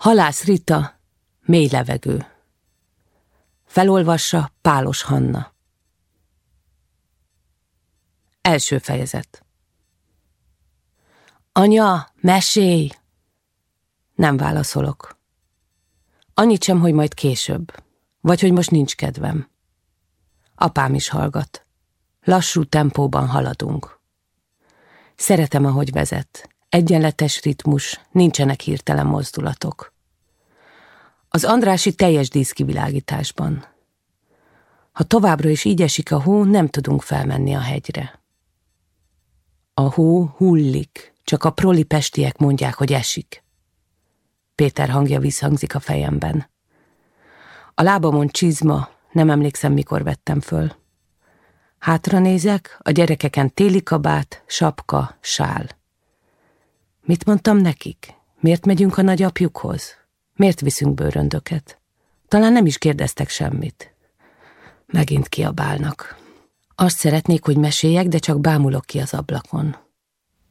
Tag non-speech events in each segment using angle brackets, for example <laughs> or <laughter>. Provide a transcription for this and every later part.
Halász Rita, mély levegő. Felolvassa Pálos Hanna. Első fejezet. Anya, mesélj! Nem válaszolok. Annyit sem, hogy majd később. Vagy hogy most nincs kedvem. Apám is hallgat. Lassú tempóban haladunk. Szeretem, ahogy vezet. Egyenletes ritmus, nincsenek hirtelen mozdulatok. Az Andrási teljes díszkivilágításban. Ha továbbra is így esik a hó, nem tudunk felmenni a hegyre. A hó hullik, csak a proli pestiek mondják, hogy esik. Péter hangja visszhangzik a fejemben. A lábamon csizma, nem emlékszem, mikor vettem föl. Hátra nézek, a gyerekeken téli kabát, sapka, sál. Mit mondtam nekik? Miért megyünk a nagyapjukhoz? Miért viszünk bőröndöket? Talán nem is kérdeztek semmit. Megint kiabálnak. Azt szeretnék, hogy meséljek, de csak bámulok ki az ablakon.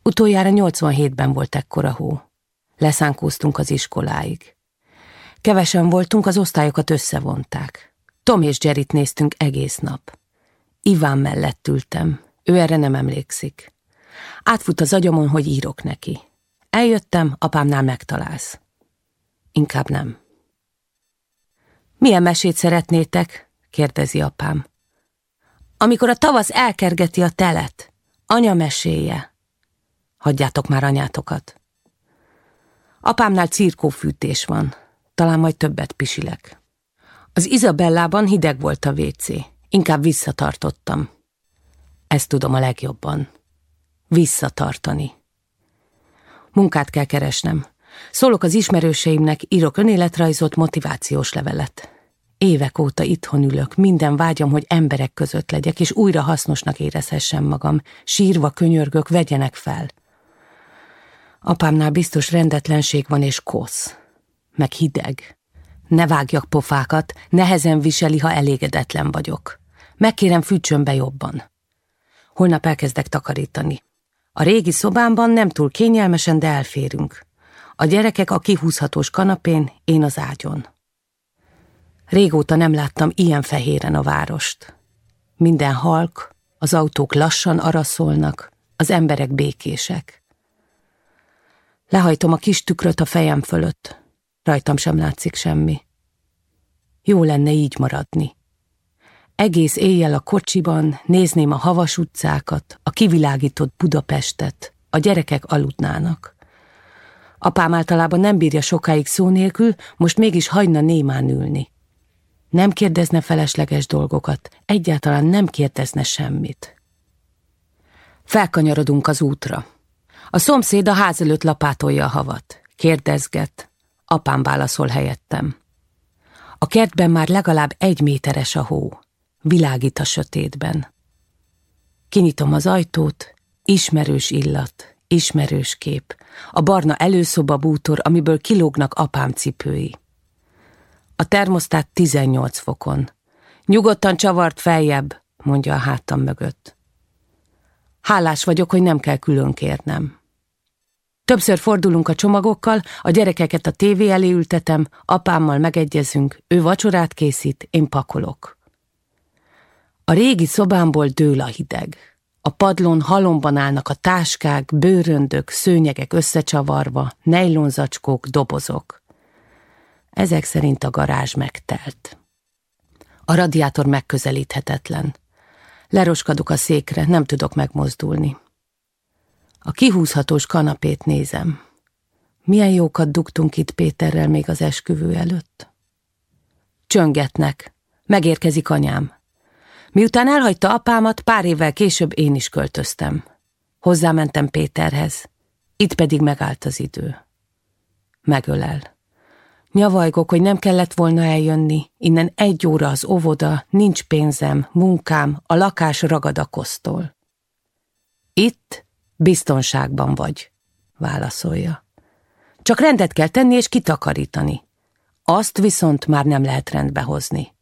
Utoljára 87-ben volt ekkora hó. Leszánkóztunk az iskoláig. Kevesen voltunk, az osztályokat összevonták. Tom és Jerryt néztünk egész nap. Iván mellett ültem. Ő erre nem emlékszik. Átfut az agyomon, hogy írok neki. Eljöttem, apámnál megtalálsz. Inkább nem. Milyen mesét szeretnétek? kérdezi apám. Amikor a tavasz elkergeti a telet, anya meséje. Hagyjátok már anyátokat. Apámnál cirkófűtés van, talán majd többet pisilek. Az Izabellában hideg volt a WC, inkább visszatartottam. Ezt tudom a legjobban. Visszatartani. Munkát kell keresnem. Szólok az ismerőseimnek, írok önéletrajzot, motivációs levelet. Évek óta itthon ülök, minden vágyam, hogy emberek között legyek, és újra hasznosnak érezhessem magam. Sírva könyörgök, vegyenek fel. Apámnál biztos rendetlenség van és kosz. Meg hideg. Ne vágjak pofákat, nehezen viseli, ha elégedetlen vagyok. Megkérem, fűtsön be jobban. Holnap elkezdek takarítani. A régi szobámban nem túl kényelmesen, de elférünk. A gyerekek a kihúzhatós kanapén, én az ágyon. Régóta nem láttam ilyen fehéren a várost. Minden halk, az autók lassan araszolnak, az emberek békések. Lehajtom a kis tükröt a fejem fölött. Rajtam sem látszik semmi. Jó lenne így maradni. Egész éjjel a kocsiban nézném a havas utcákat, a kivilágított Budapestet, a gyerekek aludnának. Apám általában nem bírja sokáig szó nélkül, most mégis hagyna némán ülni. Nem kérdezne felesleges dolgokat, egyáltalán nem kérdezne semmit. Felkanyarodunk az útra. A szomszéd a ház előtt lapátolja a havat. Kérdezget. Apám válaszol helyettem. A kertben már legalább egy méteres a hó. Világít a sötétben. Kinyitom az ajtót, ismerős illat, ismerős kép. A barna előszoba bútor, amiből kilógnak apám cipői. A termosztát 18 fokon. Nyugodtan csavart feljebb, mondja a hátam mögött. Hálás vagyok, hogy nem kell külön kérnem. Többször fordulunk a csomagokkal, a gyerekeket a tévé elé ültetem, apámmal megegyezünk, ő vacsorát készít, én pakolok. A régi szobámból dől a hideg. A padlón halomban állnak a táskák, bőröndök, szőnyegek összecsavarva, nejlonzacskók, dobozok. Ezek szerint a garázs megtelt. A radiátor megközelíthetetlen. Leroskadok a székre, nem tudok megmozdulni. A kihúzhatós kanapét nézem. Milyen jókat dugtunk itt Péterrel még az esküvő előtt. Csöngetnek. Megérkezik anyám. Miután elhagyta apámat, pár évvel később én is költöztem. Hozzámentem Péterhez. Itt pedig megállt az idő. Megölel. Nyavajgok, hogy nem kellett volna eljönni, innen egy óra az óvoda, nincs pénzem, munkám, a lakás ragad a kosztól. Itt biztonságban vagy, válaszolja. Csak rendet kell tenni és kitakarítani. Azt viszont már nem lehet rendbe hozni.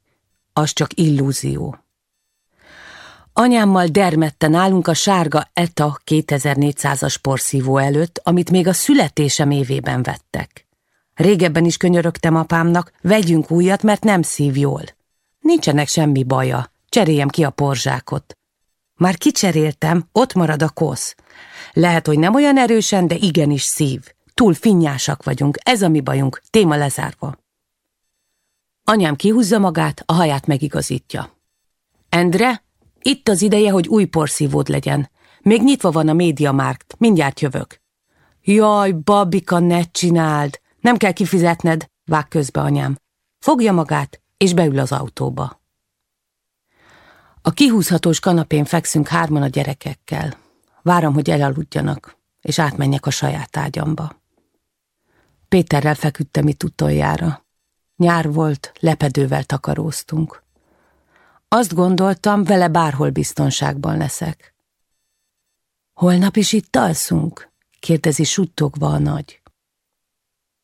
Az csak illúzió. Anyámmal dermedten állunk a sárga ETA 2400-as porszívó előtt, amit még a születésem évében vettek. Régebben is könyörögtem apámnak, vegyünk újat, mert nem szív jól. Nincsenek semmi baja, cseréljem ki a porzsákot. Már kicseréltem, ott marad a kosz. Lehet, hogy nem olyan erősen, de igenis szív. Túl finnyásak vagyunk, ez a mi bajunk, téma lezárva. Anyám kihúzza magát, a haját megigazítja. Endre, itt az ideje, hogy új porszívód legyen. Még nyitva van a médiamarkt, mindjárt jövök. Jaj, babika, ne csináld! Nem kell kifizetned, vág közbe anyám. Fogja magát, és beül az autóba. A kihúzhatós kanapén fekszünk hárman a gyerekekkel. Várom, hogy elaludjanak, és átmenjek a saját ágyamba. Péterrel feküdtem itt utoljára. Nyár volt, lepedővel takaróztunk. Azt gondoltam, vele bárhol biztonságban leszek. Holnap is itt alszunk? kérdezi suttogva a nagy.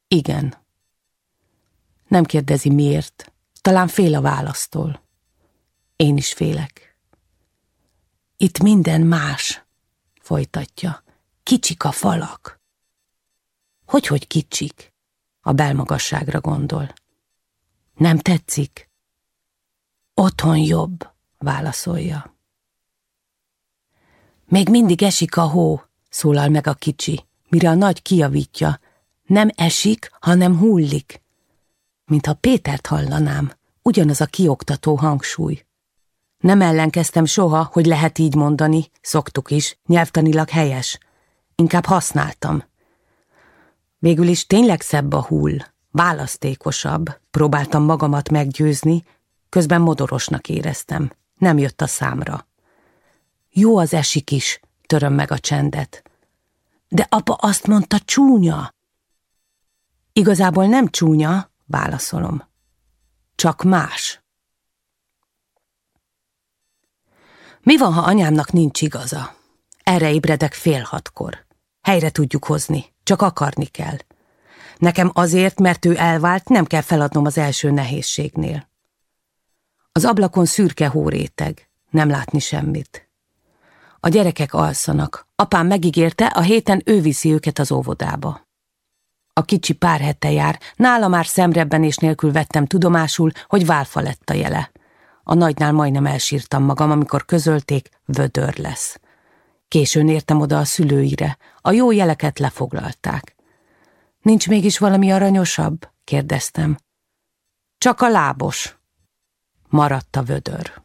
Igen. Nem kérdezi miért, talán fél a választól. Én is félek. Itt minden más, folytatja. Kicsik a falak. Hogy-hogy kicsik? A belmagasságra gondol. Nem tetszik? Otthon jobb, válaszolja. Még mindig esik a hó, szólal meg a kicsi, mire a nagy kiavítja. Nem esik, hanem hullik. Mintha Pétert hallanám, ugyanaz a kioktató hangsúly. Nem ellenkeztem soha, hogy lehet így mondani, szoktuk is, nyelvtanilag helyes. Inkább használtam. Végül is tényleg szebb a hull, választékosabb, próbáltam magamat meggyőzni, közben modorosnak éreztem. Nem jött a számra. Jó az esik is, töröm meg a csendet. De apa azt mondta csúnya. Igazából nem csúnya, válaszolom. Csak más. Mi van, ha anyámnak nincs igaza? Erre ébredek fél hatkor. Helyre tudjuk hozni, csak akarni kell. Nekem azért, mert ő elvált, nem kell feladnom az első nehézségnél. Az ablakon szürke hóréteg, nem látni semmit. A gyerekek alszanak. Apám megígérte, a héten ő viszi őket az óvodába. A kicsi pár hete jár, nála már és nélkül vettem tudomásul, hogy válfa lett a jele. A nagynál majdnem elsírtam magam, amikor közölték, vödör lesz. Későn értem oda a szülőire, a jó jeleket lefoglalták. Nincs mégis valami aranyosabb? kérdeztem. Csak a lábos. Maradt a vödör.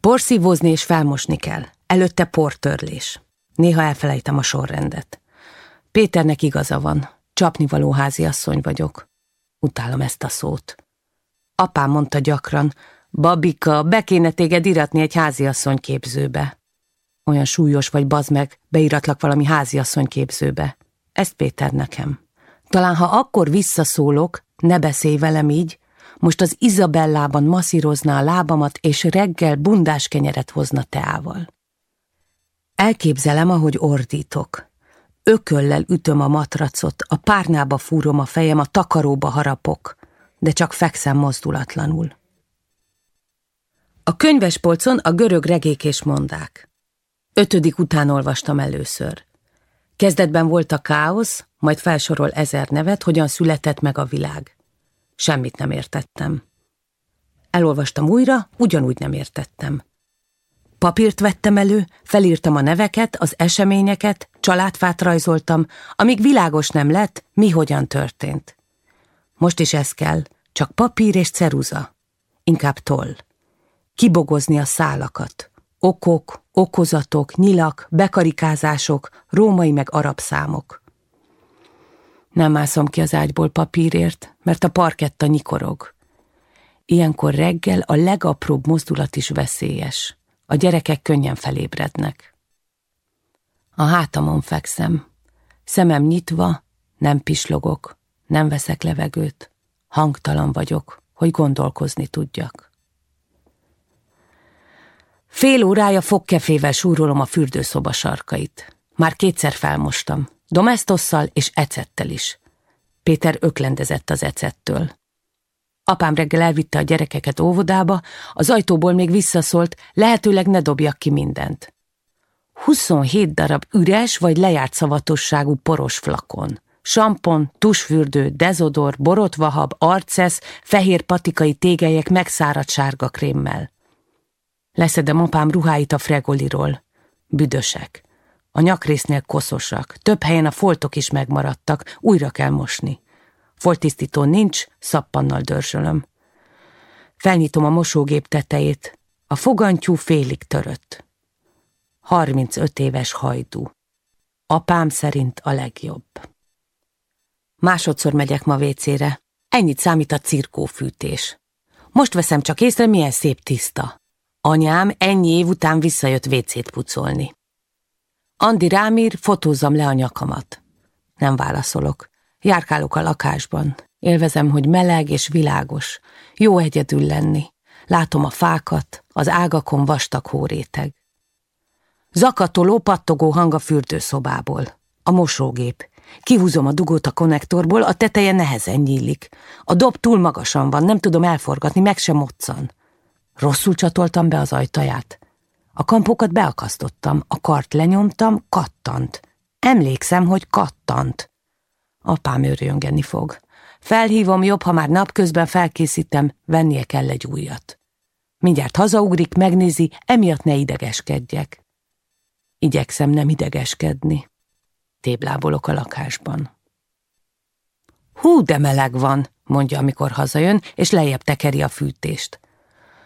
Porszívózni és felmosni kell, előtte portörlés. Néha elfelejtem a sorrendet. Péternek igaza van, csapnivaló háziasszony vagyok. Utálom ezt a szót. Apám mondta gyakran, Babika, be kéne téged iratni egy háziasszony képzőbe. Olyan súlyos vagy, bazd meg, beiratlak valami háziasszony képzőbe. Ezt Péter nekem. Talán ha akkor visszaszólok, ne beszélj velem így, most az Izabellában masszírozna a lábamat, és reggel bundás kenyeret hozna teával. Elképzelem, ahogy ordítok. Ököllel ütöm a matracot, a párnába fúrom a fejem, a takaróba harapok, de csak fekszem mozdulatlanul. A könyvespolcon a görög regék és mondák. Ötödik után olvastam először. Kezdetben volt a káosz, majd felsorol ezer nevet, hogyan született meg a világ. Semmit nem értettem. Elolvastam újra, ugyanúgy nem értettem. Papírt vettem elő, felírtam a neveket, az eseményeket, családfát rajzoltam, amíg világos nem lett, mi hogyan történt. Most is ez kell, csak papír és ceruza. Inkább toll. Kibogozni a szálakat. Okok, okozatok, nyilak, bekarikázások, római meg arab számok. Nem mászom ki az ágyból papírért, mert a parketta nyikorog. Ilyenkor reggel a legapróbb mozdulat is veszélyes. A gyerekek könnyen felébrednek. A hátamon fekszem. Szemem nyitva, nem pislogok, nem veszek levegőt. Hangtalan vagyok, hogy gondolkozni tudjak. Fél órája fogkefével súrolom a fürdőszoba sarkait. Már kétszer felmostam, domestosszal és ecettel is. Péter öklendezett az ecettől. Apám reggel elvitte a gyerekeket óvodába, az ajtóból még visszaszólt, lehetőleg ne dobjak ki mindent. 27 darab üres vagy lejárt szavatosságú poros flakon. Sampon, tusfürdő, dezodor, borotvahab, arcesz, fehér patikai tégelyek megszáradt sárga krémmel. Leszedem apám ruháit a fregoliról. Büdösek. A nyakrésznél koszosak. Több helyen a foltok is megmaradtak. Újra kell mosni. Foltisztító nincs, szappannal dörzsölöm. Felnyitom a mosógép tetejét. A fogantyú félig törött. 35 éves hajdú. Apám szerint a legjobb. Másodszor megyek ma vécére. Ennyit számít a cirkófűtés. Most veszem csak észre, milyen szép tiszta. Anyám ennyi év után visszajött vécét pucolni. Andi rámír, fotózzam le a nyakamat. Nem válaszolok. Járkálok a lakásban. Élvezem, hogy meleg és világos. Jó egyedül lenni. Látom a fákat, az ágakon vastag hóréteg. Zakatoló, pattogó hang a fürdőszobából. A mosógép. Kihúzom a dugót a konnektorból, a teteje nehezen nyílik. A dob túl magasan van, nem tudom elforgatni, meg sem moccan. Rosszul csatoltam be az ajtaját. A kampókat beakasztottam, a kart lenyomtam, kattant. Emlékszem, hogy kattant. Apám őrjöngeni fog. Felhívom, jobb, ha már napközben felkészítem, vennie kell egy újat. Mindjárt hazaugrik, megnézi, emiatt ne idegeskedjek. Igyekszem nem idegeskedni. Téblábolok a lakásban. Hú, de meleg van, mondja, amikor hazajön, és lejjebb tekeri a fűtést.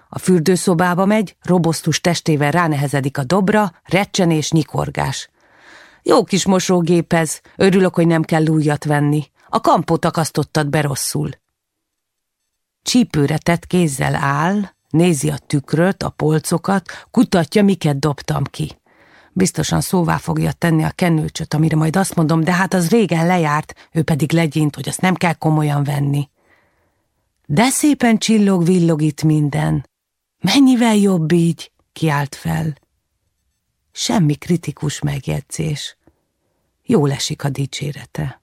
A fürdőszobába megy, robosztus testével ránehezedik a dobra, recsenés, nyikorgás. Jó kis mosógépez, örülök, hogy nem kell újat venni. A kampót akasztottad be rosszul. Csípőre tett kézzel áll, nézi a tükröt, a polcokat, kutatja, miket dobtam ki. Biztosan szóvá fogja tenni a kenőcsöt, amire majd azt mondom, de hát az régen lejárt, ő pedig legyint, hogy azt nem kell komolyan venni. De szépen csillog, villog itt minden. Mennyivel jobb így, kiált fel. Semmi kritikus megjegyzés. Jól esik a dicsérete.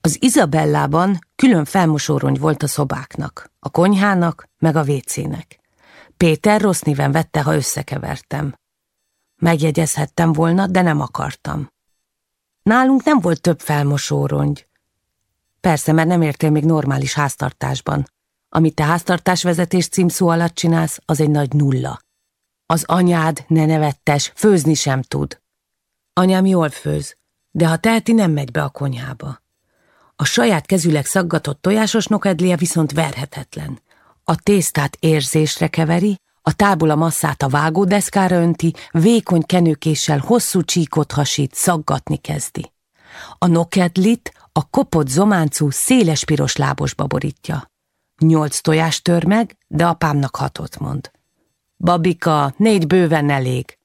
Az Izabellában külön felmosórony volt a szobáknak, a konyhának, meg a vécének. Péter rossz néven vette, ha összekevertem. Megjegyezhettem volna, de nem akartam. Nálunk nem volt több felmosórongy. Persze, mert nem értél még normális háztartásban. Amit te háztartásvezetés címszó alatt csinálsz, az egy nagy nulla. Az anyád, ne nevettes, főzni sem tud. Anyám jól főz, de ha teheti, nem megy be a konyhába. A saját kezüleg szaggatott tojásos nokedlie viszont verhetetlen. A tésztát érzésre keveri, a tából a masszát a vágódeszkára önti, vékony kenőkéssel hosszú csíkot hasít, szaggatni kezdi. A nokedlit a kopott zománcú, széles piros lábosba borítja. Nyolc tojást tör meg, de apámnak hatot mond. Babika, négy bőven elég.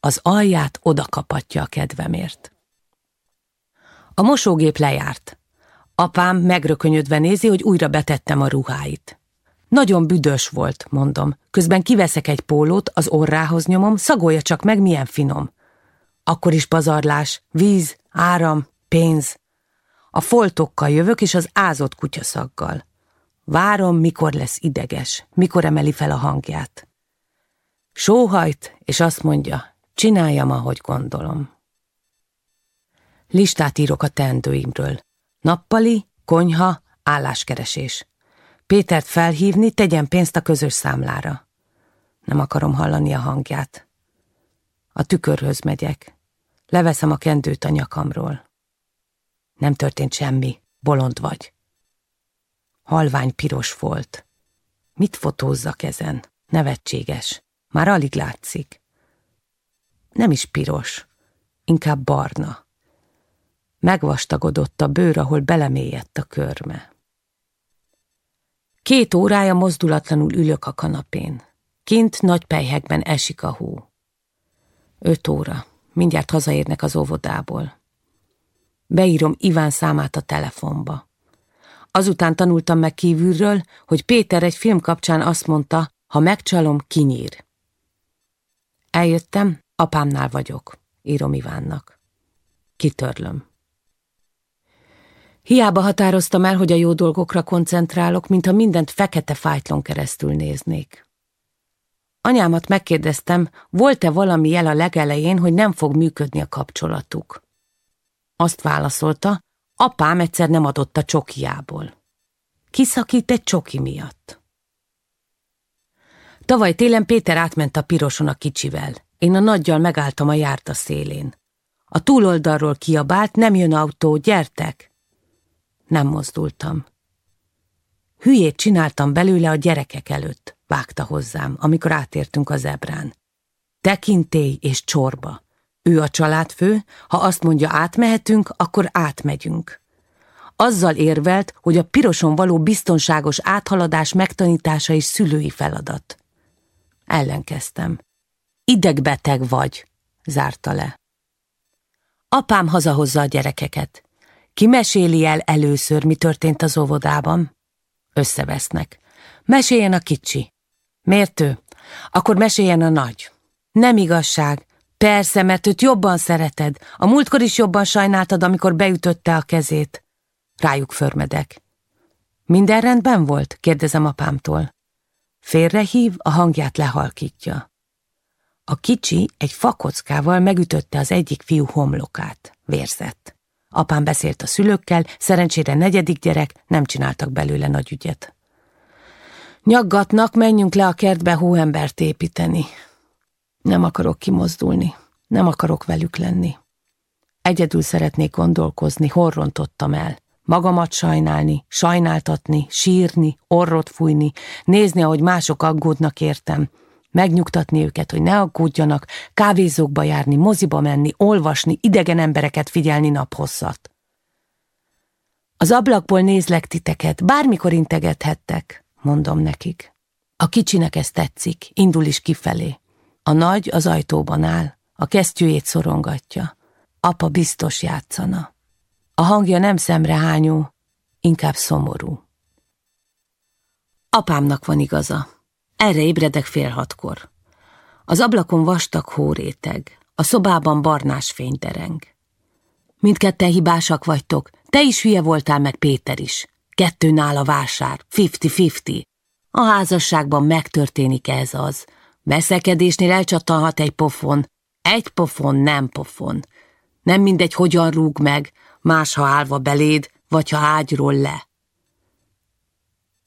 Az alját odakapatja a kedvemért. A mosógép lejárt. Apám megrökönyödve nézi, hogy újra betettem a ruháit. Nagyon büdös volt, mondom. Közben kiveszek egy pólót, az orrához nyomom, szagolja csak meg, milyen finom. Akkor is pazarlás, víz, áram, pénz. A foltokkal jövök, és az ázott kutyaszaggal. Várom, mikor lesz ideges, mikor emeli fel a hangját. Sóhajt, és azt mondja, csináljam, ahogy gondolom. Listát írok a teendőimről. Nappali, konyha, álláskeresés. Pétert felhívni, tegyen pénzt a közös számlára. Nem akarom hallani a hangját. A tükörhöz megyek. Leveszem a kendőt a nyakamról. Nem történt semmi, bolond vagy. Halvány piros volt. Mit fotózzak ezen? Nevetséges. Már alig látszik. Nem is piros, inkább barna. Megvastagodott a bőr, ahol belemélyedt a körme. Két órája mozdulatlanul ülök a kanapén. Kint nagy pejhekben esik a hó. Öt óra. Mindjárt hazaérnek az óvodából. Beírom Iván számát a telefonba. Azután tanultam meg kívülről, hogy Péter egy film kapcsán azt mondta, ha megcsalom, kinyír. Eljöttem, apámnál vagyok, írom Ivánnak. Kitörlöm. Hiába határoztam el, hogy a jó dolgokra koncentrálok, mintha mindent fekete fájtlon keresztül néznék. Anyámat megkérdeztem, volt-e valami jel a legelején, hogy nem fog működni a kapcsolatuk. azt válaszolta, apám egyszer nem adott a csokiából. Kiszakít egy csoki miatt. Tavaly télen Péter átment a piroson a kicsivel. Én a nagyjal megálltam a járta szélén. A túloldalról kiabált, nem jön autó, gyertek! Nem mozdultam. Hülyét csináltam belőle a gyerekek előtt, vágta hozzám, amikor átértünk az ebrán. Tekintély és csorba. Ő a családfő, ha azt mondja átmehetünk, akkor átmegyünk. Azzal érvelt, hogy a piroson való biztonságos áthaladás megtanítása is szülői feladat. Ellenkeztem. Idegbeteg vagy, zárta le. Apám hazahozza a gyerekeket. Ki meséli el először, mi történt az óvodában? Összevesznek. Meséljen a kicsi. Miért? Akkor meséljen a nagy. Nem igazság. Persze, mert őt jobban szereted. A múltkor is jobban sajnáltad, amikor beütötte a kezét. Rájuk förmedek. Minden rendben volt? kérdezem apámtól. Félrehív, a hangját lehalkítja. A kicsi egy fakockával megütötte az egyik fiú homlokát. Vérzett. Apám beszélt a szülőkkel, szerencsére negyedik gyerek, nem csináltak belőle nagy ügyet. Nyaggatnak, menjünk le a kertbe hóembert építeni. Nem akarok kimozdulni, nem akarok velük lenni. Egyedül szeretnék gondolkozni, hol rontottam el. Magamat sajnálni, sajnáltatni, sírni, orrot fújni, nézni, ahogy mások aggódnak értem, megnyugtatni őket, hogy ne aggódjanak, kávézókba járni, moziba menni, olvasni, idegen embereket figyelni naphosszat. Az ablakból nézlek titeket, bármikor integethettek, mondom nekik. A kicsinek ez tetszik, indul is kifelé. A nagy az ajtóban áll, a kesztyűjét szorongatja. Apa biztos játszana. A hangja nem szemrehányó, inkább szomorú. Apámnak van igaza. Erre ébredek fél hatkor. Az ablakon vastag hóréteg, a szobában barnás fény dereng. Mindketten hibásak vagytok, te is hülye voltál, meg Péter is. Kettő a vásár, fifty-fifty. A házasságban megtörténik ez az. Veszekedésnél elcsattanhat egy pofon. Egy pofon, nem pofon. Nem mindegy, hogyan rúg meg, más, ha állva beléd, vagy ha ágyról le.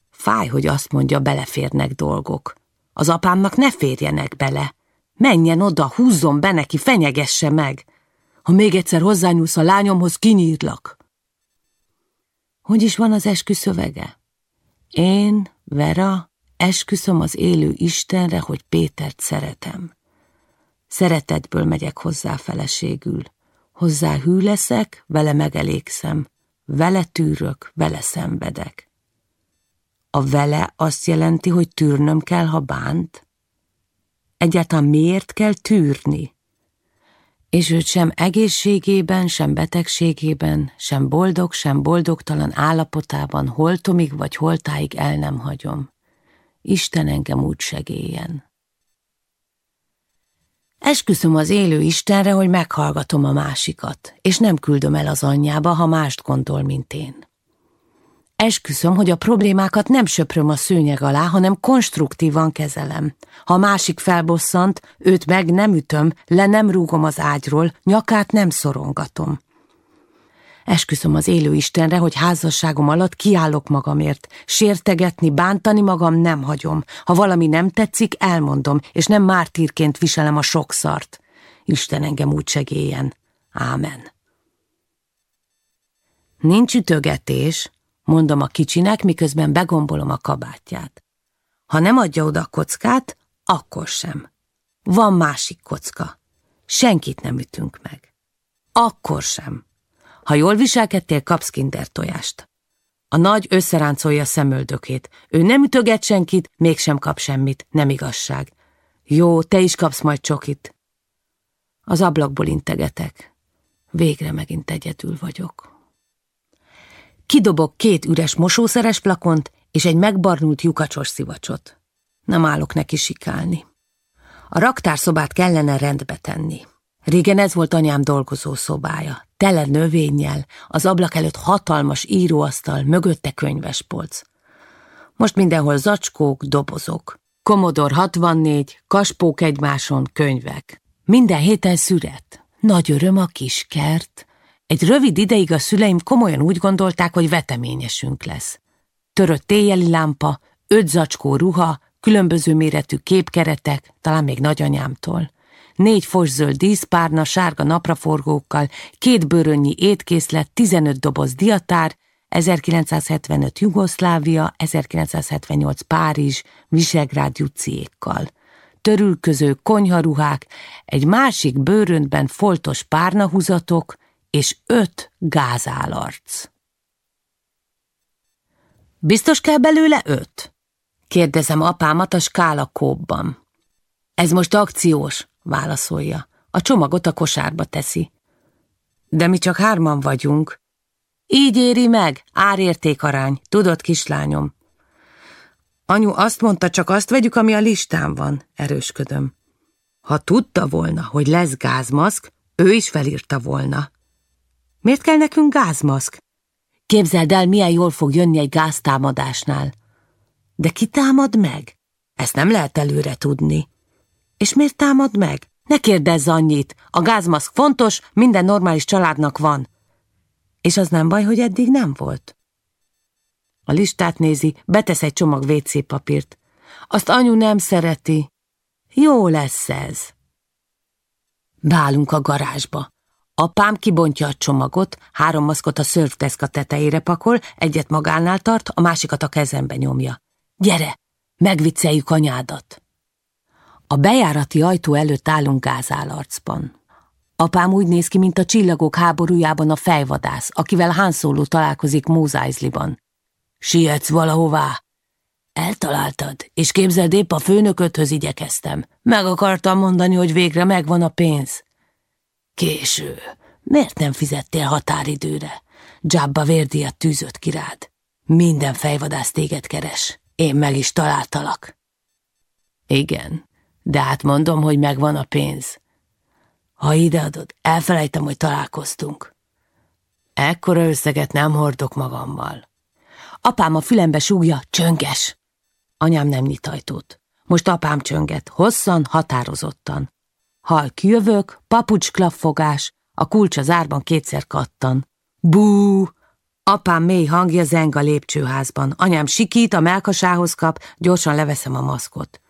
Fáj, hogy azt mondja, beleférnek dolgok. Az apámnak ne férjenek bele. Menjen oda, húzzon be neki, fenyegesse meg. Ha még egyszer hozzányúlsz a lányomhoz, kinyírlak. Hogy is van az esküszövege? Én, Vera, esküszöm az élő Istenre, hogy Pétert szeretem. Szeretetből megyek hozzá feleségül. Hozzá hű leszek, vele megelégszem. Vele tűrök, vele szenvedek. A vele azt jelenti, hogy tűrnöm kell, ha bánt? Egyáltalán miért kell tűrni? És őt sem egészségében, sem betegségében, sem boldog, sem boldogtalan állapotában holtomig vagy holtáig el nem hagyom. Isten engem úgy segéljen. Esküszöm az élő Istenre, hogy meghallgatom a másikat, és nem küldöm el az anyjába, ha mást gondol, mint én. Esküszöm, hogy a problémákat nem söpröm a szőnyeg alá, hanem konstruktívan kezelem. Ha a másik felbosszant, őt meg nem ütöm, le nem rúgom az ágyról, nyakát nem szorongatom. Esküszöm az élő Istenre, hogy házasságom alatt kiállok magamért. Sértegetni, bántani magam nem hagyom. Ha valami nem tetszik, elmondom, és nem mártírként viselem a sok szart. Isten engem úgy segéljen. Ámen. Nincs ütögetés, mondom a kicsinek, miközben begombolom a kabátját. Ha nem adja oda a kockát, akkor sem. Van másik kocka. Senkit nem ütünk meg. Akkor sem. Ha jól viselkedtél, kapsz kinder tojást. A nagy összeráncolja szemöldökét. Ő nem ütöget senkit, mégsem kap semmit. Nem igazság. Jó, te is kapsz majd csokit. Az ablakból integetek. Végre megint egyedül vagyok. Kidobok két üres mosószeres plakont és egy megbarnult lyukacsos szivacsot. Nem állok neki sikálni. A raktárszobát kellene rendbe tenni. Régen ez volt anyám dolgozó szobája, tele növényjel, az ablak előtt hatalmas íróasztal, mögötte könyvespolc. Most mindenhol zacskók, dobozok. Komodor 64, kaspók egymáson, könyvek. Minden héten szüret. Nagy öröm a kis kert, Egy rövid ideig a szüleim komolyan úgy gondolták, hogy veteményesünk lesz. Törött éjjeli lámpa, öt zacskó ruha, különböző méretű képkeretek, talán még nagyanyámtól. Négy foszöld díszpárna, sárga napraforgókkal, két bőrönnyi étkészlet, 15 doboz diatár, 1975 Jugoszlávia, 1978 Párizs, Visegrád jutciékkal. Törülköző konyharuhák, egy másik bőröntben foltos párnahúzatok és öt gázálarc. Biztos kell belőle öt? Kérdezem apámat a skála kóbban. Ez most akciós, válaszolja. A csomagot a kosárba teszi. De mi csak hárman vagyunk. Így éri meg, árértékarány, tudod, kislányom. Anyu azt mondta, csak azt vegyük, ami a listán van, erősködöm. Ha tudta volna, hogy lesz gázmaszk, ő is felírta volna. Miért kell nekünk gázmaszk? Képzeld el, milyen jól fog jönni egy gáztámadásnál. De ki támad meg? Ezt nem lehet előre tudni. És miért támad meg? Ne kérdezz annyit. A gázmaszk fontos, minden normális családnak van. És az nem baj, hogy eddig nem volt. A listát nézi, betesz egy csomag WC papírt. Azt anyu nem szereti. Jó lesz ez. Beállunk a garázsba. Apám kibontja a csomagot, három maszkot a szörfdeszka tetejére pakol, egyet magánál tart, a másikat a kezembe nyomja. Gyere, megvicceljük anyádat! A bejárati ajtó előtt állunk gázálarcban. Apám úgy néz ki, mint a csillagok háborújában a fejvadász, akivel Han Solo találkozik Eisley-ban. Sietsz valahová? Eltaláltad, és képzeld, épp a főnököthöz igyekeztem. Meg akartam mondani, hogy végre megvan a pénz. Késő. Miért nem fizettél határidőre? Jabba vérdiat tűzött kirád. Minden fejvadász téged keres. Én meg is találtalak. Igen, de hát mondom, hogy megvan a pénz. Ha ideadod, elfelejtem, hogy találkoztunk. Ekkora összeget nem hordok magammal. Apám a fülembe súgja, csönges. Anyám nem nyit ajtót. Most apám csönget, hosszan, határozottan. Halk jövök, papucsklaffogás, a kulcs az árban kétszer kattan. Bú! Apám mély hangja zeng a lépcsőházban. Anyám sikít, a melkasához kap, gyorsan leveszem a maszkot.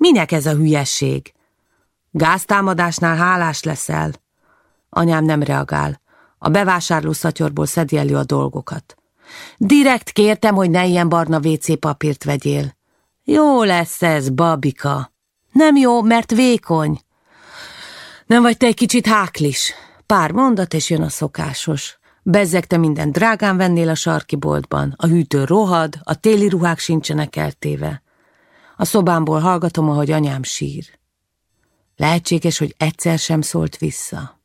Minek ez a hülyesség? Gáztámadásnál hálás leszel. Anyám nem reagál. A bevásárló szatyorból szedi elő a dolgokat. Direkt kértem, hogy ne ilyen barna WC papírt vegyél. Jó lesz ez, babika. Nem jó, mert vékony. Nem vagy te egy kicsit háklis? Pár mondat, és jön a szokásos. Bezzegte minden drágán vennél a sarki boltban. A hűtő rohad, a téli ruhák sincsenek eltéve. A szobámból hallgatom, ahogy anyám sír. Lehetséges, hogy egyszer sem szólt vissza.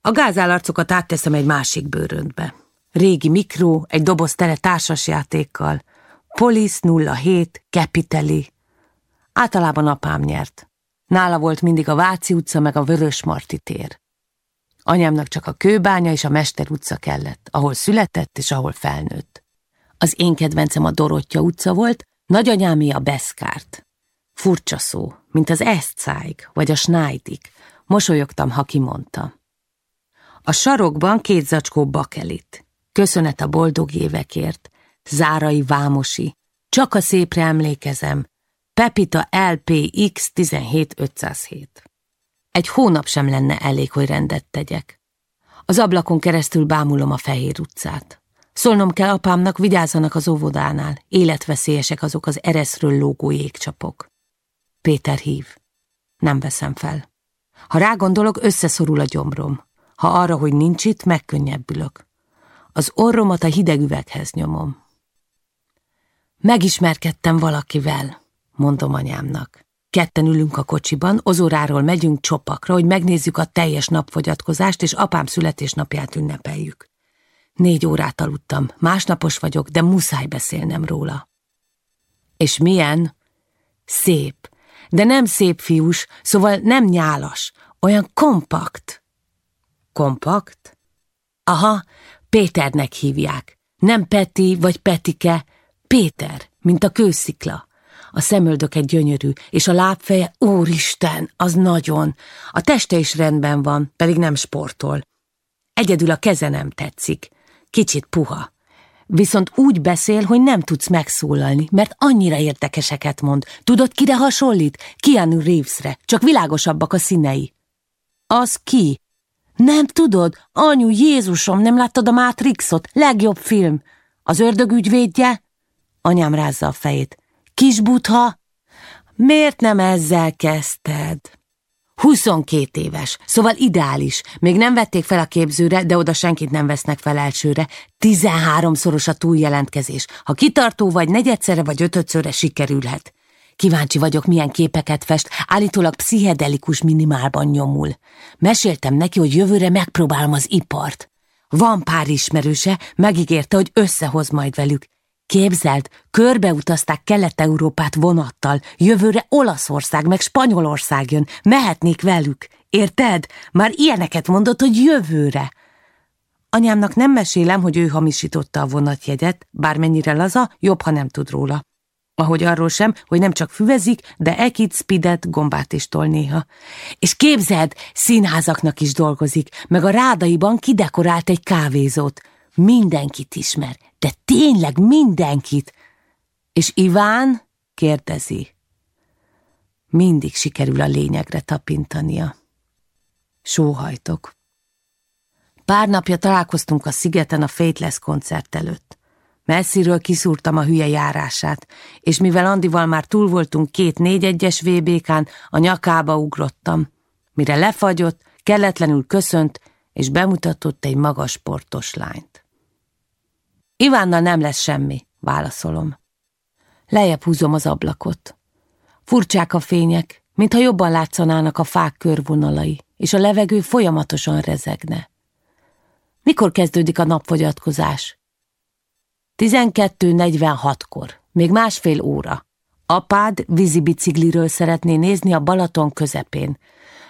A gázállarcokat átteszem egy másik bőröntbe. Régi mikró, egy doboz tele társasjátékkal. Police 07, Capitali. Általában apám nyert. Nála volt mindig a Váci utca meg a Vörös Marti tér. Anyámnak csak a Kőbánya és a Mester utca kellett, ahol született és ahol felnőtt. Az én kedvencem a Dorottya utca volt, nagyanyámé a Beszkárt. Furcsa szó, mint az Eszcáig vagy a Schneidig. Mosolyogtam, ha kimondta. A sarokban két zacskó bakelit. Köszönet a boldog évekért. Zárai Vámosi. Csak a szépre emlékezem. Pepita LPX 17507. Egy hónap sem lenne elég, hogy rendet tegyek. Az ablakon keresztül bámulom a Fehér utcát. Szólnom kell apámnak, vigyázzanak az óvodánál, életveszélyesek azok az ereszről lógó jégcsapok. Péter hív. Nem veszem fel. Ha rágondolok, összeszorul a gyomrom. Ha arra, hogy nincs itt, megkönnyebbülök. Az orromat a hideg üveghez nyomom. Megismerkedtem valakivel, mondom anyámnak. Ketten ülünk a kocsiban, ozóráról megyünk csopakra, hogy megnézzük a teljes napfogyatkozást, és apám születésnapját ünnepeljük. Négy órát aludtam, másnapos vagyok, de muszáj beszélnem róla. És milyen? Szép, de nem szép fiús, szóval nem nyálas, olyan kompakt. Kompakt? Aha, Péternek hívják. Nem Peti vagy Petike, Péter, mint a kőszikla. A szemöldöke gyönyörű, és a lábfeje, úristen, az nagyon. A teste is rendben van, pedig nem sportol. Egyedül a keze nem tetszik. Kicsit puha. Viszont úgy beszél, hogy nem tudsz megszólalni, mert annyira érdekeseket mond. Tudod, kire hasonlít? Keanu Reevesre, csak világosabbak a színei. Az ki? Nem tudod? Anyu, Jézusom, nem láttad a Matrixot? Legjobb film. Az ördög ügyvédje? Anyám rázza a fejét. Kis butha? Miért nem ezzel kezdted? 22 éves, szóval ideális. Még nem vették fel a képzőre, de oda senkit nem vesznek fel elsőre. 13-szoros a túljelentkezés. Ha kitartó vagy, negyedszerre vagy ötödszörre sikerülhet. Kíváncsi vagyok, milyen képeket fest, állítólag pszichedelikus minimálban nyomul. Meséltem neki, hogy jövőre megpróbálom az ipart. Van pár ismerőse, megígérte, hogy összehoz majd velük. Képzeld, körbeutazták Kelet-Európát vonattal, jövőre Olaszország meg Spanyolország jön, mehetnék velük. Érted? Már ilyeneket mondott, hogy jövőre. Anyámnak nem mesélem, hogy ő hamisította a vonatjegyet, bármennyire laza, jobb, ha nem tud róla. Ahogy arról sem, hogy nem csak füvezik, de ekit, spidet, gombát is tol néha. És képzeld, színházaknak is dolgozik, meg a rádaiban kidekorált egy kávézót. Mindenkit ismer, de tényleg mindenkit. És Iván kérdezi. Mindig sikerül a lényegre tapintania. Sóhajtok. Pár napja találkoztunk a szigeten a Fateless koncert előtt. Messziről kiszúrtam a hülye járását, és mivel Andival már túl voltunk két négyegyes VB-kán, a nyakába ugrottam. Mire lefagyott, kelletlenül köszönt, és bemutatott egy magas sportos lányt. Ivánnal nem lesz semmi, válaszolom. Lejjebb húzom az ablakot. Furcsák a fények, mintha jobban látszanának a fák körvonalai, és a levegő folyamatosan rezegne. Mikor kezdődik a napfogyatkozás? 12.46-kor, még másfél óra. Apád vízibicikliről szeretné nézni a Balaton közepén.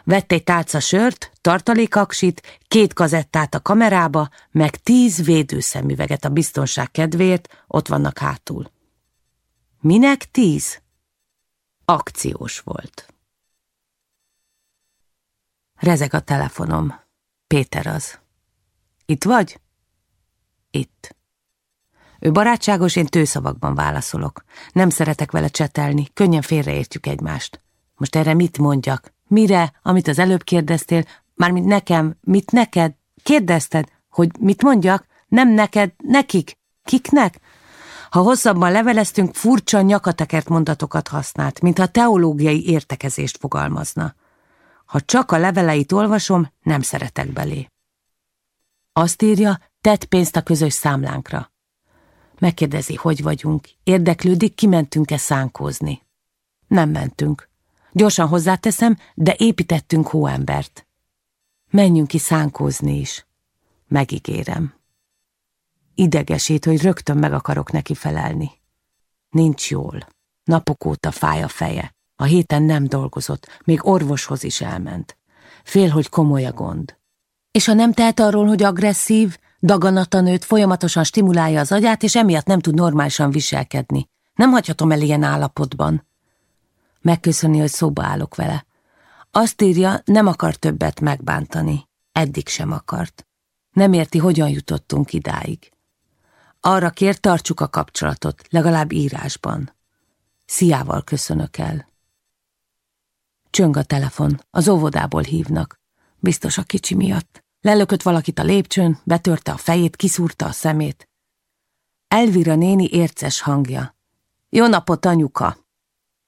Vett egy tálca sört, tartalékaksit, két kazettát a kamerába, meg tíz védőszemüveget a biztonság kedvéért, ott vannak hátul. Minek tíz? Akciós volt. Rezeg a telefonom. Péter az. Itt vagy? Itt. Ő barátságos, én tőszavakban válaszolok. Nem szeretek vele csetelni, könnyen félreértjük egymást. Most erre mit mondjak? Mire, amit az előbb kérdeztél? Mármint nekem, mit neked? Kérdezted, hogy mit mondjak? Nem neked, nekik? Kiknek? Ha hosszabban leveleztünk, furcsa nyakatekert mondatokat használt, mintha teológiai értekezést fogalmazna. Ha csak a leveleit olvasom, nem szeretek belé. Azt írja, tett pénzt a közös számlánkra. Megkérdezi, hogy vagyunk. Érdeklődik, kimentünk-e szánkózni. Nem mentünk. Gyorsan hozzáteszem, de építettünk hóembert. Menjünk ki szánkózni is. Megígérem. Idegesít, hogy rögtön meg akarok neki felelni. Nincs jól. Napok óta fáj a feje. A héten nem dolgozott, még orvoshoz is elment. Fél, hogy komoly a gond. És ha nem tehet arról, hogy agresszív, Daganatanőt folyamatosan stimulálja az agyát, és emiatt nem tud normálisan viselkedni. Nem hagyhatom el ilyen állapotban. Megköszöni, hogy szóba állok vele. Azt írja, nem akar többet megbántani. Eddig sem akart. Nem érti, hogyan jutottunk idáig. Arra kér, tartsuk a kapcsolatot, legalább írásban. Sziával köszönök el. Csöng a telefon, az óvodából hívnak. Biztos a kicsi miatt. Lelökött valakit a lépcsőn, betörte a fejét, kiszúrta a szemét. Elvira néni érces hangja. Jó napot, anyuka!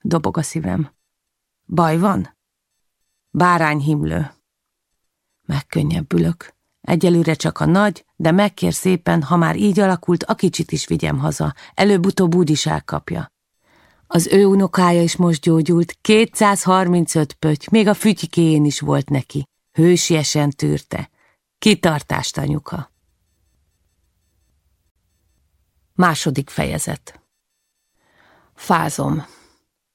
Dobog a szívem. Baj van? Bárány himlő. Megkönnyebbülök. Egyelőre csak a nagy, de megkér szépen, ha már így alakult, a kicsit is vigyem haza. Előbb-utóbb úgy is elkapja. Az ő unokája is most gyógyult, 235 pöty, még a fütyikéjén is volt neki. Hősiesen tűrte. Kitartást, anyuka! Második fejezet Fázom.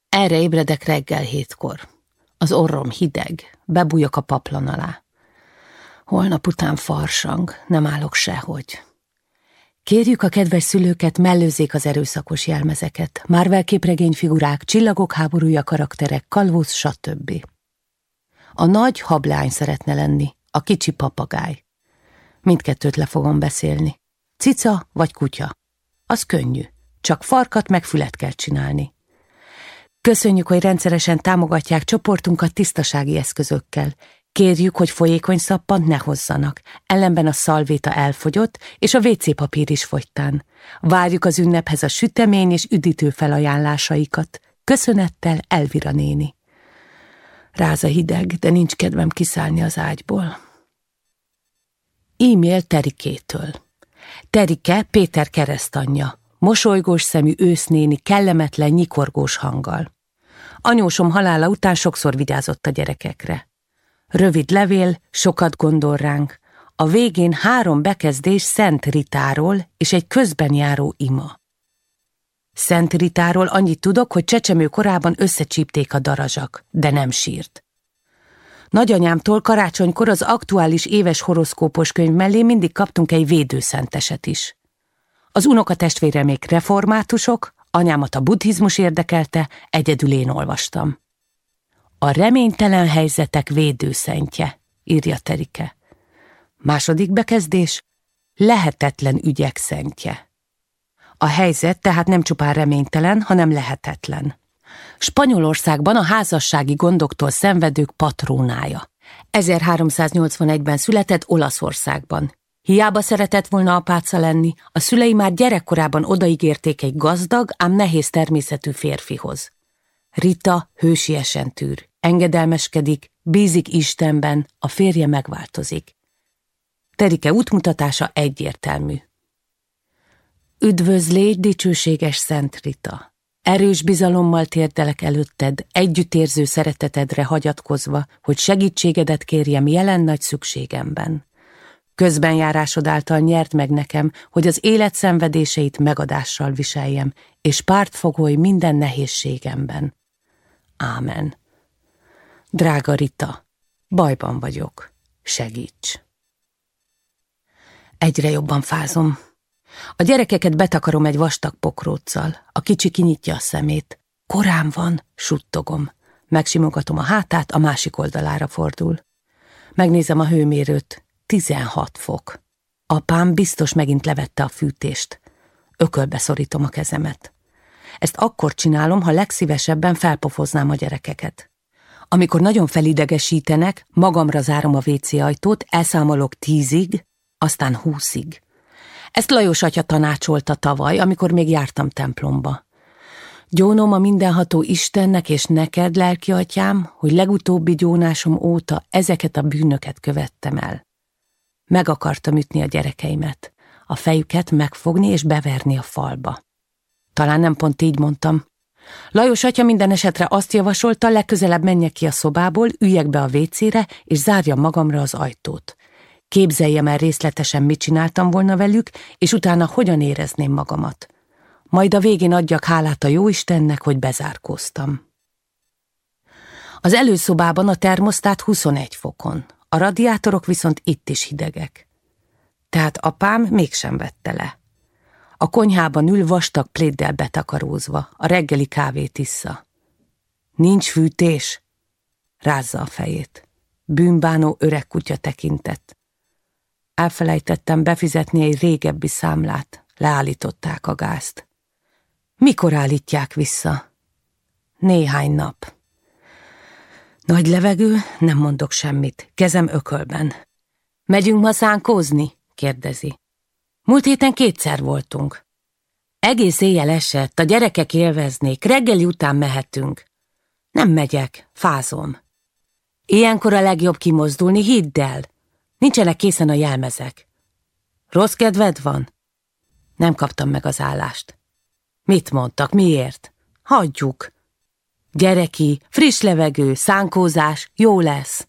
Erre ébredek reggel hétkor. Az orrom hideg, bebújok a paplan alá. Holnap után farsang, nem állok sehogy. Kérjük a kedves szülőket, mellőzzék az erőszakos jelmezeket, Marvel képregény figurák, csillagok háborúja karakterek, kalvusz, stb. A nagy hablány szeretne lenni, a kicsi papagáj. Mindkettőt le fogom beszélni. Cica vagy kutya. Az könnyű. Csak farkat meg fület kell csinálni. Köszönjük, hogy rendszeresen támogatják csoportunkat tisztasági eszközökkel. Kérjük, hogy folyékony szappant ne hozzanak, ellenben a szalvéta elfogyott, és a WC papír is fogytán. Várjuk az ünnephez a sütemény és üdítő felajánlásaikat. Köszönettel Elvira néni. Ráza hideg, de nincs kedvem kiszállni az ágyból. E-mail Terikétől. Terike Péter keresztanyja, mosolygós szemű ősznéni kellemetlen nyikorgós hanggal. Anyósom halála után sokszor vigyázott a gyerekekre. Rövid levél, sokat gondol ránk, a végén három bekezdés Szent Ritáról és egy közben járó ima. Szent Ritáról annyit tudok, hogy csecsemő korában összecsípték a darazsak, de nem sírt. Nagyanyámtól karácsonykor az aktuális éves horoszkópos könyv mellé mindig kaptunk egy védőszenteset is. Az unokatestvére még reformátusok, anyámat a buddhizmus érdekelte, egyedül én olvastam. A reménytelen helyzetek védőszentje, írja Terike. Második bekezdés, lehetetlen ügyek szentje. A helyzet tehát nem csupán reménytelen, hanem lehetetlen. Spanyolországban a házassági gondoktól szenvedők patrónája. 1381-ben született Olaszországban. Hiába szeretett volna apáca lenni, a szülei már gyerekkorában odaígérték egy gazdag, ám nehéz természetű férfihoz. Rita hősiesen tűr, engedelmeskedik, bízik Istenben, a férje megváltozik. Terike útmutatása egyértelmű. Üdvözlégy, dicsőséges Szent Rita! Erős bizalommal térdelek előtted, együttérző szeretetedre hagyatkozva, hogy segítségedet kérjem jelen nagy szükségemben. Közbenjárásod által nyert meg nekem, hogy az élet szenvedéseit megadással viseljem, és pártfogolj minden nehézségemben. Ámen. Drága Rita, bajban vagyok, segíts! Egyre jobban fázom. A gyerekeket betakarom egy vastag pokróccal. A kicsi kinyitja a szemét. Korán van, suttogom. Megsimogatom a hátát, a másik oldalára fordul. Megnézem a hőmérőt. 16 fok. Apám biztos megint levette a fűtést. Ökölbe szorítom a kezemet. Ezt akkor csinálom, ha legszívesebben felpofoznám a gyerekeket. Amikor nagyon felidegesítenek, magamra zárom a WC ajtót, elszámolok tízig, aztán húszig. Ezt Lajos atya tanácsolta tavaly, amikor még jártam templomba. Gyónom a mindenható Istennek és neked, lelki atyám, hogy legutóbbi gyónásom óta ezeket a bűnöket követtem el. Meg akartam ütni a gyerekeimet, a fejüket megfogni és beverni a falba. Talán nem pont így mondtam. Lajos atya minden esetre azt javasolta, legközelebb menjek ki a szobából, üljek be a vécére, és zárjam magamra az ajtót. Képzeljem el részletesen, mit csináltam volna velük, és utána hogyan érezném magamat. Majd a végén adjak hálát a jóistennek, hogy bezárkóztam. Az előszobában a termosztát 21 fokon, a radiátorok viszont itt is hidegek. Tehát apám mégsem vette le. A konyhában ül vastag pléddel betakarózva, a reggeli kávét issza. Nincs fűtés? Rázza a fejét. Bűnbánó öreg kutya tekintett. Elfelejtettem befizetni egy régebbi számlát. Leállították a gázt. Mikor állítják vissza? Néhány nap. Nagy levegő, nem mondok semmit, kezem ökölben. Megyünk ma szánkózni? kérdezi. Múlt héten kétszer voltunk. Egész éjjel esett, a gyerekek élveznék, reggeli után mehetünk. Nem megyek, fázom. Ilyenkor a legjobb kimozdulni, hidd el. Nincsenek készen a jelmezek. Rossz kedved van? Nem kaptam meg az állást. Mit mondtak, miért? Hagyjuk. Gyereki, friss levegő, szánkózás, jó lesz.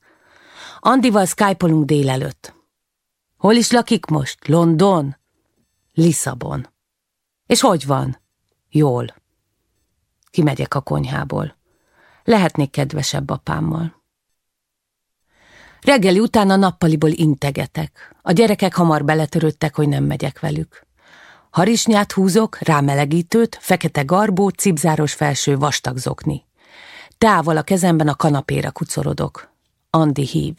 Andival skypolunk délelőtt. Hol is lakik most? London? Lisszabon. És hogy van? Jól. Kimegyek a konyhából. Lehetnék kedvesebb apámmal. Reggeli után a nappaliból integetek. A gyerekek hamar beletörődtek, hogy nem megyek velük. Harisnyát húzok, rámelegítőt, fekete garbó, cipzáros felső vastag zokni. Tával a kezemben a kanapéra kucorodok. Andi hív.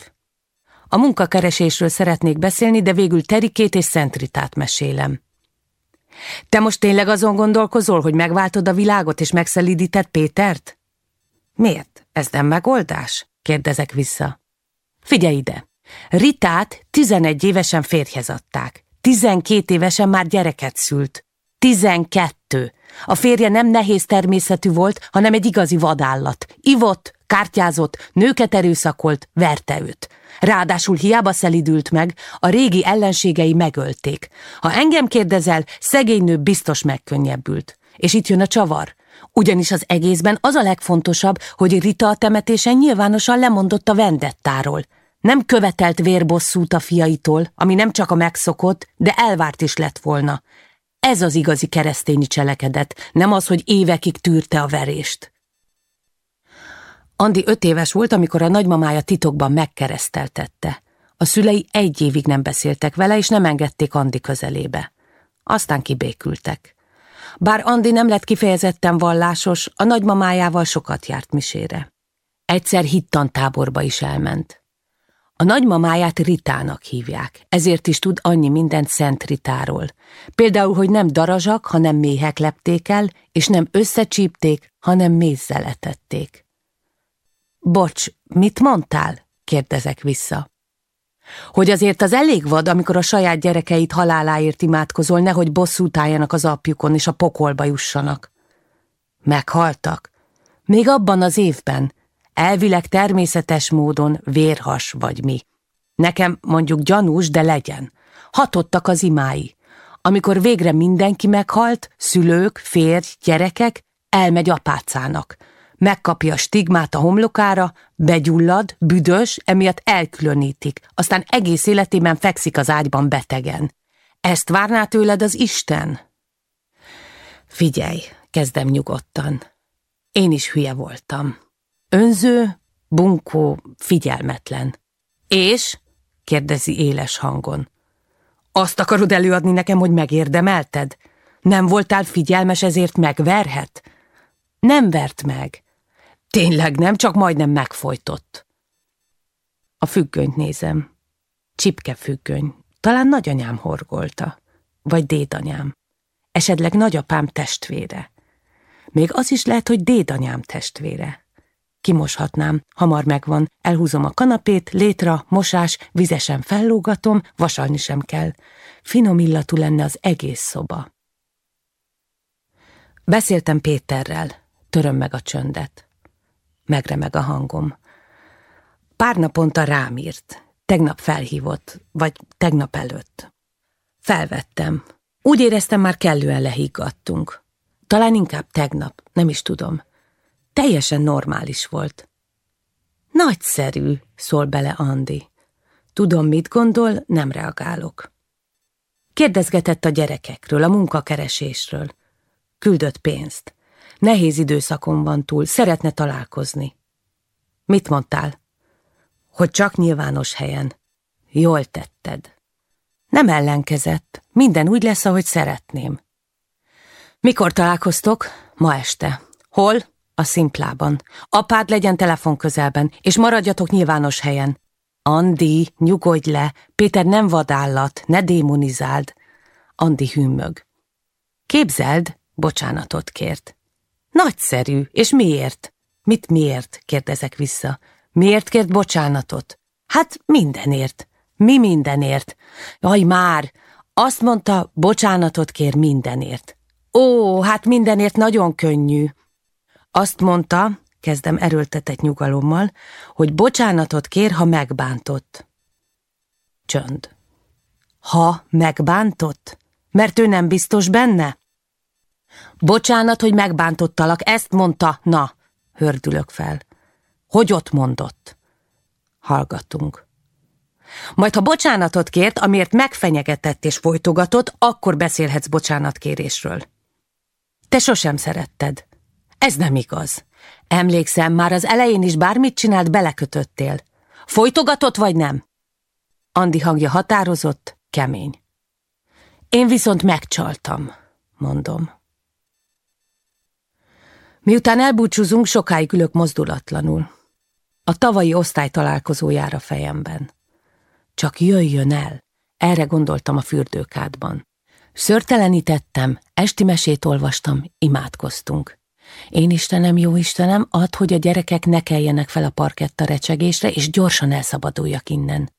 A munkakeresésről szeretnék beszélni, de végül Terikét és Szentritát mesélem. Te most tényleg azon gondolkozol, hogy megváltod a világot és megszelídíted Pétert? Miért? Ez nem megoldás? kérdezek vissza. Figyelj ide! Ritát 11 évesen férjhez adták. 12 évesen már gyereket szült. 12. A férje nem nehéz természetű volt, hanem egy igazi vadállat. Ivott, kártyázott, nőket erőszakolt, verte őt. Ráadásul hiába szelidült meg, a régi ellenségei megölték. Ha engem kérdezel, szegény nő biztos megkönnyebbült. És itt jön a csavar. Ugyanis az egészben az a legfontosabb, hogy Rita a temetésen nyilvánosan lemondott a vendettáról. Nem követelt vérbosszút a fiaitól, ami nem csak a megszokott, de elvárt is lett volna. Ez az igazi keresztényi cselekedet, nem az, hogy évekig tűrte a verést. Andi öt éves volt, amikor a nagymamája titokban megkereszteltette. A szülei egy évig nem beszéltek vele, és nem engedték Andi közelébe. Aztán kibékültek. Bár Andi nem lett kifejezetten vallásos, a nagymamájával sokat járt misére. Egyszer hittantáborba is elment. A nagymamáját Ritának hívják, ezért is tud annyi mindent Szent Ritáról. Például, hogy nem darazsak, hanem méhek lepték el, és nem összecsípték, hanem mézzel etették. Bocs, mit mondtál? kérdezek vissza. Hogy azért az elég vad, amikor a saját gyerekeit haláláért imádkozol, nehogy bosszút álljanak az apjukon és a pokolba jussanak. Meghaltak. Még abban az évben, elvileg természetes módon vérhas vagy mi. Nekem mondjuk gyanús, de legyen. Hatottak az imái. Amikor végre mindenki meghalt, szülők, férj, gyerekek, elmegy apácának megkapja a stigmát a homlokára, begyullad, büdös, emiatt elkülönítik, aztán egész életében fekszik az ágyban betegen. Ezt várná tőled az Isten? Figyelj, kezdem nyugodtan. Én is hülye voltam. Önző, bunkó, figyelmetlen. És? kérdezi éles hangon. Azt akarod előadni nekem, hogy megérdemelted? Nem voltál figyelmes, ezért megverhet? Nem vert meg. Tényleg nem, csak majdnem megfojtott. A függönyt nézem. Csipke függöny. Talán nagyanyám horgolta. Vagy dédanyám. Esetleg nagyapám testvére. Még az is lehet, hogy dédanyám testvére. Kimoshatnám, hamar megvan, elhúzom a kanapét, létra, mosás, vizesen fellógatom, vasalni sem kell. Finom illatú lenne az egész szoba. Beszéltem Péterrel, töröm meg a csöndet. Megremeg a hangom. Pár naponta rám írt. Tegnap felhívott, vagy tegnap előtt. Felvettem. Úgy éreztem, már kellően lehiggadtunk. Talán inkább tegnap, nem is tudom. Teljesen normális volt. Nagyszerű, szól bele Andi. Tudom, mit gondol, nem reagálok. Kérdezgetett a gyerekekről, a munkakeresésről. Küldött pénzt. Nehéz időszakon van túl, szeretne találkozni. Mit mondtál? Hogy csak nyilvános helyen. Jól tetted. Nem ellenkezett, minden úgy lesz, ahogy szeretném. Mikor találkoztok? Ma este. Hol? A szimplában. Apád legyen telefon közelben, és maradjatok nyilvános helyen. Andi, nyugodj le, Péter nem vadállat, ne démonizáld. Andi hűmög. Képzeld, bocsánatot kért. Nagyszerű, és miért? Mit miért? kérdezek vissza. Miért kért bocsánatot? Hát mindenért. Mi mindenért? Jaj, már! Azt mondta, bocsánatot kér mindenért. Ó, hát mindenért nagyon könnyű. Azt mondta, kezdem erőltetett nyugalommal, hogy bocsánatot kér, ha megbántott. Csönd. Ha megbántott? Mert ő nem biztos benne? Bocsánat, hogy megbántottalak, ezt mondta, na, hördülök fel. Hogy ott mondott? Hallgatunk. Majd ha bocsánatot kért, amiért megfenyegetett és folytogatott, akkor beszélhetsz bocsánatkérésről. Te sosem szeretted. Ez nem igaz. Emlékszem, már az elején is bármit csinált, belekötöttél. Folytogatott vagy nem? Andi hangja határozott, kemény. Én viszont megcsaltam, mondom. Miután elbúcsúzunk, sokáig ülök mozdulatlanul. A tavalyi osztály találkozójára fejemben. csak jöjjön el. Erre gondoltam a fürdőkádban. Szörtelenítettem, esti mesét olvastam, imádkoztunk. Én Istenem, jó Istenem, add, hogy a gyerekek ne keljenek fel a parketta recsegésre, és gyorsan elszabaduljak innen.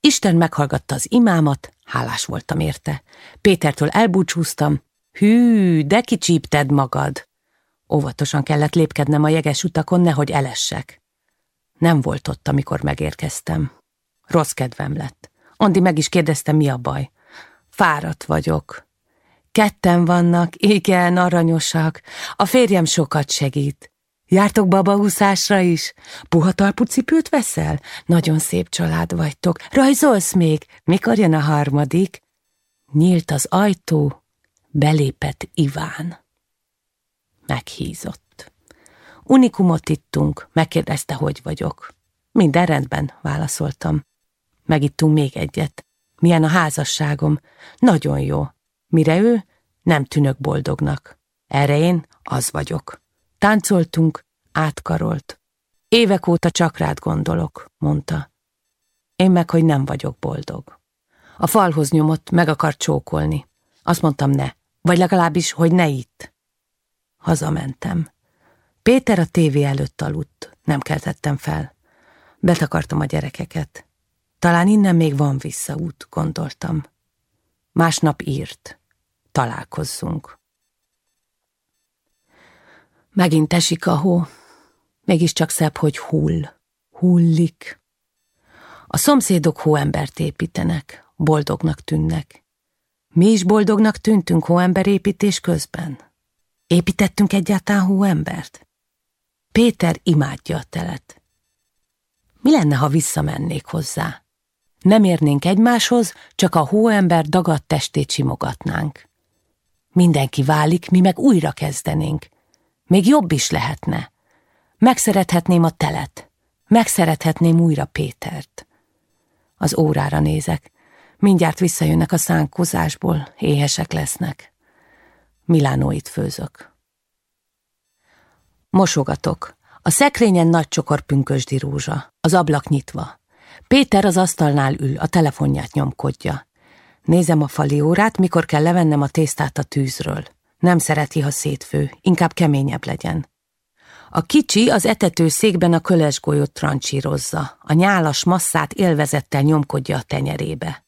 Isten meghallgatta az imámat, hálás voltam érte. Pétertől elbúcsúztam. Hű, de kicsípted magad! Óvatosan kellett lépkednem a jeges utakon, nehogy elessek. Nem volt ott, amikor megérkeztem. Rossz kedvem lett. Andi meg is kérdezte, mi a baj. Fáradt vagyok. Ketten vannak, igen, aranyosak. A férjem sokat segít. Jártok babaúszásra is? Puha talpú cipőt veszel? Nagyon szép család vagytok. Rajzolsz még? Mikor jön a harmadik? Nyílt az ajtó, belépett Iván. Meghízott. Unikumot ittunk, megkérdezte, hogy vagyok. Minden rendben, válaszoltam. Megittunk még egyet. Milyen a házasságom? Nagyon jó. Mire ő? Nem tűnök boldognak. Erre én az vagyok. Táncoltunk, átkarolt. Évek óta csak rád gondolok, mondta. Én meg, hogy nem vagyok boldog. A falhoz nyomott, meg akar csókolni. Azt mondtam, ne. Vagy legalábbis, hogy ne itt. Hazamentem. Péter a tévé előtt aludt. Nem keltettem fel. Betakartam a gyerekeket. Talán innen még van visszaút, gondoltam. Másnap írt. Találkozzunk. Megint esik a hó. Mégiscsak szebb, hogy hull. Hullik. A szomszédok hóembert építenek, boldognak tűnnek. Mi is boldognak tűntünk hóemberépítés közben. Építettünk egyáltalán hóembert? Péter imádja a telet. Mi lenne, ha visszamennék hozzá? Nem érnénk egymáshoz, csak a hóember dagadt testét simogatnánk. Mindenki válik, mi meg újra kezdenénk. Még jobb is lehetne. Megszerethetném a telet. Megszerethetném újra Pétert. Az órára nézek. Mindjárt visszajönnek a szánkozásból, éhesek lesznek. Milánóit főzök. Mosogatok. A szekrényen nagy csokor pünkösdi rózsa, az ablak nyitva. Péter az asztalnál ül, a telefonját nyomkodja. Nézem a fali órát, mikor kell levennem a tésztát a tűzről. Nem szereti, ha szétfő, inkább keményebb legyen. A kicsi az etető székben a kölesgolyót trancsírozza, a nyálas masszát élvezettel nyomkodja a tenyerébe.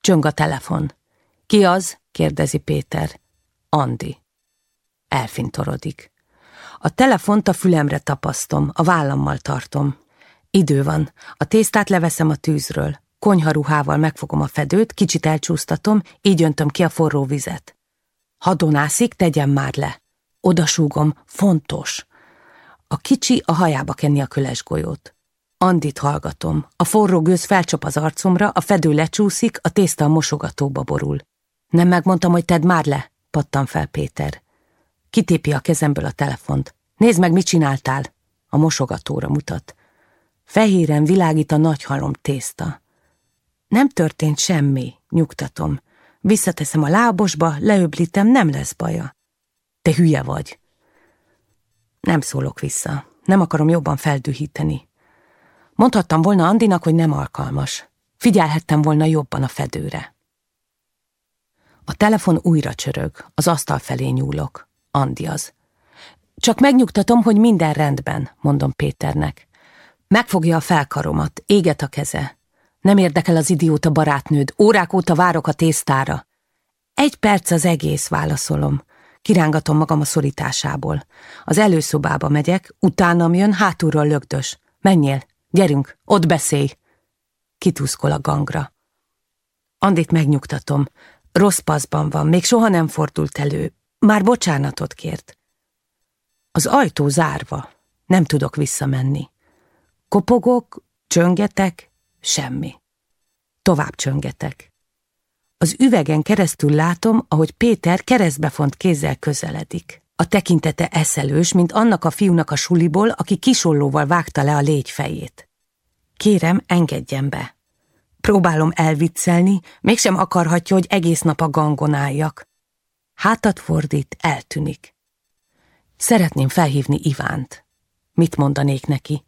Csöng a telefon. Ki az? kérdezi Péter. Andi. Elfintorodik. A telefont a fülemre tapasztom, a vállammal tartom. Idő van. A tésztát leveszem a tűzről. Konyharuhával megfogom a fedőt, kicsit elcsúsztatom, így öntöm ki a forró vizet. Ha donászik, tegyen már le. Odasúgom, fontos. A kicsi a hajába kenni a köles golyót. Andit hallgatom. A forró gőz felcsap az arcomra, a fedő lecsúszik, a tészta a mosogatóba borul. Nem megmondtam, hogy tedd már le, pattan fel Péter. Kitépi a kezemből a telefont. Nézd meg, mit csináltál. A mosogatóra mutat. Fehéren világít a nagy halom tészta. Nem történt semmi, nyugtatom. Visszateszem a lábosba, leöblítem, nem lesz baja. Te hülye vagy. Nem szólok vissza. Nem akarom jobban feldühíteni. Mondhattam volna Andinak, hogy nem alkalmas. Figyelhettem volna jobban a fedőre. A telefon újra csörög, az asztal felé nyúlok. Andi az. Csak megnyugtatom, hogy minden rendben, mondom Péternek. Megfogja a felkaromat, éget a keze. Nem érdekel az idióta barátnőd, órák óta várok a tésztára. Egy perc az egész, válaszolom. Kirángatom magam a szorításából. Az előszobába megyek, utánam jön, hátulról lögdös. Menjél, gyerünk, ott beszélj. Kitúszkol a gangra. Andit megnyugtatom. Rossz paszban van, még soha nem fordult elő. Már bocsánatot kért. Az ajtó zárva. Nem tudok visszamenni. Kopogok, csöngetek, semmi. Tovább csöngetek. Az üvegen keresztül látom, ahogy Péter keresztbefont kézzel közeledik. A tekintete eszelős, mint annak a fiúnak a suliból, aki kisollóval vágta le a légy fejét. Kérem, engedjen be. Próbálom elviccelni, mégsem akarhatja, hogy egész nap a gangon álljak. Hátat fordít, eltűnik. Szeretném felhívni Ivánt. Mit mondanék neki?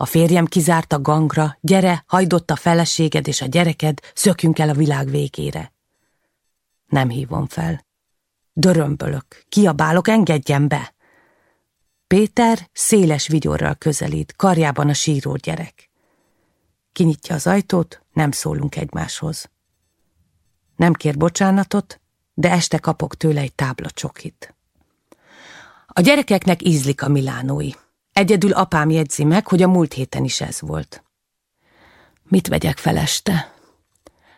A férjem kizárt a gangra, gyere, hajdotta a feleséged és a gyereked, szökjünk el a világ végére. Nem hívom fel. Dörömbölök, kiabálok, engedjen be! Péter széles vigyorral közelít, karjában a síró gyerek. Kinyitja az ajtót, nem szólunk egymáshoz. Nem kér bocsánatot, de este kapok tőle egy tábla csokit. A gyerekeknek ízlik a milánói. Egyedül apám jegyzi meg, hogy a múlt héten is ez volt. Mit vegyek fel este?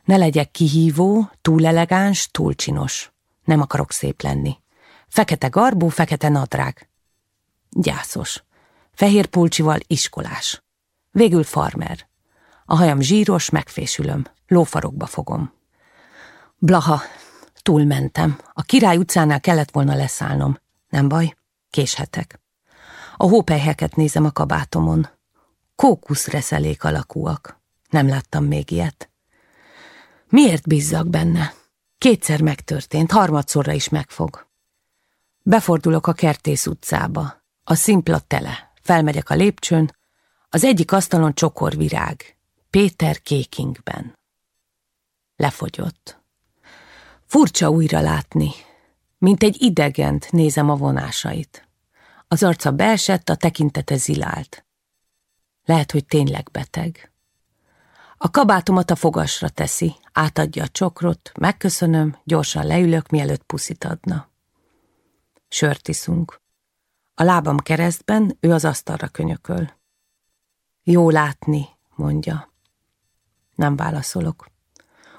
Ne legyek kihívó, túl elegáns, túl csinos. Nem akarok szép lenni. Fekete garbú, fekete nadrág. Gyászos. Fehér pulcsival iskolás. Végül farmer. A hajam zsíros, megfésülöm. Lófarokba fogom. Blaha, túlmentem. A király utcánál kellett volna leszállnom. Nem baj, késhetek. A hópelyheket nézem a kabátomon. Kókuszreszelék alakúak. Nem láttam még ilyet. Miért bízzak benne? Kétszer megtörtént, harmadszorra is megfog. Befordulok a kertész utcába. A szimpla tele. Felmegyek a lépcsőn. Az egyik asztalon csokorvirág. Péter kékingben. Lefogyott. Furcsa újra látni. Mint egy idegent nézem a vonásait. Az arca beesett, a tekintete zilált. Lehet, hogy tényleg beteg. A kabátomat a fogasra teszi, átadja a csokrot, megköszönöm, gyorsan leülök, mielőtt puszit adna. Sört iszunk. A lábam keresztben, ő az asztalra könyököl. Jó látni, mondja. Nem válaszolok.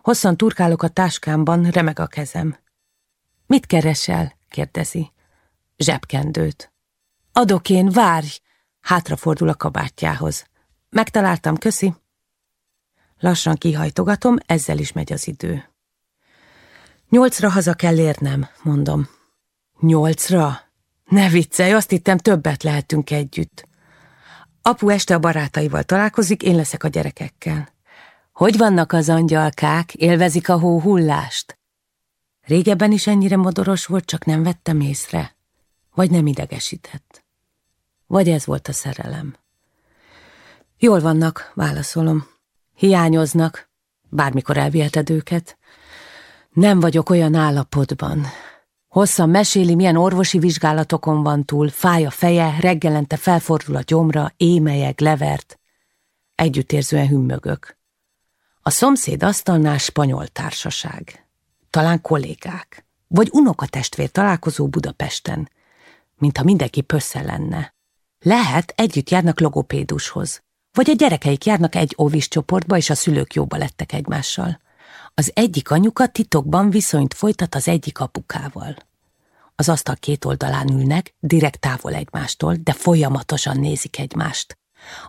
Hosszan turkálok a táskámban, remeg a kezem. Mit keresel? kérdezi. Zsebkendőt. Adok én, várj! Hátrafordul a kabátjához. Megtaláltam, köszi. Lassan kihajtogatom, ezzel is megy az idő. Nyolcra haza kell érnem, mondom. Nyolcra? Ne viccelj, azt hittem többet lehetünk együtt. Apu este a barátaival találkozik, én leszek a gyerekekkel. Hogy vannak az angyalkák? Élvezik a hóhullást? Régebben is ennyire modoros volt, csak nem vettem észre. Vagy nem idegesített. Vagy ez volt a szerelem. Jól vannak, válaszolom. Hiányoznak, bármikor elviheted őket. Nem vagyok olyan állapotban. Hosszan meséli, milyen orvosi vizsgálatokon van túl, fáj a feje, reggelente felfordul a gyomra, émelyek, levert. Együttérzően hümmögök. A szomszéd asztalnál spanyol társaság. Talán kollégák. Vagy unokatestvér találkozó Budapesten. Mintha mindenki pössze lenne. Lehet, együtt járnak logopédushoz. Vagy a gyerekeik járnak egy óvis csoportba, és a szülők jóba lettek egymással. Az egyik anyuka titokban viszonyt folytat az egyik apukával. Az asztal két oldalán ülnek, direkt távol egymástól, de folyamatosan nézik egymást.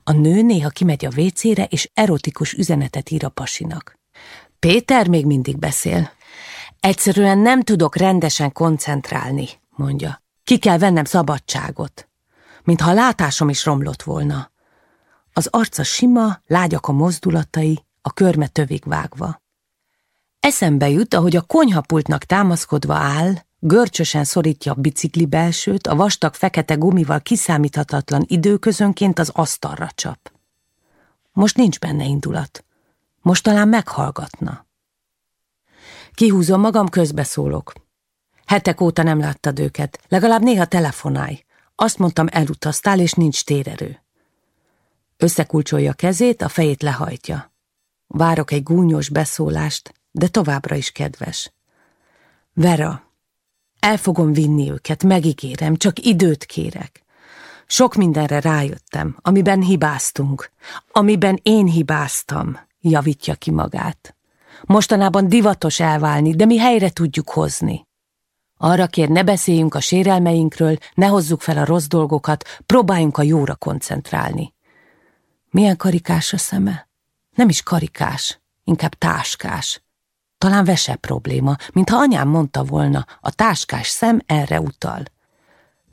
A nő néha kimegy a vécére, és erotikus üzenetet ír a pasinak. Péter még mindig beszél. Egyszerűen nem tudok rendesen koncentrálni, mondja. Ki kell vennem szabadságot. Mintha a látásom is romlott volna. Az arca sima, lágyak a mozdulatai, a körme tövig vágva. Eszembe jut, ahogy a konyhapultnak támaszkodva áll, görcsösen szorítja a bicikli belsőt, a vastag fekete gumival kiszámíthatatlan időközönként az asztalra csap. Most nincs benne indulat. Most talán meghallgatna. Kihúzom magam, közbeszólok. Hetek óta nem láttad őket, legalább néha telefonálj. Azt mondtam, elutaztál, és nincs térerő. Összekulcsolja kezét, a fejét lehajtja. Várok egy gúnyos beszólást, de továbbra is kedves. Vera, el fogom vinni őket, megígérem, csak időt kérek. Sok mindenre rájöttem, amiben hibáztunk, amiben én hibáztam, javítja ki magát. Mostanában divatos elválni, de mi helyre tudjuk hozni. Arra kér, ne beszéljünk a sérelmeinkről, ne hozzuk fel a rossz dolgokat, próbáljunk a jóra koncentrálni. Milyen karikás a szeme? Nem is karikás, inkább táskás. Talán vese probléma, mintha anyám mondta volna, a táskás szem erre utal.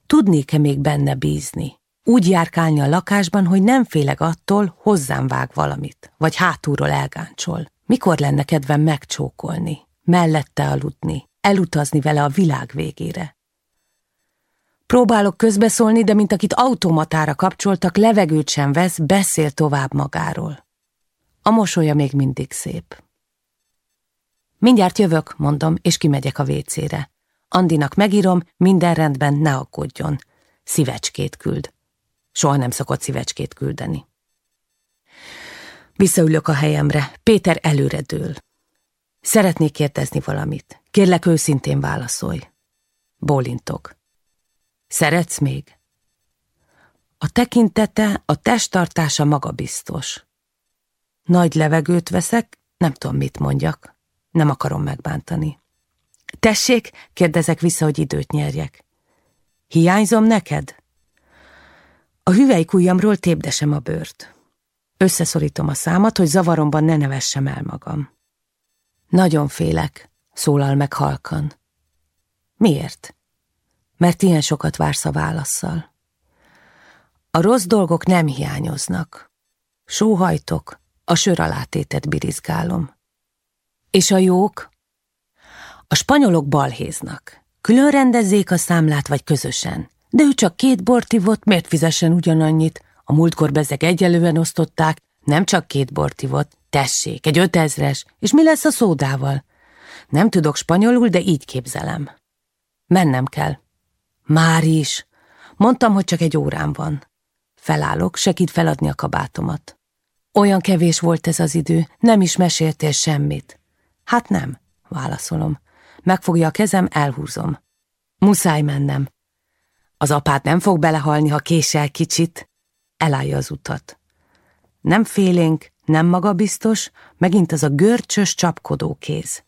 Tudnék-e még benne bízni? Úgy járkálni a lakásban, hogy nem félek attól, hozzám vág valamit, vagy hátulról elgáncsol. Mikor lenne kedvem megcsókolni, mellette aludni, elutazni vele a világ végére? Próbálok közbeszólni, de mint akit automatára kapcsoltak, levegőt sem vesz, beszél tovább magáról. A mosolya még mindig szép. Mindjárt jövök, mondom, és kimegyek a vécére. Andinak megírom, minden rendben, ne aggódjon. Szívecskét küld. Soha nem szokott szívecskét küldeni. Visszaülök a helyemre, Péter előre dől. Szeretnék kérdezni valamit. Kérlek őszintén válaszolj. Bólintok. Szeretsz még? A tekintete, a testtartása magabiztos. Nagy levegőt veszek, nem tudom, mit mondjak. Nem akarom megbántani. Tessék, kérdezek vissza, hogy időt nyerjek. Hiányzom neked? A hüvelykujjamról tépdesem a bőrt. Összeszorítom a számat, hogy zavaromban ne nevessem el magam. Nagyon félek, szólal meg halkan. Miért? Mert ilyen sokat vársz a válaszsal. A rossz dolgok nem hiányoznak. Sóhajtok, a sör alátétet birizgálom. És a jók? A spanyolok balhéznak. Külön rendezzék a számlát, vagy közösen. De ő csak két bort ivott, miért fizessen ugyanannyit? A múltkor bezeg egyelően osztották, nem csak két bort ivott. Tessék, egy ötezres, és mi lesz a szódával? Nem tudok spanyolul, de így képzelem. Mennem kell. Már is. Mondtam, hogy csak egy órám van. Felállok, segít feladni a kabátomat. Olyan kevés volt ez az idő, nem is meséltél semmit. Hát nem, válaszolom. Megfogja a kezem, elhúzom. Muszáj mennem. Az apád nem fog belehalni, ha késel kicsit. Elállja az utat. Nem félénk, nem magabiztos, megint az a görcsös, csapkodó kéz.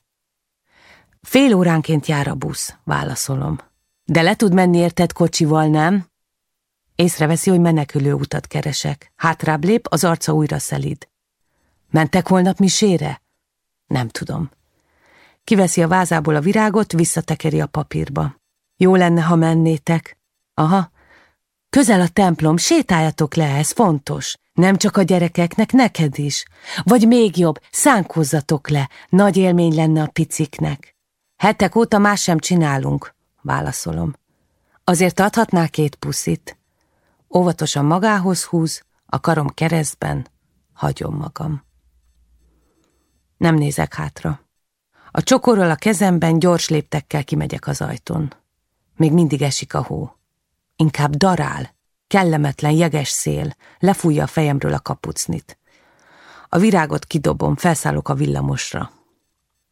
Fél óránként jár a busz, válaszolom. De le tud menni érted kocsival, nem? Észreveszi, hogy menekülő utat keresek. Hátrább lép, az arca újra szelíd. Mentek holnap misére? Nem tudom. Kiveszi a vázából a virágot, visszatekeri a papírba. Jó lenne, ha mennétek. Aha. Közel a templom, sétáljatok le, ez fontos. Nem csak a gyerekeknek, neked is. Vagy még jobb, szánkozzatok le, nagy élmény lenne a piciknek. Hetek óta más sem csinálunk, válaszolom. Azért adhatná két puszit. Óvatosan magához húz, a karom keresztben, hagyom magam. Nem nézek hátra. A csokorral a kezemben gyors léptekkel kimegyek az ajtón. Még mindig esik a hó. Inkább darál, kellemetlen jeges szél, lefújja a fejemről a kapucnit. A virágot kidobom, felszállok a villamosra.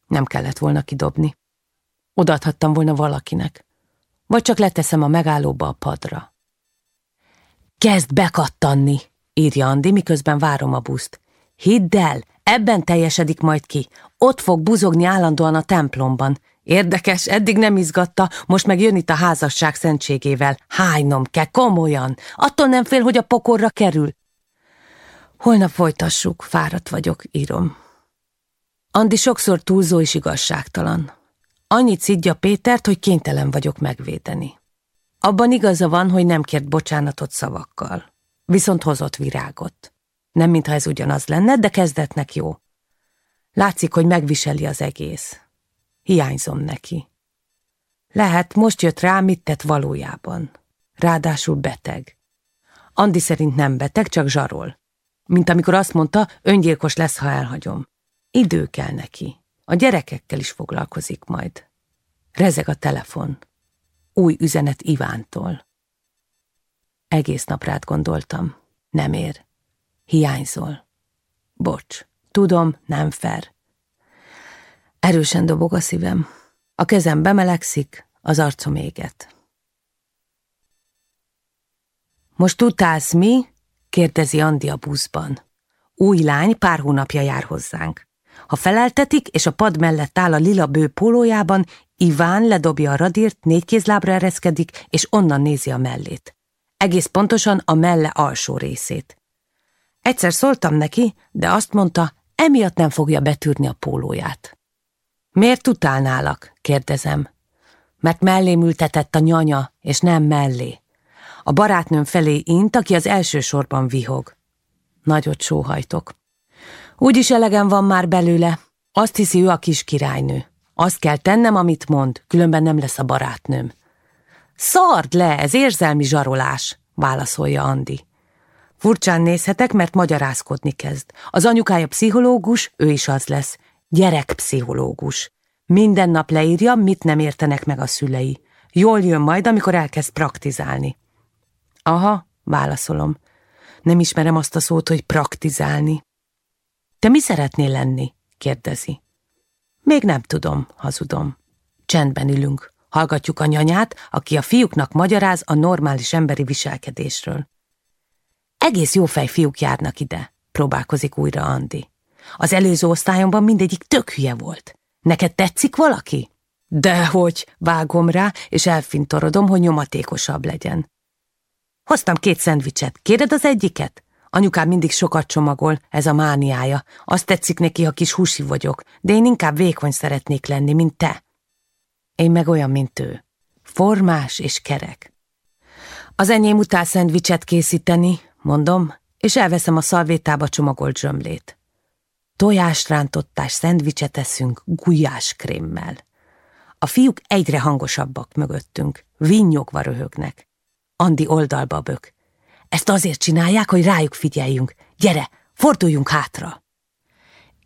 Nem kellett volna kidobni. Odaadhattam volna valakinek. Vagy csak leteszem a megállóba a padra. Kezd bekattanni, írja Andi, miközben várom a buszt. Hidd el, ebben teljesedik majd ki. Ott fog buzogni állandóan a templomban. Érdekes, eddig nem izgatta, most meg jön itt a házasság szentségével. Hánynom kell, komolyan. Attól nem fél, hogy a pokorra kerül. Holnap folytassuk, fáradt vagyok, írom. Andi sokszor túlzó és igazságtalan. Annyit szidja Pétert, hogy kénytelen vagyok megvédeni. Abban igaza van, hogy nem kért bocsánatot szavakkal. Viszont hozott virágot. Nem mintha ez ugyanaz lenne, de kezdetnek jó. Látszik, hogy megviseli az egész. Hiányzom neki. Lehet, most jött rá, mit tett valójában. Ráadásul beteg. Andi szerint nem beteg, csak zsarol. Mint amikor azt mondta, öngyilkos lesz, ha elhagyom. Idő kell neki. A gyerekekkel is foglalkozik majd. Rezeg a telefon. Új üzenet Ivántól. Egész nap rád gondoltam. Nem ér. Hiányzol. Bocs. Tudom, nem fer. Erősen dobog a szívem. A kezem bemelegszik, az arcom éget. Most tudtálsz mi? kérdezi Andi a buszban. Új lány pár hónapja jár hozzánk. Ha feleltetik, és a pad mellett áll a lila bő pólójában, Iván ledobja a radírt, négy kézlábra ereszkedik, és onnan nézi a mellét. Egész pontosan a melle alsó részét. Egyszer szóltam neki, de azt mondta, emiatt nem fogja betűrni a pólóját. Miért utálnálak? kérdezem. Mert mellém ültetett a nyanya, és nem mellé. A barátnőm felé int, aki az első sorban vihog. Nagyot sóhajtok. Úgyis elegem van már belőle. Azt hiszi ő a kis királynő. Azt kell tennem, amit mond, különben nem lesz a barátnőm. Szard le, ez érzelmi zsarolás, válaszolja Andi. Furcsán nézhetek, mert magyarázkodni kezd. Az anyukája pszichológus, ő is az lesz. Gyerekpszichológus. Minden nap leírja, mit nem értenek meg a szülei. Jól jön majd, amikor elkezd praktizálni. Aha, válaszolom. Nem ismerem azt a szót, hogy praktizálni. Te mi szeretnél lenni? kérdezi. Még nem tudom, hazudom. Csendben ülünk. Hallgatjuk a nyanyát, aki a fiúknak magyaráz a normális emberi viselkedésről. Egész jó fej fiúk járnak ide, próbálkozik újra Andi. Az előző osztályomban mindegyik tök hülye volt. Neked tetszik valaki? Dehogy, vágom rá, és elfintorodom, hogy nyomatékosabb legyen. Hoztam két szendvicset, kéred az egyiket? Anyukám mindig sokat csomagol, ez a mániája. Azt tetszik neki, ha kis húsi vagyok, de én inkább vékony szeretnék lenni, mint te. Én meg olyan, mint ő. Formás és kerek. Az enyém utál szendvicset készíteni, mondom, és elveszem a szalvétába csomagolt zsömlét. Tojásrántottás szendvicset eszünk krémmel. A fiúk egyre hangosabbak mögöttünk, vinnyogva röhögnek. Andi oldalba bök. Ezt azért csinálják, hogy rájuk figyeljünk. Gyere, forduljunk hátra!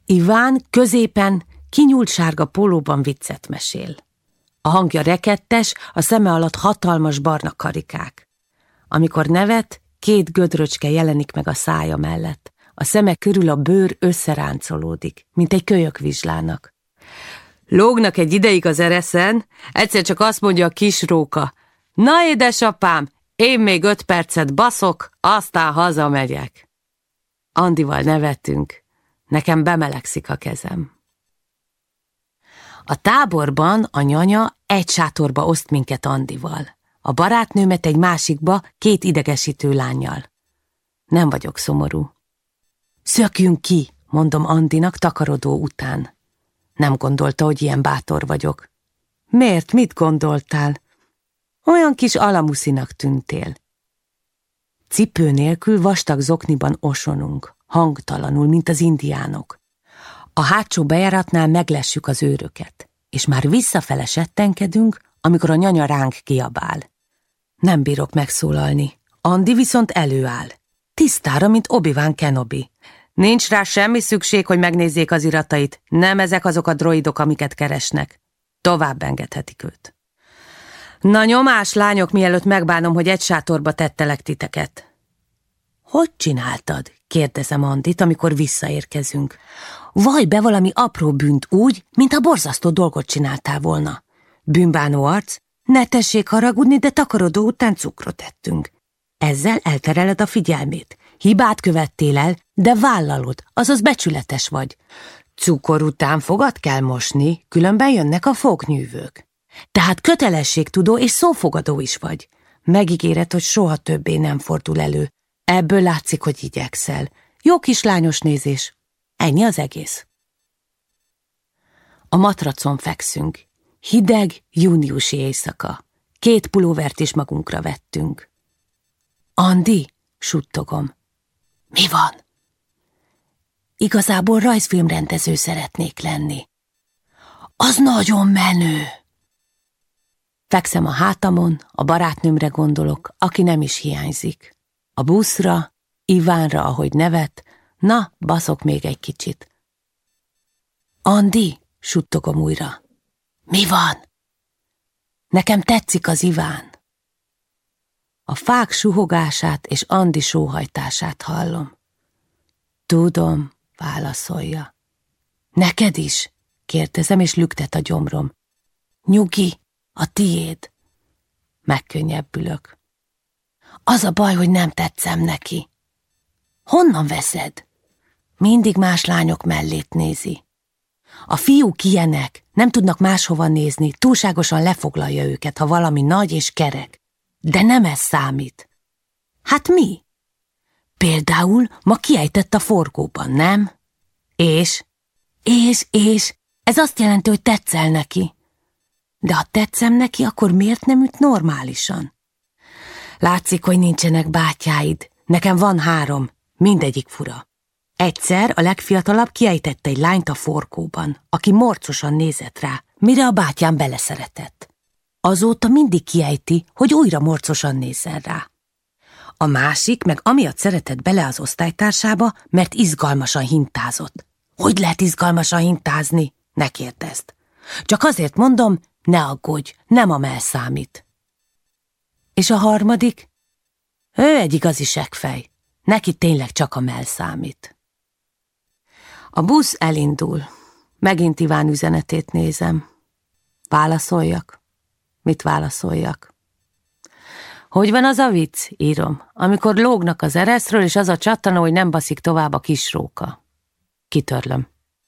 Iván középen kinyúlt sárga pólóban viccet mesél. A hangja rekettes, a szeme alatt hatalmas barna karikák. Amikor nevet, két gödröcske jelenik meg a szája mellett. A szeme körül a bőr összeráncolódik, mint egy kölyök vizslának. Lógnak egy ideig az ereszen, egyszer csak azt mondja a kis róka. Na édesapám, én még öt percet baszok, aztán hazamegyek. Andival nevettünk, nekem bemelegszik a kezem. A táborban a nyanya egy sátorba oszt minket Andival, a barátnőmet egy másikba két idegesítő lányjal. Nem vagyok szomorú. Szökjünk ki, mondom Andinak takarodó után. Nem gondolta, hogy ilyen bátor vagyok. Miért? Mit gondoltál? Olyan kis alamuszinak tűntél. Cipő nélkül vastag zokniban osonunk, hangtalanul, mint az indiánok. A hátsó bejáratnál meglessük az őröket, és már visszafele settenkedünk, amikor a nyanya ránk kiabál. Nem bírok megszólalni. Andi viszont előáll. Tisztára, mint Obi-Wan Kenobi. Nincs rá semmi szükség, hogy megnézzék az iratait. Nem ezek azok a droidok, amiket keresnek. Tovább engedhetik őt. Na nyomás, lányok, mielőtt megbánom, hogy egy sátorba tettelek titeket. Hogy csináltad? kérdezem Andit, amikor visszaérkezünk. Vaj be valami apró bűnt úgy, mint a borzasztó dolgot csináltál volna. Bűnbánó arc, ne tessék haragudni, de takarodó után cukrot ettünk. Ezzel eltereled a figyelmét. Hibát követtél el, de vállalod, azaz becsületes vagy. Cukor után fogat kell mosni, különben jönnek a fognyűvők. Tehát kötelességtudó és szófogadó is vagy. Megígéred, hogy soha többé nem fordul elő. Ebből látszik, hogy igyekszel. Jó kislányos nézés. Ennyi az egész. A matracon fekszünk. Hideg, júniusi éjszaka. Két pulóvert is magunkra vettünk. Andi, suttogom. Mi van? Igazából rajzfilmrendező szeretnék lenni. Az nagyon menő! Fekszem a hátamon, a barátnőmre gondolok, aki nem is hiányzik. A buszra, Ivánra, ahogy nevet, na, baszok még egy kicsit. Andi, suttogom újra. Mi van? Nekem tetszik az Iván. A fák suhogását és Andi sóhajtását hallom. Tudom, válaszolja. Neked is? kérdezem, és lüktet a gyomrom. Nyugi, a tiéd. Megkönnyebbülök. Az a baj, hogy nem tetszem neki. Honnan veszed? Mindig más lányok mellét nézi. A fiúk ilyenek, nem tudnak máshova nézni, túlságosan lefoglalja őket, ha valami nagy és kerek. De nem ez számít. Hát mi? Például ma kiejtett a forgóban, nem? És? És, és, ez azt jelenti, hogy tetszel neki. De ha tetszem neki, akkor miért nem üt normálisan? Látszik, hogy nincsenek bátyáid. Nekem van három, mindegyik fura. Egyszer a legfiatalabb kiejtette egy lányt a forkóban, aki morcosan nézett rá, mire a bátyám beleszeretett. Azóta mindig kiejti, hogy újra morcosan nézzen rá. A másik meg amiatt szeretett bele az osztálytársába, mert izgalmasan hintázott. Hogy lehet izgalmasan hintázni? Ne kérdezd. Csak azért mondom, ne aggódj, nem a mell számít. És a harmadik? Ő egy igazi segfej. Neki tényleg csak a mell számít. A busz elindul. Megint Iván üzenetét nézem. Válaszoljak? Mit válaszoljak? Hogy van az a vicc, írom, amikor lógnak az ereszről, és az a csattanó, hogy nem baszik tovább a kis róka. Kitörlöm.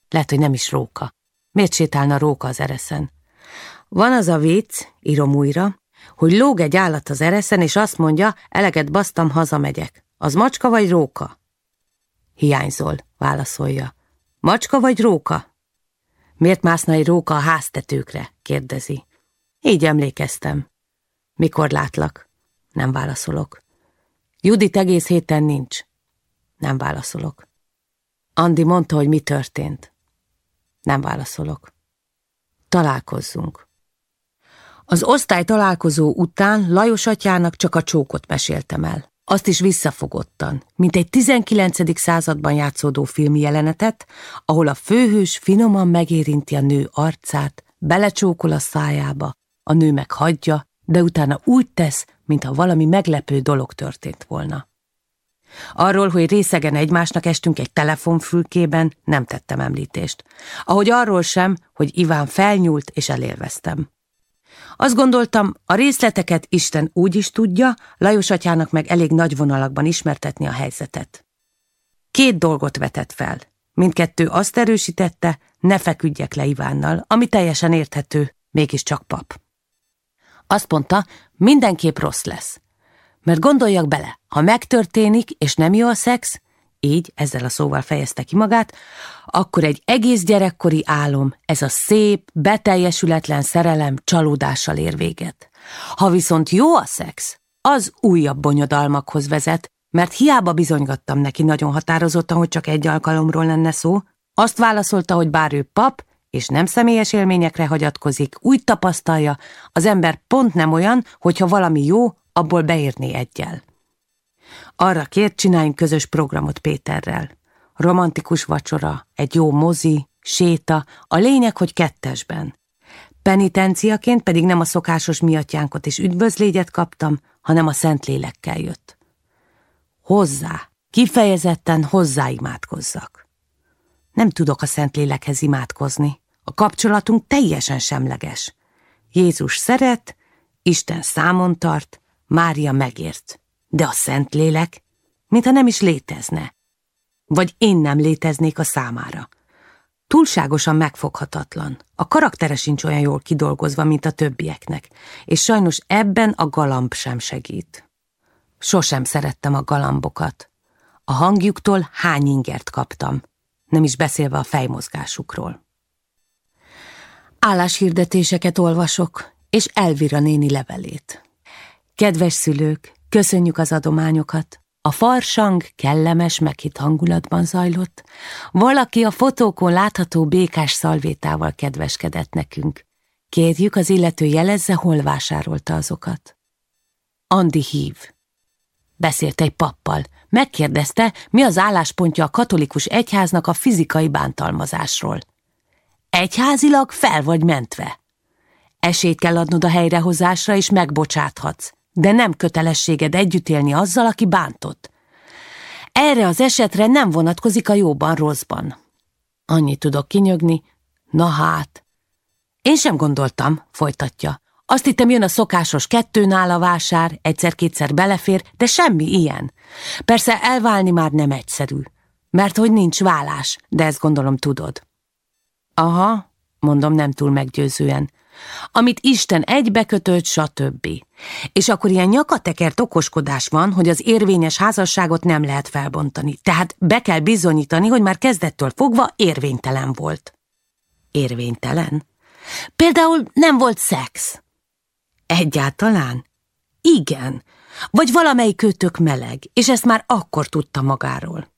Lehet, hogy nem is róka. Miért sétálna róka az ereszen? Van az a vicc, írom újra, hogy lóg egy állat az ereszen, és azt mondja, eleget basztam, hazamegyek. Az macska vagy róka? Hiányzol, válaszolja. Macska vagy róka? Miért mászna egy róka a háztetőkre? kérdezi. Így emlékeztem. Mikor látlak? Nem válaszolok. Judit egész héten nincs. Nem válaszolok. Andi mondta, hogy mi történt. Nem válaszolok. Találkozzunk. Az osztály találkozó után Lajos atyának csak a csókot meséltem el. Azt is visszafogottan, mint egy 19. században játszódó filmjelenetet, ahol a főhős finoman megérinti a nő arcát, belecsókol a szájába, a nő meg hagyja, de utána úgy tesz, mintha valami meglepő dolog történt volna. Arról, hogy részegen egymásnak estünk egy telefonfülkében, nem tettem említést. Ahogy arról sem, hogy Iván felnyúlt és elélveztem. Azt gondoltam, a részleteket Isten úgy is tudja, Lajos atyának meg elég nagy vonalakban ismertetni a helyzetet. Két dolgot vetett fel. Mindkettő azt erősítette, ne feküdjek le Ivánnal, ami teljesen érthető, mégiscsak pap. Azt mondta, mindenképp rossz lesz. Mert gondoljak bele, ha megtörténik, és nem jó a szex, így, ezzel a szóval fejezte ki magát, akkor egy egész gyerekkori álom, ez a szép, beteljesületlen szerelem csalódással ér véget. Ha viszont jó a szex, az újabb bonyodalmakhoz vezet, mert hiába bizonygattam neki nagyon határozottan, hogy csak egy alkalomról lenne szó, azt válaszolta, hogy bár ő pap, és nem személyes élményekre hagyatkozik, úgy tapasztalja, az ember pont nem olyan, hogyha valami jó, abból beírni egyel. Arra kért, csináljunk közös programot Péterrel. Romantikus vacsora, egy jó mozi, séta, a lényeg, hogy kettesben. Penitenciaként pedig nem a szokásos miatjánkot és üdvözlégyet kaptam, hanem a Szentlélekkel jött. Hozzá, kifejezetten hozzá imádkozzak. Nem tudok a Szentlélekhez imádkozni. A kapcsolatunk teljesen semleges. Jézus szeret, Isten számon tart, Mária megért. De a Szentlélek, mintha nem is létezne. Vagy én nem léteznék a számára. Túlságosan megfoghatatlan. A karaktere sincs olyan jól kidolgozva, mint a többieknek, és sajnos ebben a galamb sem segít. Sosem szerettem a galambokat. A hangjuktól hány ingert kaptam, nem is beszélve a fejmozgásukról. Álláshirdetéseket olvasok, és Elvira néni levelét. Kedves szülők, köszönjük az adományokat. A farsang kellemes, meghitt hangulatban zajlott. Valaki a fotókon látható békás szalvétával kedveskedett nekünk. Kérjük, az illető jelezze, hol vásárolta azokat. Andi hív. Beszélt egy pappal. Megkérdezte, mi az álláspontja a katolikus egyháznak a fizikai bántalmazásról. Egyházilag fel vagy mentve. Esélyt kell adnod a helyrehozásra, és megbocsáthatsz de nem kötelességed együtt élni azzal, aki bántott. Erre az esetre nem vonatkozik a jóban rosszban. Annyit tudok kinyögni, na hát. Én sem gondoltam, folytatja. Azt hittem jön a szokásos kettőnál a vásár, egyszer-kétszer belefér, de semmi ilyen. Persze elválni már nem egyszerű, mert hogy nincs vállás, de ezt gondolom tudod. Aha, mondom nem túl meggyőzően amit Isten egybekötött, stb. És akkor ilyen nyakatekert okoskodás van, hogy az érvényes házasságot nem lehet felbontani. Tehát be kell bizonyítani, hogy már kezdettől fogva érvénytelen volt. Érvénytelen? Például nem volt szex. Egyáltalán? Igen. Vagy valamelyik kötök meleg, és ezt már akkor tudta magáról.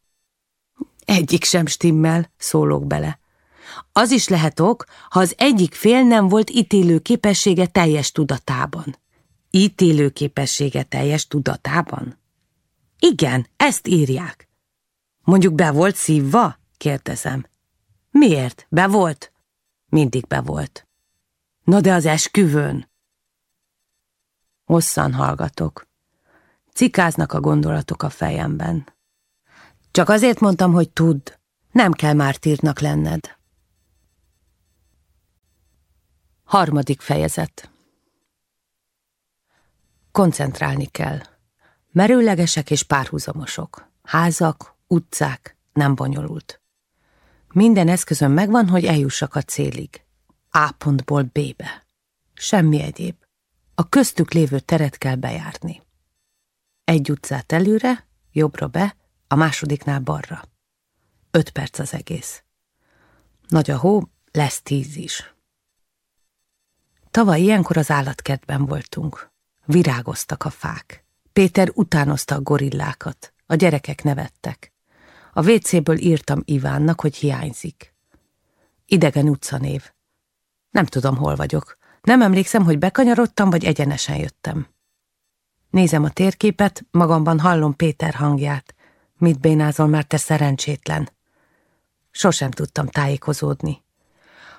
Egyik sem stimmel, szólok bele. Az is lehet ok, ha az egyik fél nem volt ítélő képessége teljes tudatában. Ítélő képessége teljes tudatában? Igen, ezt írják. Mondjuk be volt szívva? kérdezem. Miért? Be volt? Mindig be volt. Na de az esküvőn? Hosszan hallgatok. Cikáznak a gondolatok a fejemben. Csak azért mondtam, hogy tudd, nem kell mártírnak lenned. Harmadik fejezet Koncentrálni kell. Merőlegesek és párhuzamosok. Házak, utcák, nem bonyolult. Minden eszközön megvan, hogy eljussak a célig. A pontból B-be. Semmi egyéb. A köztük lévő teret kell bejárni. Egy utcát előre, jobbra be, a másodiknál balra. Öt perc az egész. Nagy a hó, lesz tíz is. Tavaly ilyenkor az állatkertben voltunk. Virágoztak a fák. Péter utánozta a gorillákat. A gyerekek nevettek. A WC-ből írtam Ivánnak, hogy hiányzik. Idegen utcanév. Nem tudom, hol vagyok. Nem emlékszem, hogy bekanyarodtam, vagy egyenesen jöttem. Nézem a térképet, magamban hallom Péter hangját. Mit bénázol már, te szerencsétlen? Sosem tudtam tájékozódni.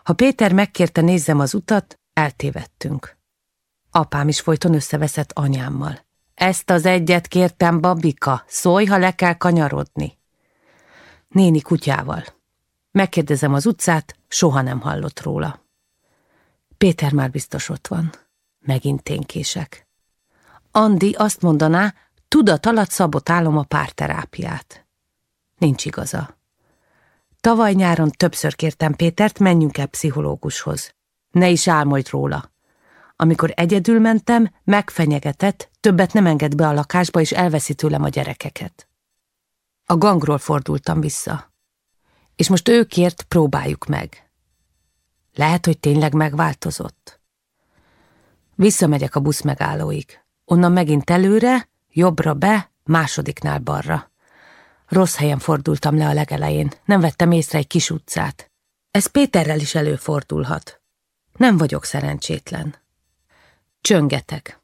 Ha Péter megkérte nézzem az utat, eltévedtünk. Apám is folyton összeveszett anyámmal. Ezt az egyet kértem, babika, szólj, ha le kell kanyarodni. Néni kutyával. Megkérdezem az utcát, soha nem hallott róla. Péter már biztos ott van. Megint ténkések. Andi azt mondaná, tudat alatt szabotálom a párterápiát. Nincs igaza. Tavaly nyáron többször kértem Pétert, menjünk el pszichológushoz. Ne is álmodj róla. Amikor egyedül mentem, megfenyegetett, többet nem enged be a lakásba, és elveszi tőlem a gyerekeket. A gangról fordultam vissza. És most ő kért, próbáljuk meg. Lehet, hogy tényleg megváltozott. Visszamegyek a busz megállóig. Onnan megint előre, jobbra be, másodiknál balra. Rossz helyen fordultam le a legelején, nem vettem észre egy kis utcát. Ez Péterrel is előfordulhat. Nem vagyok szerencsétlen. Csöngetek.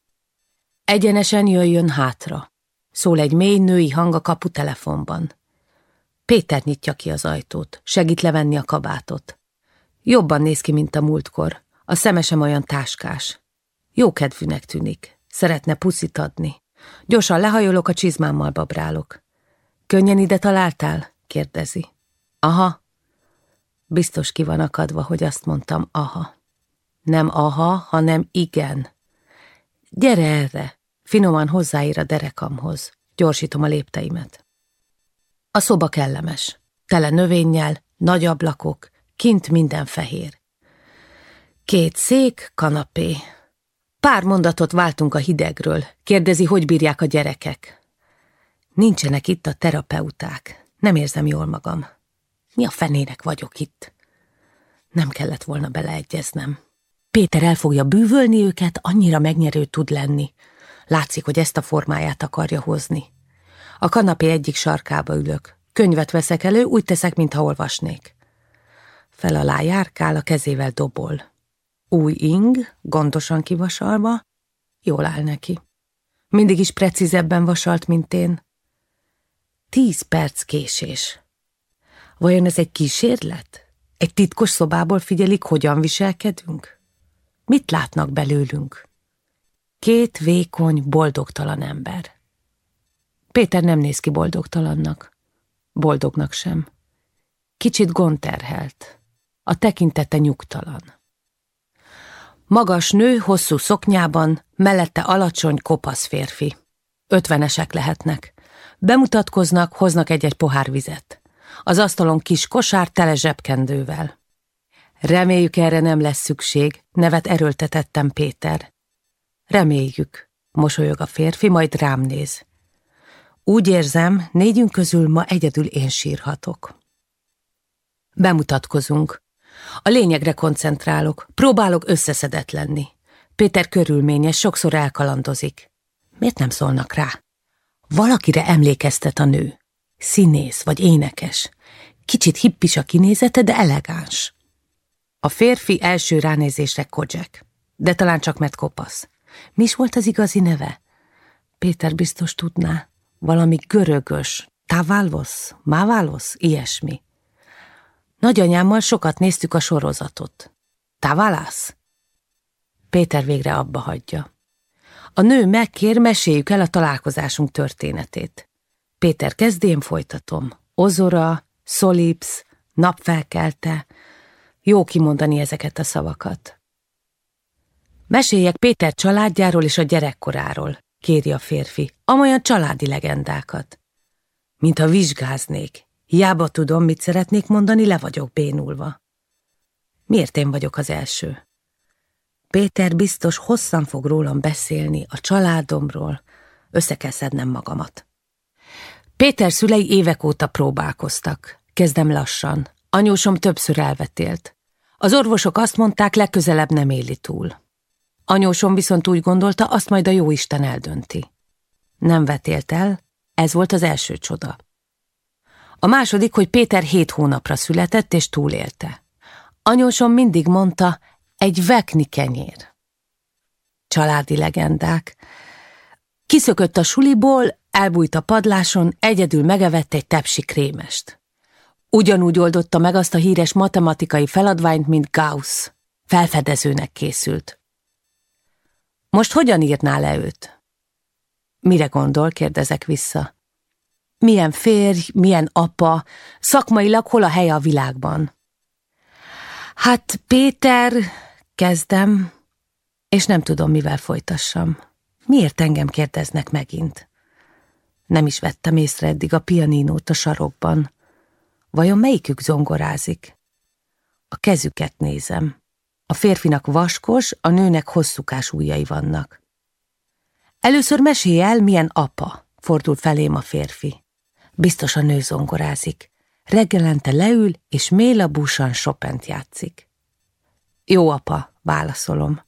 Egyenesen jöjjön hátra. Szól egy mély női hang a kapu telefonban. Péter nyitja ki az ajtót, segít levenni a kabátot. Jobban néz ki, mint a múltkor. A szeme sem olyan táskás. Jó kedvűnek tűnik. Szeretne puszit adni. Gyorsan lehajolok, a csizmámmal babrálok. Könnyen ide találtál? kérdezi. Aha. Biztos ki van akadva, hogy azt mondtam, aha. Nem aha, hanem igen. Gyere erre! Finoman hozzáír a derekamhoz. Gyorsítom a lépteimet. A szoba kellemes. Tele növényjel, nagy ablakok, kint minden fehér. Két szék, kanapé. Pár mondatot váltunk a hidegről. Kérdezi, hogy bírják a gyerekek. Nincsenek itt a terapeuták. Nem érzem jól magam. Mi a fenének vagyok itt? Nem kellett volna beleegyeznem. Péter el fogja bűvölni őket, annyira megnyerő tud lenni. Látszik, hogy ezt a formáját akarja hozni. A kanapé egyik sarkába ülök. Könyvet veszek elő, úgy teszek, mintha olvasnék. Fel alá járkál, a kezével dobol. Új ing, gondosan kivasalva, jól áll neki. Mindig is precízebben vasalt, mint én. Tíz perc késés. Vajon ez egy kísérlet? Egy titkos szobából figyelik, hogyan viselkedünk? Mit látnak belőlünk? Két vékony, boldogtalan ember. Péter nem néz ki boldogtalannak. Boldognak sem. Kicsit gondterhelt. A tekintete nyugtalan. Magas nő, hosszú szoknyában, mellette alacsony, kopasz férfi. Ötvenesek lehetnek. Bemutatkoznak, hoznak egy-egy pohár vizet. Az asztalon kis kosár tele zsebkendővel. Reméljük erre nem lesz szükség, nevet erőltetettem Péter. Reméljük, mosolyog a férfi, majd rám néz. Úgy érzem, négyünk közül ma egyedül én sírhatok. Bemutatkozunk. A lényegre koncentrálok, próbálok összeszedett lenni. Péter körülményes, sokszor elkalandozik. Miért nem szólnak rá? Valakire emlékeztet a nő. Színész vagy énekes. Kicsit hippis a kinézete, de elegáns. A férfi első ránézésre Kodzsek, de talán csak mert kopasz. Mi is volt az igazi neve? Péter biztos tudná. Valami görögös, Tavalos, Máválos, ilyesmi. Nagyanyámmal sokat néztük a sorozatot. Tavalász? Péter végre abba hagyja. A nő megkér, meséljük el a találkozásunk történetét. Péter kezdén folytatom. Ozora, Szolipsz, napfelkelte. Jó kimondani ezeket a szavakat. Meséljek Péter családjáról és a gyerekkoráról, kéri a férfi, amolyan családi legendákat. Mintha vizsgáznék, hiába tudom, mit szeretnék mondani, le vagyok bénulva. Miért én vagyok az első? Péter biztos hosszan fog rólam beszélni, a családomról, össze kell szednem magamat. Péter szülei évek óta próbálkoztak. Kezdem lassan. Anyósom többször elvetélt. Az orvosok azt mondták, legközelebb nem éli túl. Anyósom viszont úgy gondolta, azt majd a jóisten eldönti. Nem vetélt el, ez volt az első csoda. A második, hogy Péter hét hónapra született és túlélte. Anyósom mindig mondta, egy vekni kenyér. Családi legendák. Kiszökött a suliból, elbújt a padláson, egyedül megevett egy tepsi krémest. Ugyanúgy oldotta meg azt a híres matematikai feladványt, mint Gauss. Felfedezőnek készült. Most hogyan írná le őt? Mire gondol, kérdezek vissza. Milyen férj, milyen apa, szakmailag hol a helye a világban? Hát Péter, kezdem, és nem tudom, mivel folytassam. Miért engem kérdeznek megint? Nem is vettem észre eddig a pianinót a sarokban. Vajon melyikük zongorázik? A kezüket nézem. A férfinak vaskos, a nőnek hosszúkás ujjai vannak. Először mesélj el, milyen apa, fordult felém a férfi. Biztos a nő zongorázik. Reggelente leül, és mélabúsan Chopin-t játszik. Jó apa, válaszolom.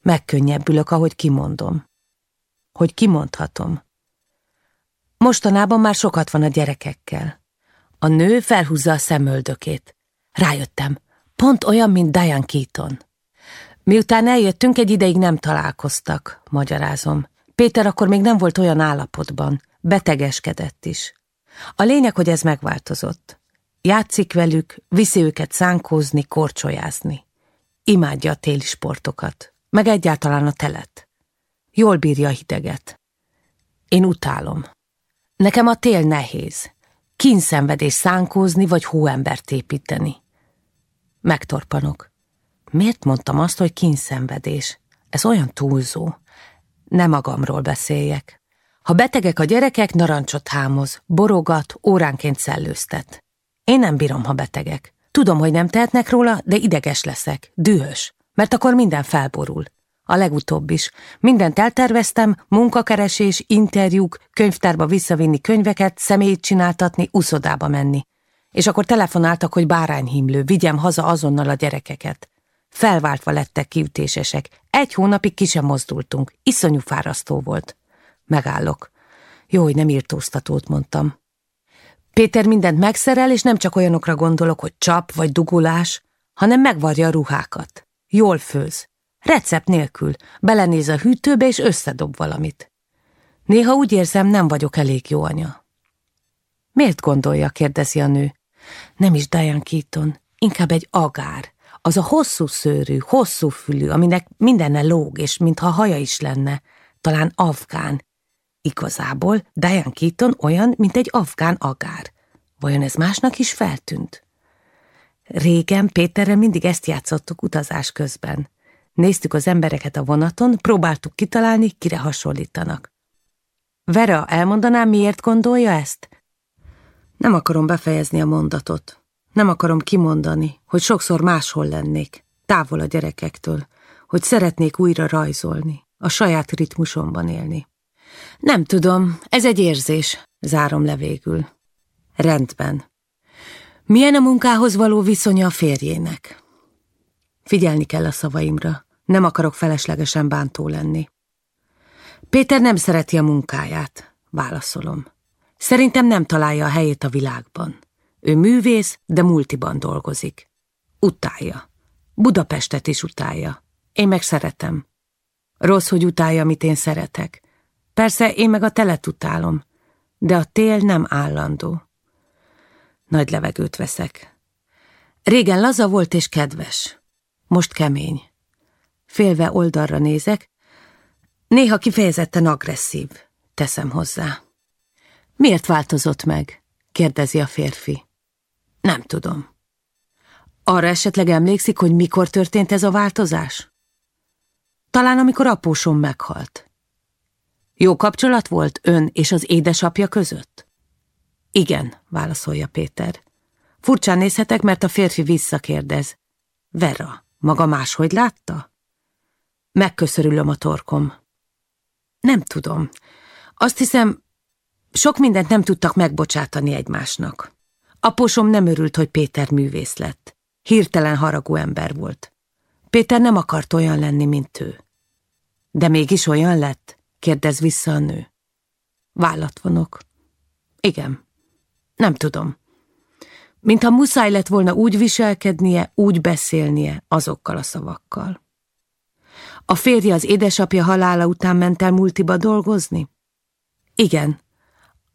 Megkönnyebbülök, ahogy kimondom. Hogy kimondhatom. Mostanában már sokat van a gyerekekkel. A nő felhúzza a szemöldökét. Rájöttem, pont olyan, mint Diane Keaton. Miután eljöttünk, egy ideig nem találkoztak, magyarázom. Péter akkor még nem volt olyan állapotban, betegeskedett is. A lényeg, hogy ez megváltozott. Játszik velük, viszi őket szánkózni, korcsolyázni. Imádja a téli sportokat, meg egyáltalán a telet. Jól bírja a hideget. Én utálom. Nekem a tél nehéz. Kínszenvedés szánkózni vagy hóembert építeni. Megtorpanok. Miért mondtam azt, hogy kínszenvedés? Ez olyan túlzó. Nem magamról beszéljek. Ha betegek a gyerekek, narancsot hámoz, borogat, óránként szellőztet. Én nem bírom, ha betegek. Tudom, hogy nem tehetnek róla, de ideges leszek, dühös, mert akkor minden felborul. A legutóbb is. Mindent elterveztem, munkakeresés, interjúk, könyvtárba visszavinni könyveket, személyt csináltatni, uszodába menni. És akkor telefonáltak, hogy bárányhimlő, vigyem haza azonnal a gyerekeket. Felváltva lettek kiütésesek. Egy hónapig ki sem mozdultunk. Iszonyú fárasztó volt. Megállok. Jó, hogy nem írtóztatót mondtam. Péter mindent megszerel, és nem csak olyanokra gondolok, hogy csap vagy dugulás, hanem megvarja a ruhákat. Jól főz. Recept nélkül. Belenéz a hűtőbe, és összedob valamit. Néha úgy érzem, nem vagyok elég jó anya. Miért gondolja, kérdezi a nő. Nem is Diane Keaton, inkább egy agár. Az a hosszú szőrű, hosszú fülű, aminek mindenne lóg, és mintha haja is lenne. Talán afgán, Igazából Diane Keaton olyan, mint egy afgán agár. Vajon ez másnak is feltűnt? Régen Péterrel mindig ezt játszottuk utazás közben. Néztük az embereket a vonaton, próbáltuk kitalálni, kire hasonlítanak. Vera, elmondanám, miért gondolja ezt? Nem akarom befejezni a mondatot. Nem akarom kimondani, hogy sokszor máshol lennék, távol a gyerekektől, hogy szeretnék újra rajzolni, a saját ritmusomban élni. Nem tudom, ez egy érzés, zárom le végül. Rendben. Milyen a munkához való viszonya a férjének? Figyelni kell a szavaimra, nem akarok feleslegesen bántó lenni. Péter nem szereti a munkáját, válaszolom. Szerintem nem találja a helyét a világban. Ő művész, de multiban dolgozik. Utálja. Budapestet is utálja. Én meg szeretem. Rossz, hogy utálja, amit én szeretek. Persze én meg a telet utálom, de a tél nem állandó. Nagy levegőt veszek. Régen laza volt és kedves. Most kemény. Félve oldalra nézek, néha kifejezetten agresszív, teszem hozzá. Miért változott meg? kérdezi a férfi. Nem tudom. Arra esetleg emlékszik, hogy mikor történt ez a változás? Talán amikor apósom meghalt. Jó kapcsolat volt ön és az édesapja között? Igen, válaszolja Péter. Furcsán nézhetek, mert a férfi visszakérdez. Vera, maga máshogy látta? Megköszörülöm a torkom. Nem tudom. Azt hiszem, sok mindent nem tudtak megbocsátani egymásnak. Apósom nem örült, hogy Péter művész lett. Hirtelen haragú ember volt. Péter nem akart olyan lenni, mint ő. De mégis olyan lett? Kérdez vissza a nő. Vállat vonok. Igen. Nem tudom. Mintha muszáj lett volna úgy viselkednie, úgy beszélnie azokkal a szavakkal. A férje az édesapja halála után ment el multiba dolgozni? Igen.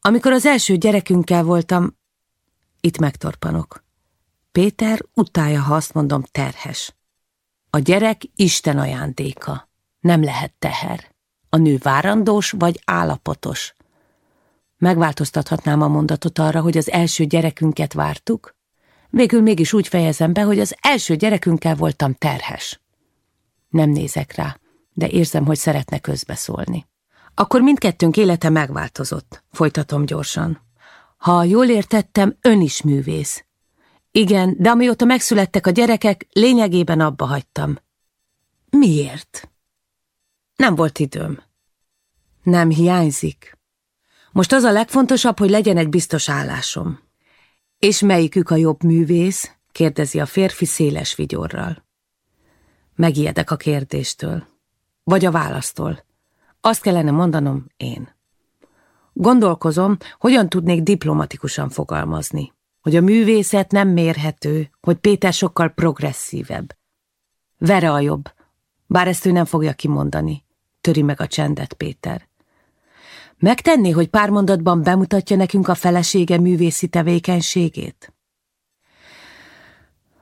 Amikor az első gyerekünkkel voltam, itt megtorpanok. Péter utálja, ha azt mondom terhes. A gyerek Isten ajándéka. Nem lehet teher. A nő várandós vagy állapotos. Megváltoztathatnám a mondatot arra, hogy az első gyerekünket vártuk? Végül mégis úgy fejezem be, hogy az első gyerekünkkel voltam terhes. Nem nézek rá, de érzem, hogy szeretne közbeszólni. Akkor mindkettőnk élete megváltozott, folytatom gyorsan. Ha jól értettem, ön is művész. Igen, de amióta megszülettek a gyerekek, lényegében abba hagytam. Miért? Nem volt időm. Nem hiányzik. Most az a legfontosabb, hogy legyen egy biztos állásom. És melyikük a jobb művész? kérdezi a férfi széles vigyorral. Megijedek a kérdéstől. Vagy a választól. Azt kellene mondanom én. Gondolkozom, hogyan tudnék diplomatikusan fogalmazni. Hogy a művészet nem mérhető, hogy Péter sokkal progresszívebb. Vere a jobb, bár ezt ő nem fogja kimondani. Töri meg a csendet Péter. Megtenné, hogy pár mondatban bemutatja nekünk a felesége művészi tevékenységét?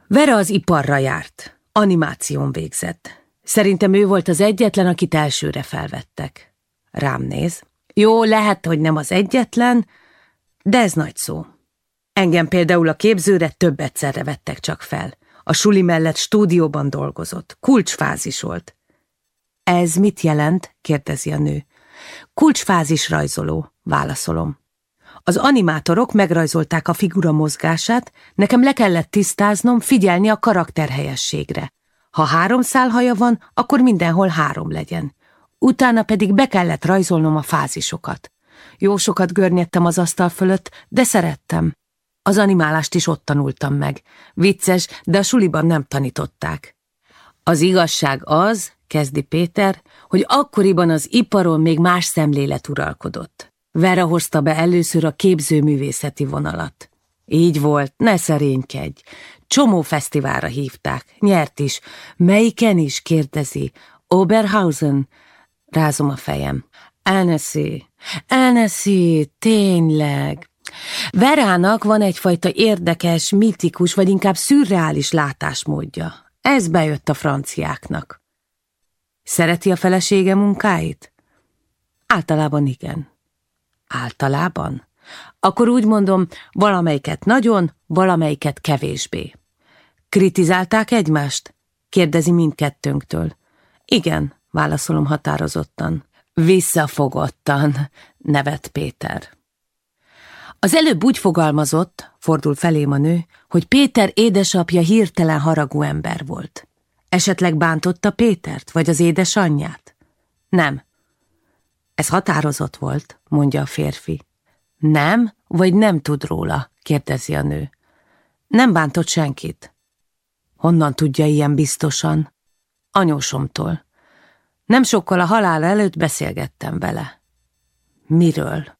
Vera az iparra járt, animáción végzett. Szerintem ő volt az egyetlen, akit elsőre felvettek. Rám néz. Jó, lehet, hogy nem az egyetlen, de ez nagy szó. Engem például a képzőre több egyszerre vettek csak fel. A suli mellett stúdióban dolgozott. Kulcsfázis volt. Ez mit jelent? kérdezi a nő. Kulcsfázis rajzoló, válaszolom. Az animátorok megrajzolták a figura mozgását, nekem le kellett tisztáznom, figyelni a karakterhelyességre. Ha három szálhaja van, akkor mindenhol három legyen. Utána pedig be kellett rajzolnom a fázisokat. Jó sokat görnyedtem az asztal fölött, de szerettem. Az animálást is ott tanultam meg. Vicces, de a suliban nem tanították. Az igazság az, kezdi Péter, hogy akkoriban az iparon még más szemlélet uralkodott. Vera hozta be először a képzőművészeti vonalat. Így volt, ne szerénykedj. Csomó fesztiválra hívták, nyert is. Melyiken is, kérdezi. Oberhausen? Rázom a fejem. Elneszi, elneszi, tényleg. Verának van egyfajta érdekes, mitikus, vagy inkább szürreális látásmódja. Ez bejött a franciáknak. Szereti a felesége munkáit? Általában igen. Általában? Akkor úgy mondom, valamelyiket nagyon, valamelyiket kevésbé. Kritizálták egymást? Kérdezi mindkettőnktől. Igen, válaszolom határozottan. Visszafogottan, nevet Péter. Az előbb úgy fogalmazott, fordul felém a nő, hogy Péter édesapja hirtelen haragú ember volt. Esetleg bántotta Pétert, vagy az édesanyját? Nem. Ez határozott volt, mondja a férfi. Nem, vagy nem tud róla, kérdezi a nő. Nem bántott senkit. Honnan tudja ilyen biztosan? Anyósomtól. Nem sokkal a halál előtt beszélgettem vele. Miről?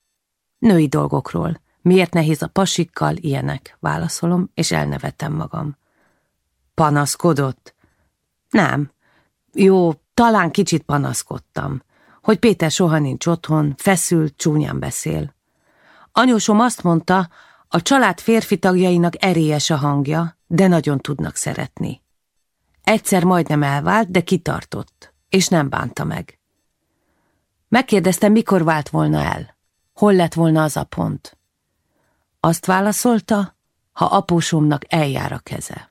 Női dolgokról. Miért nehéz a pasikkal, ilyenek, válaszolom, és elnevetem magam. Panaszkodott? Nem. Jó, talán kicsit panaszkodtam, hogy Péter soha nincs otthon, feszült, csúnyán beszél. Anyósom azt mondta, a család férfi tagjainak erélyes a hangja, de nagyon tudnak szeretni. Egyszer majdnem elvált, de kitartott, és nem bánta meg. Megkérdeztem, mikor vált volna el. Hol lett volna az a pont? Azt válaszolta, ha apósomnak eljár a keze.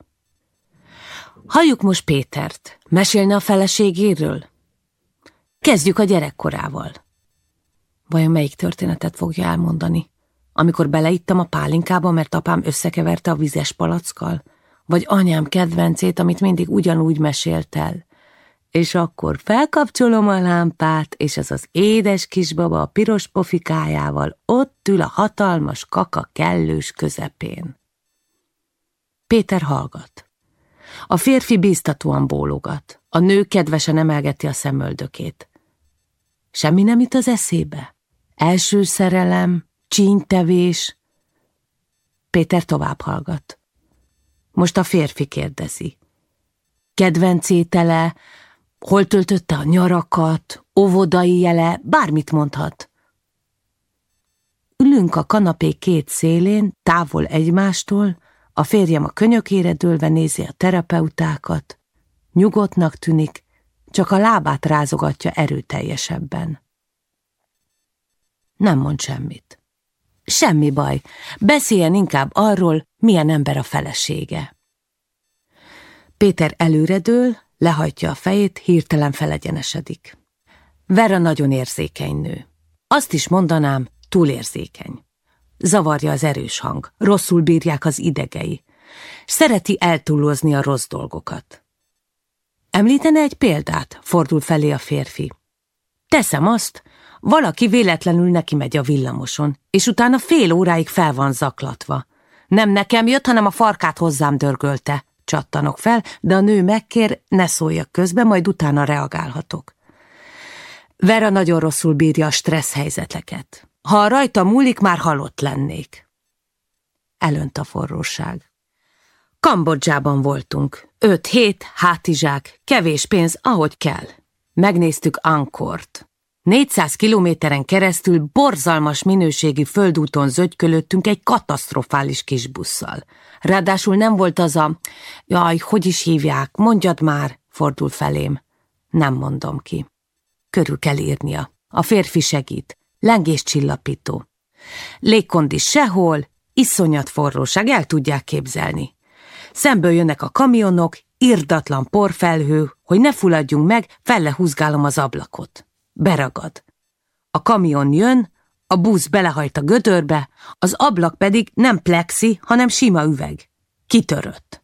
Halljuk most Pétert. Mesélne a feleségéről? Kezdjük a gyerekkorával. Vajon melyik történetet fogja elmondani? Amikor beleittam a pálinkába, mert apám összekeverte a vizes palackkal? Vagy anyám kedvencét, amit mindig ugyanúgy mesélt el? És akkor felkapcsolom a lámpát, és az az édes kisbaba a piros pofikájával ott ül a hatalmas kaka kellős közepén. Péter hallgat. A férfi bíztatóan bólogat, a nő kedvesen emelgeti a szemöldökét. Semmi nem itt az eszébe? Első szerelem, csínytevés. Péter tovább hallgat. Most a férfi kérdezi. Kedvenc étele, hol töltötte a nyarakat, óvodai jele, bármit mondhat. Ülünk a kanapé két szélén, távol egymástól, a férjem a könyökére dőlve nézi a terapeutákat. Nyugodtnak tűnik, csak a lábát rázogatja erőteljesebben. Nem mond semmit. Semmi baj, beszéljen inkább arról, milyen ember a felesége. Péter előredől, lehajtja a fejét, hirtelen felegyenesedik. Vera nagyon érzékeny nő. Azt is mondanám, túlérzékeny. Zavarja az erős hang, rosszul bírják az idegei. Szereti eltúlozni a rossz dolgokat. Említene egy példát, fordul felé a férfi. Teszem azt, valaki véletlenül neki megy a villamoson, és utána fél óráig fel van zaklatva. Nem nekem jött, hanem a farkát hozzám dörgölte. Csattanok fel, de a nő megkér, ne szóljak közbe, majd utána reagálhatok. Vera nagyon rosszul bírja a stressz helyzeteket. Ha rajta múlik, már halott lennék. Elönt a forróság. Kambodzsában voltunk. Öt hét, hátizsák, kevés pénz, ahogy kell. Megnéztük Ankort. 400 kilométeren keresztül borzalmas minőségi földúton zögykölöttünk egy katasztrofális kis busszal. Ráadásul nem volt az a, jaj, hogy is hívják, mondjad már, fordul felém. Nem mondom ki. Körül kell írnia. A férfi segít. Lengés csillapító. Légkondis sehol, iszonyat forróság, el tudják képzelni. Szemből jönnek a kamionok, irdatlan porfelhő, hogy ne fulladjunk meg, fellehúzgálom az ablakot. Beragad. A kamion jön, a busz belehajt a gödörbe, az ablak pedig nem plexi, hanem sima üveg. Kitörött.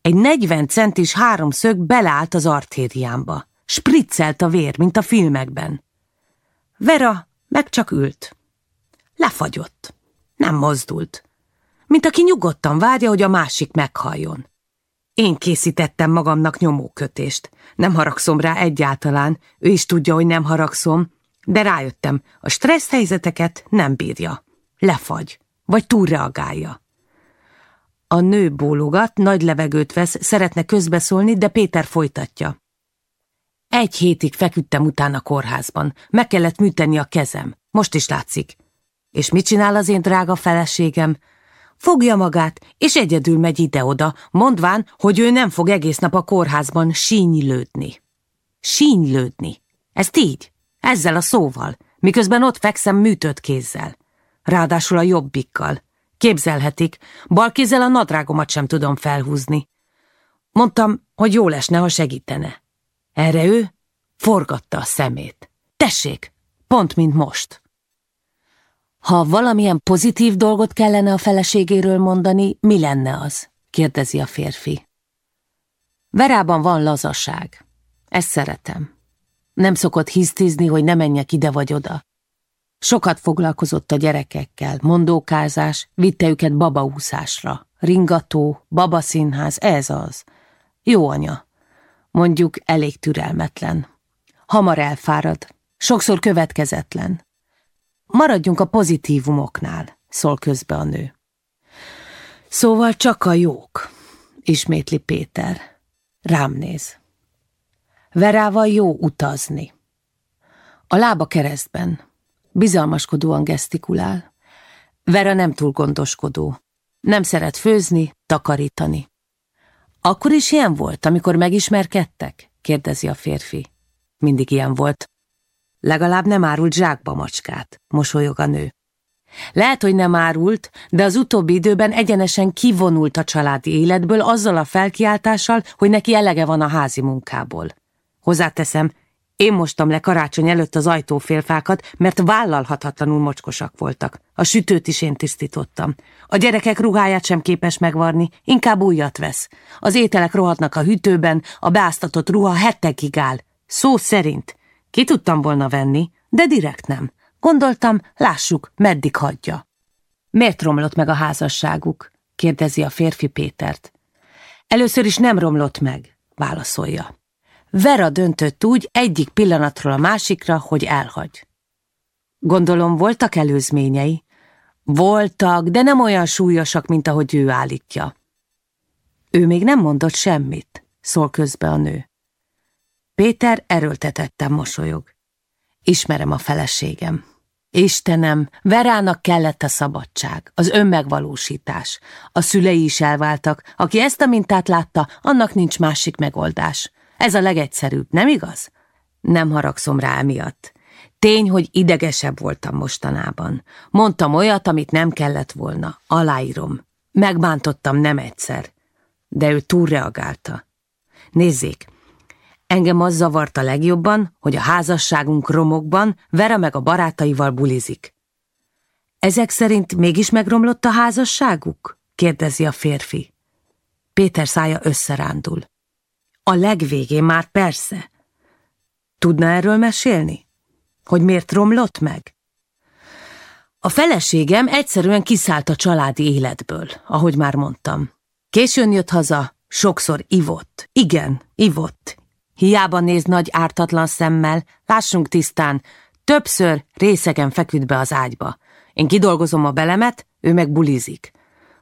Egy 40 centis háromszög beleállt az artériámba. Spriccelt a vér, mint a filmekben. Vera meg csak ült. Lefagyott. Nem mozdult. Mint aki nyugodtan várja, hogy a másik meghalljon. Én készítettem magamnak nyomókötést. Nem haragszom rá egyáltalán, ő is tudja, hogy nem haragszom, de rájöttem, a stressz helyzeteket nem bírja. Lefagy, vagy túlreagálja. A nő bólogat, nagy levegőt vesz, szeretne közbeszólni, de Péter folytatja. Egy hétig feküdtem utána kórházban. Meg kellett műteni a kezem. Most is látszik. És mit csinál az én drága feleségem? Fogja magát, és egyedül megy ide-oda, mondván, hogy ő nem fog egész nap a kórházban sínylődni. Sínylődni. Ezt így, ezzel a szóval, miközben ott fekszem műtött kézzel. Ráadásul a jobbikkal. Képzelhetik, bal kézzel a nadrágomat sem tudom felhúzni. Mondtam, hogy jó lesne, ha segítene. Erre ő forgatta a szemét. Tessék, pont mint most. Ha valamilyen pozitív dolgot kellene a feleségéről mondani, mi lenne az? kérdezi a férfi. Verában van lazasság. Ezt szeretem. Nem szokott hisztizni, hogy ne menjek ide vagy oda. Sokat foglalkozott a gyerekekkel, mondókázás, vitte őket babaúszásra. Ringató, babaszínház, ez az. Jó anya, mondjuk elég türelmetlen. Hamar elfárad, sokszor következetlen. Maradjunk a pozitívumoknál, szól közbe a nő. Szóval csak a jók, ismétli Péter. Rám néz. Verával jó utazni. A lába keresztben. Bizalmaskodóan gesztikulál. Vera nem túl gondoskodó. Nem szeret főzni, takarítani. Akkor is ilyen volt, amikor megismerkedtek? kérdezi a férfi. Mindig ilyen volt. Legalább nem árult zsákba macskát, mosolyog a nő. Lehet, hogy nem árult, de az utóbbi időben egyenesen kivonult a családi életből azzal a felkiáltással, hogy neki elege van a házi munkából. Hozzáteszem, én mostam le karácsony előtt az ajtófélfákat, mert vállalhatatlanul mocskosak voltak. A sütőt is én tisztítottam. A gyerekek ruháját sem képes megvarni, inkább újat vesz. Az ételek rohadnak a hűtőben, a beáztatott ruha hetekig áll. Szó szerint. Ki tudtam volna venni, de direkt nem. Gondoltam, lássuk, meddig hagyja. Miért romlott meg a házasságuk? kérdezi a férfi Pétert. Először is nem romlott meg, válaszolja. Vera döntött úgy egyik pillanatról a másikra, hogy elhagy. Gondolom voltak előzményei. Voltak, de nem olyan súlyosak, mint ahogy ő állítja. Ő még nem mondott semmit, szól közbe a nő. Péter erőltetettem mosolyog. Ismerem a feleségem. Istenem, Verának kellett a szabadság, az önmegvalósítás. A szülei is elváltak, aki ezt a mintát látta, annak nincs másik megoldás. Ez a legegyszerűbb, nem igaz? Nem haragszom rá miatt. Tény, hogy idegesebb voltam mostanában. Mondtam olyat, amit nem kellett volna. Aláírom. Megbántottam nem egyszer. De ő túlreagálta. Nézzék, engem az zavarta legjobban, hogy a házasságunk romokban Vera meg a barátaival bulizik. Ezek szerint mégis megromlott a házasságuk? kérdezi a férfi. Péter szája összerándul. A legvégén már persze. Tudna erről mesélni? Hogy miért romlott meg? A feleségem egyszerűen kiszállt a családi életből, ahogy már mondtam. Későn jött haza, sokszor ivott. Igen, ivott. Hiába néz nagy ártatlan szemmel, lássunk tisztán, többször részegen feküdt be az ágyba. Én kidolgozom a belemet, ő meg bulizik.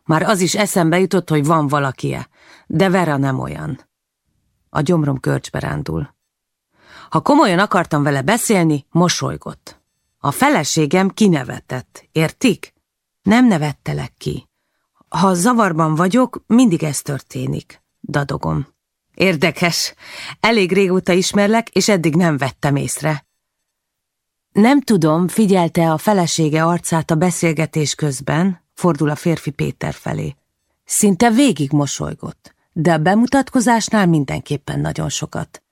Már az is eszembe jutott, hogy van valakie, de Vera nem olyan. A gyomrom körcsbe rándul. Ha komolyan akartam vele beszélni, mosolygott. A feleségem kinevetett, értik? Nem nevettelek ki. Ha zavarban vagyok, mindig ez történik, dadogom. Érdekes, elég régóta ismerlek, és eddig nem vettem észre. Nem tudom, figyelte a felesége arcát a beszélgetés közben, fordul a férfi Péter felé. Szinte végig mosolygott de a bemutatkozásnál mindenképpen nagyon sokat.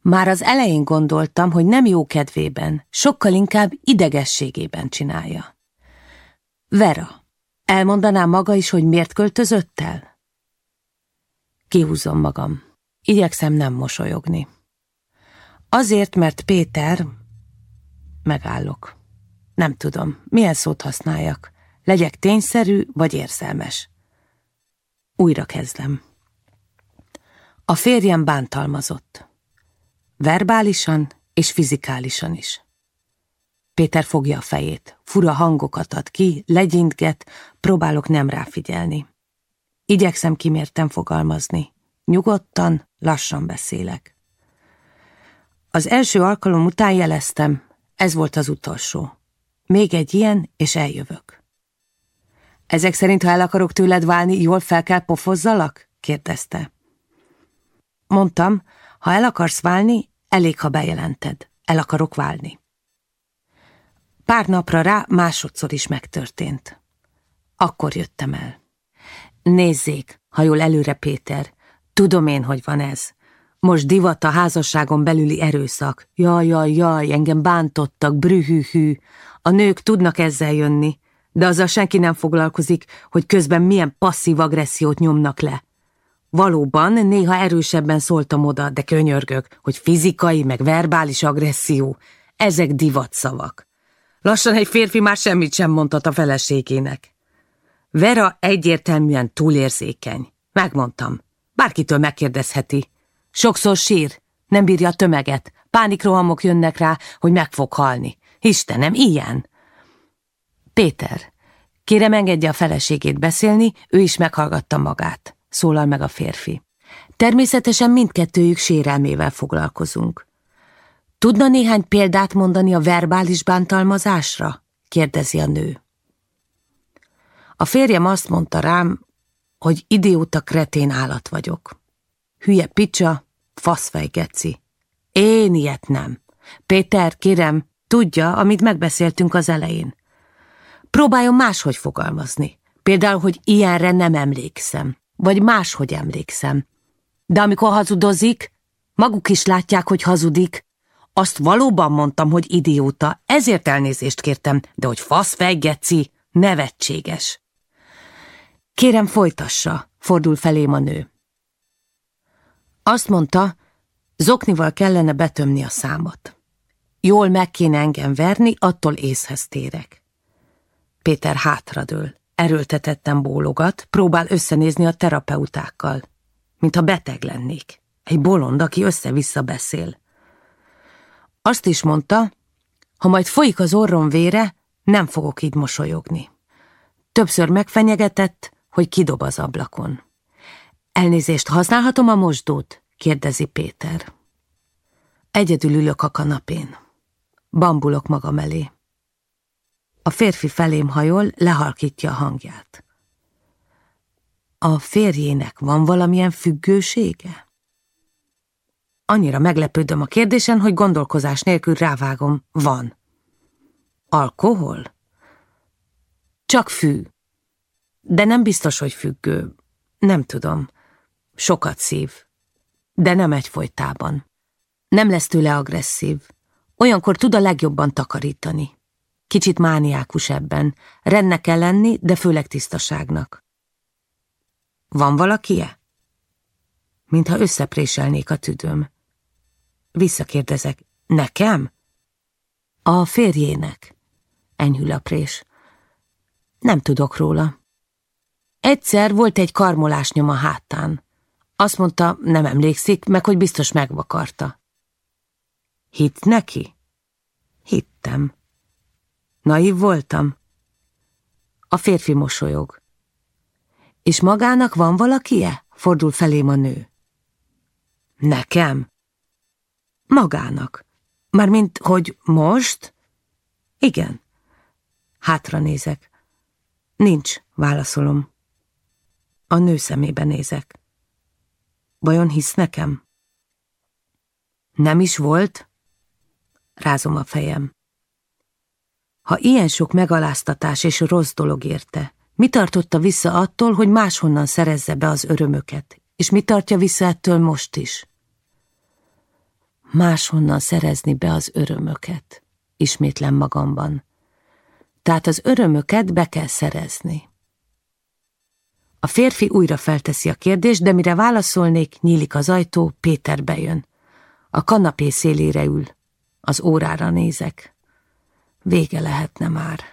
Már az elején gondoltam, hogy nem jó kedvében, sokkal inkább idegességében csinálja. Vera, elmondaná maga is, hogy miért költözött el? Kihúzom magam. Igyekszem nem mosolyogni. Azért, mert Péter... Megállok. Nem tudom, milyen szót használjak. Legyek tényszerű vagy érzelmes. Újra kezdem. A férjem bántalmazott. Verbálisan és fizikálisan is. Péter fogja a fejét, fura hangokat ad ki, legyintget, próbálok nem ráfigyelni. Igyekszem kimértem fogalmazni. Nyugodtan, lassan beszélek. Az első alkalom után jeleztem, ez volt az utolsó. Még egy ilyen, és eljövök. Ezek szerint, ha el akarok tőled válni, jól fel kell pofozzalak? kérdezte. Mondtam, ha el akarsz válni, elég, ha bejelented. El akarok válni. Pár napra rá másodszor is megtörtént. Akkor jöttem el. Nézzék, ha jól előre Péter, tudom én, hogy van ez. Most divat a házasságon belüli erőszak. Jaj, jaj, jaj, engem bántottak, brühűhű. A nők tudnak ezzel jönni, de azzal senki nem foglalkozik, hogy közben milyen passzív agressziót nyomnak le. Valóban néha erősebben szóltam oda, de könyörgök, hogy fizikai meg verbális agresszió, ezek divatszavak. Lassan egy férfi már semmit sem mondhat a feleségének. Vera egyértelműen túlérzékeny. Megmondtam. Bárkitől megkérdezheti. Sokszor sír, nem bírja a tömeget. Pánikrohamok jönnek rá, hogy meg fog halni. Istenem, ilyen. Péter, kérem engedje a feleségét beszélni, ő is meghallgatta magát szólal meg a férfi. Természetesen mindkettőjük sérelmével foglalkozunk. Tudna néhány példát mondani a verbális bántalmazásra? kérdezi a nő. A férjem azt mondta rám, hogy idióta kretén állat vagyok. Hülye picsa, faszfej geci. Én ilyet nem. Péter, kérem, tudja, amit megbeszéltünk az elején. Próbáljon máshogy fogalmazni. Például, hogy ilyenre nem emlékszem, vagy máshogy emlékszem. De amikor hazudozik, maguk is látják, hogy hazudik. Azt valóban mondtam, hogy idióta, ezért elnézést kértem, de hogy faszfej geci, nevetséges. Kérem, folytassa, fordul felém a nő. Azt mondta, zoknival kellene betömni a számot. Jól meg kéne engem verni, attól észhez térek. Péter hátradől, erőltetetten bólogat, próbál összenézni a terapeutákkal, mintha beteg lennék. Egy bolond, aki össze-vissza beszél. Azt is mondta, ha majd folyik az orrom vére, nem fogok így mosolyogni. Többször megfenyegetett, hogy kidob az ablakon. Elnézést, használhatom a mosdót? kérdezi Péter. Egyedül ülök a kanapén. Bambulok magam elé. A férfi felém hajol, lehalkítja a hangját. A férjének van valamilyen függősége? Annyira meglepődöm a kérdésen, hogy gondolkozás nélkül rávágom. Van. Alkohol? Csak fű. De nem biztos, hogy függő. Nem tudom. Sokat szív. De nem egyfolytában. Nem lesz tőle agresszív. Olyankor tud a legjobban takarítani. Kicsit mániákus ebben. Rendnek kell lenni, de főleg tisztaságnak. Van valakie? Mintha összepréselnék a tüdőm. Visszakérdezek. Nekem? A férjének. Enyhül a prés. Nem tudok róla. Egyszer volt egy karmolás nyom a hátán. Azt mondta, nem emlékszik, meg hogy biztos megvakarta. Hitt neki? Hittem. Naív voltam. A férfi mosolyog. És magának van valakie? Fordul felém a nő. Nekem? Magának. Mármint, hogy most? Igen. Hátra nézek. Nincs, válaszolom. A nő szemébe nézek. Vajon hisz nekem? Nem is volt? Rázom a fejem. Ha ilyen sok megaláztatás és rossz dolog érte, mi tartotta vissza attól, hogy máshonnan szerezze be az örömöket, és mi tartja vissza ettől most is? Máshonnan szerezni be az örömöket, ismétlem magamban. Tehát az örömöket be kell szerezni. A férfi újra felteszi a kérdést, de mire válaszolnék, nyílik az ajtó, Péter bejön. A kanapé szélére ül. Az órára nézek. Vége lehetne már.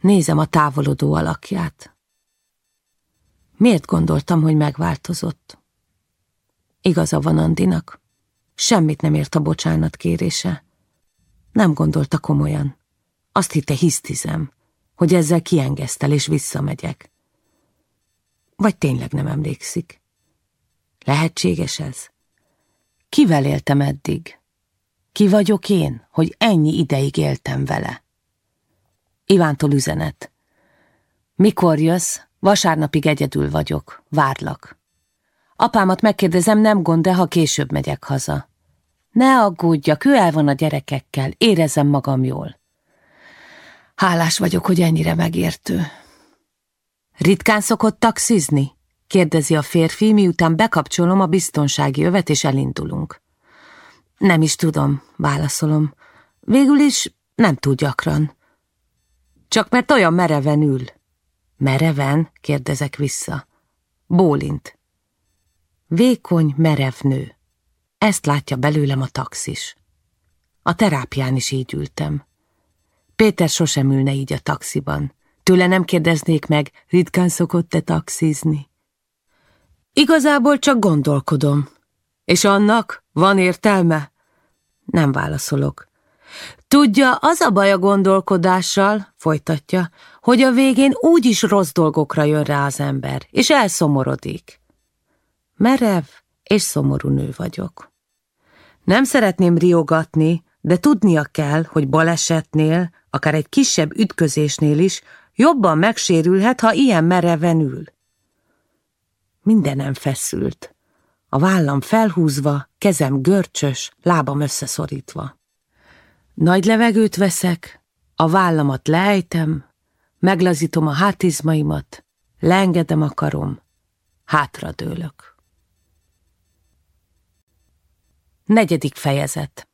Nézem a távolodó alakját. Miért gondoltam, hogy megváltozott? Igaza van Andinak. Semmit nem ért a bocsánat kérése. Nem gondolta komolyan. Azt hitte hisztizem hogy ezzel kiengesztel és visszamegyek. Vagy tényleg nem emlékszik? Lehetséges ez? Kivel éltem eddig? Ki vagyok én, hogy ennyi ideig éltem vele? Ivántól üzenet. Mikor jössz? Vasárnapig egyedül vagyok. Várlak. Apámat megkérdezem, nem gond, de ha később megyek haza. Ne aggódjak, ő el van a gyerekekkel, érezem magam jól. Hálás vagyok, hogy ennyire megértő. Ritkán szokott taxizni? kérdezi a férfi, miután bekapcsolom a biztonsági övet és elindulunk. Nem is tudom, válaszolom. Végül is nem túl gyakran. Csak mert olyan mereven ül. Mereven? kérdezek vissza. Bólint. Vékony, merev nő. Ezt látja belőlem a taxis. A terápián is így ültem. Péter sosem ülne így a taxiban. Tőle nem kérdeznék meg, ritkán szokott-e taxizni. Igazából csak gondolkodom. És annak van értelme? Nem válaszolok. Tudja, az a baj a gondolkodással, folytatja, hogy a végén úgyis rossz dolgokra jön rá az ember, és elszomorodik. Merev és szomorú nő vagyok. Nem szeretném riogatni, de tudnia kell, hogy balesetnél, akár egy kisebb ütközésnél is jobban megsérülhet, ha ilyen mereven ül. Mindenem feszült. A vállam felhúzva, kezem görcsös, lábam összeszorítva. Nagy levegőt veszek, a vállamat leejtem, meglazítom a hátizmaimat, leengedem a karom, hátradőlök. Negyedik fejezet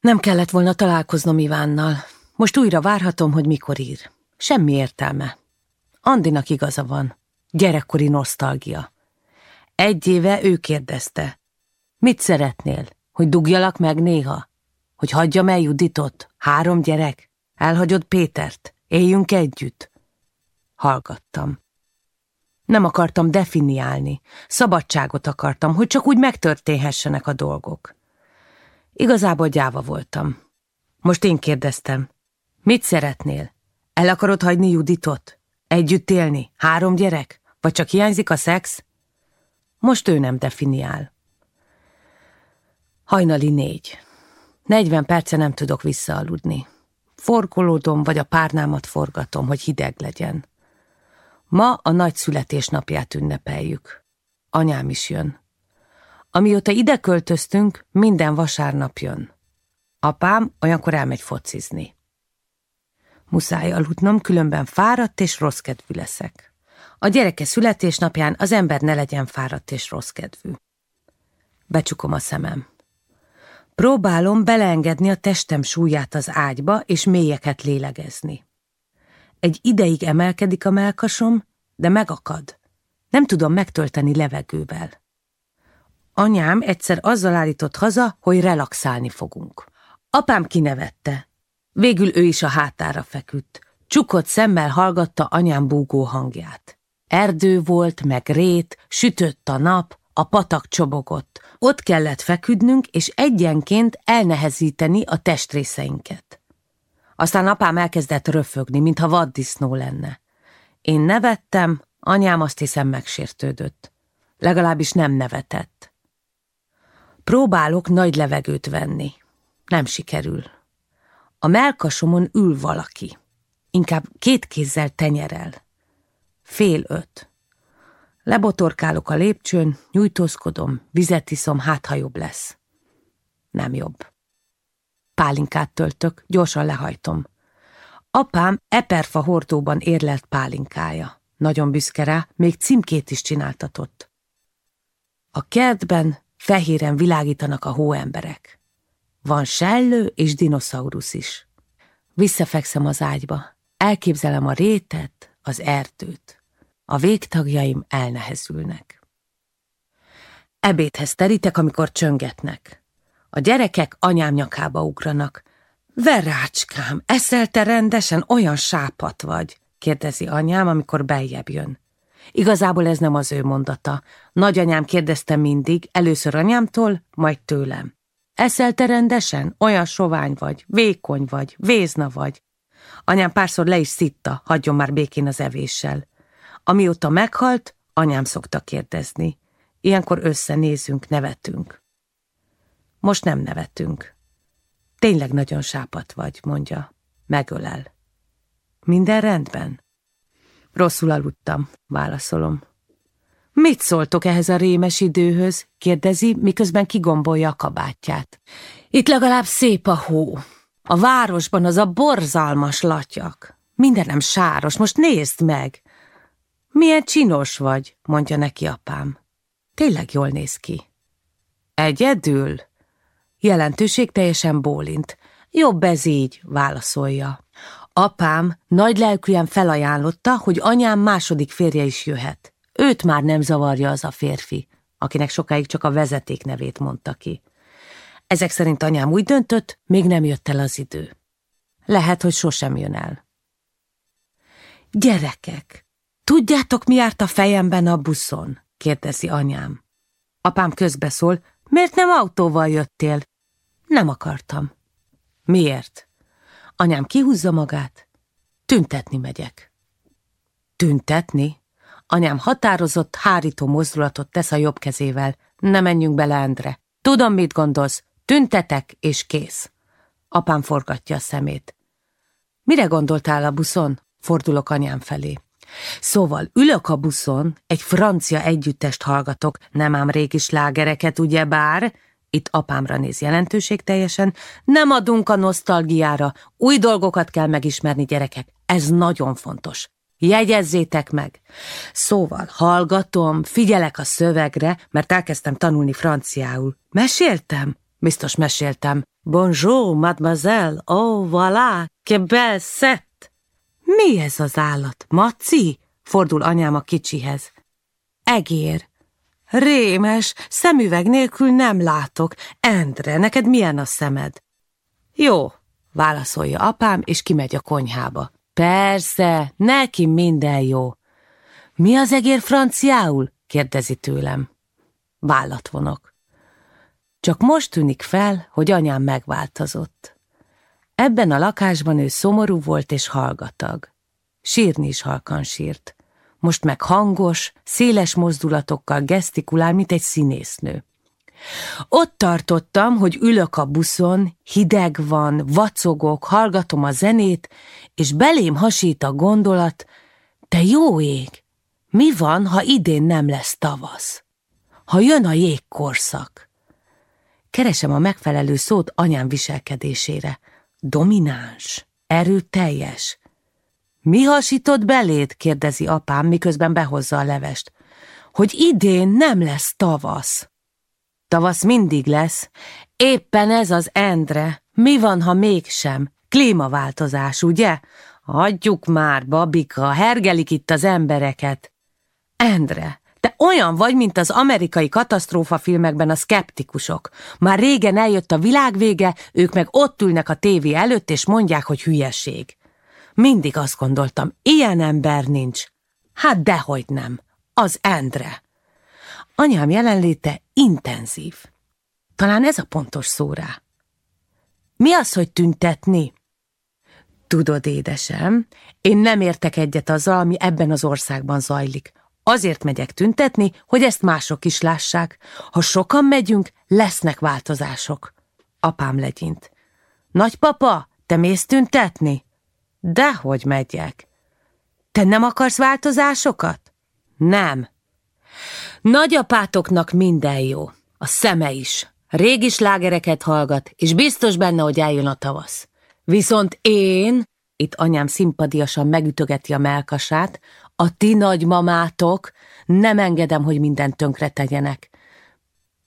Nem kellett volna találkoznom Ivánnal. Most újra várhatom, hogy mikor ír. Semmi értelme. Andinak igaza van. Gyerekkori nosztalgia. Egy éve ő kérdezte. Mit szeretnél? Hogy dugjalak meg néha? Hogy hagyjam el Juditot? Három gyerek? Elhagyod Pétert? Éljünk együtt? Hallgattam. Nem akartam definiálni. Szabadságot akartam, hogy csak úgy megtörténhessenek a dolgok. Igazából gyáva voltam. Most én kérdeztem. Mit szeretnél? El akarod hagyni Juditot? Együtt élni? Három gyerek? Vagy csak hiányzik a szex? Most ő nem definiál. Hajnali négy. Negyven perce nem tudok visszaaludni. Forkolódom, vagy a párnámat forgatom, hogy hideg legyen. Ma a nagy születésnapját ünnepeljük. Anyám is jön. Amióta ide költöztünk, minden vasárnap jön. Apám olyankor elmegy focizni. Muszáj aludnom, különben fáradt és rossz kedvű leszek. A gyereke születésnapján az ember ne legyen fáradt és rossz kedvű. Becsukom a szemem. Próbálom beleengedni a testem súlyát az ágyba, és mélyeket lélegezni. Egy ideig emelkedik a melkasom, de megakad. Nem tudom megtölteni levegővel. Anyám egyszer azzal állított haza, hogy relaxálni fogunk. Apám kinevette. Végül ő is a hátára feküdt. Csukott szemmel hallgatta anyám búgó hangját. Erdő volt, meg rét, sütött a nap, a patak csobogott. Ott kellett feküdnünk, és egyenként elnehezíteni a testrészeinket. Aztán apám elkezdett röfögni, mintha vaddisznó lenne. Én nevettem, anyám azt hiszem megsértődött. Legalábbis nem nevetett. Próbálok nagy levegőt venni. Nem sikerül. A melkasomon ül valaki. Inkább két kézzel tenyerel. Fél öt. Lebotorkálok a lépcsőn, nyújtózkodom, vizet iszom, hát ha jobb lesz. Nem jobb. Pálinkát töltök, gyorsan lehajtom. Apám eperfa hordóban érlelt pálinkája. Nagyon büszke rá, még címkét is csináltatott. A kertben fehéren világítanak a hóemberek. Van sellő és dinoszaurusz is. Visszafekszem az ágyba. Elképzelem a rétet, az erdőt. A végtagjaim elnehezülnek. Ebédhez terítek, amikor csöngetnek. A gyerekek anyám nyakába ugranak. Verácskám, eszel te rendesen, olyan sápat vagy, kérdezi anyám, amikor beljebb jön. Igazából ez nem az ő mondata. Nagyanyám kérdezte mindig, először anyámtól, majd tőlem. Eszel te rendesen? Olyan sovány vagy, vékony vagy, vézna vagy. Anyám párszor le is szitta, hagyjon már békén az evéssel. Amióta meghalt, anyám szokta kérdezni. Ilyenkor összenézünk, nevetünk. Most nem nevetünk. Tényleg nagyon sápat vagy, mondja. Megölel. Minden rendben? Rosszul aludtam, válaszolom. Mit szóltok ehhez a rémes időhöz? kérdezi, miközben kigombolja a kabátját. Itt legalább szép a hó. A városban az a borzalmas latyak. Mindenem sáros, most nézd meg! Milyen csinos vagy, mondja neki apám. Tényleg jól néz ki. Egyedül? Jelentőség teljesen bólint. Jobb ez így, válaszolja. Apám nagy lelkűen felajánlotta, hogy anyám második férje is jöhet. Őt már nem zavarja az a férfi, akinek sokáig csak a vezeték nevét mondta ki. Ezek szerint anyám úgy döntött, még nem jött el az idő. Lehet, hogy sosem jön el. Gyerekek, Tudjátok, mi járt a fejemben a buszon? kérdezi anyám. Apám közbeszól, miért nem autóval jöttél? Nem akartam. Miért? Anyám kihúzza magát. Tüntetni megyek. Tüntetni? Anyám határozott, hárító mozdulatot tesz a jobb kezével. Ne menjünk bele, Endre. Tudom, mit gondolsz. Tüntetek, és kész. Apám forgatja a szemét. Mire gondoltál a buszon? Fordulok anyám felé. Szóval ülök a buszon, egy francia együttest hallgatok, nem ám régi slágereket, ugye bár? Itt apámra néz jelentőség teljesen. Nem adunk a nosztalgiára, új dolgokat kell megismerni, gyerekek. Ez nagyon fontos. Jegyezzétek meg! Szóval hallgatom, figyelek a szövegre, mert elkezdtem tanulni franciául. Meséltem? Biztos meséltem. Bonjour, mademoiselle, oh, voilà, que belle set! Mi ez az állat? Maci? Fordul anyám a kicsihez. Egér. Rémes, szemüveg nélkül nem látok. Endre, neked milyen a szemed? Jó, válaszolja apám, és kimegy a konyhába. Persze, neki minden jó. Mi az egér franciául? kérdezi tőlem. Vállat vonok. Csak most tűnik fel, hogy anyám megváltozott. Ebben a lakásban ő szomorú volt és hallgatag. Sírni is halkan sírt. Most meg hangos, széles mozdulatokkal gesztikulál, mint egy színésznő. Ott tartottam, hogy ülök a buszon, hideg van, vacogok, hallgatom a zenét, és belém hasít a gondolat, te jó ég, mi van, ha idén nem lesz tavasz? Ha jön a jégkorszak? Keresem a megfelelő szót anyám viselkedésére. Domináns, erőteljes. Mi hasított beléd? kérdezi apám, miközben behozza a levest. Hogy idén nem lesz tavasz. Tavasz mindig lesz. Éppen ez az Endre. Mi van, ha mégsem? Klímaváltozás, ugye? Hagyjuk már, babika, hergelik itt az embereket. Endre, te olyan vagy, mint az amerikai katasztrófa filmekben a szkeptikusok. Már régen eljött a világvége, ők meg ott ülnek a tévé előtt, és mondják, hogy hülyeség. Mindig azt gondoltam, ilyen ember nincs. Hát dehogy nem. Az Endre. Anyám jelenléte intenzív. Talán ez a pontos szó rá. Mi az, hogy tüntetni? Tudod, édesem, én nem értek egyet azzal, ami ebben az országban zajlik. Azért megyek tüntetni, hogy ezt mások is lássák. Ha sokan megyünk, lesznek változások. Apám legyint. Nagypapa, te mész tüntetni? Dehogy megyek. Te nem akarsz változásokat? Nem. Nagyapátoknak minden jó. A szeme is. Régi slágereket hallgat, és biztos benne, hogy eljön a tavasz. Viszont én, itt anyám szimpadiasan megütögeti a melkasát, a ti nagymamátok, nem engedem, hogy mindent tönkre tegyenek.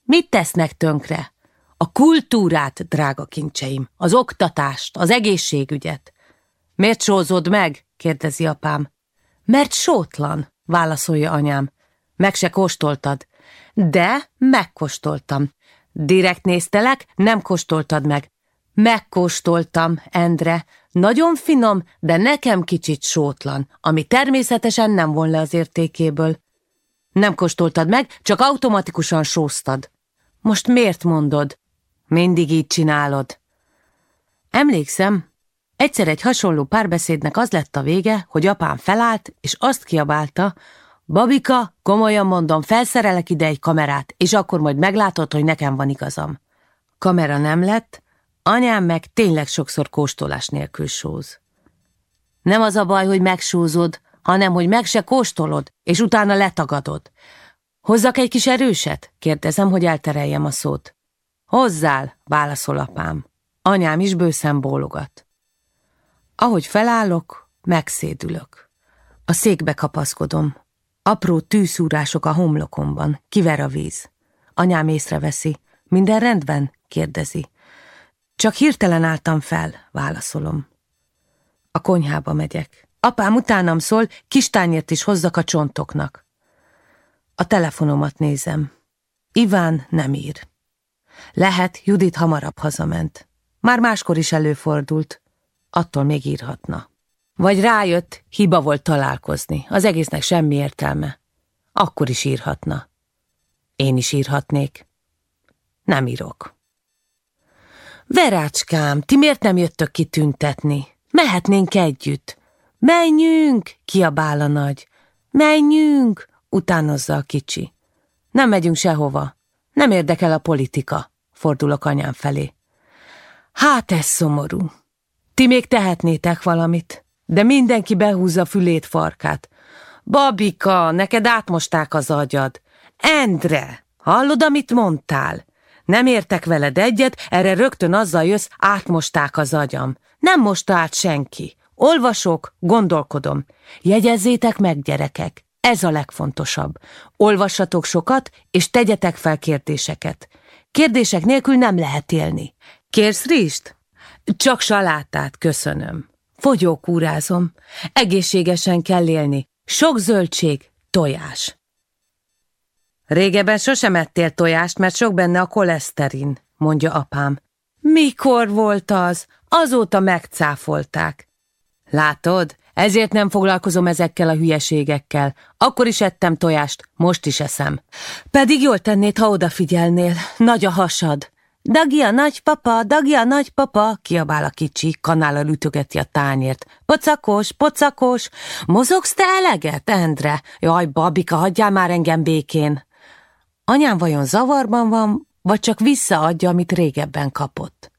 Mit tesznek tönkre? A kultúrát, drága kincseim, az oktatást, az egészségügyet. Miért sózod meg? kérdezi apám. Mert sótlan, válaszolja anyám. Meg se kóstoltad. De megkóstoltam. Direkt néztelek, nem kóstoltad meg. Megkóstoltam, Endre. Nagyon finom, de nekem kicsit sótlan, ami természetesen nem von le az értékéből. Nem kóstoltad meg, csak automatikusan sóztad. Most miért mondod? Mindig így csinálod. Emlékszem, egyszer egy hasonló párbeszédnek az lett a vége, hogy apám felállt, és azt kiabálta, Babika, komolyan mondom, felszerelek ide egy kamerát, és akkor majd meglátod, hogy nekem van igazam. Kamera nem lett, anyám meg tényleg sokszor kóstolás nélkül sóz. Nem az a baj, hogy megsózod, hanem hogy meg se kóstolod, és utána letagadod. Hozzak egy kis erőset? Kérdezem, hogy eltereljem a szót. Hozzál, válaszol apám. Anyám is bőszen bólogat. Ahogy felállok, megszédülök. A székbe kapaszkodom, Apró tűszúrások a homlokomban, kiver a víz. Anyám észreveszi. Minden rendben? kérdezi. Csak hirtelen álltam fel, válaszolom. A konyhába megyek. Apám utánam szól, kis tányért is hozzak a csontoknak. A telefonomat nézem. Iván nem ír. Lehet, Judit hamarabb hazament. Már máskor is előfordult. Attól még írhatna. Vagy rájött, hiba volt találkozni, az egésznek semmi értelme. Akkor is írhatna. Én is írhatnék. Nem írok. Verácskám, ti miért nem jöttök ki tüntetni? Mehetnénk együtt. Menjünk, kiabál a nagy. Menjünk, utánozza a kicsi. Nem megyünk sehova. Nem érdekel a politika, fordulok anyám felé. Hát ez szomorú. Ti még tehetnétek valamit, de mindenki behúzza fülét farkát. Babika, neked átmosták az agyad. Endre, hallod, amit mondtál? Nem értek veled egyet, erre rögtön azzal jössz, átmosták az agyam. Nem mosta át senki. Olvasok, gondolkodom. Jegyezzétek meg, gyerekek. Ez a legfontosabb. Olvassatok sokat, és tegyetek fel kérdéseket. Kérdések nélkül nem lehet élni. Kérsz rist? Csak salátát, köszönöm. Fogyókúrázom. Egészségesen kell élni. Sok zöldség, tojás. Régebben sosem ettél tojást, mert sok benne a koleszterin, mondja apám. Mikor volt az? Azóta megcáfolták. Látod, ezért nem foglalkozom ezekkel a hülyeségekkel. Akkor is ettem tojást, most is eszem. Pedig jól tennéd, ha odafigyelnél. Nagy a hasad. Dagi a nagypapa, Dagi a nagypapa, kiabál a kicsi, kanállal ütögeti a tányért. Pocakos, pocakos, mozogsz te eleget, Endre? Jaj, babika, hagyjál már engem békén. Anyám vajon zavarban van, vagy csak visszaadja, amit régebben kapott?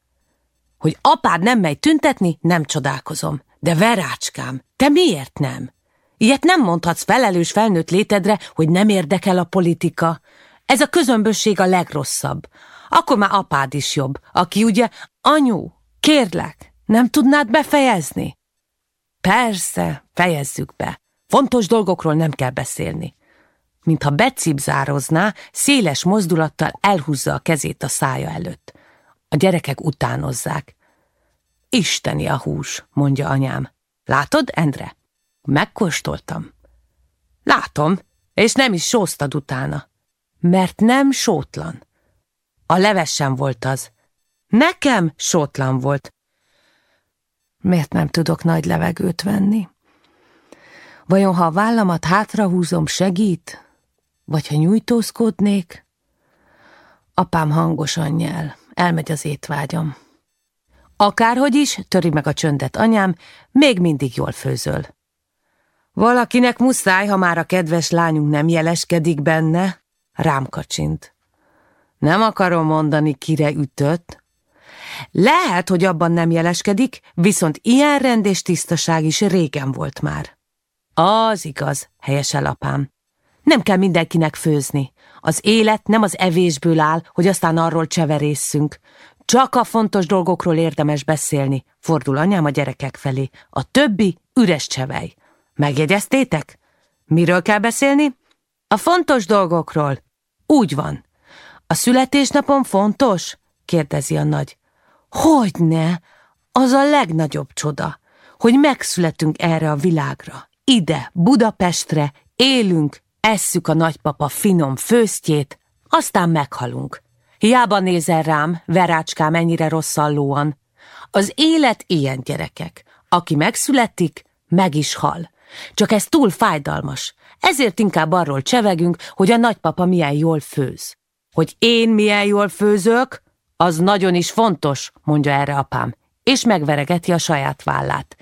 Hogy apád nem megy tüntetni, nem csodálkozom. De verácskám, te miért nem? Ilyet nem mondhatsz felelős felnőtt létedre, hogy nem érdekel a politika. Ez a közömbösség a legrosszabb. Akkor már apád is jobb, aki ugye, anyu, kérlek, nem tudnád befejezni? Persze, fejezzük be. Fontos dolgokról nem kell beszélni. Mintha becipzározná, széles mozdulattal elhúzza a kezét a szája előtt. A gyerekek utánozzák. Isteni a hús, mondja anyám. Látod, Endre? Megkóstoltam. Látom, és nem is sóztad utána. Mert nem sótlan. A leves sem volt az. Nekem sótlan volt. Miért nem tudok nagy levegőt venni? Vajon ha a vállamat hátrahúzom, segít? Vagy ha nyújtózkodnék? Apám hangosan nyel, elmegy az étvágyam. Akárhogy is, töri meg a csöndet anyám, még mindig jól főzöl. Valakinek muszáj, ha már a kedves lányunk nem jeleskedik benne, rám kacsint. Nem akarom mondani, kire ütött. Lehet, hogy abban nem jeleskedik, viszont ilyen rend és tisztaság is régen volt már. Az igaz, helyesel apám. Nem kell mindenkinek főzni. Az élet nem az evésből áll, hogy aztán arról cseverészünk. Csak a fontos dolgokról érdemes beszélni, fordul anyám a gyerekek felé. A többi üres csevej. Megjegyeztétek? Miről kell beszélni? A fontos dolgokról. Úgy van. A születésnapom fontos? kérdezi a nagy. Hogyne? Az a legnagyobb csoda, hogy megszületünk erre a világra. Ide, Budapestre, élünk, esszük a nagypapa finom főztjét, aztán meghalunk. Hiába nézel rám, verácskám ennyire rosszallóan. Az élet ilyen gyerekek. Aki megszületik, meg is hal. Csak ez túl fájdalmas. Ezért inkább arról csevegünk, hogy a nagypapa milyen jól főz. Hogy én milyen jól főzök, az nagyon is fontos, mondja erre apám, és megveregeti a saját vállát.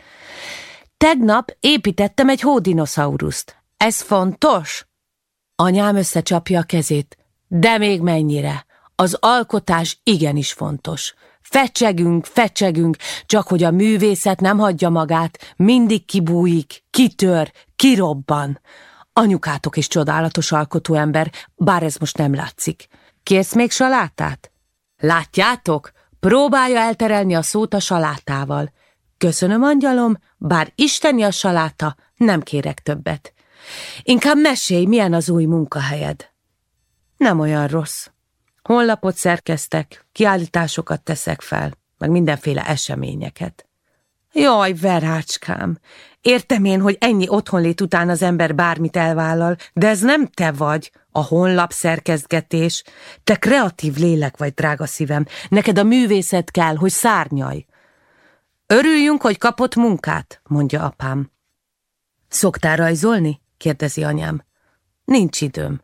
Tegnap építettem egy hódinoszauruszt. Ez fontos? Anyám összecsapja a kezét. De még mennyire? Az alkotás igenis fontos. Fecsegünk, fecsegünk, csak hogy a művészet nem hagyja magát, mindig kibújik, kitör, kirobban. Anyukátok is csodálatos alkotó ember, bár ez most nem látszik. Kérsz még salátát? Látjátok? Próbálja elterelni a szót a salátával. Köszönöm, angyalom, bár isteni a saláta, nem kérek többet. Inkább mesélj, milyen az új munkahelyed. Nem olyan rossz. Honlapot szerkeztek, kiállításokat teszek fel, meg mindenféle eseményeket. Jaj, verácskám, értem én, hogy ennyi otthonlét után az ember bármit elvállal, de ez nem te vagy, a honlap szerkezgetés. Te kreatív lélek vagy, drága szívem, neked a művészet kell, hogy szárnyaj. Örüljünk, hogy kapott munkát, mondja apám. Szoktál rajzolni? kérdezi anyám. Nincs időm.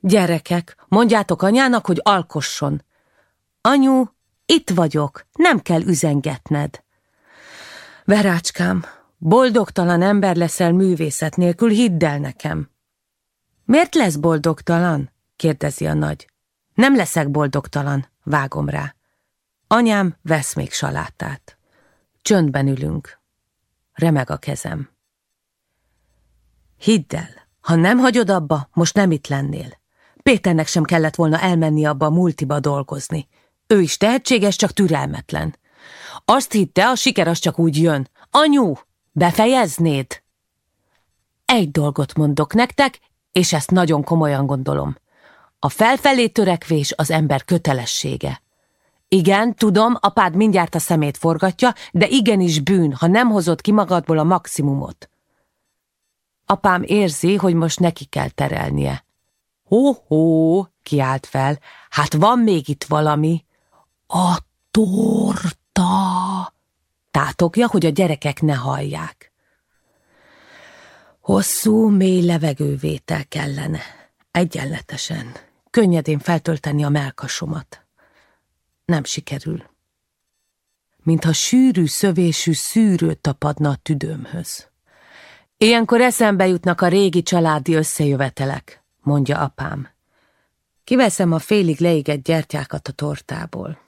Gyerekek, mondjátok anyának, hogy alkosson. Anyu, Itt vagyok, nem kell üzengetned. Verácskám, boldogtalan ember leszel művészet nélkül, hidd el nekem. Miért lesz boldogtalan? kérdezi a nagy. Nem leszek boldogtalan, vágom rá. Anyám vesz még salátát. Csöndben ülünk. Remeg a kezem. Hidd el, ha nem hagyod abba, most nem itt lennél. Péternek sem kellett volna elmenni abba a multiba dolgozni. Ő is tehetséges, csak türelmetlen. Azt hitte, a siker az csak úgy jön. Anyu, befejeznéd? Egy dolgot mondok nektek, és ezt nagyon komolyan gondolom. A felfelé törekvés az ember kötelessége. Igen, tudom, apád mindjárt a szemét forgatja, de igenis bűn, ha nem hozod ki magadból a maximumot. Apám érzi, hogy most neki kell terelnie. Hó-hó, kiált fel, hát van még itt valami. A torta! Tátokja, hogy a gyerekek ne hallják. Hosszú, mély levegővétel kellene. Egyenletesen. Könnyedén feltölteni a melkasomat. Nem sikerül. Mintha sűrű szövésű szűrő tapadna a tüdőmhöz. Ilyenkor eszembe jutnak a régi családi összejövetelek, mondja apám. Kiveszem a félig leégett gyertyákat a tortából.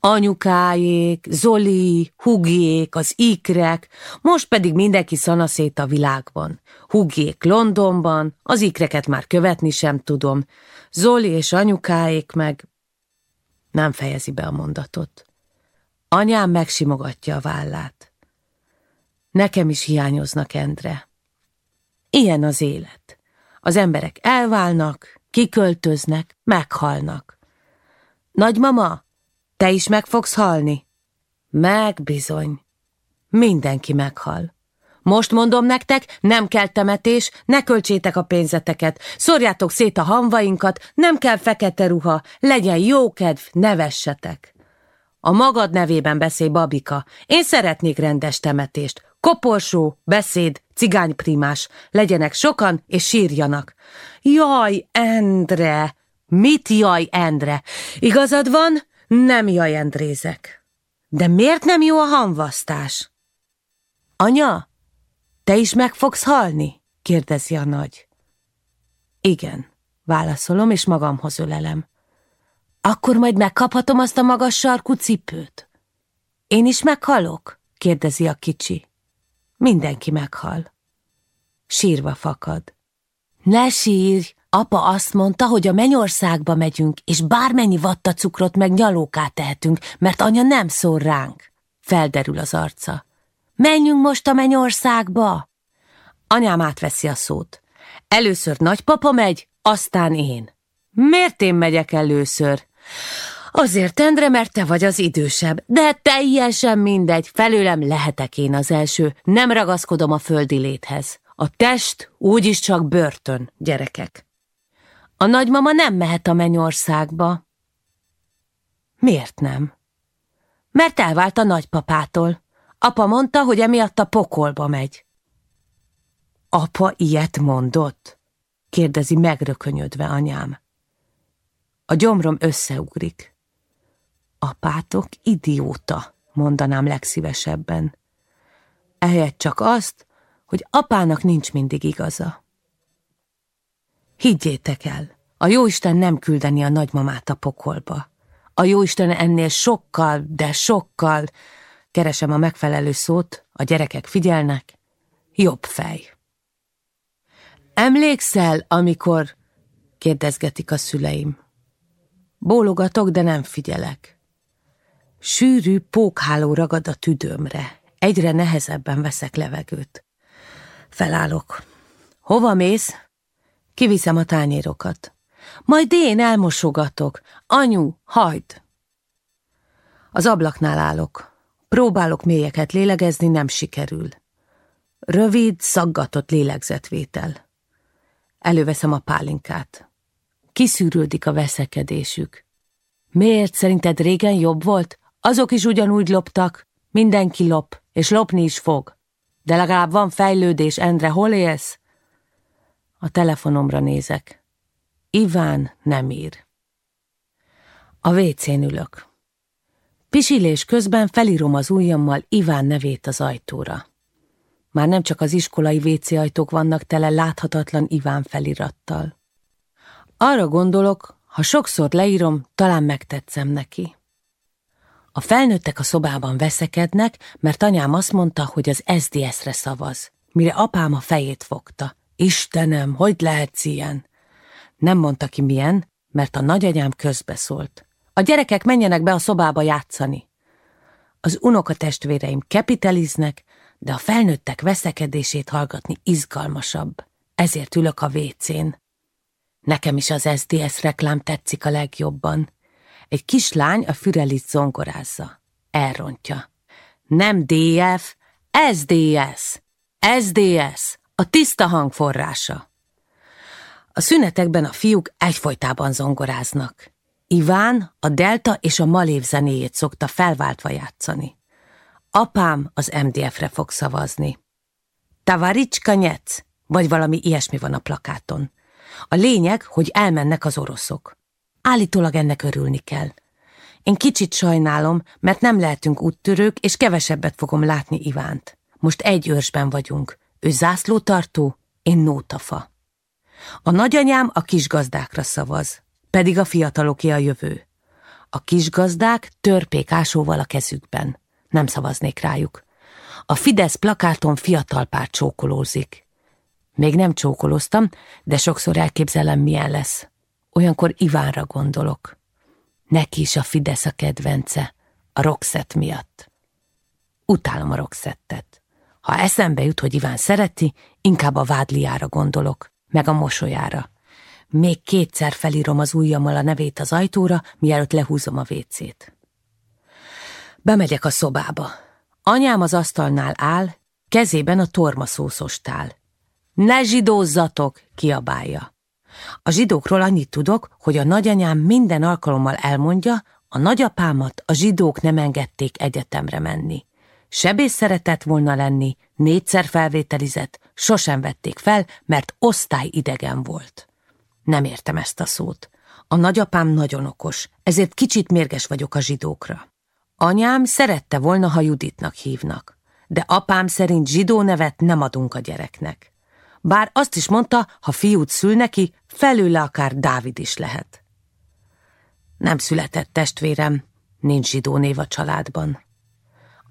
Anyukájék, Zoli, Hugiék, az ikrek, most pedig mindenki szanaszét a világban. Hugiék Londonban, az ikreket már követni sem tudom. Zoli és anyukáék meg... Nem fejezi be a mondatot. Anyám megsimogatja a vállát. Nekem is hiányoznak Endre. Ilyen az élet. Az emberek elválnak, kiköltöznek, meghalnak. Nagymama, te is meg fogsz halni? Meg bizony. Mindenki meghal. Most mondom nektek, nem kell temetés, ne költsétek a pénzeteket, szorjátok szét a hamvainkat, nem kell fekete ruha, legyen jó kedv, nevessetek. A magad nevében beszélj, Babika. Én szeretnék rendes temetést. Koporsó, beszéd, cigányprimás. Legyenek sokan, és sírjanak. Jaj, Endre! Mit jaj, Endre? Igazad van? Nem jaj, Endrézek. De miért nem jó a hamvasztás? Anya, te is meg fogsz halni? kérdezi a nagy. Igen, válaszolom, és magamhoz ölelem. Akkor majd megkaphatom azt a magas sarkú cipőt? Én is meghalok? kérdezi a kicsi. Mindenki meghal. Sírva fakad. Ne sírj! Apa azt mondta, hogy a mennyországba megyünk, és bármennyi vatta cukrot meg nyalókát tehetünk, mert anya nem szól ránk. Felderül az arca. Menjünk most a mennyországba! Anyám átveszi a szót. Először nagypapa megy, aztán én. Miért én megyek először? Azért, Endre, mert te vagy az idősebb, de teljesen mindegy, felőlem lehetek én az első, nem ragaszkodom a földi léthez. A test úgyis csak börtön, gyerekek. A nagymama nem mehet a mennyországba. Miért nem? Mert elvált a nagypapától. Apa mondta, hogy emiatt a pokolba megy. Apa ilyet mondott? kérdezi megrökönyödve anyám. A gyomrom összeugrik. Apátok idióta, mondanám legszívesebben. Ehelyett csak azt, hogy apának nincs mindig igaza. Higgyétek el, a jóisten nem küldeni a nagymamát a pokolba. A jóisten ennél sokkal, de sokkal, keresem a megfelelő szót, a gyerekek figyelnek, jobb fej. Emlékszel, amikor... kérdezgetik a szüleim. Bólogatok, de nem figyelek. Sűrű pókháló ragad a tüdőmre. Egyre nehezebben veszek levegőt. Felállok. Hova mész? Kiviszem a tányérokat. Majd én elmosogatok. Anyu, hagyd! Az ablaknál állok. Próbálok mélyeket lélegezni, nem sikerül. Rövid, szaggatott lélegzetvétel. Előveszem a pálinkát. Kiszűrődik a veszekedésük. Miért szerinted régen jobb volt? Azok is ugyanúgy loptak. Mindenki lop, és lopni is fog. De legalább van fejlődés, Endre, hol élsz? A telefonomra nézek. Iván nem ír. A vécén ülök. Pisilés közben felírom az ujjammal Iván nevét az ajtóra. Már nem csak az iskolai WC ajtók vannak tele láthatatlan Iván felirattal. Arra gondolok, ha sokszor leírom, talán megtetszem neki. A felnőttek a szobában veszekednek, mert anyám azt mondta, hogy az SDS-re szavaz, mire apám a fejét fogta. Istenem, hogy lehetsz ilyen? Nem mondta ki milyen, mert a nagyanyám közbeszólt. A gyerekek menjenek be a szobába játszani. Az unokatestvéreim kapitaliznek, de a felnőttek veszekedését hallgatni izgalmasabb. Ezért ülök a vécén. Nekem is az SDS reklám tetszik a legjobban. Egy kislány a fürelit zongorázza. Elrontja. Nem DF, SDS. SDS, a tiszta hang forrása. A szünetekben a fiúk egyfolytában zongoráznak. Iván a delta és a malév zenéjét szokta felváltva játszani. Apám az MDF-re fog szavazni. Tavaricska nyec, vagy valami ilyesmi van a plakáton. A lényeg, hogy elmennek az oroszok. Állítólag ennek örülni kell. Én kicsit sajnálom, mert nem lehetünk úttörők, és kevesebbet fogom látni Ivánt. Most egy őrsben vagyunk. Ő zászlótartó, én nótafa. A nagyanyám a kisgazdákra szavaz, pedig a fiataloké a jövő. A kisgazdák törpék ásóval a kezükben. Nem szavaznék rájuk. A Fidesz plakáton fiatal pár csókolózik. Még nem csókoloztam, de sokszor elképzelem, milyen lesz. Olyankor Ivánra gondolok. Neki is a Fidesz a kedvence, a Roxett miatt. Utálom a Roxettet. Ha eszembe jut, hogy Iván szereti, inkább a vádliára gondolok, meg a mosolyára. Még kétszer felírom az ujjammal a nevét az ajtóra, mielőtt lehúzom a vécét. Bemegyek a szobába. Anyám az asztalnál áll, kezében a tormaszószos tál. Ne zsidózzatok, kiabálja. A zsidókról annyit tudok, hogy a nagyanyám minden alkalommal elmondja, a nagyapámat a zsidók nem engedték egyetemre menni. Sebész szeretett volna lenni, négyszer felvételizett, sosem vették fel, mert osztály idegen volt. Nem értem ezt a szót. A nagyapám nagyon okos, ezért kicsit mérges vagyok a zsidókra. Anyám szerette volna, ha Juditnak hívnak, de apám szerint zsidó nevet nem adunk a gyereknek. Bár azt is mondta, ha fiút szül neki, felőle akár Dávid is lehet. Nem született testvérem, nincs zsidó név a családban.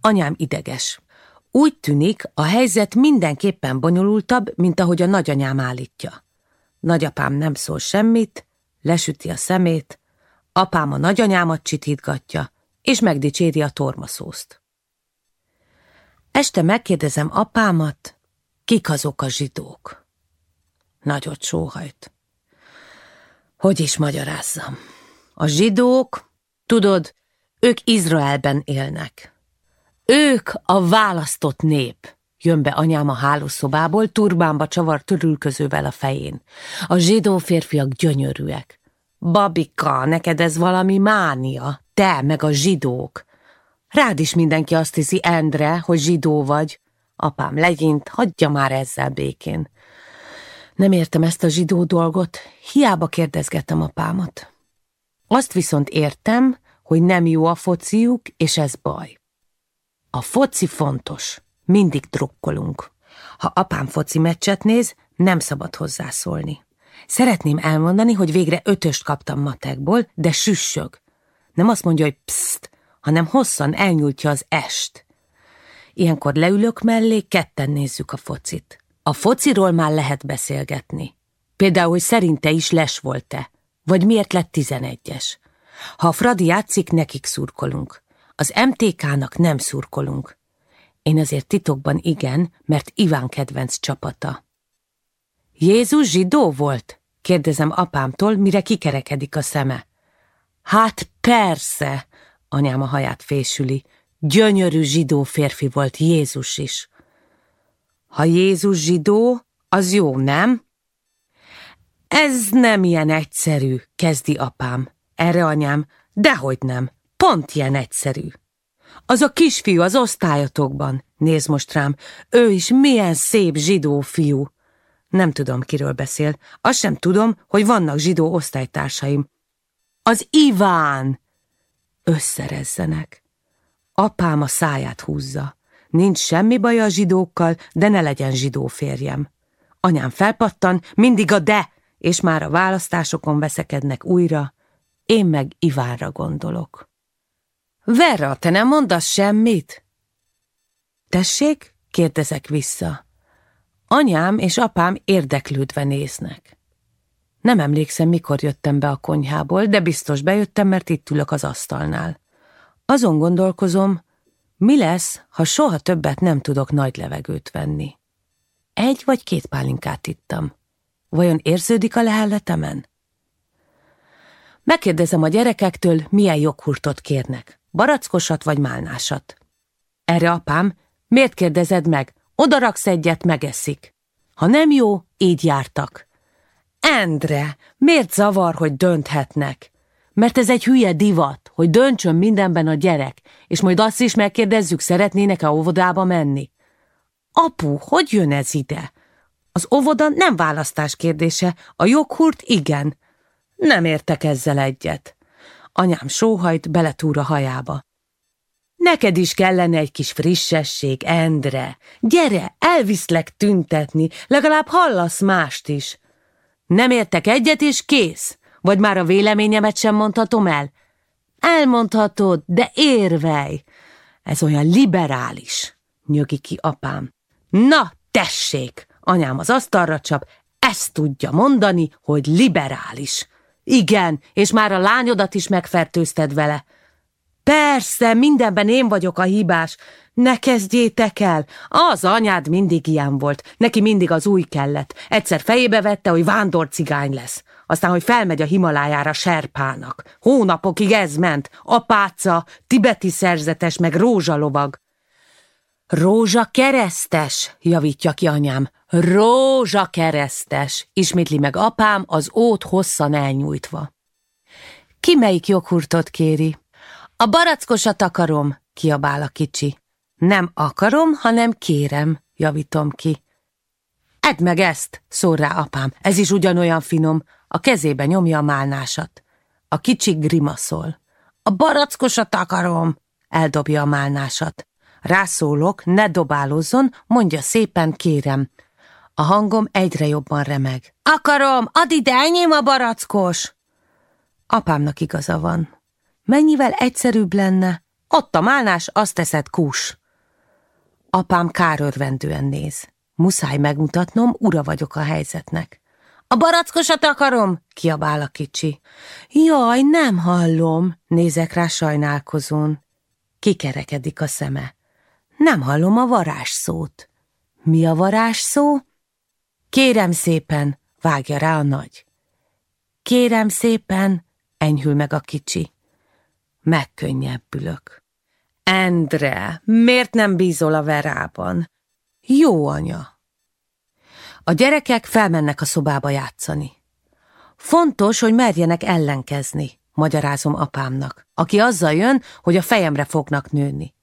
Anyám ideges. Úgy tűnik, a helyzet mindenképpen bonyolultabb, mint ahogy a nagyanyám állítja. Nagyapám nem szól semmit, lesüti a szemét, apám a nagyanyámat csitítgatja, és megdicséri a tormaszózt. Este megkérdezem apámat, kik azok a zsidók. Nagyot sóhajt. Hogy is magyarázzam? A zsidók, tudod, ők Izraelben élnek. Ők a választott nép. Jön be anyám a hálószobából, turbánba csavar törülközővel a fején. A zsidó férfiak gyönyörűek. Babika, neked ez valami mánia. Te, meg a zsidók. Rád is mindenki azt hiszi, Endre, hogy zsidó vagy. Apám legyint, hagyja már ezzel békén. Nem értem ezt a zsidó dolgot, hiába kérdezgettem apámat. Azt viszont értem, hogy nem jó a fociuk, és ez baj. A foci fontos, mindig drukkolunk. Ha apám foci meccset néz, nem szabad hozzászólni. Szeretném elmondani, hogy végre ötöst kaptam matekból, de süssög. Nem azt mondja, hogy pszt, hanem hosszan elnyújtja az est. Ilyenkor leülök mellé, ketten nézzük a focit. A fociról már lehet beszélgetni. Például, hogy szerinte is les volt-e, vagy miért lett tizenegyes. Ha a Fradi játszik, nekik szurkolunk. Az MTK-nak nem szurkolunk. Én azért titokban igen, mert Iván kedvenc csapata. Jézus zsidó volt? kérdezem apámtól, mire kikerekedik a szeme. Hát persze, anyám a haját fésüli, gyönyörű zsidó férfi volt Jézus is. Ha Jézus zsidó, az jó, nem? Ez nem ilyen egyszerű, kezdi apám. Erre anyám, dehogy nem, pont ilyen egyszerű. Az a kisfiú az osztályotokban, néz most rám, ő is milyen szép zsidó fiú. Nem tudom, kiről beszél, azt sem tudom, hogy vannak zsidó osztálytársaim. Az Iván! Összerezzenek. Apám a száját húzza. Nincs semmi baj a zsidókkal, de ne legyen zsidó férjem. Anyám felpattan, mindig a de, és már a választásokon veszekednek újra, én meg Ivánra gondolok. Verra, te nem mondasz semmit? Tessék? kérdezek vissza. Anyám és apám érdeklődve néznek. Nem emlékszem, mikor jöttem be a konyhából, de biztos bejöttem, mert itt ülök az asztalnál. Azon gondolkozom, mi lesz, ha soha többet nem tudok nagy levegőt venni. Egy vagy két pálinkát ittam. Vajon érződik a lehelletemen? Megkérdezem a gyerekektől, milyen joghurtot kérnek, barackosat vagy málnásat. Erre apám, miért kérdezed meg? Oda raksz egyet, megeszik. Ha nem jó, így jártak. Endre, miért zavar, hogy dönthetnek? Mert ez egy hülye divat, hogy döntsön mindenben a gyerek, és majd azt is megkérdezzük, szeretnének-e óvodába menni. Apu, hogy jön ez ide? Az óvoda nem választás kérdése, a joghurt igen. Nem értek ezzel egyet. Anyám sóhajt, beletúr a hajába. Neked is kellene egy kis frissesség, Endre. Gyere, elviszlek tüntetni, legalább hallasz mást is. Nem értek egyet, és kész. Vagy már a véleményemet sem mondhatom el? Elmondhatod, de érvej. Ez olyan liberális, nyögi ki apám. Na, tessék! Anyám az asztalra csap, ezt tudja mondani, hogy liberális. Igen, és már a lányodat is megfertőzted vele. Persze, mindenben én vagyok a hibás. Ne kezdjétek el. Az anyád mindig ilyen volt. Neki mindig az új kellett. Egyszer fejébe vette, hogy vándor cigány lesz. Aztán, hogy felmegy a Himalájára serpának. Hónapokig ez ment. Apáca, tibeti szerzetes, meg rózsalovag. Rózsa keresztes, javítja ki anyám. Rózsa keresztes, ismétli meg apám az ót hosszan elnyújtva. Ki melyik joghurtot kéri? A barackosat akarom, kiabál a kicsi. Nem akarom, hanem kérem, javítom ki. Edd meg ezt, szól rá apám, ez is ugyanolyan finom, a kezébe nyomja a málnásat. A kicsi grimaszol. A barackosat akarom, eldobja a málnásat. Rászólok, ne dobálozzon, mondja szépen, kérem. A hangom egyre jobban remeg. Akarom, add ide, enyém a barackos! Apámnak igaza van. Mennyivel egyszerűbb lenne? Ott a málnás, azt teszed kus. Apám kárörvendően néz. Muszáj megmutatnom, ura vagyok a helyzetnek. A barackosat akarom, kiabál a kicsi. Jaj, nem hallom, nézek rá sajnálkozón. Kikerekedik a szeme. Nem hallom a varázsszót. Mi a varázsszó? Kérem szépen, vágja rá a nagy. Kérem szépen, enyhül meg a kicsi. Megkönnyebbülök. Endre, miért nem bízol a verában? Jó anya. A gyerekek felmennek a szobába játszani. Fontos, hogy merjenek ellenkezni, magyarázom apámnak, aki azzal jön, hogy a fejemre fognak nőni.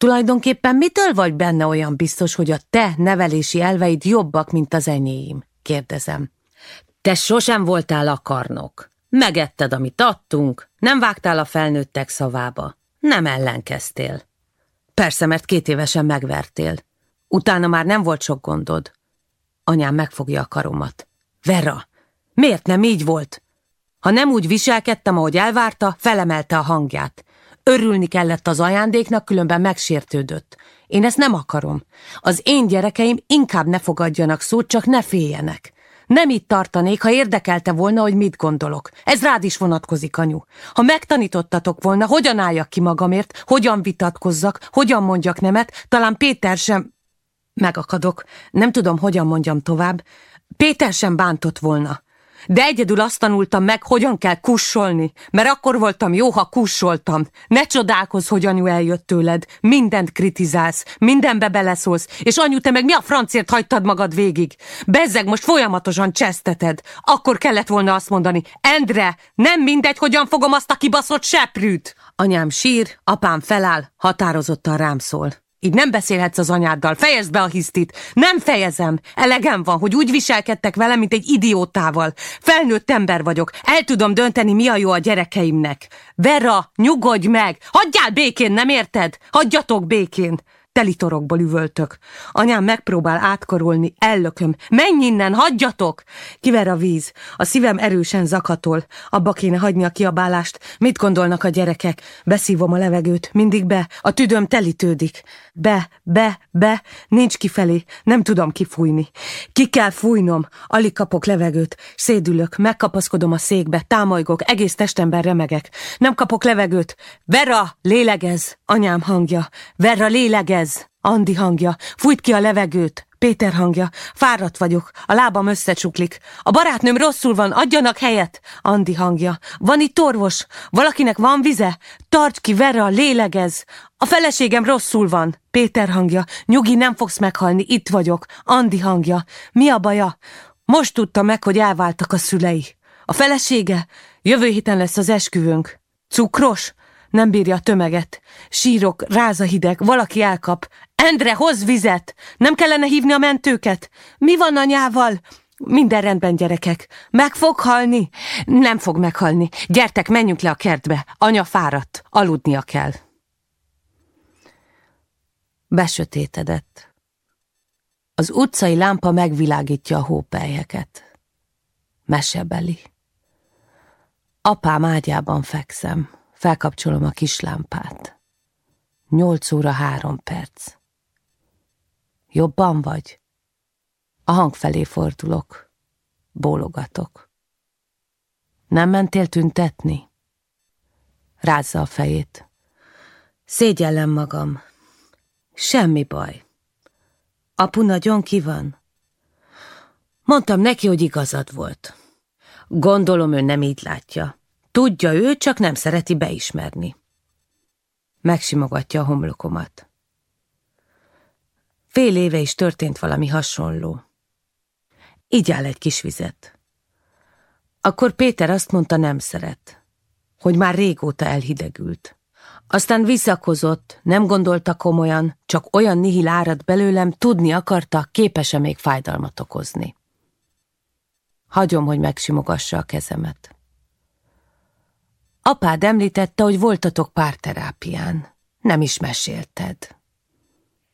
Tulajdonképpen mitől vagy benne olyan biztos, hogy a te nevelési elveid jobbak, mint az enyéim? kérdezem. Te sosem voltál akarnok. Megetted, amit adtunk, nem vágtál a felnőttek szavába, nem ellenkeztél. Persze, mert két évesen megvertél. Utána már nem volt sok gondod. Anyám megfogja a karomat. Vera, miért nem így volt? Ha nem úgy viselkedtem, ahogy elvárta, felemelte a hangját. Örülni kellett az ajándéknak, különben megsértődött. Én ezt nem akarom. Az én gyerekeim inkább ne fogadjanak szót, csak ne féljenek. Nem itt tartanék, ha érdekelte volna, hogy mit gondolok. Ez rád is vonatkozik, anyu. Ha megtanítottatok volna, hogyan álljak ki magamért, hogyan vitatkozzak, hogyan mondjak nemet, talán Péter sem... Megakadok. Nem tudom, hogyan mondjam tovább. Péter sem bántott volna. De egyedül azt tanultam meg, hogyan kell kussolni, mert akkor voltam jó, ha kussoltam. Ne csodálkozz, hogy anyu eljött tőled, mindent kritizálsz, mindenbe beleszólsz, és anyu, te meg mi a francért hagytad magad végig? Bezzeg, most folyamatosan cseszteted. Akkor kellett volna azt mondani, Endre, nem mindegy, hogyan fogom azt a kibaszott seprűt. Anyám sír, apám feláll, határozottan rám szól. Így nem beszélhetsz az anyáddal, fejezd be a hisztit. Nem fejezem. Elegem van, hogy úgy viselkedtek velem, mint egy idiótával. Felnőtt ember vagyok. El tudom dönteni, mi a jó a gyerekeimnek. Vera, nyugodj meg! Hagyjál békén, nem érted? Hagyjatok békén! Telitorokból üvöltök. Anyám megpróbál átkorolni, ellököm. Menj innen, hagyjatok! Kiver a víz. A szívem erősen zakatol. Abba kéne hagyni a kiabálást. Mit gondolnak a gyerekek? Beszívom a levegőt. Mindig be. A tüdöm telítődik. Be, be, be. Nincs kifelé. Nem tudom kifújni. Ki kell fújnom. Alig kapok levegőt. Szédülök. Megkapaszkodom a székbe. Támolygok. Egész testemben remegek. Nem kapok levegőt. Vera, lélegez. Anyám hangja. Vera, lélegez. Andi hangja. Fújt ki a levegőt. Péter hangja. Fáradt vagyok. A lábam összecsuklik. A barátnőm rosszul van. Adjanak helyet. Andi hangja. Van itt orvos? Valakinek van vize? Tarts ki, Vera, lélegez. A feleségem rosszul van. Péter hangja. Nyugi, nem fogsz meghalni. Itt vagyok. Andi hangja. Mi a baja? Most tudta meg, hogy elváltak a szülei. A felesége? Jövő héten lesz az esküvőnk. Cukros? Nem bírja a tömeget. Sírok, ráz hideg, valaki elkap. Endre, hoz vizet! Nem kellene hívni a mentőket? Mi van anyával? Minden rendben, gyerekek. Meg fog halni? Nem fog meghalni. Gyertek, menjünk le a kertbe. Anya fáradt. Aludnia kell. Besötétedett. Az utcai lámpa megvilágítja a hópelyeket. Mesebeli. Apám ágyában fekszem. Felkapcsolom a kis lámpát. Nyolc óra három perc. Jobban vagy? A hang felé fordulok. Bólogatok. Nem mentél tüntetni? Rázza a fejét. Szégyellem magam. Semmi baj. Apu nagyon ki van? Mondtam neki, hogy igazad volt. Gondolom, ő nem így látja. Tudja ő, csak nem szereti beismerni. Megsimogatja a homlokomat. Fél éve is történt valami hasonló. Így áll egy kis vizet. Akkor Péter azt mondta, nem szeret, hogy már régóta elhidegült. Aztán visszakozott, nem gondolta komolyan, csak olyan nihil árad belőlem, tudni akarta, képes-e még fájdalmat okozni. Hagyom, hogy megsimogassa a kezemet. Apád említette, hogy voltatok párterápián. Nem is mesélted.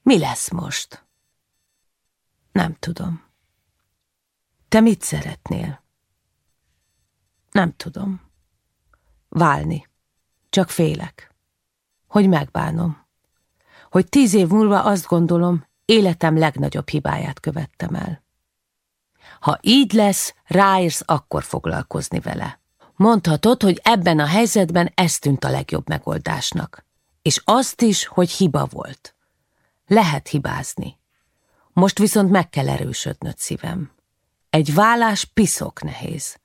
Mi lesz most? Nem tudom. Te mit szeretnél? Nem tudom. Válni. Csak félek. Hogy megbánom. Hogy tíz év múlva azt gondolom, életem legnagyobb hibáját követtem el. Ha így lesz, ráérsz akkor foglalkozni vele. Mondhatod, hogy ebben a helyzetben ez tűnt a legjobb megoldásnak. És azt is, hogy hiba volt. Lehet hibázni. Most viszont meg kell erősödnöd szívem. Egy vállás piszok nehéz.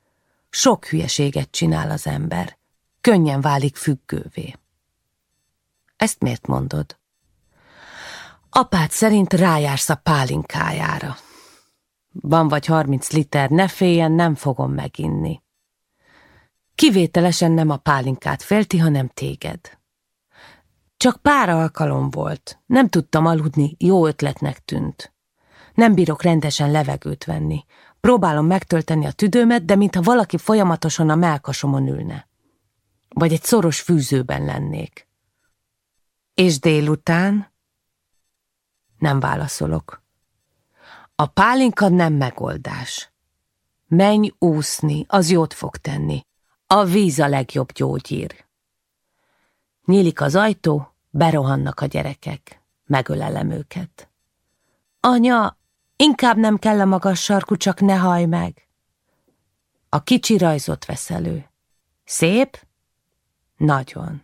Sok hülyeséget csinál az ember. Könnyen válik függővé. Ezt miért mondod? Apád szerint rájársz a pálinkájára. Van vagy harminc liter, ne féljen, nem fogom meginni. Kivételesen nem a pálinkát félti, hanem téged. Csak pár alkalom volt. Nem tudtam aludni, jó ötletnek tűnt. Nem bírok rendesen levegőt venni. Próbálom megtölteni a tüdőmet, de mintha valaki folyamatosan a melkasomon ülne. Vagy egy szoros fűzőben lennék. És délután? Nem válaszolok. A pálinka nem megoldás. Menj úszni, az jót fog tenni. A víz a legjobb gyógyír. Nyílik az ajtó, berohannak a gyerekek. Megölelem őket. Anya, inkább nem kell a magas sarku, csak ne haj meg. A kicsi rajzot vesz elő. Szép? Nagyon.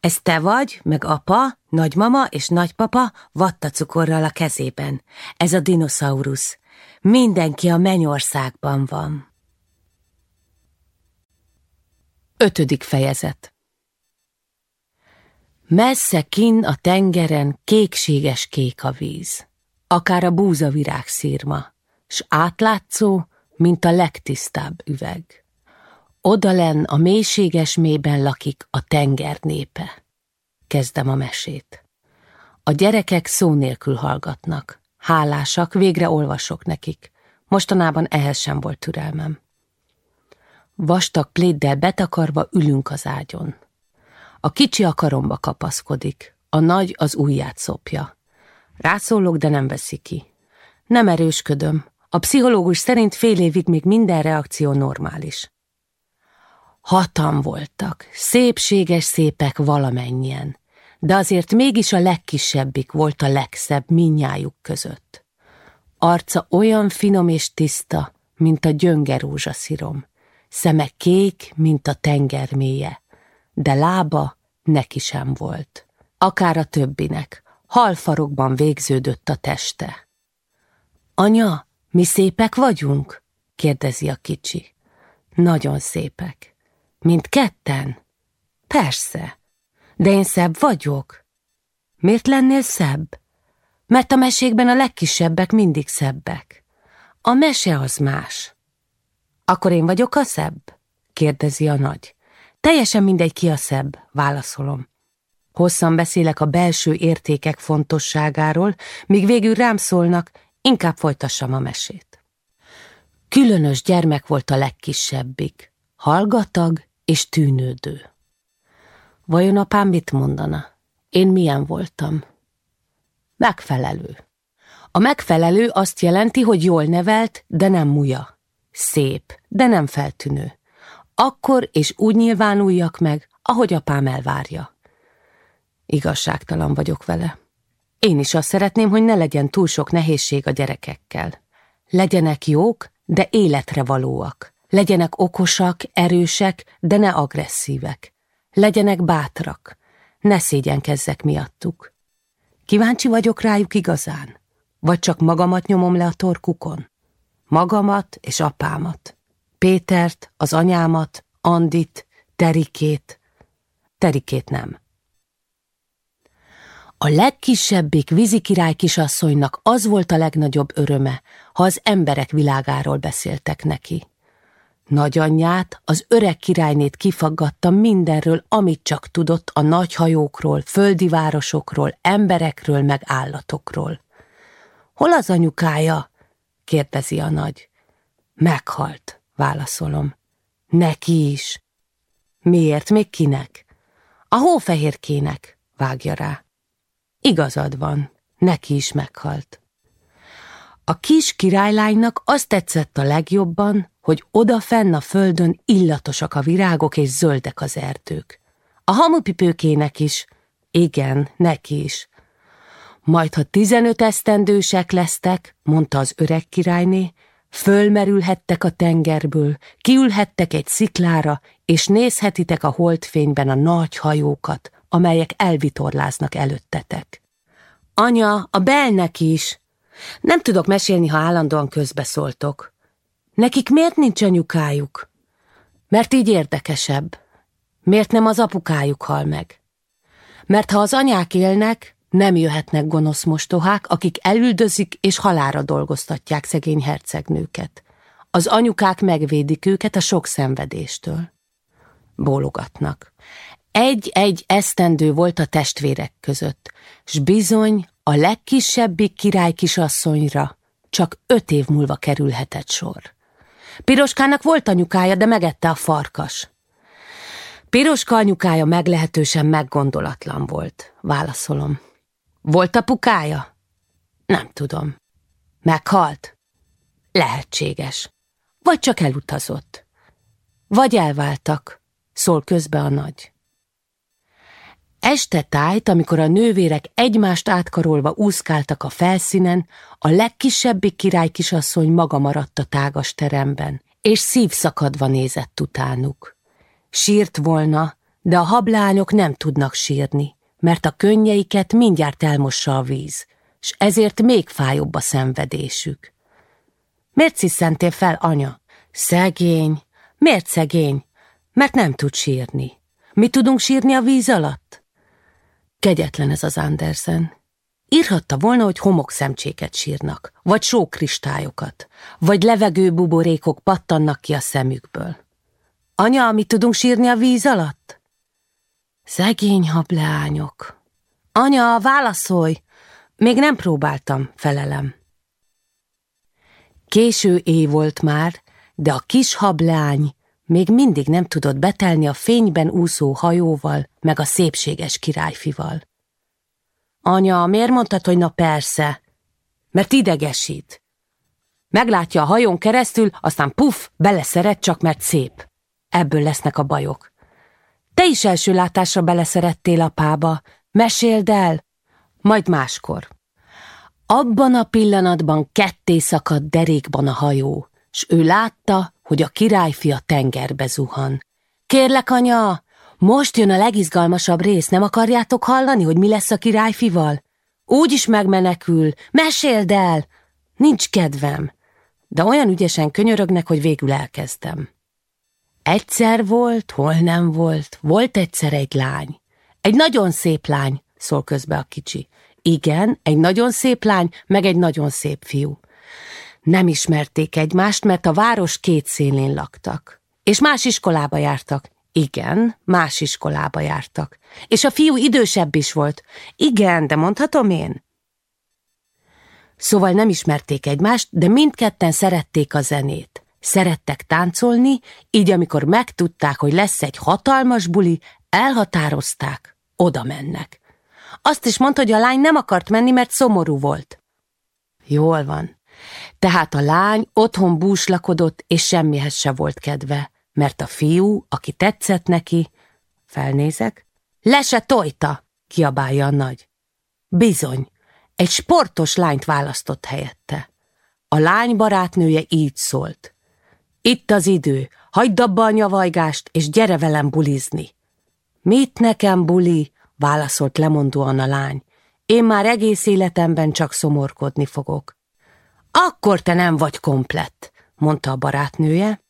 Ez te vagy, meg apa, nagymama és nagypapa vattacukorral a kezében. Ez a dinoszaurusz. Mindenki a mennyországban van. Ötödik fejezet Messze kin a tengeren kékséges kék a víz, akár a búzavirág szírma, s átlátszó, mint a legtisztább üveg. Odalen a mélységes mélyben lakik a tenger népe. Kezdem a mesét. A gyerekek szó nélkül hallgatnak. Hálásak, végre olvasok nekik. Mostanában ehhez sem volt türelmem. Vastag pléddel betakarva ülünk az ágyon. A kicsi a karomba kapaszkodik, a nagy az ujját szopja. Rászólok, de nem veszi ki. Nem erősködöm. A pszichológus szerint fél évig még minden reakció normális. Hatan voltak, szépséges szépek valamennyien, de azért mégis a legkisebbik volt a legszebb minnyájuk között. Arca olyan finom és tiszta, mint a gyönge rózsaszírom, szeme kék, mint a tenger mélye, de lába neki sem volt. Akár a többinek, halfarokban végződött a teste. Anya, mi szépek vagyunk? kérdezi a kicsi. Nagyon szépek. Mint ketten? Persze. De én szebb vagyok. Miért lennél szebb? Mert a mesékben a legkisebbek mindig szebbek. A mese az más. Akkor én vagyok a szebb? kérdezi a nagy. Teljesen mindegy ki a szebb, válaszolom. Hosszan beszélek a belső értékek fontosságáról, míg végül rám szólnak, inkább folytassam a mesét. Különös gyermek volt a legkisebbik, hallgatag és tűnődő. Vajon apám mit mondana? Én milyen voltam? Megfelelő. A megfelelő azt jelenti, hogy jól nevelt, de nem muja. Szép, de nem feltűnő. Akkor és úgy nyilvánuljak meg, ahogy apám elvárja. Igazságtalan vagyok vele. Én is azt szeretném, hogy ne legyen túl sok nehézség a gyerekekkel. Legyenek jók, de életre valóak. Legyenek okosak, erősek, de ne agresszívek. Legyenek bátrak. Ne szégyenkezzek miattuk. Kíváncsi vagyok rájuk igazán? Vagy csak magamat nyomom le a torkukon? Magamat és apámat. Pétert, az anyámat, Andit, Terikét. Terikét nem. A legkisebbik vízikirály kisasszonynak az volt a legnagyobb öröme, ha az emberek világáról beszéltek neki. Nagyanyját, az öreg királynét kifaggatta mindenről, amit csak tudott a nagy hajókról, földi városokról, emberekről, meg állatokról. Hol az anyukája? Kérdezi a nagy. Meghalt, válaszolom. Neki is. Miért, még kinek? A hófehérkének, vágja rá. Igazad van, neki is meghalt. A kis királylánynak azt tetszett a legjobban, hogy oda fenn a földön illatosak a virágok és zöldek az erdők. A hamupipőkének is, igen, neki is. Majd, ha tizenöt esztendősek lesztek, mondta az öreg királyné, fölmerülhettek a tengerből, kiülhettek egy sziklára, és nézhetitek a holdfényben a nagy hajókat, amelyek elvitorláznak előttetek. Anya, a belnek is! Nem tudok mesélni, ha állandóan közbeszóltok. Nekik miért nincs anyukájuk? Mert így érdekesebb. Miért nem az apukájuk hal meg? Mert ha az anyák élnek, nem jöhetnek gonosz mostohák, akik elüldözik és halára dolgoztatják szegény hercegnőket. Az anyukák megvédik őket a sok szenvedéstől. Bólogatnak. Egy-egy esztendő volt a testvérek között, s bizony a legkisebbik király kisasszonyra csak öt év múlva kerülhetett sor. Piroskának volt anyukája, de megette a farkas. Piroska anyukája meglehetősen meggondolatlan volt, válaszolom. Volt apukája? Nem tudom. Meghalt? Lehetséges. Vagy csak elutazott. Vagy elváltak, szól közbe a nagy. Este tájt, amikor a nővérek egymást átkarolva úszkáltak a felszínen, a legkisebbik király kisasszony maga maradt a tágas teremben, és szívszakadva nézett utánuk. Sírt volna, de a hablányok nem tudnak sírni, mert a könnyeiket mindjárt elmossa a víz, s ezért még fájóbb a szenvedésük. Miért sziszentél fel, anya? Szegény. Miért szegény? Mert nem tud sírni. Mi tudunk sírni a víz alatt? Kegyetlen ez az Andersen. Írhatta volna, hogy homokszemcséket sírnak, vagy sókristályokat, vagy levegő buborékok pattannak ki a szemükből. Anya, mit tudunk sírni a víz alatt? Szegény hableányok. Anya, válaszolj! Még nem próbáltam, felelem. Késő éj volt már, de a kis hablány még mindig nem tudott betelni a fényben úszó hajóval, meg a szépséges királyfival. Anya, miért mondtad, hogy na persze? Mert idegesít. Meglátja a hajón keresztül, aztán puf, beleszeret csak mert szép. Ebből lesznek a bajok. Te is első látásra beleszerettél apába. Meséld el, majd máskor. Abban a pillanatban ketté szakadt derékban a hajó, s ő látta, hogy a királyfia tengerbe zuhan. Kérlek, anya, most jön a legizgalmasabb rész, nem akarjátok hallani, hogy mi lesz a királyfival? Úgy is megmenekül, meséld el! Nincs kedvem, de olyan ügyesen könyörögnek, hogy végül elkezdem. Egyszer volt, hol nem volt, volt egyszer egy lány. Egy nagyon szép lány, szól közbe a kicsi. Igen, egy nagyon szép lány, meg egy nagyon szép fiú. Nem ismerték egymást, mert a város két szélén laktak. És más iskolába jártak. Igen, más iskolába jártak. És a fiú idősebb is volt. Igen, de mondhatom én? Szóval nem ismerték egymást, de mindketten szerették a zenét. Szerettek táncolni, így amikor megtudták, hogy lesz egy hatalmas buli, elhatározták, oda mennek. Azt is mondta, hogy a lány nem akart menni, mert szomorú volt. Jól van. Tehát a lány otthon búslakodott, és semmihez se volt kedve, mert a fiú, aki tetszett neki, felnézek, le se tojta, kiabálja a nagy. Bizony, egy sportos lányt választott helyette. A lány barátnője így szólt. Itt az idő, hagyd abba a nyavajgást, és gyere velem bulizni. Mit nekem buli? válaszolt lemondóan a lány. Én már egész életemben csak szomorkodni fogok. Akkor te nem vagy komplett, mondta a barátnője,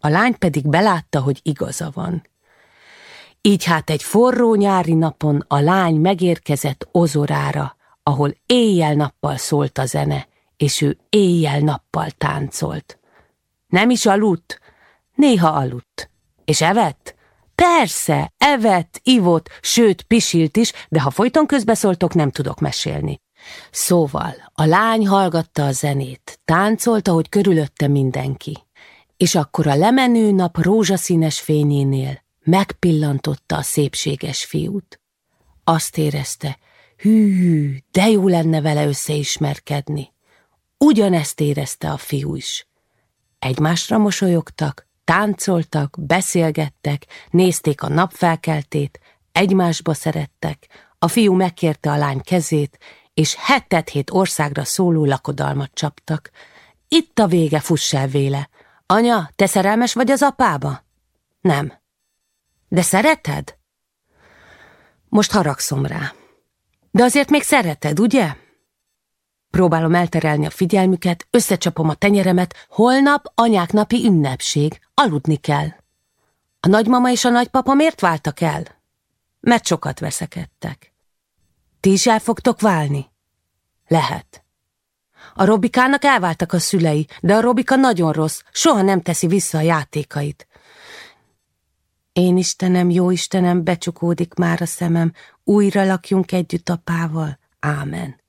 a lány pedig belátta, hogy igaza van. Így hát egy forró nyári napon a lány megérkezett Ozorára, ahol éjjel-nappal szólt a zene, és ő éjjel-nappal táncolt. Nem is aludt? Néha aludt. És evett? Persze, evett, ivott, sőt, pisilt is, de ha folyton közbeszóltok, nem tudok mesélni. Szóval, a lány hallgatta a zenét, táncolta, hogy körülötte mindenki. És akkor a lemenő nap rózsaszínes fényénél megpillantotta a szépséges fiút. Azt érezte, hű, de jó lenne vele összeismerkedni. Ugyanezt érezte a fiú is. Egymásra mosolyogtak, táncoltak, beszélgettek, nézték a napfelkeltét, egymásba szerettek, a fiú megkérte a lány kezét, és hetet hét országra szóló lakodalmat csaptak. Itt a vége, fuss el véle. Anya, te szerelmes vagy az apába? Nem. De szereted? Most haragszom rá. De azért még szereted, ugye? Próbálom elterelni a figyelmüket, összecsapom a tenyeremet, holnap anyák napi ünnepség, aludni kell. A nagymama és a nagypapa miért váltak el? Mert sokat veszekedtek. Ti is el fogtok válni? Lehet. A Robikának elváltak a szülei, de a Robika nagyon rossz, soha nem teszi vissza a játékait. Én Istenem, jó Istenem, becsukódik már a szemem, újra lakjunk együtt apával. Ámen.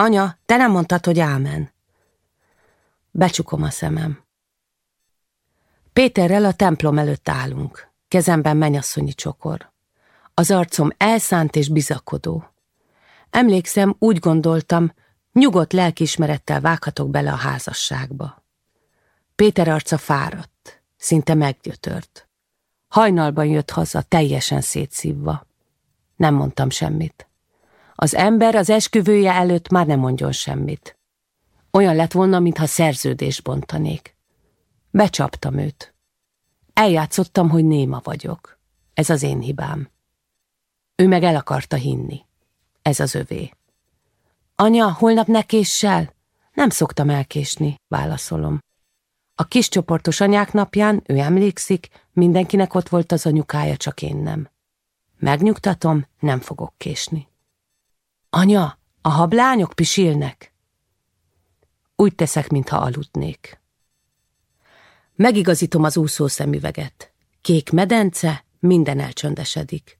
Anya, te nem mondtad, hogy ámen. Becsukom a szemem. Péterrel a templom előtt állunk. Kezemben menyasszonyi csokor. Az arcom elszánt és bizakodó. Emlékszem, úgy gondoltam, nyugodt lelkiismerettel vághatok bele a házasságba. Péter arca fáradt, szinte meggyötört. Hajnalban jött haza, teljesen szétszívva. Nem mondtam semmit. Az ember az esküvője előtt már nem mondjon semmit. Olyan lett volna, mintha szerződést bontanék. Becsaptam őt. Eljátszottam, hogy néma vagyok. Ez az én hibám. Ő meg el akarta hinni. Ez az övé. Anya, holnap ne késsel? Nem szoktam elkésni, válaszolom. A kis csoportos anyák napján, ő emlékszik, mindenkinek ott volt az anyukája, csak én nem. Megnyugtatom, nem fogok késni. Anya, a hablányok pisilnek. Úgy teszek, mintha aludnék. Megigazítom az úszószemüveget. Kék medence, minden elcsöndesedik.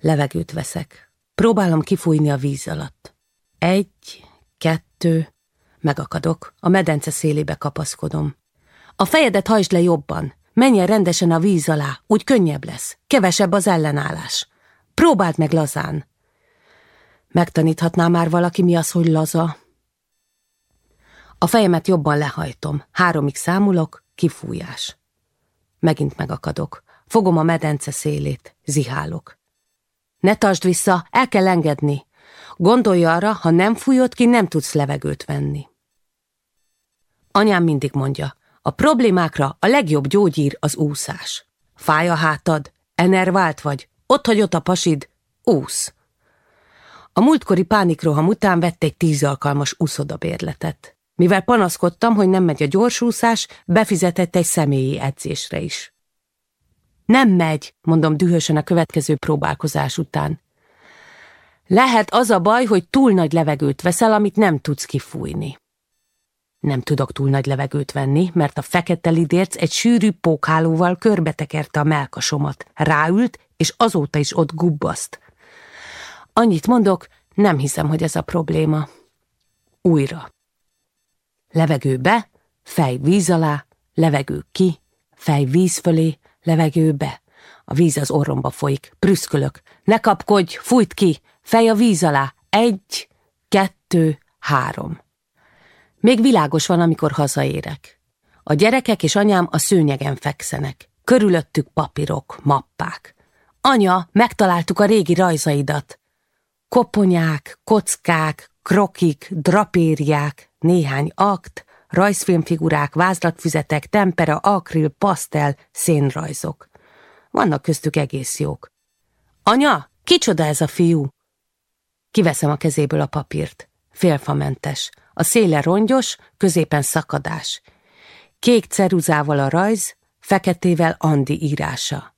Levegőt veszek. Próbálom kifújni a víz alatt. Egy, kettő, megakadok, a medence szélébe kapaszkodom. A fejedet hajtsd le jobban, menjen rendesen a víz alá, úgy könnyebb lesz, kevesebb az ellenállás. Próbáld meg lazán. Megtaníthatná már valaki, mi az, hogy laza? A fejemet jobban lehajtom, háromig számulok, kifújás. Megint megakadok, fogom a medence szélét, zihálok. Ne tartsd vissza, el kell engedni. Gondolj arra, ha nem fújod ki, nem tudsz levegőt venni. Anyám mindig mondja, a problémákra a legjobb gyógyír az úszás. Fáj a hátad, enervált vagy, ott hagyott a pasid, úsz. A múltkori pánikroham után vett egy tíz alkalmas úszodabérletet. Mivel panaszkodtam, hogy nem megy a gyorsúszás, befizetett egy személyi edzésre is. Nem megy, mondom dühösen a következő próbálkozás után. Lehet az a baj, hogy túl nagy levegőt veszel, amit nem tudsz kifújni. Nem tudok túl nagy levegőt venni, mert a fekete lidérc egy sűrű pókhálóval körbetekerte a melkasomat. Ráült, és azóta is ott gubbaszt. Annyit mondok, nem hiszem, hogy ez a probléma. Újra. Levegő be, fej víz alá, levegő ki, fej víz fölé, levegő be. A víz az orromba folyik, prüszkölök. Ne kapkodj, fújt ki, fej a víz alá. Egy, kettő, három. Még világos van, amikor hazaérek. A gyerekek és anyám a szőnyegen fekszenek. Körülöttük papírok, mappák. Anya, megtaláltuk a régi rajzaidat. Koponyák, kockák, krokik, drapériák, néhány akt, rajzfilmfigurák, vázlatfüzetek, tempera, akril, pasztel, szénrajzok. Vannak köztük egész jók. Anya, kicsoda ez a fiú? Kiveszem a kezéből a papírt. Félfamentes. A széle rongyos, középen szakadás. Kék ceruzával a rajz, feketével Andi írása.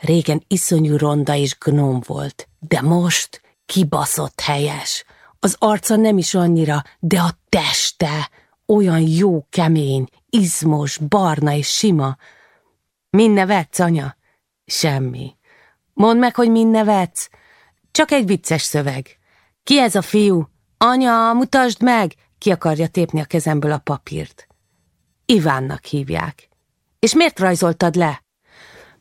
Régen iszonyú ronda és gnom volt, de most kibaszott helyes. Az arca nem is annyira, de a teste olyan jó kemény, izmos, barna és sima. Min nevetsz, anya? Semmi. Mondd meg, hogy min nevetsz. Csak egy vicces szöveg. Ki ez a fiú? Anya, mutasd meg! Ki akarja tépni a kezemből a papírt. Ivánnak hívják. És miért rajzoltad le?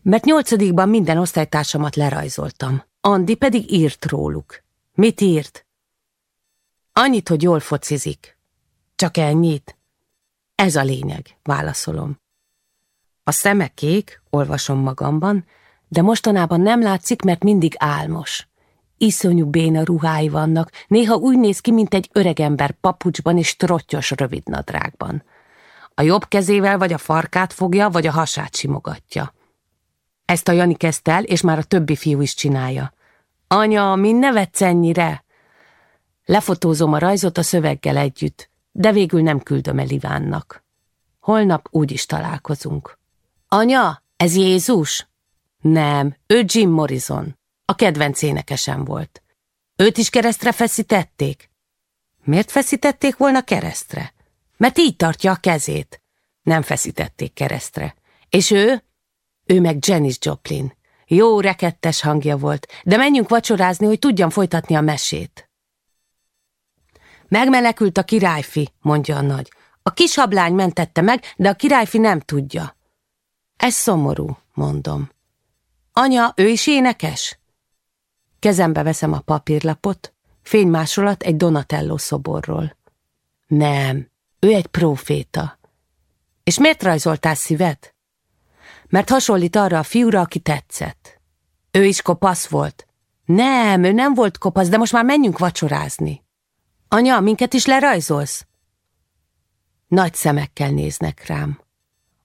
Mert nyolcadikban minden osztálytársamat lerajzoltam. Andi pedig írt róluk. Mit írt? Annyit, hogy jól focizik. Csak ennyit? Ez a lényeg, válaszolom. A szeme kék, olvasom magamban, de mostanában nem látszik, mert mindig álmos. Iszonyú béna ruhái vannak, néha úgy néz ki, mint egy öregember papucsban és trottyos rövidnadrágban. A jobb kezével vagy a farkát fogja, vagy a hasát simogatja. Ezt a Jani kezdte el, és már a többi fiú is csinálja. Anya, mi nevetsz ennyire? Lefotózom a rajzot a szöveggel együtt, de végül nem küldöm el Ivánnak. Holnap úgy is találkozunk. Anya, ez Jézus? Nem, ő Jim Morrison. A kedvenc énekesem volt. Őt is keresztre feszítették? Miért feszítették volna keresztre? Mert így tartja a kezét. Nem feszítették keresztre. És ő? Ő meg Janis Joplin. Jó rekettes hangja volt, de menjünk vacsorázni, hogy tudjam folytatni a mesét. Megmenekült a királyfi, mondja a nagy. A kis hablány mentette meg, de a királyfi nem tudja. Ez szomorú, mondom. Anya, ő is énekes? Kezembe veszem a papírlapot, fénymásolat egy Donatello szoborról. Nem, ő egy proféta. És miért rajzoltál szívet? Mert hasonlít arra a fiúra, aki tetszett. Ő is kopasz volt. Nem, ő nem volt kopasz, de most már menjünk vacsorázni. Anya, minket is lerajzolsz? Nagy szemekkel néznek rám.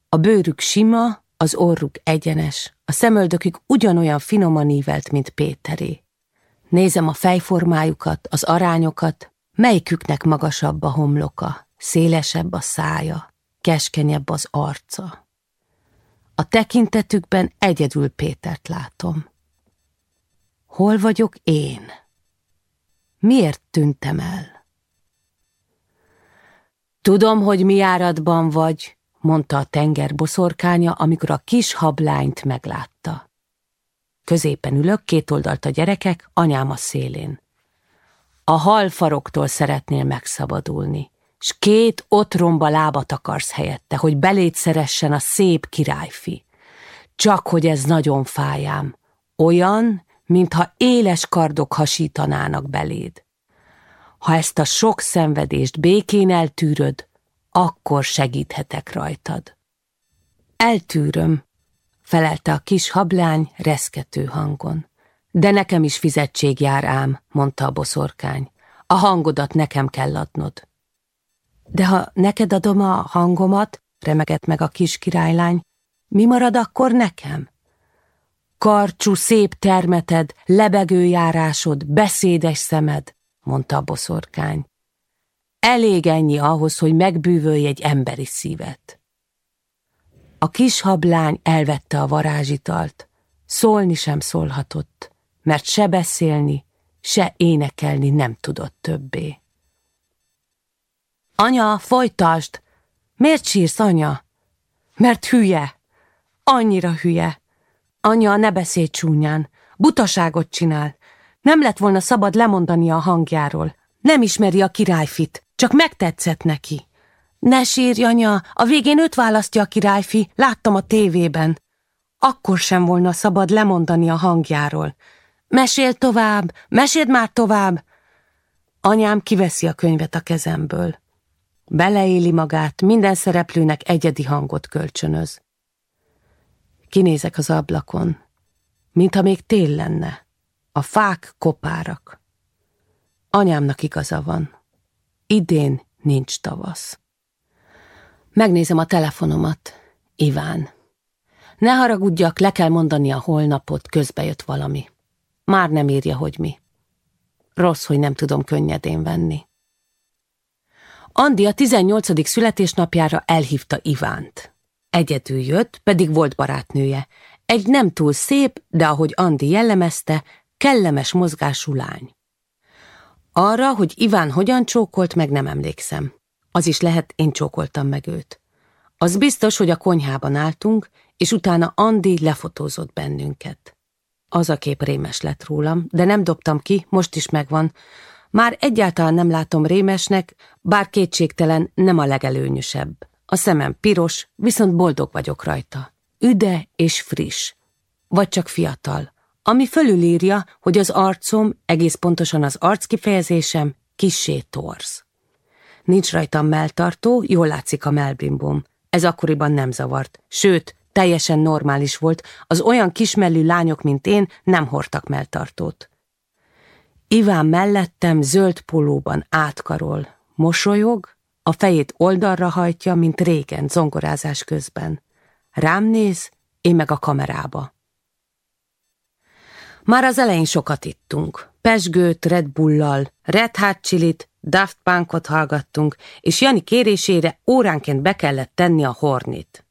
A bőrük sima, az orruk egyenes, a szemöldökük ugyanolyan finoman ívelt, mint Péteré. Nézem a fejformájukat, az arányokat, melyiküknek magasabb a homloka, szélesebb a szája, keskenyebb az arca. A tekintetükben egyedül Pétert látom. Hol vagyok én? Miért tűntem el? Tudom, hogy mi áradban vagy, mondta a tenger boszorkánya, amikor a kis hablányt meglátta. Középen ülök, két oldalt a gyerekek, anyám a szélén. A halfaroktól szeretnél megszabadulni, s két otromba lábat akarsz helyette, hogy belét szeressen a szép királyfi. Csak hogy ez nagyon fájám. Olyan, mintha éles kardok hasítanának beléd. Ha ezt a sok szenvedést békén eltűröd, akkor segíthetek rajtad. Eltűröm, felelte a kis hablány reszkető hangon. De nekem is fizetség jár ám, mondta a boszorkány. A hangodat nekem kell adnod. De ha neked adom a hangomat, remegett meg a kis királylány, mi marad akkor nekem? Karcsú szép termeted, lebegő járásod, beszédes szemed, mondta a boszorkány. Elég ennyi ahhoz, hogy megbűvölj egy emberi szívet. A kis hablány elvette a varázsitalt, szólni sem szólhatott, mert se beszélni, se énekelni nem tudott többé. Anya, folytasd! Miért sírsz, anya? Mert hülye, annyira hülye. Anya, ne beszélj csúnyán, butaságot csinál. Nem lett volna szabad lemondani a hangjáról. Nem ismeri a királyfit, csak megtetszett neki. Ne sírj, anya, a végén őt választja a királyfi, láttam a tévében. Akkor sem volna szabad lemondani a hangjáról. Mesél tovább, meséld már tovább. Anyám kiveszi a könyvet a kezemből. Beleéli magát, minden szereplőnek egyedi hangot kölcsönöz. Kinézek az ablakon, mintha még tél lenne. A fák kopárak. Anyámnak igaza van. Idén nincs tavasz. Megnézem a telefonomat. Iván. Ne haragudjak, le kell mondani a holnapot, közbejött valami. Már nem írja, hogy mi. Rossz, hogy nem tudom könnyedén venni. Andi a 18. születésnapjára elhívta Ivánt. Egyedül jött, pedig volt barátnője. Egy nem túl szép, de ahogy Andi jellemezte, kellemes mozgású lány. Arra, hogy Iván hogyan csókolt, meg nem emlékszem. Az is lehet, én csókoltam meg őt. Az biztos, hogy a konyhában álltunk, és utána Andi lefotózott bennünket. Az a kép rémes lett rólam, de nem dobtam ki, most is megvan. Már egyáltalán nem látom rémesnek, bár kétségtelen nem a legelőnyösebb. A szemem piros, viszont boldog vagyok rajta. Üde és friss. Vagy csak fiatal. Ami fölülírja, hogy az arcom, egész pontosan az arckifejezésem, kissé torz. Nincs rajtam melltartó, jól látszik a melbimbom. Ez akkoriban nem zavart. Sőt, teljesen normális volt, az olyan kismellű lányok, mint én, nem hordtak melltartót. Iván mellettem zöld polóban átkarol, mosolyog, a fejét oldalra hajtja, mint régen, zongorázás közben. Rám néz, én meg a kamerába. Már az elején sokat ittunk. Pesgőt, Red Bullal, Red Hot Chilit, Daft Punkot hallgattunk, és Jani kérésére óránként be kellett tenni a hornit.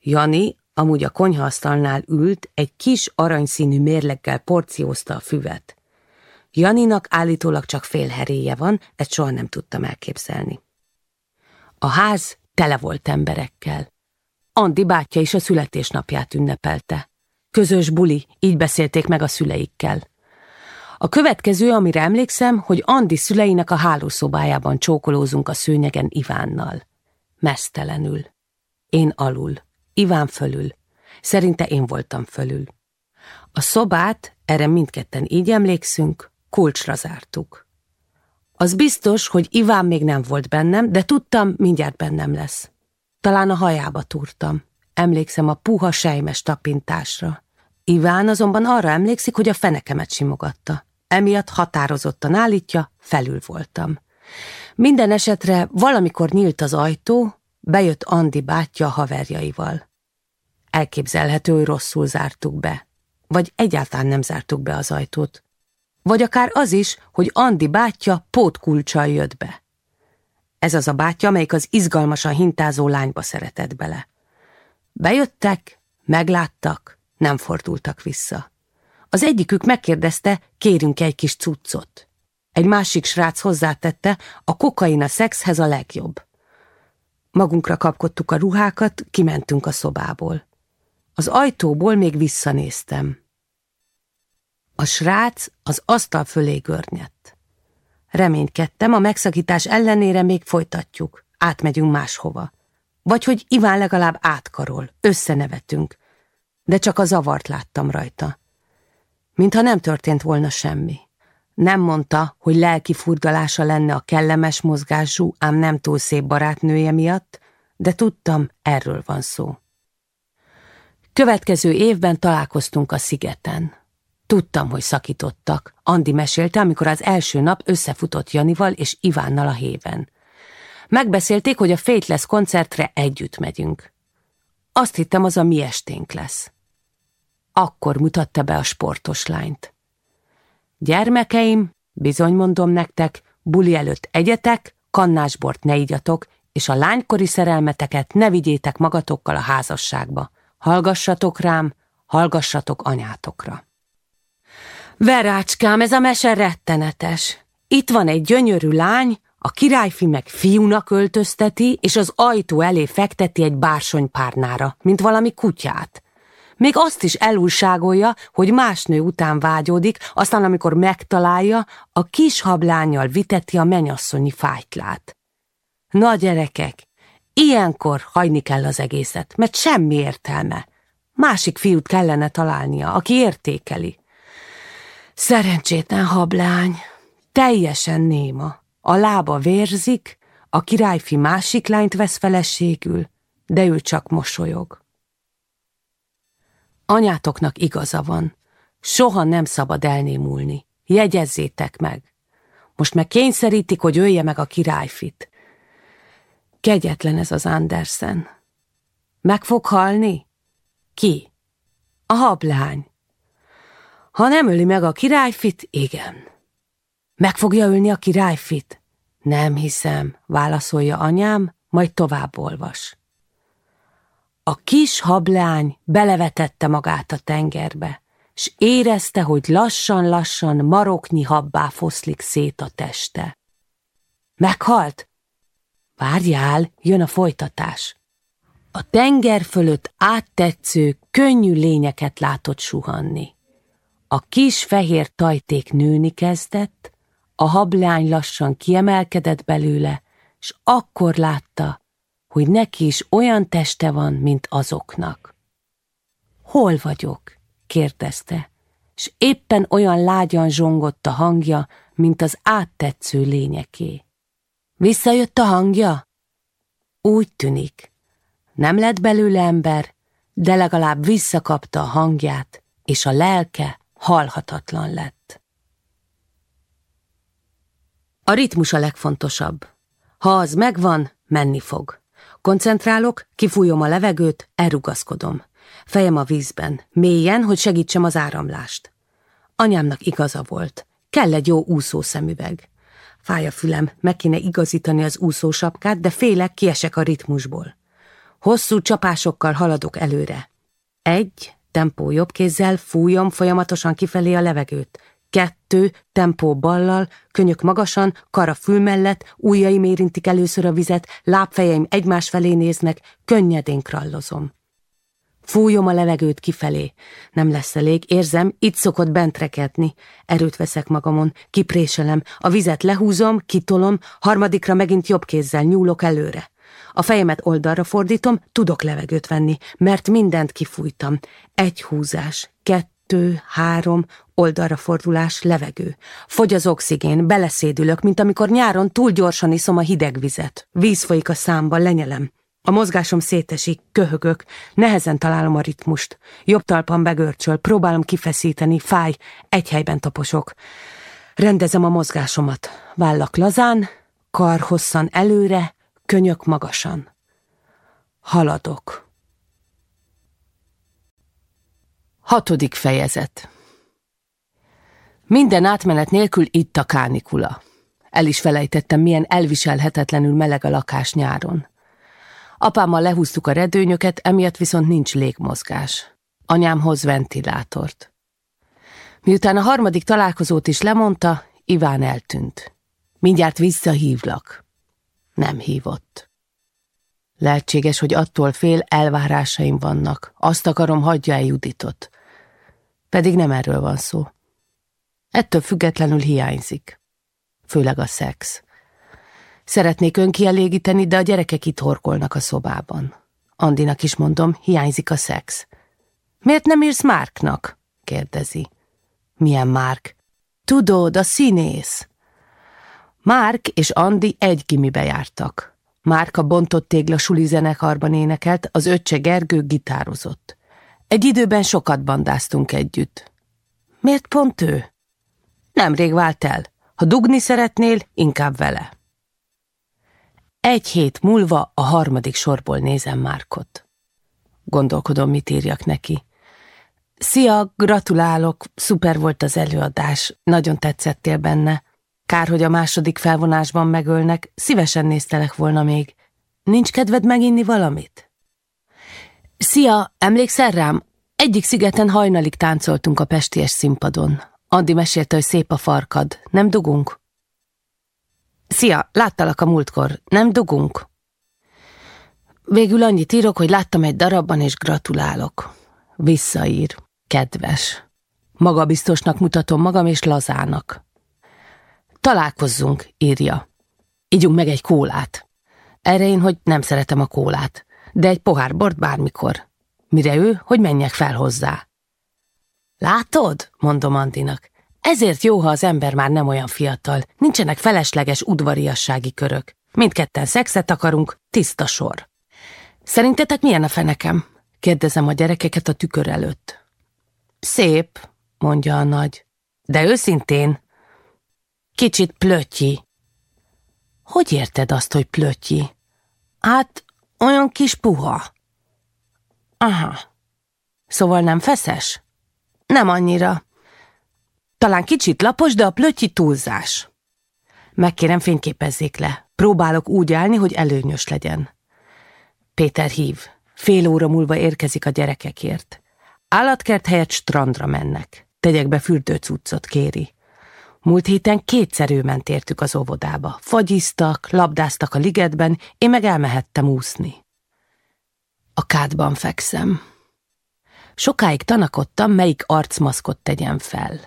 Jani amúgy a konyhaasztalnál ült, egy kis aranyszínű mérleggel porciózta a füvet. Janinak állítólag csak fél heréje van, ezt soha nem tudtam elképzelni. A ház tele volt emberekkel. Andi bátyja is a születésnapját ünnepelte. Közös buli, így beszélték meg a szüleikkel. A következő, amire emlékszem, hogy Andi szüleinek a hálószobájában csókolózunk a szőnyegen Ivánnal. Mesztelenül. Én alul. Iván fölül. Szerinte én voltam fölül. A szobát, erre mindketten így emlékszünk, kulcsra zártuk. Az biztos, hogy Iván még nem volt bennem, de tudtam, mindjárt bennem lesz. Talán a hajába túrtam. Emlékszem a puha sejmes tapintásra. Iván azonban arra emlékszik, hogy a fenekemet simogatta. Emiatt határozottan állítja, felül voltam. Minden esetre valamikor nyílt az ajtó, bejött Andi bátyja a haverjaival. Elképzelhető, hogy rosszul zártuk be. Vagy egyáltalán nem zártuk be az ajtót. Vagy akár az is, hogy Andi bátyja pótkulcsal jött be. Ez az a bátyja, amelyik az izgalmasan hintázó lányba szeretett bele. Bejöttek, megláttak, nem fordultak vissza. Az egyikük megkérdezte, kérünk egy kis cuccot. Egy másik srác hozzátette, a kokain a szexhez a legjobb. Magunkra kapkodtuk a ruhákat, kimentünk a szobából. Az ajtóból még visszanéztem. A srác az asztal fölé görnyedt. Reménykedtem, a megszakítás ellenére még folytatjuk, átmegyünk máshova. Vagy hogy Iván legalább átkarol, összenevetünk. De csak a zavart láttam rajta. Mintha nem történt volna semmi. Nem mondta, hogy lelki furdalása lenne a kellemes mozgású, ám nem túl szép barátnője miatt, de tudtam, erről van szó. Következő évben találkoztunk a szigeten. Tudtam, hogy szakítottak. Andi mesélte, amikor az első nap összefutott Janival és Ivánnal a héven. Megbeszélték, hogy a Fateless koncertre együtt megyünk. Azt hittem, az a mi esténk lesz. Akkor mutatta be a sportos lányt. Gyermekeim, bizony mondom nektek, buli előtt egyetek, kannásbort ne igyatok, és a lánykori szerelmeteket ne vigyétek magatokkal a házasságba. Hallgassatok rám, hallgassatok anyátokra. Verácskám, ez a mese rettenetes. Itt van egy gyönyörű lány, a királyfi meg fiúnak öltözteti, és az ajtó elé fekteti egy bársonypárnára, mint valami kutyát. Még azt is elújságolja, hogy más nő után vágyódik, aztán amikor megtalálja, a kis hablányjal viteti a menyasszonyi fájtlát. Na gyerekek, ilyenkor hagyni kell az egészet, mert semmi értelme. Másik fiút kellene találnia, aki értékeli. Szerencsétlen hablány, teljesen néma. A lába vérzik, a királyfi másik lányt vesz feleségül, de ő csak mosolyog. Anyátoknak igaza van. Soha nem szabad elnémulni. Jegyezzétek meg. Most meg kényszerítik, hogy ölje meg a királyfit. Kegyetlen ez az Andersen. Meg fog halni? Ki? A hablány. Ha nem öli meg a királyfit, igen. Meg fogja ölni a királyfit? Nem hiszem, válaszolja anyám, majd tovább olvas. A kis hablány belevetette magát a tengerbe, s érezte, hogy lassan-lassan maroknyi habbá foszlik szét a teste. Meghalt? Várjál, jön a folytatás. A tenger fölött áttetsző, könnyű lényeket látott suhanni. A kis fehér tajték nőni kezdett, a hablány lassan kiemelkedett belőle, s akkor látta, hogy neki is olyan teste van, mint azoknak. Hol vagyok? kérdezte, s éppen olyan lágyan zsongott a hangja, mint az áttetsző lényeké. Visszajött a hangja? Úgy tűnik. Nem lett belőle ember, de legalább visszakapta a hangját, és a lelke halhatatlan lett. A ritmus a legfontosabb. Ha az megvan, menni fog. Koncentrálok, kifújom a levegőt, elrugaszkodom. Fejem a vízben, mélyen, hogy segítsem az áramlást. Anyámnak igaza volt. Kell egy jó úszószemüveg. Fáj a fülem, meg kéne igazítani az úszósapkát, de félek, kiesek a ritmusból. Hosszú csapásokkal haladok előre. Egy, tempó jobb kézzel, fújom folyamatosan kifelé a levegőt. Kettő, tempó ballal, könyök magasan, kara fül mellett, ujjaim érintik először a vizet, lábfejeim egymás felé néznek, könnyedén krallozom. Fújom a levegőt kifelé. Nem lesz elég, érzem, itt szokott bent rekedni. Erőt veszek magamon, kipréselem, a vizet lehúzom, kitolom, harmadikra megint jobb kézzel nyúlok előre. A fejemet oldalra fordítom, tudok levegőt venni, mert mindent kifújtam. Egy húzás, kettő, három, oldalra fordulás, levegő. Fogy az oxigén, beleszédülök, mint amikor nyáron túl gyorsan iszom a hideg vizet. Víz folyik a számba, lenyelem. A mozgásom szétesik, köhögök, nehezen találom a ritmust. Jobb talpam begörcsöl, próbálom kifeszíteni, fáj, egy helyben taposok. Rendezem a mozgásomat. Vállak lazán, kar hosszan előre, könyök magasan. Haladok. Hatodik fejezet Minden átmenet nélkül itt a kánikula. El is felejtettem, milyen elviselhetetlenül meleg a lakás nyáron. Apámmal lehúztuk a redőnyöket, emiatt viszont nincs légmozgás. Anyám hoz ventilátort. Miután a harmadik találkozót is lemondta, Iván eltűnt. Mindjárt visszahívlak. Nem hívott. Lehetséges, hogy attól fél elvárásaim vannak. Azt akarom, hagyja el Juditot. Pedig nem erről van szó. Ettől függetlenül hiányzik. Főleg a szex. Szeretnék önkielégíteni, de a gyerekek itt horkolnak a szobában. Andinak is mondom, hiányzik a szex. Miért nem írsz Márknak? kérdezi. Milyen Márk? Tudod, a színész. Márk és Andi egy gimibe jártak. Márk a bontott tégla suli zenekarban énekelt, az öccse Gergő gitározott. Egy időben sokat bandáztunk együtt. Miért pont ő? Nemrég vált el. Ha dugni szeretnél, inkább vele. Egy hét múlva a harmadik sorból nézem Márkot. Gondolkodom, mit írjak neki. Szia, gratulálok, szuper volt az előadás, nagyon tetszettél benne. Kár, hogy a második felvonásban megölnek, szívesen néztelek volna még. Nincs kedved meginni valamit? Szia, emlékszel rám? Egyik szigeten hajnalig táncoltunk a pesties színpadon. Andi mesélte, hogy szép a farkad. Nem dugunk? Szia, láttalak a múltkor. Nem dugunk? Végül annyit írok, hogy láttam egy darabban, és gratulálok. Visszaír. Kedves. Magabiztosnak mutatom magam, és lazának. Találkozzunk, írja. Ígyunk meg egy kólát. Erre én, hogy nem szeretem a kólát, de egy pohár bort bármikor. Mire ő, hogy menjek fel hozzá. Látod, mondom Andinak, ezért jó, ha az ember már nem olyan fiatal, nincsenek felesleges udvariassági körök. Mindketten szexet akarunk, tiszta sor. Szerintetek milyen a fenekem? Kérdezem a gyerekeket a tükör előtt. Szép, mondja a nagy. De őszintén, kicsit plötyi. Hogy érted azt, hogy plötyi? Hát, olyan kis puha. Aha. Szóval nem feszes? Nem annyira. Talán kicsit lapos, de a plötyi túlzás. Megkérem, fényképezzék le. Próbálok úgy állni, hogy előnyös legyen. Péter hív. Fél óra múlva érkezik a gyerekekért. Állatkert helyett strandra mennek. Tegyek be fürdőcuccot, kéri. Múlt héten kétszer ő ment értük az óvodába. Fagyiztak, labdáztak a ligetben, én meg elmehettem úszni. A kádban fekszem. Sokáig tanakodtam, melyik arcmaszkot tegyen fel.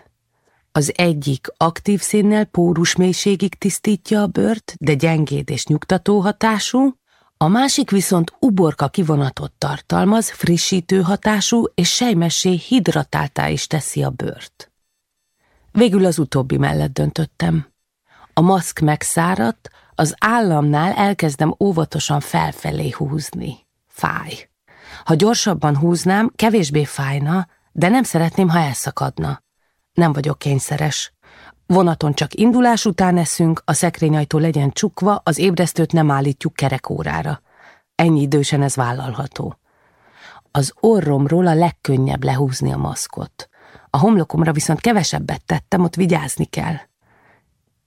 Az egyik aktív színnel pórus mélységig tisztítja a bőrt, de gyengéd és nyugtató hatású, a másik viszont uborka kivonatot tartalmaz, frissítő hatású és sejmessé hidratáltá is teszi a bőrt. Végül az utóbbi mellett döntöttem. A maszk megszáradt, az államnál elkezdem óvatosan felfelé húzni. Fáj. Ha gyorsabban húznám, kevésbé fájna, de nem szeretném, ha elszakadna. Nem vagyok kényszeres. Vonaton csak indulás után eszünk, a szekrényajtó legyen csukva, az ébresztőt nem állítjuk kerekórára. Ennyi idősen ez vállalható. Az orromról a legkönnyebb lehúzni a maszkot. A homlokomra viszont kevesebbet tettem, ott vigyázni kell.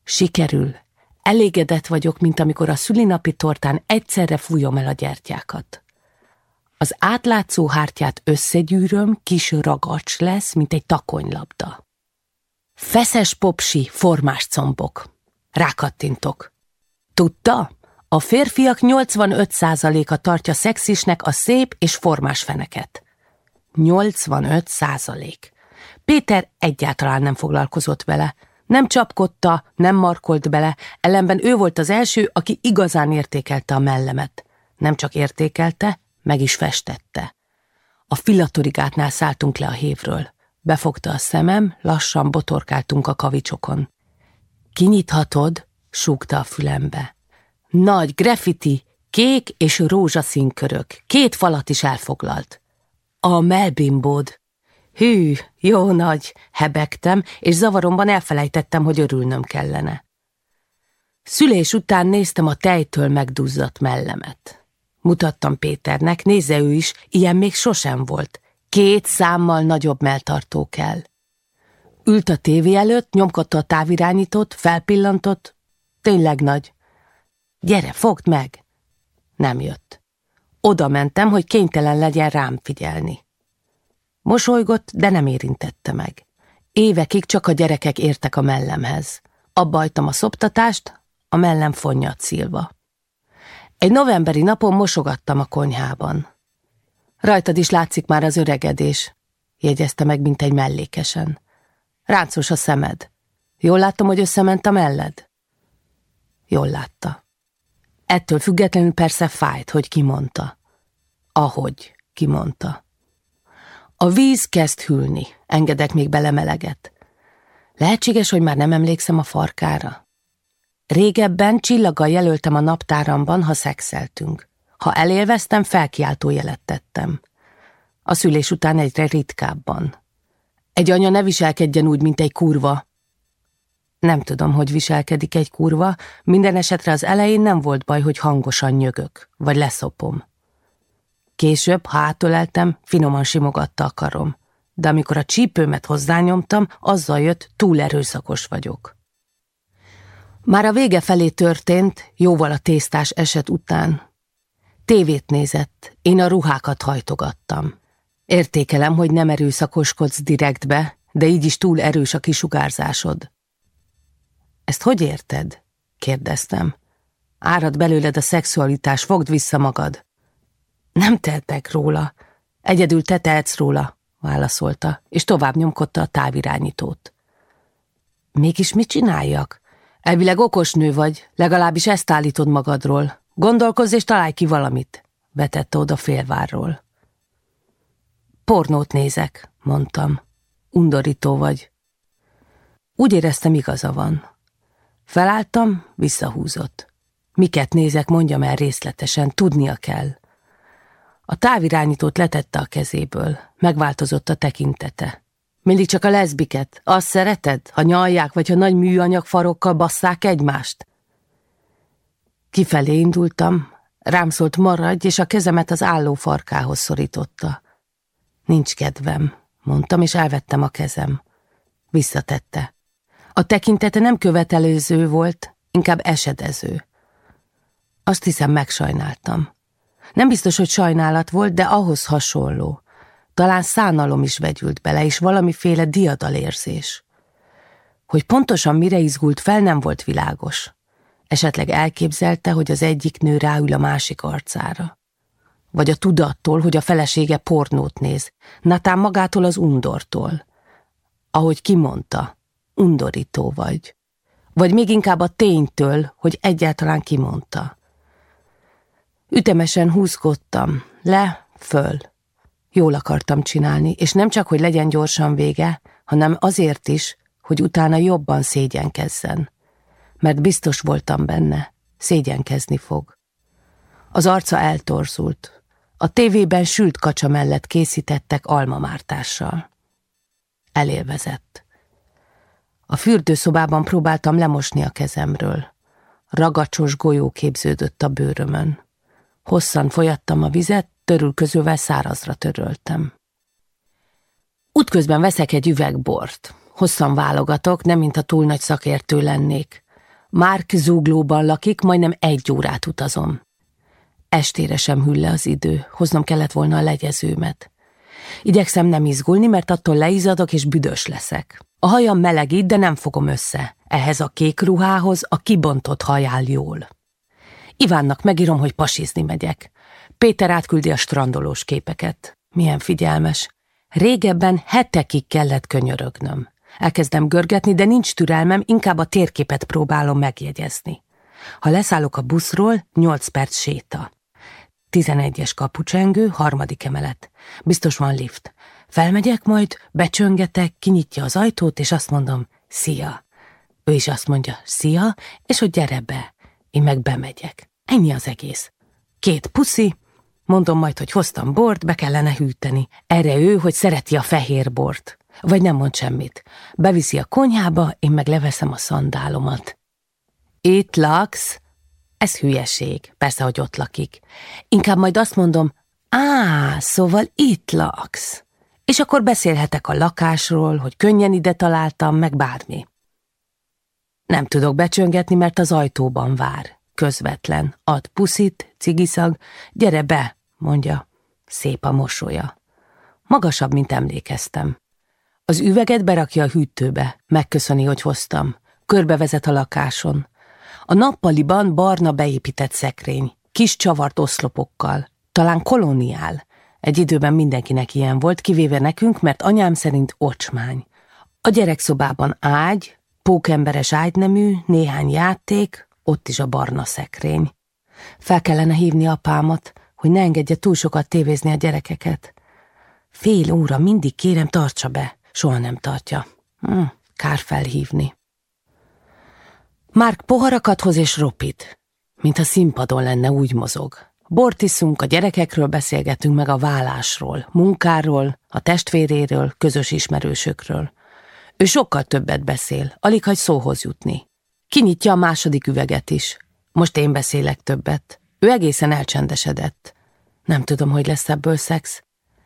Sikerül. Elégedett vagyok, mint amikor a szülinapi tortán egyszerre fújom el a gyertyákat. Az átlátszó hártyát összegyűröm, kis ragacs lesz, mint egy takonylabda. Feszes popsi, formás combok. Rákattintok. Tudta? A férfiak 85%-a tartja szexisnek a szép és formás feneket. 85 százalék. Péter egyáltalán nem foglalkozott vele. Nem csapkodta, nem markolt bele, ellenben ő volt az első, aki igazán értékelte a mellemet. Nem csak értékelte, meg is festette. A filatorigátnál szálltunk le a hévről. Befogta a szemem, lassan botorkáltunk a kavicsokon. Kinyithatod? súgta a fülembe. Nagy graffiti, kék és rózsaszín körök, két falat is elfoglalt. A melbimbód. Hű, jó nagy, hebegtem, és zavaromban elfelejtettem, hogy örülnöm kellene. Szülés után néztem a tejtől megduzzadt mellemet. Mutattam Péternek, nézze ő is, ilyen még sosem volt. Két számmal nagyobb melltartó kell. Ült a tévé előtt, nyomkodta a távirányítót, felpillantott. Tényleg nagy. Gyere, fogd meg! Nem jött. Oda mentem, hogy kénytelen legyen rám figyelni. Mosolygott, de nem érintette meg. Évekig csak a gyerekek értek a mellemhez. Abba a szoptatást, a mellem fonnyat szilva. Egy novemberi napon mosogattam a konyhában. Rajtad is látszik már az öregedés, jegyezte meg, mint egy mellékesen. Ráncos a szemed. Jól láttam, hogy összement a melled? Jól látta. Ettől függetlenül persze fájt, hogy kimondta. Ahogy kimondta. A víz kezd hűlni, engedek még bele meleget. Lehetséges, hogy már nem emlékszem a farkára? Régebben csillaggal jelöltem a naptáramban, ha szexeltünk. Ha elélveztem, felkiáltó jelet tettem. A szülés után egyre ritkábban. Egy anya ne viselkedjen úgy, mint egy kurva. Nem tudom, hogy viselkedik egy kurva, minden esetre az elején nem volt baj, hogy hangosan nyögök, vagy leszopom. Később, ha átöleltem, finoman simogatta a karom, de amikor a csípőmet hozzányomtam, azzal jött, túl erőszakos vagyok. Már a vége felé történt, jóval a tésztás eset után. Tévét nézett, én a ruhákat hajtogattam. Értékelem, hogy nem erőszakoskodsz direktbe, de így is túl erős a kisugárzásod. Ezt hogy érted? kérdeztem. Árad belőled a szexualitás, fogd vissza magad. Nem tehetek róla. Egyedül te tehetsz róla, válaszolta, és tovább nyomkodta a távirányítót. Mégis mit csináljak? Elvileg okos nő vagy, legalábbis ezt állítod magadról. Gondolkozz és találj ki valamit, vetette oda félvárról. Pornót nézek, mondtam. Undorító vagy. Úgy éreztem, igaza van. Felálltam, visszahúzott. Miket nézek, mondjam el részletesen, tudnia kell. A távirányítót letette a kezéből, megváltozott a tekintete. Mindig csak a leszbiket. Azt szereted, ha nyalják, vagy ha nagy műanyag farokkal basszák egymást? Kifelé indultam, rám szólt maradj, és a kezemet az álló farkához szorította. Nincs kedvem, mondtam, és elvettem a kezem. Visszatette. A tekintete nem követelőző volt, inkább esedező. Azt hiszem, megsajnáltam. Nem biztos, hogy sajnálat volt, de ahhoz hasonló. Talán szánalom is vegyült bele, és valamiféle diadalérzés. Hogy pontosan mire izgult fel, nem volt világos. Esetleg elképzelte, hogy az egyik nő ráül a másik arcára. Vagy a tudattól, hogy a felesége pornót néz, Natán magától az undortól. Ahogy kimondta, undorító vagy. Vagy még inkább a ténytől, hogy egyáltalán kimondta. Ütemesen húzkodtam, le, föl. Jól akartam csinálni, és nem csak, hogy legyen gyorsan vége, hanem azért is, hogy utána jobban szégyenkezzen. Mert biztos voltam benne, szégyenkezni fog. Az arca eltorzult. A tévében sült kacsa mellett készítettek almamártással. Elélvezett. A fürdőszobában próbáltam lemosni a kezemről. Ragacsos golyó képződött a bőrömön. Hosszan folyattam a vizet, törülközővel szárazra töröltem. Útközben veszek egy üveg bort. Hosszan válogatok, nem mint a túl nagy szakértő lennék. Márk zúglóban lakik, majdnem egy órát utazom. Estére sem le az idő, hoznom kellett volna a legyezőmet. Igyekszem nem izgulni, mert attól leizadok és büdös leszek. A hajam melegít, de nem fogom össze. Ehhez a kék ruhához a kibontott hajál jól. Ivánnak megírom, hogy pasizni megyek. Péter átküldi a strandolós képeket. Milyen figyelmes. Régebben hetekig kellett könyörögnöm. Elkezdem görgetni, de nincs türelmem, inkább a térképet próbálom megjegyezni. Ha leszállok a buszról, nyolc perc séta. Tizenegyes kapucsengő, harmadik emelet. Biztos van lift. Felmegyek majd, becsöngetek, kinyitja az ajtót, és azt mondom, szia. Ő is azt mondja, szia, és hogy gyere be. Én meg bemegyek. Ennyi az egész. Két puszi, mondom majd, hogy hoztam bort, be kellene hűteni. Erre ő, hogy szereti a fehér bort. Vagy nem mond semmit. Beviszi a konyhába, én meg leveszem a szandálomat. Itt laksz? Ez hülyeség, persze, hogy ott lakik. Inkább majd azt mondom, á, szóval itt laksz. És akkor beszélhetek a lakásról, hogy könnyen ide találtam, meg bármi. Nem tudok becsöngetni, mert az ajtóban vár. Közvetlen. Ad puszit, cigiszag. Gyere be, mondja. Szép a mosolya. Magasabb, mint emlékeztem. Az üveget berakja a hűtőbe, megköszöni, hogy hoztam. Körbevezet a lakáson. A nappaliban barna beépített szekrény, kis csavart oszlopokkal, talán koloniál. Egy időben mindenkinek ilyen volt, kivéve nekünk, mert anyám szerint ocsmány. A gyerekszobában ágy, pókemberes ágynemű, néhány játék, ott is a barna szekrény. Fel kellene hívni apámat, hogy ne engedje túl sokat tévézni a gyerekeket. Fél óra mindig kérem, tartsa be, soha nem tartja. Hm, kár felhívni. Márk poharakat hoz és ropit, mintha színpadon lenne, úgy mozog. Bort iszunk, a gyerekekről beszélgetünk meg a vállásról, munkáról, a testvéréről, közös ismerősökről. Ő sokkal többet beszél, alig hagy szóhoz jutni. Kinyitja a második üveget is. Most én beszélek többet. Ő egészen elcsendesedett. Nem tudom, hogy lesz ebből szex.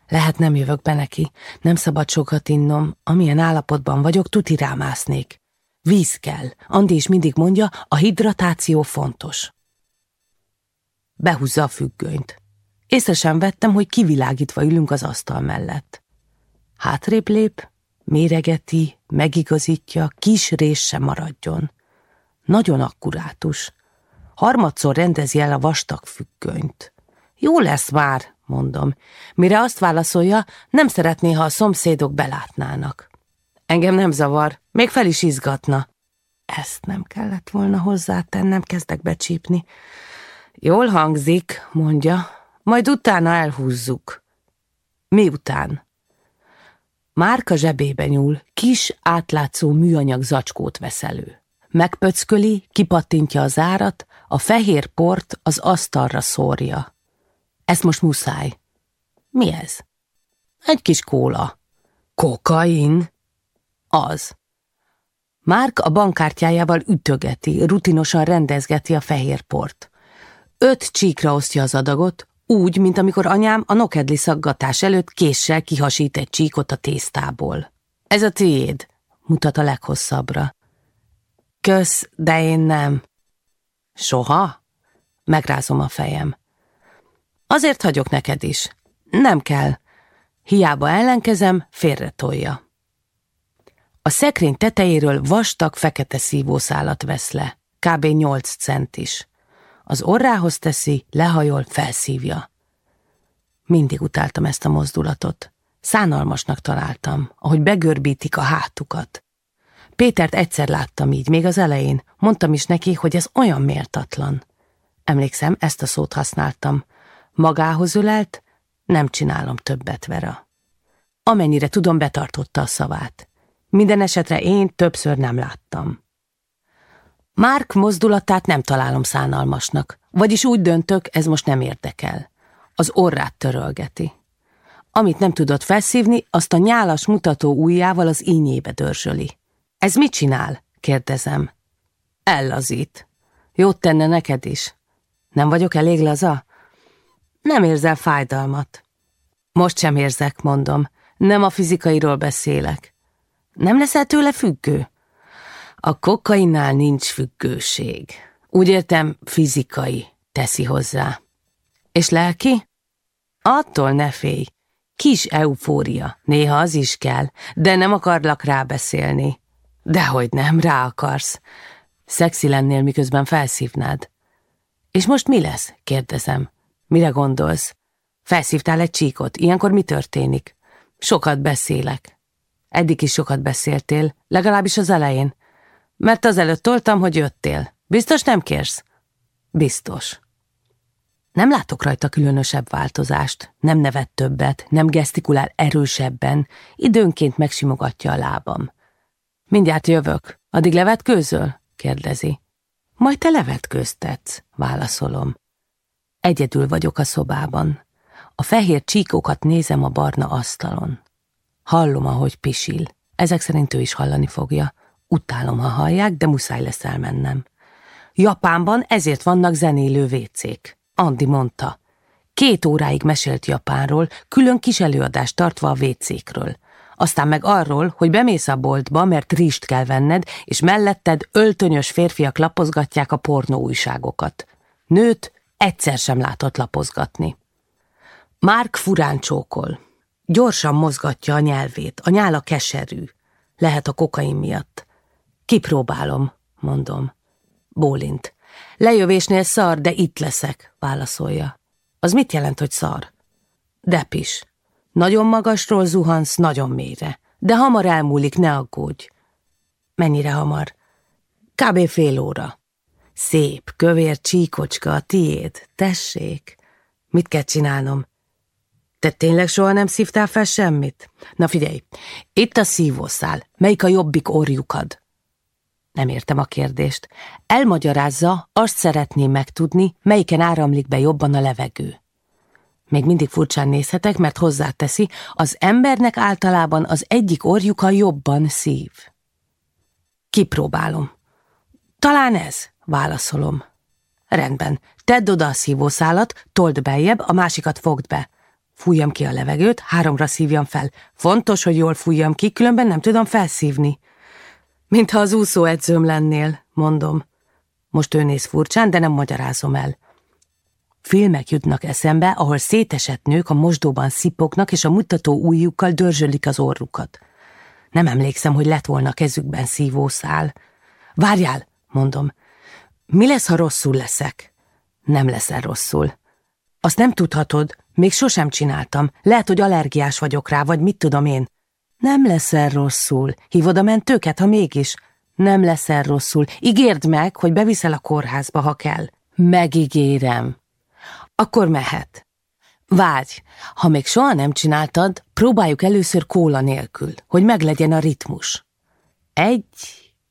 Lehet nem jövök be neki, nem szabad sokat innom, amilyen állapotban vagyok, tuti rámásznék. Víz kell. Andi is mindig mondja, a hidratáció fontos. Behúzza a függönyt. Észre sem vettem, hogy kivilágítva ülünk az asztal mellett. Hátrébb lép, méregeti, megigazítja, kis rés sem maradjon. Nagyon akkurátus. Harmadszor rendezi el a vastag függönyt. Jó lesz már, mondom. Mire azt válaszolja, nem szeretné, ha a szomszédok belátnának. Engem nem zavar, még fel is izgatna. Ezt nem kellett volna hozzátennem, kezdek becsípni. Jól hangzik, mondja, majd utána elhúzzuk. Miután? Márka zsebébe nyúl, kis, átlátszó műanyag zacskót vesz elő. Megpöcköli, kipattintja az árat, a fehér port az asztalra szórja. Ezt most muszáj. Mi ez? Egy kis kóla. Kokain? Az. Márk a bankkártyájával ütögeti, rutinosan rendezgeti a fehér port. Öt csíkra osztja az adagot, úgy, mint amikor anyám a nokedli szaggatás előtt késsel kihasít egy csíkot a tésztából. Ez a tiéd, mutat a leghosszabbra. Kösz, de én nem. Soha? Megrázom a fejem. Azért hagyok neked is. Nem kell. Hiába ellenkezem, félretolja. A szekrény tetejéről vastag fekete szívószálat vesz le, kb. 8 centis. Az orrához teszi, lehajol, felszívja. Mindig utáltam ezt a mozdulatot. Szánalmasnak találtam, ahogy begörbítik a hátukat. Pétert egyszer láttam így, még az elején. Mondtam is neki, hogy ez olyan méltatlan. Emlékszem, ezt a szót használtam. Magához ölelt, nem csinálom többet, Vera. Amennyire tudom, betartotta a szavát. Minden esetre én többször nem láttam. Márk mozdulatát nem találom szánalmasnak, vagyis úgy döntök, ez most nem érdekel. Az orrát törölgeti. Amit nem tudott felszívni, azt a nyálas mutató ujjával az ínyébe dörzsöli. Ez mit csinál? kérdezem. Ellazít. Jót tenne neked is. Nem vagyok elég laza? Nem érzel fájdalmat. Most sem érzek, mondom. Nem a fizikairól beszélek. Nem leszel tőle függő? A kokainnál nincs függőség. Úgy értem, fizikai, teszi hozzá. És lelki? Attól ne félj. Kis eufória, néha az is kell, de nem akarlak rábeszélni. Dehogy nem, rá akarsz. Szexi lennél, miközben felszívnád. És most mi lesz? kérdezem. Mire gondolsz? Felszívtál egy csíkot, ilyenkor mi történik? Sokat beszélek. Eddig is sokat beszéltél, legalábbis az elején. Mert azelőtt toltam, hogy jöttél. Biztos nem kérsz? Biztos. Nem látok rajta különösebb változást, nem nevet többet, nem gesztikulál erősebben, időnként megsimogatja a lábam. Mindjárt jövök, addig levetkőzöl? kérdezi. Majd te levetkőztetsz, válaszolom. Egyedül vagyok a szobában. A fehér csíkokat nézem a barna asztalon. Hallom, ahogy pisil. Ezek szerint ő is hallani fogja. Utálom, ha hallják, de muszáj lesz elmennem. Japánban ezért vannak zenélő vécék. Andi mondta. Két óráig mesélt Japánról, külön kis előadást tartva a vécékről. Aztán meg arról, hogy bemész a boltba, mert rist kell venned, és melletted öltönyös férfiak lapozgatják a pornó újságokat. Nőt egyszer sem látott lapozgatni. Márk furán csókol. Gyorsan mozgatja a nyelvét, a nyála keserű. Lehet a kokain miatt. Kipróbálom, mondom. Bólint. Lejövésnél szar, de itt leszek, válaszolja. Az mit jelent, hogy szar? Depis. Nagyon magasról zuhansz, nagyon mélyre. de hamar elmúlik, ne aggódj. Mennyire hamar? Kb. fél óra. Szép, kövér csíkocska, a tiéd, tessék. Mit kell csinálnom? Te tényleg soha nem szívtál fel semmit? Na figyelj, itt a szívószál. Melyik a jobbik orjukad? Nem értem a kérdést. Elmagyarázza, azt szeretném megtudni, melyiken áramlik be jobban a levegő. Még mindig furcsán nézhetek, mert hozzáteszi, az embernek általában az egyik orjuka jobban szív. Kipróbálom. Talán ez, válaszolom. Rendben, tedd oda a szívószálat, told beljebb, a másikat fogd be. Fújjam ki a levegőt, háromra szívjam fel. Fontos, hogy jól fújjam ki, különben nem tudom felszívni. Mintha az úszóedzőm lennél, mondom. Most ő néz furcsán, de nem magyarázom el. Filmek jutnak eszembe, ahol szétesett nők a mosdóban szipognak, és a mutató ujjukkal dörzsölik az orrukat. Nem emlékszem, hogy lett volna kezükben szívószál. Várjál, mondom. Mi lesz, ha rosszul leszek? Nem leszel rosszul. Azt nem tudhatod, még sosem csináltam. Lehet, hogy allergiás vagyok rá, vagy mit tudom én. Nem leszel rosszul. Hívod a mentőket, ha mégis? Nem leszel rosszul. Ígérd meg, hogy beviszel a kórházba, ha kell. Megígérem. Akkor mehet. Vágy, ha még soha nem csináltad, próbáljuk először kóla nélkül, hogy meglegyen a ritmus. Egy,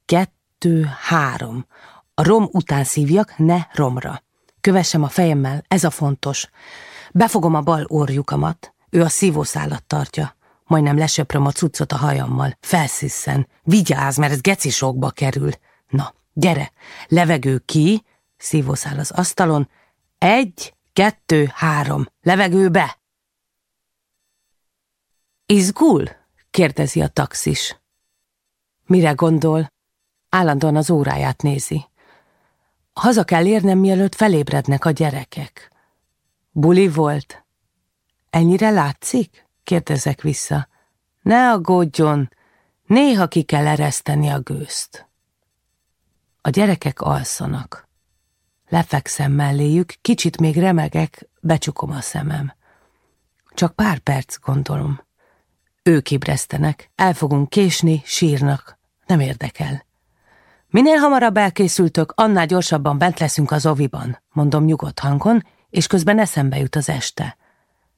kettő, három. A rom után szívjak, ne romra. Kövessem a fejemmel, ez a fontos. Befogom a bal orjukamat, ő a szívószálat tartja. Majdnem lesöpröm a cuccot a hajammal. Felszisszen. Vigyázz, mert ez geci sokba kerül. Na, gyere, levegő ki, szívószál az asztalon. Egy, kettő, három, levegő be. Izgul? kérdezi a taxis. Mire gondol? Állandóan az óráját nézi. Haza kell érnem, mielőtt felébrednek a gyerekek. Buli volt? Ennyire látszik? Kérdezek vissza. Ne aggódjon, néha ki kell ereszteni a gőzt. A gyerekek alszanak. Lefekszem melléjük, kicsit még remegek, becsukom a szemem. Csak pár perc, gondolom. Ők ébresztenek, el fogunk késni, sírnak, nem érdekel. Minél hamarabb elkészültök, annál gyorsabban bent leszünk az oviban, mondom nyugodt hangon, és közben eszembe jut az este.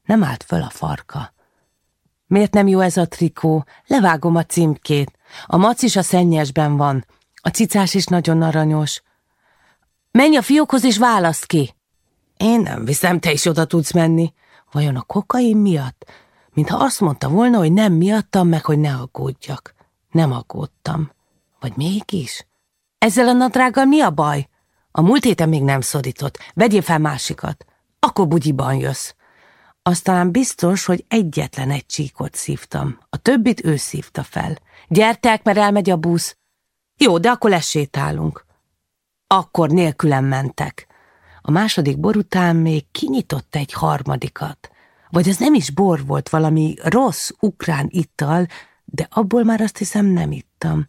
Nem állt föl a farka. Miért nem jó ez a trikó? Levágom a címkét. A mac is a szennyesben van. A cicás is nagyon aranyos. Menj a fiókhoz és választ ki. Én nem viszem, te is oda tudsz menni. Vajon a kokain miatt? Mintha azt mondta volna, hogy nem miattam, meg hogy ne aggódjak. Nem aggódtam. Vagy mégis? Ezzel a nadrággal mi a baj? A múlt héten még nem szorított. Vegyél fel másikat. Akkor bugyiban jössz. Aztán biztos, hogy egyetlen egy csíkot szívtam. A többit ő szívta fel. Gyertek, mert elmegy a busz. Jó, de akkor lesétálunk. Akkor nélkülem mentek. A második bor után még kinyitott egy harmadikat. Vagy az nem is bor volt, valami rossz ukrán ital, de abból már azt hiszem nem ittam.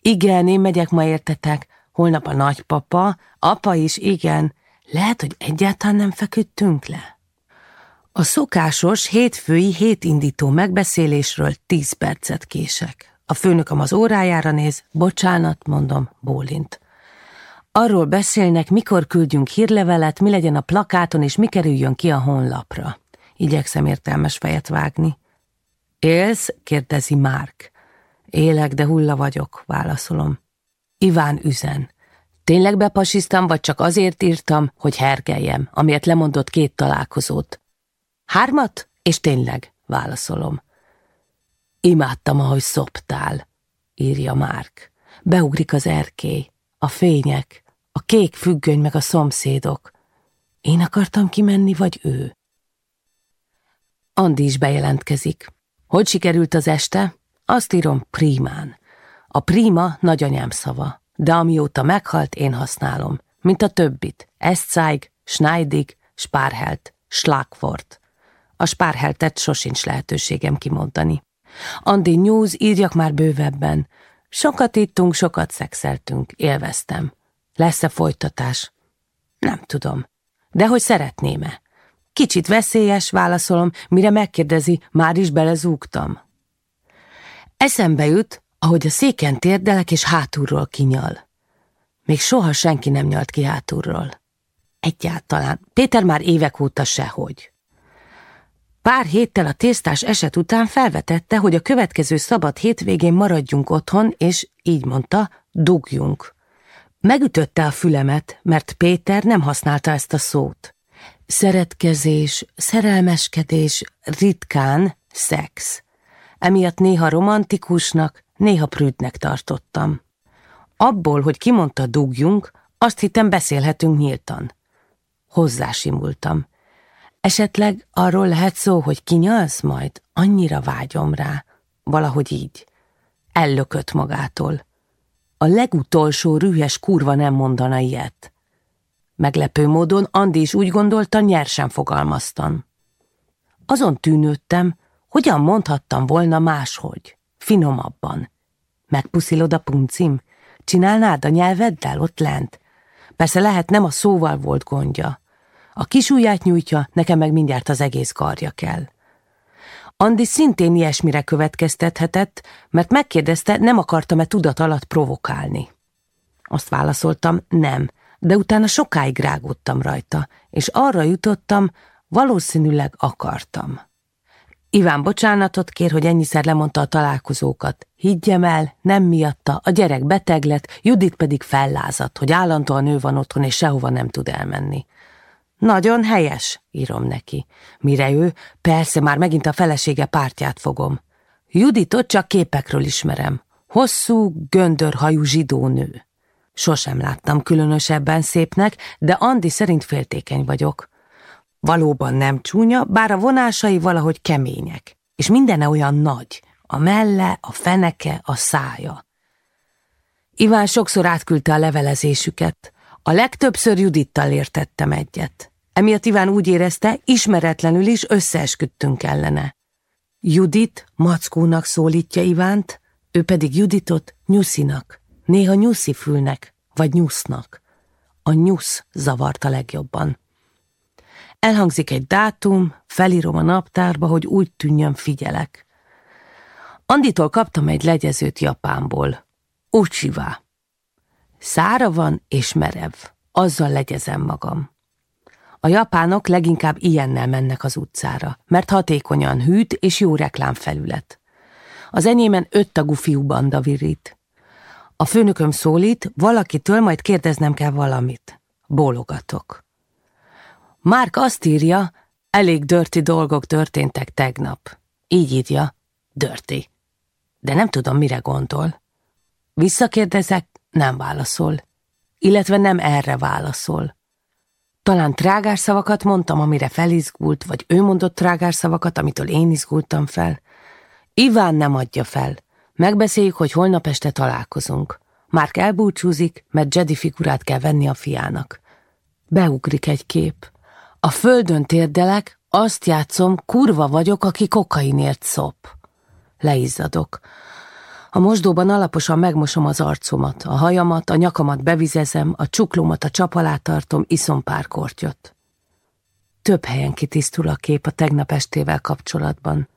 Igen, én megyek ma értetek. Holnap a nagypapa, apa is, igen. Lehet, hogy egyáltalán nem feküdtünk le. A szokásos hétfői hétindító megbeszélésről tíz percet kések. A főnököm az órájára néz, bocsánat, mondom, bólint. Arról beszélnek, mikor küldjünk hírlevelet, mi legyen a plakáton, és mi kerüljön ki a honlapra. Igyekszem értelmes fejet vágni. Élsz? kérdezi Márk. Élek, de hulla vagyok, válaszolom. Iván üzen. Tényleg bepasiztam, vagy csak azért írtam, hogy hergeljem, amiért lemondott két találkozót. Hármat? És tényleg, válaszolom. Imádtam, ahogy szoptál, írja Márk. Beugrik az erkély, a fények, a kék függöny meg a szomszédok. Én akartam kimenni, vagy ő? Andi is bejelentkezik. Hogy sikerült az este? Azt írom primán. A prima nagyanyám szava, de amióta meghalt, én használom. Mint a többit. Eszcáig, Schneidig, Spárhelt, Schlagfort. A Spárheltet sosincs lehetőségem kimondani. Andi News írjak már bővebben. Sokat ittunk, sokat szexeltünk, élveztem. Lesz-e folytatás? Nem tudom. De hogy szeretném-e? Kicsit veszélyes, válaszolom, mire megkérdezi, már is belezúgtam. Eszembe jut, ahogy a széken térdelek és hátulról kinyal. Még soha senki nem nyalt ki hátulról. Egyáltalán. Péter már évek óta sehogy. Pár héttel a tésztás eset után felvetette, hogy a következő szabad hétvégén maradjunk otthon, és így mondta, dugjunk. Megütötte a fülemet, mert Péter nem használta ezt a szót. Szeretkezés, szerelmeskedés, ritkán szex. Emiatt néha romantikusnak, néha prűdnek tartottam. Abból, hogy kimondta dugjunk, azt hittem beszélhetünk nyíltan. Hozzásimultam. Esetleg arról lehet szó, hogy kinyalsz majd? Annyira vágyom rá. Valahogy így. Ellökött magától. A legutolsó rühes kurva nem mondana ilyet. Meglepő módon Andi is úgy gondolta, nyersen fogalmaztam. Azon tűnődtem, hogyan mondhattam volna máshogy, finomabban. Megpuszilod a puncim? Csinálnád a nyelveddel ott lent? Persze lehet nem a szóval volt gondja. A kis ujját nyújtja, nekem meg mindjárt az egész karja kell. Andi szintén ilyesmire következtethetett, mert megkérdezte, nem akartam-e tudat alatt provokálni. Azt válaszoltam, nem, de utána sokáig rágódtam rajta, és arra jutottam, valószínűleg akartam. Iván bocsánatot kér, hogy ennyiszer lemondta a találkozókat. Higgyem el, nem miatta, a gyerek beteg lett, Judit pedig fellázadt, hogy állandóan ő van otthon, és sehova nem tud elmenni. Nagyon helyes, írom neki. Mire ő? Persze, már megint a felesége pártját fogom. Juditot csak képekről ismerem. Hosszú, göndörhajú zsidó nő. Sosem láttam különösebben szépnek, de Andi szerint féltékeny vagyok. Valóban nem csúnya, bár a vonásai valahogy kemények, és mindene olyan nagy, a melle, a feneke, a szája. Iván sokszor átküldte a levelezésüket, a legtöbbször Judittal értettem egyet. Emiatt Iván úgy érezte, ismeretlenül is összeesküdtünk ellene. Judit Mackónak szólítja Ivánt, ő pedig Juditot Nyuszinak, néha Nyuszifülnek, vagy Nyusznak. A Nyusz zavarta legjobban. Elhangzik egy dátum, felírom a naptárba, hogy úgy tűnjön figyelek. Anditól kaptam egy legyezőt Japánból. Uchiwa. Szára van és merev. Azzal legyezem magam. A japánok leginkább ilyennel mennek az utcára, mert hatékonyan hűt és jó reklámfelület. Az enyémen öt tagú fiú banda virít. A főnököm szólít, valakitől majd kérdeznem kell valamit. Bólogatok. Márk azt írja, elég dörti dolgok történtek tegnap. Így írja, dörti. De nem tudom, mire gondol. Visszakérdezek, nem válaszol. Illetve nem erre válaszol. Talán trágás szavakat mondtam, amire felizgult, vagy ő mondott trágás szavakat, amitől én izgultam fel. Iván nem adja fel. Megbeszéljük, hogy holnap este találkozunk. Márk elbúcsúzik, mert Jedi figurát kell venni a fiának. Beugrik egy kép. A földön térdelek, azt játszom, kurva vagyok, aki kokainért szop. Leizzadok. A mosdóban alaposan megmosom az arcomat, a hajamat, a nyakamat bevizezem, a csuklómat a csap alá tartom, iszom pár kortyot. Több helyen kitisztul a kép a tegnap estével kapcsolatban.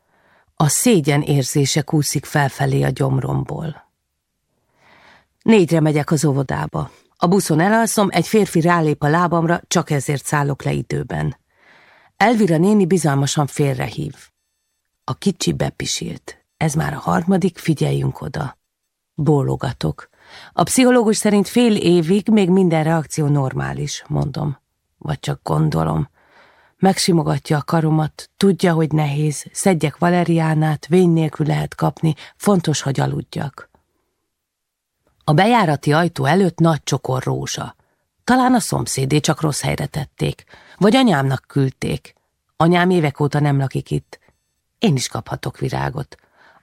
A szégyen érzése kúszik felfelé a gyomromból. Négyre megyek az óvodába. A buszon elalszom, egy férfi rálép a lábamra, csak ezért szállok le időben. Elvira néni bizalmasan félrehív. A kicsi bepisilt. Ez már a harmadik, figyeljünk oda. Bólogatok. A pszichológus szerint fél évig még minden reakció normális, mondom. Vagy csak gondolom. Megsimogatja a karomat, tudja, hogy nehéz, szedjek valeriánát, vény nélkül lehet kapni, fontos, hogy aludjak. A bejárati ajtó előtt nagy csokor rózsa. Talán a szomszédé csak rossz helyre tették, vagy anyámnak küldték. Anyám évek óta nem lakik itt. Én is kaphatok virágot.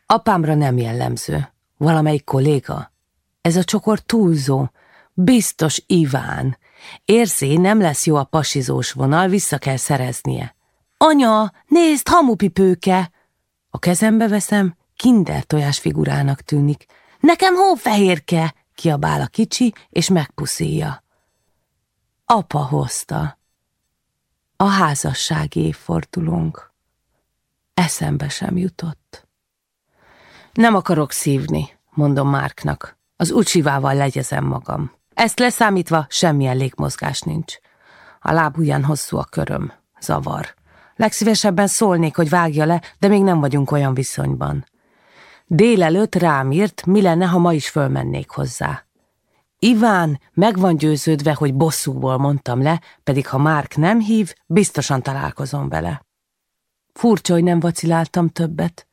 Apámra nem jellemző. Valamelyik kolléga? Ez a csokor túlzó. Biztos Iván. Érzi, nem lesz jó a pasizós vonal, vissza kell szereznie. Anya, nézd, hamupipőke! A kezembe veszem, kinder tojás figurának tűnik. Nekem hófehérke! kiabál a kicsi, és megpuszíja. Apa hozta. A házassági évfordulónk. Eszembe sem jutott. Nem akarok szívni, mondom Márknak. Az ucsivával legyezem magam. Ezt leszámítva semmilyen légmozgás nincs. A lábujján hosszú a köröm. Zavar. Legszívesebben szólnék, hogy vágja le, de még nem vagyunk olyan viszonyban. Délelőtt rám írt, mi lenne, ha ma is fölmennék hozzá. Iván meg van győződve, hogy bosszúból mondtam le, pedig ha Márk nem hív, biztosan találkozom vele. Furcsa, hogy nem vaciláltam többet.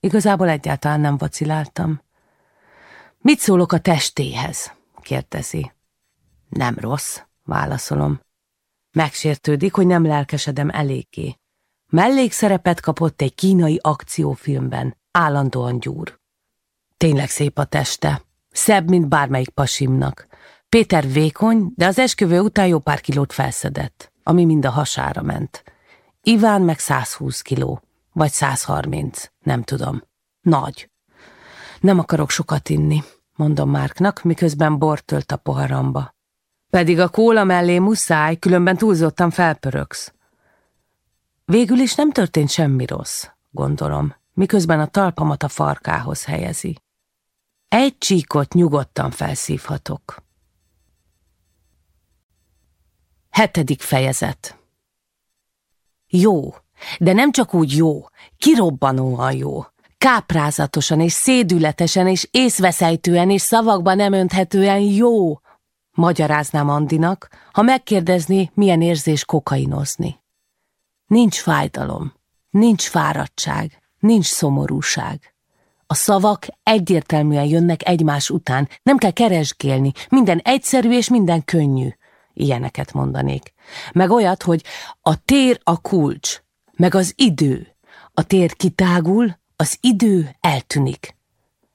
Igazából egyáltalán nem vaciláltam. Mit szólok a testéhez? kérdezi. Nem rossz, válaszolom. Megsértődik, hogy nem lelkesedem eléggé. Mellékszerepet kapott egy kínai akciófilmben, állandóan gyúr. Tényleg szép a teste, szebb, mint bármelyik pasimnak. Péter vékony, de az esküvő után jó pár kilót felszedett, ami mind a hasára ment. Iván meg 120 kiló, vagy 130, nem tudom. Nagy. Nem akarok sokat inni, mondom Márknak, miközben bort tölt a poharamba. Pedig a kóla mellé muszáj, különben túlzottan felpöröksz. Végül is nem történt semmi rossz, gondolom, miközben a talpamat a farkához helyezi. Egy csíkot nyugodtan felszívhatok. Hetedik fejezet Jó, de nem csak úgy jó, kirobbanóan jó. Káprázatosan és szédületesen és észveszejtően és szavakban nem önthetően jó, magyaráznám Andinak, ha megkérdezné, milyen érzés kokainozni. Nincs fájdalom, nincs fáradtság, nincs szomorúság. A szavak egyértelműen jönnek egymás után, nem kell keresgélni, minden egyszerű és minden könnyű. Ilyeneket mondanék. Meg olyat, hogy a tér a kulcs, meg az idő. A tér kitágul, az idő eltűnik.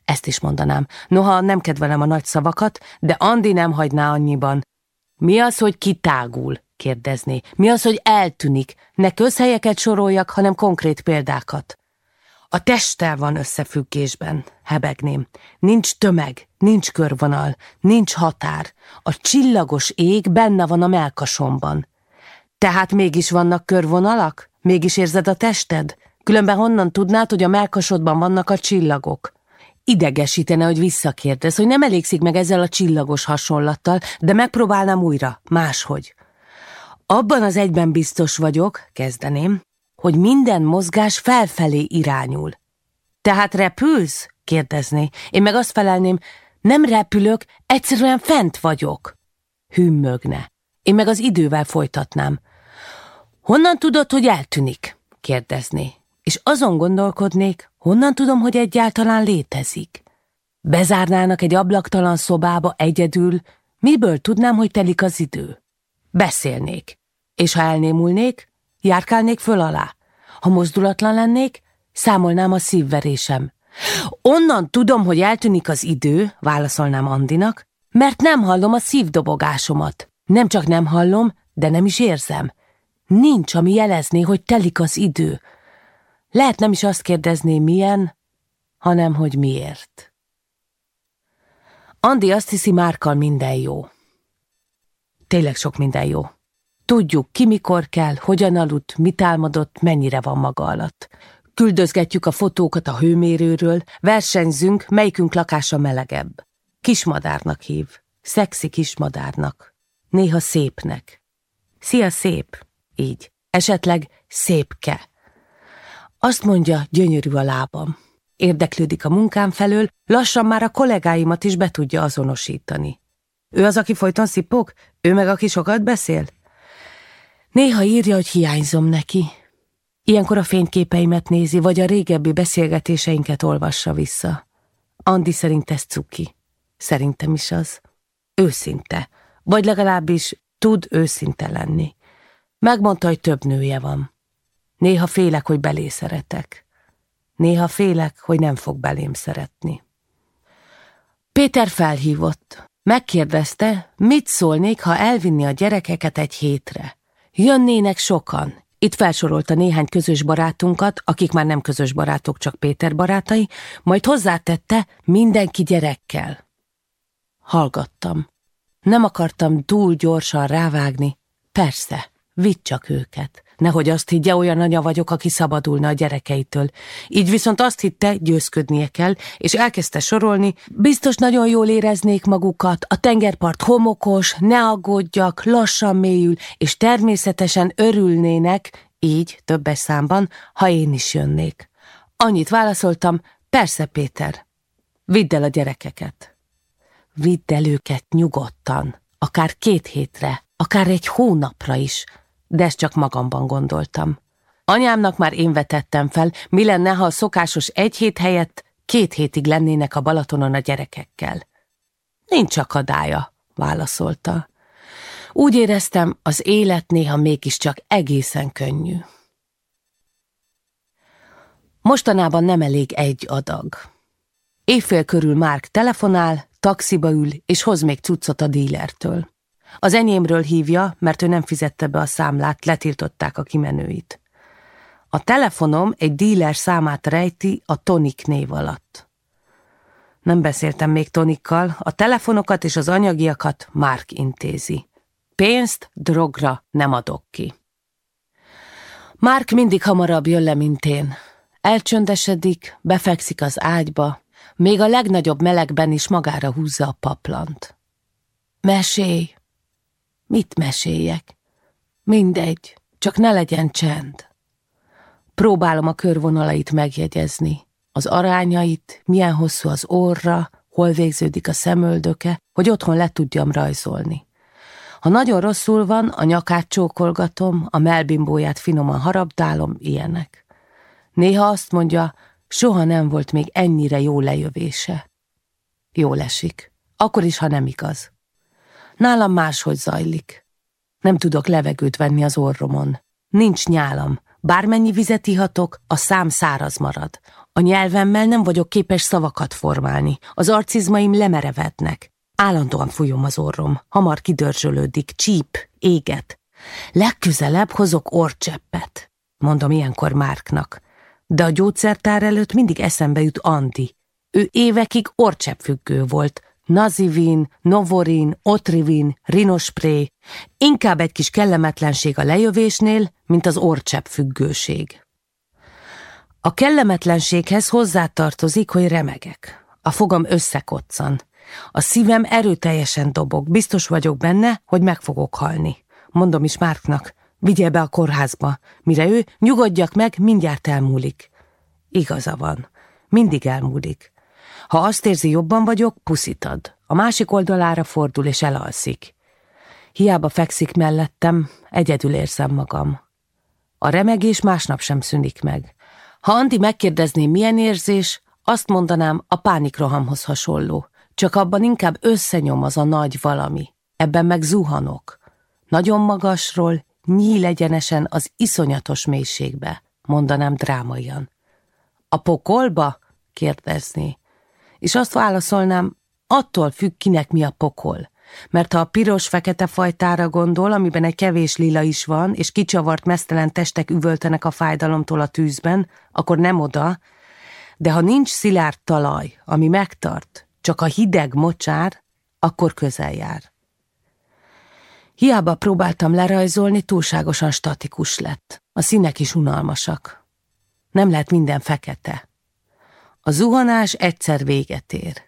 Ezt is mondanám. Noha nem kedvelem a nagy szavakat, de Andi nem hagyná annyiban. Mi az, hogy kitágul? kérdezné. Mi az, hogy eltűnik? Ne közhelyeket soroljak, hanem konkrét példákat. A testtel van összefüggésben, hebegném. Nincs tömeg, nincs körvonal, nincs határ. A csillagos ég benne van a melkasomban. Tehát mégis vannak körvonalak? Mégis érzed a tested? Különben honnan tudnád, hogy a melkasodban vannak a csillagok? Idegesítene, hogy visszakérdez, hogy nem elégszik meg ezzel a csillagos hasonlattal, de megpróbálnám újra, máshogy. Abban az egyben biztos vagyok, kezdeném, hogy minden mozgás felfelé irányul. Tehát repülsz? kérdezné. Én meg azt felelném, nem repülök, egyszerűen fent vagyok. Hümmögne. Én meg az idővel folytatnám. Honnan tudod, hogy eltűnik? kérdezné. És azon gondolkodnék, honnan tudom, hogy egyáltalán létezik. Bezárnának egy ablaktalan szobába egyedül, miből tudnám, hogy telik az idő? Beszélnék. És ha elnémulnék, járkálnék föl alá. Ha mozdulatlan lennék, számolnám a szívverésem. Onnan tudom, hogy eltűnik az idő, válaszolnám Andinak, mert nem hallom a szívdobogásomat. Nem csak nem hallom, de nem is érzem. Nincs, ami jelezné, hogy telik az idő. Lehet nem is azt kérdezné, milyen, hanem hogy miért. Andi azt hiszi, Márkal minden jó. Tényleg sok minden jó. Tudjuk, ki mikor kell, hogyan aludt, mit álmodott, mennyire van maga alatt. Küldözgetjük a fotókat a hőmérőről, versenyzünk, melyikünk lakása melegebb. Kismadárnak hív, szexi kismadárnak, néha szépnek. Szia szép, így, esetleg szépke. Azt mondja, gyönyörű a lábam. Érdeklődik a munkám felől, lassan már a kollégáimat is be tudja azonosítani. Ő az, aki folyton szippog? Ő meg, aki sokat beszél? Néha írja, hogy hiányzom neki. Ilyenkor a fényképeimet nézi, vagy a régebbi beszélgetéseinket olvassa vissza. Andi szerint ez cuki. Szerintem is az. Őszinte. Vagy legalábbis tud őszinte lenni. Megmondta, hogy több nője van. Néha félek, hogy belé szeretek. Néha félek, hogy nem fog belém szeretni. Péter felhívott. Megkérdezte, mit szólnék, ha elvinni a gyerekeket egy hétre. Jönnének sokan. Itt felsorolta néhány közös barátunkat, akik már nem közös barátok, csak Péter barátai, majd hozzátette mindenki gyerekkel. Hallgattam. Nem akartam túl gyorsan rávágni. Persze, vidd csak őket. Nehogy azt higgye, olyan anya vagyok, aki szabadulna a gyerekeitől. Így viszont azt hitte, győzködnie kell, és elkezdte sorolni, biztos nagyon jól éreznék magukat, a tengerpart homokos, ne aggódjak, lassan mélyül, és természetesen örülnének, így többes számban, ha én is jönnék. Annyit válaszoltam, persze Péter, vidd el a gyerekeket. Vidd el őket nyugodtan, akár két hétre, akár egy hónapra is, de ezt csak magamban gondoltam. Anyámnak már én vetettem fel, mi lenne, ha a szokásos egy hét helyett két hétig lennének a Balatonon a gyerekekkel. Nincs akadálya, válaszolta. Úgy éreztem, az élet néha mégiscsak egészen könnyű. Mostanában nem elég egy adag. Évfél körül Márk telefonál, taxiba ül, és hoz még cuccot a dílertől. Az enyémről hívja, mert ő nem fizette be a számlát, letiltották a kimenőit. A telefonom egy díler számát rejti a Tonik név alatt. Nem beszéltem még Tonikkal, a telefonokat és az anyagiakat Mark intézi. Pénzt drogra nem adok ki. Mark mindig hamarabb jön le, mint én. Elcsöndesedik, befekszik az ágyba, még a legnagyobb melegben is magára húzza a paplant. Mesélj, Mit meséljek? Mindegy, csak ne legyen csend. Próbálom a körvonalait megjegyezni, az arányait, milyen hosszú az orra, hol végződik a szemöldöke, hogy otthon le tudjam rajzolni. Ha nagyon rosszul van, a nyakát csókolgatom, a melbimbóját finoman harabdálom, ilyenek. Néha azt mondja, soha nem volt még ennyire jó lejövése. Jól esik, akkor is, ha nem igaz. Nálam máshogy zajlik. Nem tudok levegőt venni az orromon. Nincs nyálam. Bármennyi vizet ihatok, a szám száraz marad. A nyelvemmel nem vagyok képes szavakat formálni. Az arcizmaim lemerevednek. Állandóan fújom az orrom. Hamar kidörzsölődik, csíp, éget. Legközelebb hozok orcseppet, mondom ilyenkor Márknak. De a gyógyszertár előtt mindig eszembe jut Andi. Ő évekig orcseppfüggő volt, Nazivin, Novorin, Otrivin, Rinospré, inkább egy kis kellemetlenség a lejövésnél, mint az orcsepp függőség. A kellemetlenséghez hozzátartozik, hogy remegek. A fogam összekoccan. A szívem erőteljesen dobog, biztos vagyok benne, hogy meg fogok halni. Mondom is Márknak, vigye be a kórházba, mire ő, nyugodjak meg, mindjárt elmúlik. Igaza van, mindig elmúlik. Ha azt érzi, jobban vagyok, puszítad. A másik oldalára fordul és elalszik. Hiába fekszik mellettem, egyedül érzem magam. A remegés másnap sem szűnik meg. Ha Andi megkérdezné, milyen érzés, azt mondanám, a pánikrohamhoz hasonló. Csak abban inkább összenyom az a nagy valami. Ebben meg zuhanok. Nagyon magasról, nyíl egyenesen az iszonyatos mélységbe, mondanám drámaian. A pokolba? kérdezné és azt válaszolnám, attól függ, kinek mi a pokol. Mert ha a piros-fekete fajtára gondol, amiben egy kevés lila is van, és kicsavart mesztelen testek üvöltenek a fájdalomtól a tűzben, akkor nem oda, de ha nincs szilárd talaj, ami megtart, csak a hideg mocsár, akkor közel jár. Hiába próbáltam lerajzolni, túlságosan statikus lett. A színek is unalmasak. Nem lehet minden fekete. A zuhanás egyszer véget ér.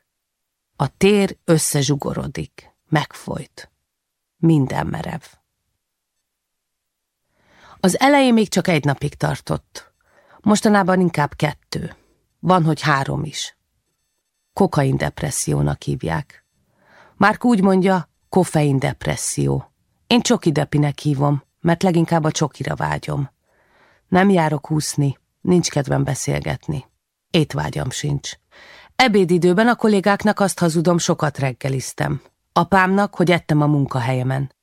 A tér összezsugorodik, megfolyt. Minden merev. Az elején még csak egy napig tartott. Mostanában inkább kettő. Van, hogy három is. Kokain depressziónak hívják. Márk úgy mondja, koffein depresszió. Én csokidepinek hívom, mert leginkább a csokira vágyom. Nem járok úszni, nincs kedvem beszélgetni. Étvágyam sincs. Ebédidőben a kollégáknak azt hazudom, sokat reggeliztem. Apámnak, hogy ettem a munkahelyemen.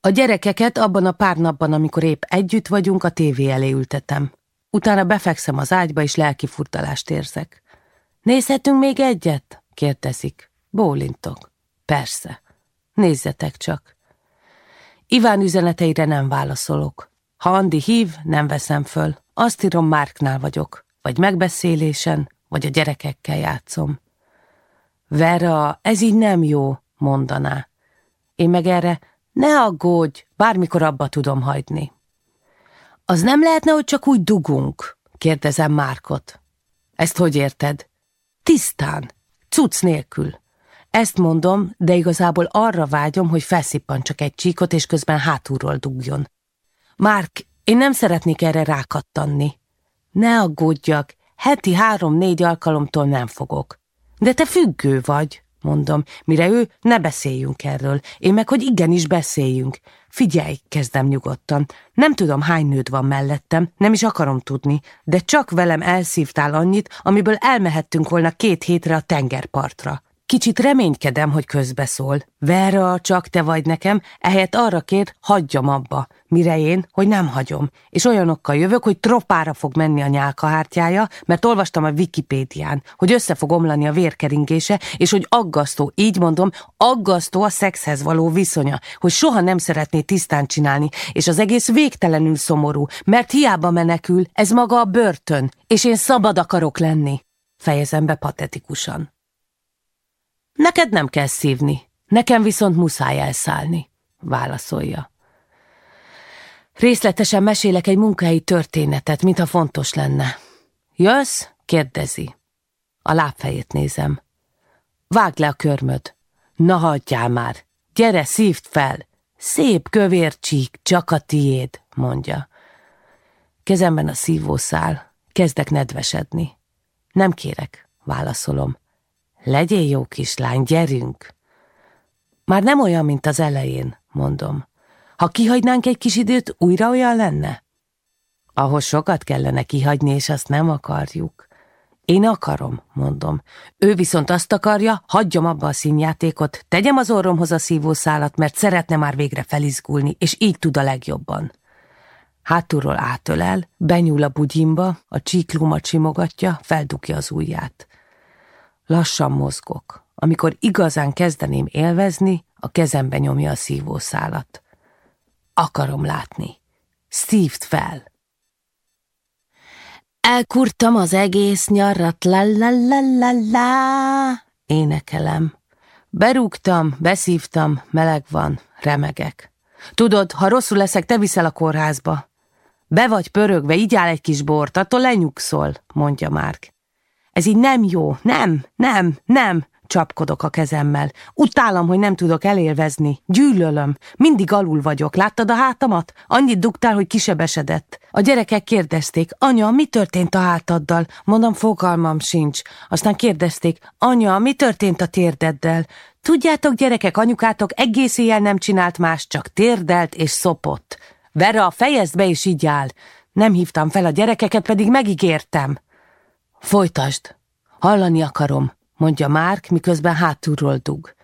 A gyerekeket abban a pár napban, amikor épp együtt vagyunk, a tévé elé ültetem. Utána befekszem az ágyba, és lelki furtalást érzek. Nézhetünk még egyet? kérdezik. Bólintok. Persze. Nézzetek csak. Iván üzeneteire nem válaszolok. Ha Andi hív, nem veszem föl. Azt írom, Márknál vagyok vagy megbeszélésen, vagy a gyerekekkel játszom. Vera, ez így nem jó, mondaná. Én meg erre Ne aggódj, bármikor abba tudom hagyni. Az nem lehetne, hogy csak úgy dugunk? kérdezem Márkot. Ezt hogy érted? Tisztán, cucc nélkül. Ezt mondom, de igazából arra vágyom, hogy felszippan csak egy csíkot, és közben hátulról dugjon. Márk, én nem szeretnék erre rákattanni. Ne aggódjak, heti három-négy alkalomtól nem fogok. De te függő vagy, mondom, mire ő, ne beszéljünk erről. Én meg, hogy igenis beszéljünk. Figyelj, kezdem nyugodtan. Nem tudom, hány nőd van mellettem, nem is akarom tudni, de csak velem elszívtál annyit, amiből elmehettünk volna két hétre a tengerpartra. Kicsit reménykedem, hogy közbeszól. Verra, csak te vagy nekem, ehelyett arra kér, hagyjam abba. Mire én, hogy nem hagyom. És olyanokkal jövök, hogy tropára fog menni a nyálkahártyája, mert olvastam a Wikipédián, hogy össze fog omlani a vérkeringése, és hogy aggasztó, így mondom, aggasztó a szexhez való viszonya, hogy soha nem szeretné tisztán csinálni, és az egész végtelenül szomorú, mert hiába menekül, ez maga a börtön, és én szabad akarok lenni. Fejezem be patetikusan. Neked nem kell szívni, nekem viszont muszáj elszállni, válaszolja. Részletesen mesélek egy munkahelyi történetet, mintha fontos lenne. Jössz? kérdezi. A lábfejét nézem. Vágd le a körmöd. Na hagyjál már. Gyere, szívd fel. Szép kövér csík, csak a tiéd, mondja. Kezemben a szívószál. Kezdek nedvesedni. Nem kérek, válaszolom. Legyél jó kislány, gyerünk! Már nem olyan, mint az elején, mondom. Ha kihagynánk egy kis időt, újra olyan lenne? Ahhoz sokat kellene kihagyni, és azt nem akarjuk. Én akarom, mondom. Ő viszont azt akarja, hagyjam abba a színjátékot, tegyem az orromhoz a szívószálat, mert szeretne már végre felizgulni, és így tud a legjobban. Hátulról átölel, benyúl a bugyimba, a csíklómat simogatja, feldukja az ujját. Lassan mozgok. Amikor igazán kezdeném élvezni, a kezembe nyomja a szívószálat. Akarom látni. Szívd fel! Elkurtam az egész nyarat, la la la la la énekelem. Berúgtam, beszívtam, meleg van, remegek. Tudod, ha rosszul leszek, te viszel a kórházba. Be vagy pörögve, így áll egy kis bort, attól lenyugszol, mondja Márk. Ez így nem jó, nem, nem, nem, csapkodok a kezemmel. Utálom, hogy nem tudok elélvezni. Gyűlölöm. Mindig alul vagyok. Láttad a hátamat? Annyit dugtál, hogy kisebesedett. A gyerekek kérdezték, anya, mi történt a hátaddal? Mondom, fogalmam sincs. Aztán kérdezték, anya, mi történt a térdeddel? Tudjátok, gyerekek, anyukátok egész éjjel nem csinált más, csak térdelt és szopott. Vera, fejezd be, és így áll. Nem hívtam fel a gyerekeket, pedig megígértem. Folytasd. Hallani akarom, mondja Márk, miközben hátulról dug.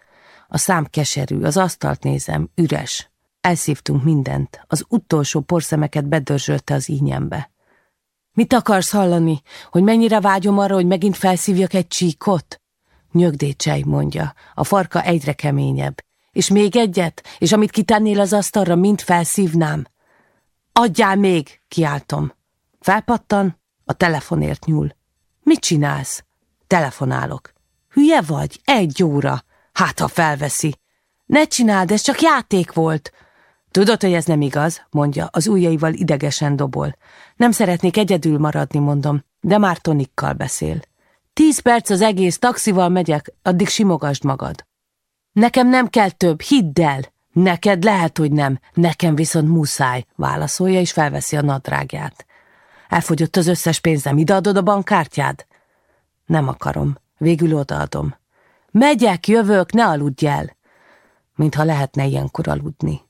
A szám keserű, az asztalt nézem, üres. Elszívtunk mindent, az utolsó porszemeket bedörzsölte az ínyembe. Mit akarsz hallani? Hogy mennyire vágyom arra, hogy megint felszívjak egy csíkot? Nyögdécsej, mondja, a farka egyre keményebb. És még egyet, és amit kitennél az asztalra, mind felszívnám. Adjál még, kiáltom. Felpattan, a telefonért nyúl. Mit csinálsz? Telefonálok. Hülye vagy? Egy óra. Hát, ha felveszi. Ne csináld, ez csak játék volt. Tudod, hogy ez nem igaz, mondja, az ujjaival idegesen dobol. Nem szeretnék egyedül maradni, mondom, de már Tonikkal beszél. Tíz perc az egész, taxival megyek, addig simogasd magad. Nekem nem kell több, hidd el. Neked lehet, hogy nem, nekem viszont muszáj, válaszolja és felveszi a nadrágját. Elfogyott az összes pénzem, ideadod a bankkártyád? Nem akarom, végül odaadom. Megyek, jövök, ne aludj el! Mintha lehetne ilyenkor aludni.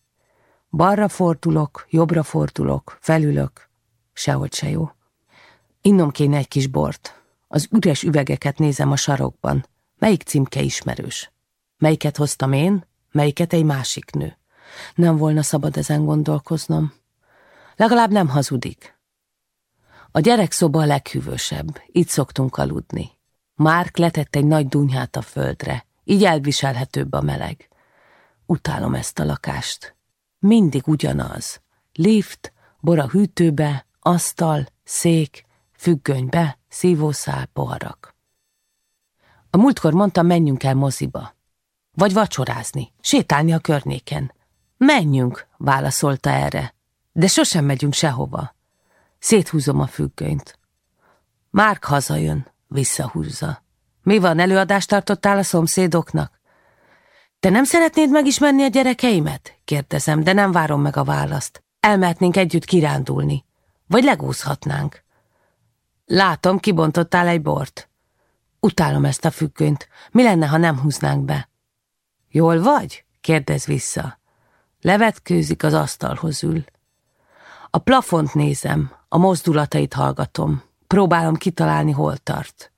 Balra fordulok, jobbra fordulok, felülök, sehogy se jó. Innom kéne egy kis bort. Az üres üvegeket nézem a sarokban. Melyik címke ismerős? Melyiket hoztam én, melyiket egy másik nő? Nem volna szabad ezen gondolkoznom. Legalább nem hazudik. A gyerekszoba a leghűvösebb, itt szoktunk aludni. Márk letett egy nagy dunyhát a földre, így elviselhetőbb a meleg. Utálom ezt a lakást. Mindig ugyanaz. Lift, bora hűtőbe, asztal, szék, függönybe, szívószál, poharak. A múltkor mondtam, menjünk el moziba. Vagy vacsorázni, sétálni a környéken. Menjünk, válaszolta erre. De sosem megyünk sehova. Széthúzom a függönyt. Márk hazajön, visszahúzza. Mi van, előadást tartottál a szomszédoknak? Te nem szeretnéd megismerni a gyerekeimet? Kérdezem, de nem várom meg a választ. Elmehetnénk együtt kirándulni. Vagy legúszhatnánk. Látom, kibontottál egy bort. Utálom ezt a függönyt. Mi lenne, ha nem húznánk be? Jól vagy? kérdez vissza. Levetkőzik, az asztalhoz ül. A plafont nézem, a mozdulatait hallgatom. Próbálom kitalálni, hol tart.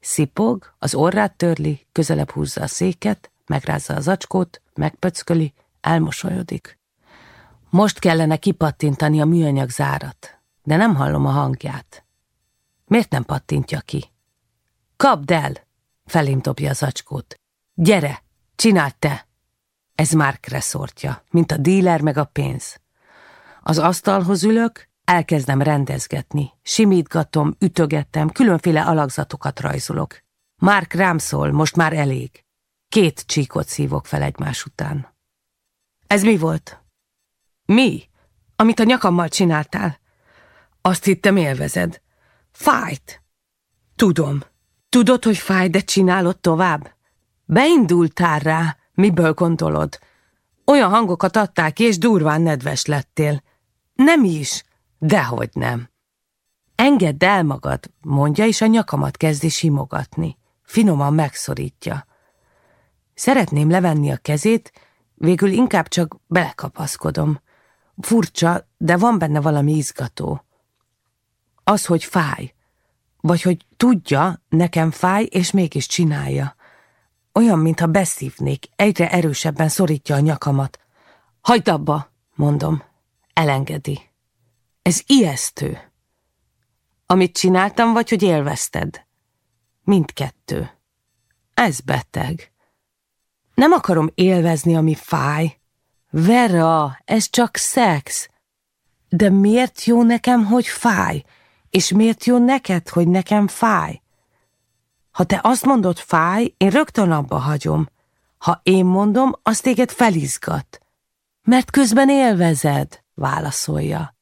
Szipog, az orrát törli, közelebb húzza a széket, megrázza az acskót, megpöcköli, elmosolyodik. Most kellene kipattintani a műanyag zárat, de nem hallom a hangját. Miért nem pattintja ki? Kapd el! Felém dobja az acskót. Gyere, csináld te! Ez már kreszortja, mint a díler meg a pénz. Az asztalhoz ülök, elkezdem rendezgetni, simítgatom, ütögettem, különféle alakzatokat rajzolok. Márk rám szól, most már elég. Két csíkot szívok fel egymás után. Ez mi volt? Mi? Amit a nyakammal csináltál? Azt hittem élvezed. Fájt. Tudom. Tudod, hogy fáj, de csinálod tovább? Beindultál rá, miből gondolod? Olyan hangokat adtál ki, és durván nedves lettél. Nem is, dehogy nem. Engedd el magad, mondja, és a nyakamat kezdi simogatni. Finoman megszorítja. Szeretném levenni a kezét, végül inkább csak belekapaszkodom. Furcsa, de van benne valami izgató. Az, hogy fáj. Vagy hogy tudja, nekem fáj, és mégis csinálja. Olyan, mintha beszívnék, egyre erősebben szorítja a nyakamat. Hagyd abba, mondom. Elengedi. Ez ijesztő. Amit csináltam, vagy hogy élvezted? Mindkettő. Ez beteg. Nem akarom élvezni, ami fáj. Vera, ez csak szex. De miért jó nekem, hogy fáj? És miért jó neked, hogy nekem fáj? Ha te azt mondod fáj, én rögtön abba hagyom. Ha én mondom, az téged felizgat. Mert közben élvezed, válaszolja.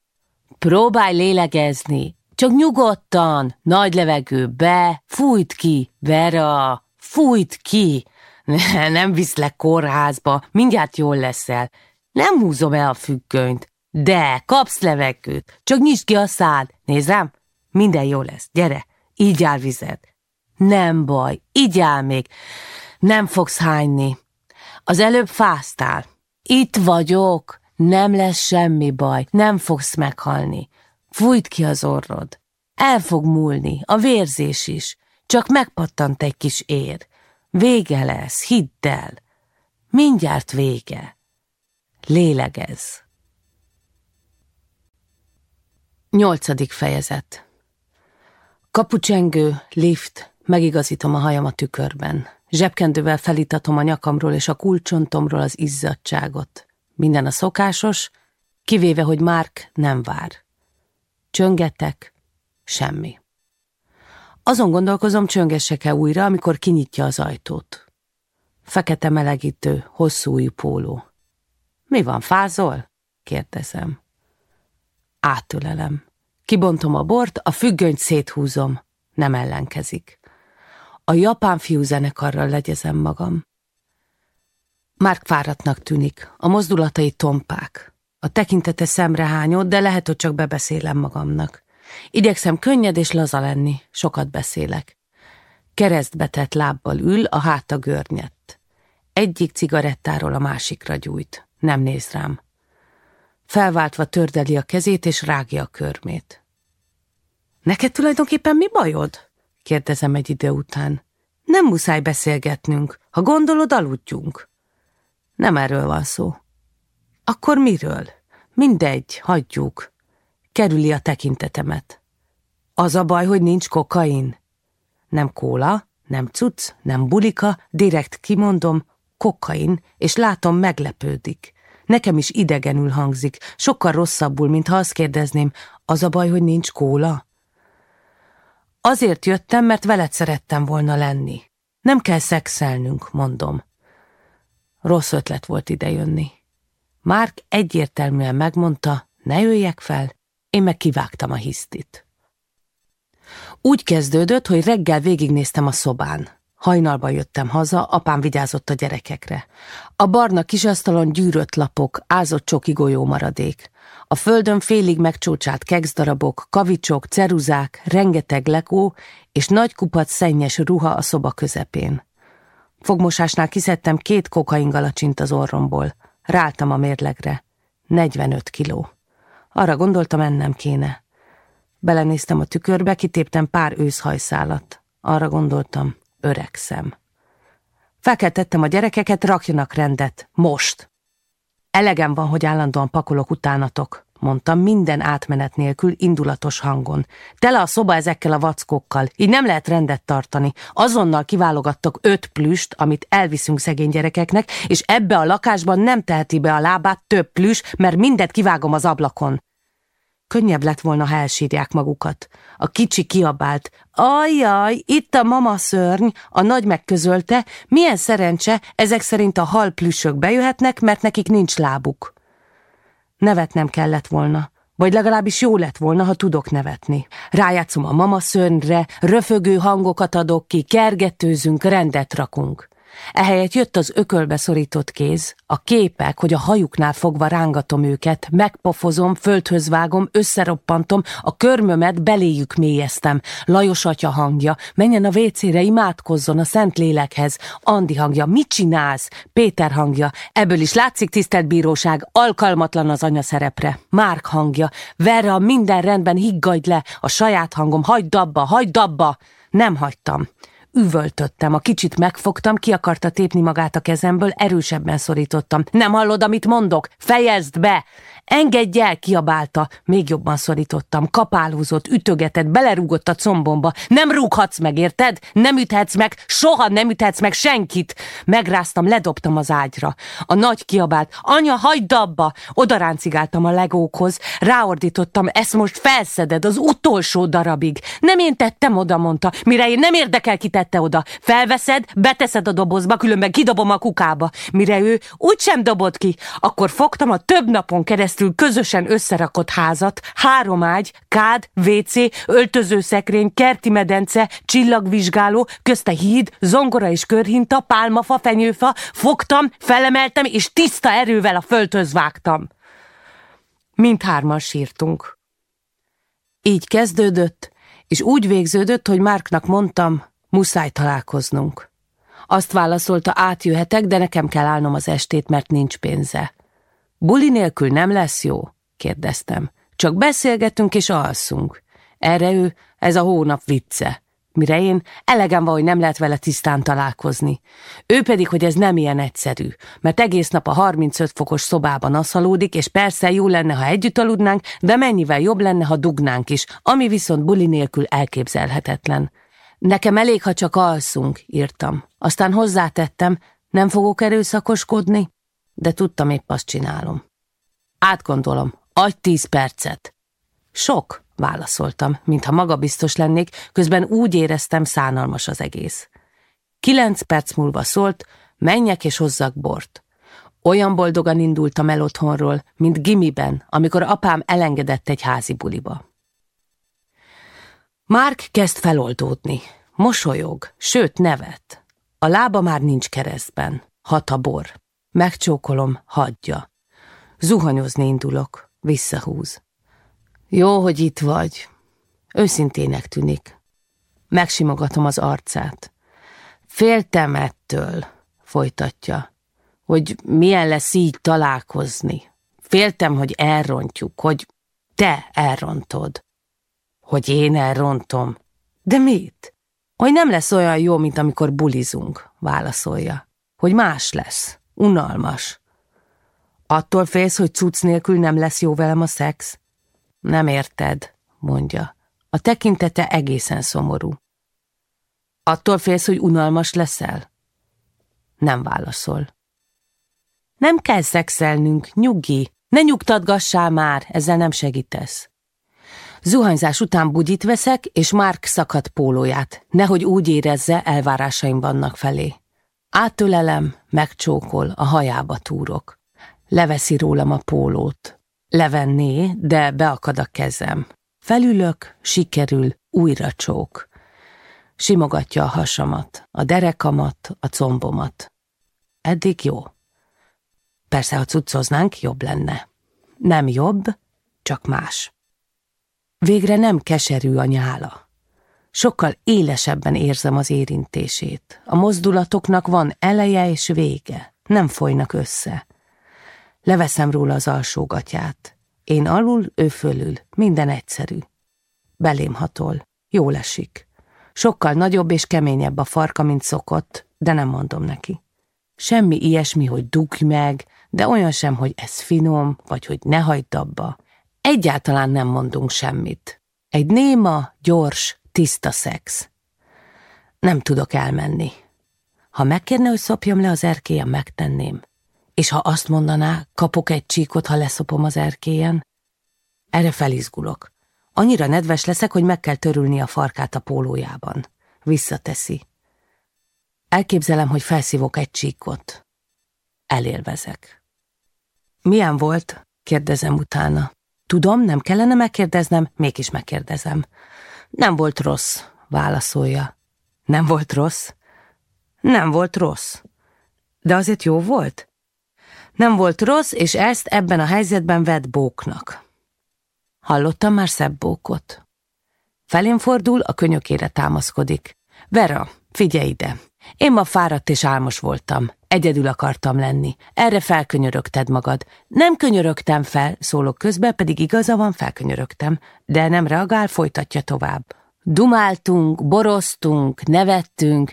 Próbálj lélegezni, csak nyugodtan, nagy levegő be, fújt ki, Vera, fújt ki. Ne, <laughs> nem viszlek kórházba, mindjárt jól leszel. Nem húzom el a függönyt. De, kapsz levegőt, csak nyisd ki a szád. Nézd rám, minden jó lesz, gyere, így áll vized. Nem baj, így áll még, nem fogsz hányni. Az előbb fáztál. Itt vagyok, nem lesz semmi baj, nem fogsz meghalni. Fújt ki az orrod. El fog múlni, a vérzés is. Csak megpattant egy kis ér. Vége lesz, hidd el. Mindjárt vége. Lélegez. Nyolcadik fejezet Kapucsengő, lift, megigazítom a hajam a tükörben. Zsebkendővel felítatom a nyakamról és a kulcsontomról az izzadságot. Minden a szokásos, kivéve, hogy Márk nem vár. Csöngetek, semmi. Azon gondolkozom, csöngessek-e újra, amikor kinyitja az ajtót. Fekete melegítő, hosszú újú póló. Mi van, fázol? kérdezem. Átölelem. Kibontom a bort, a függönyt széthúzom. Nem ellenkezik. A japán fiú zenekarral legyezem magam. Márk fáradtnak tűnik, a mozdulatai tompák. A tekintete szemrehányott, de lehet, hogy csak bebeszélem magamnak. Igyekszem könnyed és laza lenni, sokat beszélek. Keresztbetett lábbal ül, a háta görnyett. Egyik cigarettáról a másikra gyújt. Nem néz rám. Felváltva tördeli a kezét és rágja a körmét. Neked tulajdonképpen mi bajod? kérdezem egy idő után. Nem muszáj beszélgetnünk. Ha gondolod, aludjunk. Nem erről van szó. Akkor miről? Mindegy, hagyjuk. Kerüli a tekintetemet. Az a baj, hogy nincs kokain. Nem kóla, nem cucc, nem bulika, direkt kimondom, kokain, és látom meglepődik. Nekem is idegenül hangzik, sokkal rosszabbul, mint ha azt kérdezném, az a baj, hogy nincs kóla? Azért jöttem, mert veled szerettem volna lenni. Nem kell szexelnünk, mondom. Rossz ötlet volt idejönni. Márk egyértelműen megmondta, ne jöjjek fel, én meg kivágtam a hisztit. Úgy kezdődött, hogy reggel végignéztem a szobán. Hajnalban jöttem haza, apám vigyázott a gyerekekre. A barna kisasztalon gyűrött lapok, ázott csoki golyó maradék. A földön félig megcsócsált kekszdarabok, kavicsok, ceruzák, rengeteg lekó és nagy kupac szennyes ruha a szoba közepén. Fogmosásnál kiszedtem két kokaingalacsint az orromból. Ráltam a mérlegre. 45 kiló. Arra gondoltam, ennem kéne. Belenéztem a tükörbe, kitéptem pár őszhajszálat. Arra gondoltam, öregszem. Felkeltettem a gyerekeket, rakjanak rendet. Most! Elegem van, hogy állandóan pakolok utánatok, mondtam minden átmenet nélkül indulatos hangon. Tele a szoba ezekkel a vackókkal, így nem lehet rendet tartani. Azonnal kiválogattak öt plüst, amit elviszünk szegény gyerekeknek, és ebbe a lakásban nem teheti be a lábát több plüs, mert mindet kivágom az ablakon. Könnyebb lett volna, ha elsírják magukat. A kicsi kiabált. Ajjaj, itt a mama szörny, a nagy megközölte, milyen szerencse, ezek szerint a hal plüssök bejöhetnek, mert nekik nincs lábuk. Nevetnem kellett volna, vagy legalábbis jó lett volna, ha tudok nevetni. Rájátszom a mama szörnyre, röfögő hangokat adok ki, kergetőzünk, rendet rakunk. Ehelyett jött az ökölbe szorított kéz, a képek, hogy a hajuknál fogva rángatom őket, megpofozom, földhöz vágom, összeroppantom, a körmömet beléjük mélyeztem. Lajos atya hangja, menjen a vécére, imádkozzon a szent lélekhez. Andi hangja, mit csinálsz? Péter hangja, ebből is látszik tisztelt bíróság, alkalmatlan az anya szerepre. Márk hangja, Verra, minden rendben, higgadj le, a saját hangom, hagyd abba, hagyd abba. Nem hagytam. Üvöltöttem, a kicsit megfogtam, ki akarta tépni magát a kezemből, erősebben szorítottam. Nem hallod, amit mondok? Fejezd be! Engedj el, kiabálta. Még jobban szorítottam. Kapálózott, ütögetett, belerúgott a combomba. Nem rúghatsz meg, érted? Nem üthetsz meg, soha nem üthetsz meg senkit. Megráztam, ledobtam az ágyra. A nagy kiabált. Anya, hagyd abba! Oda ráncigáltam a legókhoz. Ráordítottam, ezt most felszeded az utolsó darabig. Nem én tettem oda, mondta. Mire én nem érdekel, ki tette oda. Felveszed, beteszed a dobozba, különben kidobom a kukába. Mire ő úgysem dobott ki, akkor fogtam a több napon keresztül keresztül közösen összerakott házat, három ágy, kád, WC, öltözőszekrény, kerti medence, csillagvizsgáló, közte híd, zongora és körhinta, pálmafa, fenyőfa, fogtam, felemeltem, és tiszta erővel a földhöz vágtam. Mindhárman sírtunk. Így kezdődött, és úgy végződött, hogy Márknak mondtam, muszáj találkoznunk. Azt válaszolta, átjöhetek, de nekem kell állnom az estét, mert nincs pénze. Buli nélkül nem lesz jó? kérdeztem. Csak beszélgetünk és alszunk. Erre ő, ez a hónap vicce. Mire én, elegem van, hogy nem lehet vele tisztán találkozni. Ő pedig, hogy ez nem ilyen egyszerű, mert egész nap a 35 fokos szobában aszalódik, és persze jó lenne, ha együtt aludnánk, de mennyivel jobb lenne, ha dugnánk is, ami viszont buli nélkül elképzelhetetlen. Nekem elég, ha csak alszunk, írtam. Aztán hozzátettem, nem fogok erőszakoskodni? De tudtam, épp azt csinálom. Átgondolom, adj tíz percet. Sok, válaszoltam, mintha magabiztos lennék, közben úgy éreztem, szánalmas az egész. Kilenc perc múlva szólt, menjek és hozzak bort. Olyan boldogan indultam el otthonról, mint gimiben, amikor apám elengedett egy házi buliba. Márk kezd feloldódni. Mosolyog, sőt nevet. A lába már nincs keresztben. Hat a bor. Megcsókolom, hagyja. Zuhanyozni indulok, visszahúz. Jó, hogy itt vagy. Őszintének tűnik. Megsimogatom az arcát. Féltem ettől, folytatja, hogy milyen lesz így találkozni. Féltem, hogy elrontjuk, hogy te elrontod. Hogy én elrontom. De mit? Hogy nem lesz olyan jó, mint amikor bulizunk, válaszolja. Hogy más lesz. Unalmas. Attól félsz, hogy cucc nélkül nem lesz jó velem a szex? Nem érted, mondja. A tekintete egészen szomorú. Attól félsz, hogy unalmas leszel? Nem válaszol. Nem kell szexelnünk, nyugi, ne nyugtatgassál már, ezzel nem segítesz. Zuhanyzás után bugyit veszek, és Mark szakadt pólóját, nehogy úgy érezze, elvárásaim vannak felé. Áttölelem, megcsókol, a hajába túrok. Leveszi rólam a pólót. Levenné, de beakad a kezem. Felülök, sikerül, újra csók. Simogatja a hasamat, a derekamat, a combomat. Eddig jó. Persze, ha cuccoznánk, jobb lenne. Nem jobb, csak más. Végre nem keserű a nyála. Sokkal élesebben érzem az érintését. A mozdulatoknak van eleje és vége, nem folynak össze. Leveszem róla az alsógatját. Én alul, ő fölül, minden egyszerű. Belém hatol, jól esik. Sokkal nagyobb és keményebb a farka, mint szokott, de nem mondom neki. Semmi ilyesmi, hogy dugj meg, de olyan sem, hogy ez finom, vagy hogy ne hagyd abba. Egyáltalán nem mondunk semmit. Egy néma, gyors, tiszta szex. Nem tudok elmenni. Ha megkérne, hogy szopjam le az erkélyen, megtenném. És ha azt mondaná, kapok egy csíkot, ha leszopom az erkélyen? Erre felizgulok. Annyira nedves leszek, hogy meg kell törülni a farkát a pólójában. Visszateszi. Elképzelem, hogy felszívok egy csíkot. Elélvezek. Milyen volt? kérdezem utána. Tudom, nem kellene megkérdeznem, mégis megkérdezem. Nem volt rossz, válaszolja. Nem volt rossz? Nem volt rossz. De azért jó volt? Nem volt rossz, és ezt ebben a helyzetben vett bóknak. Hallottam már szebb bókot. Felén fordul, a könyökére támaszkodik. Vera, figyelj ide! Én ma fáradt és álmos voltam. Egyedül akartam lenni. Erre felkönyörögted magad. Nem könyörögtem fel, szólok közbe, pedig igaza van, felkönyörögtem. De nem reagál, folytatja tovább. Dumáltunk, boroztunk, nevettünk.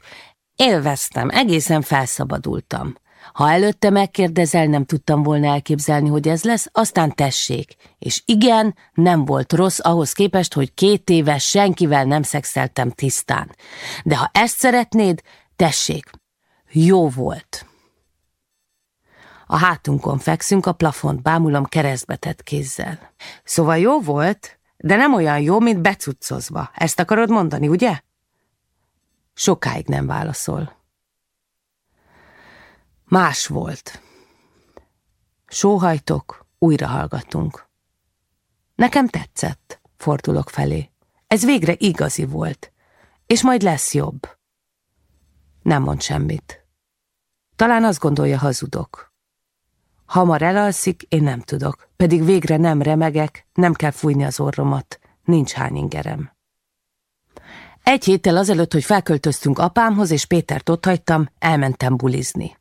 Élveztem, egészen felszabadultam. Ha előtte megkérdezel, nem tudtam volna elképzelni, hogy ez lesz, aztán tessék. És igen, nem volt rossz ahhoz képest, hogy két éves senkivel nem szexeltem tisztán. De ha ezt szeretnéd, tessék, jó volt. A hátunkon fekszünk, a plafont bámulom keresztbetett kézzel. Szóval jó volt, de nem olyan jó, mint becuccozva. Ezt akarod mondani, ugye? Sokáig nem válaszol. Más volt. Sóhajtok, újra hallgatunk. Nekem tetszett, fordulok felé. Ez végre igazi volt, és majd lesz jobb. Nem mond semmit. Talán azt gondolja, hazudok. Hamar elalszik, én nem tudok, pedig végre nem remegek, nem kell fújni az orromat, nincs hány ingerem. Egy héttel azelőtt, hogy felköltöztünk apámhoz, és Pétert ott hagytam, elmentem bulizni.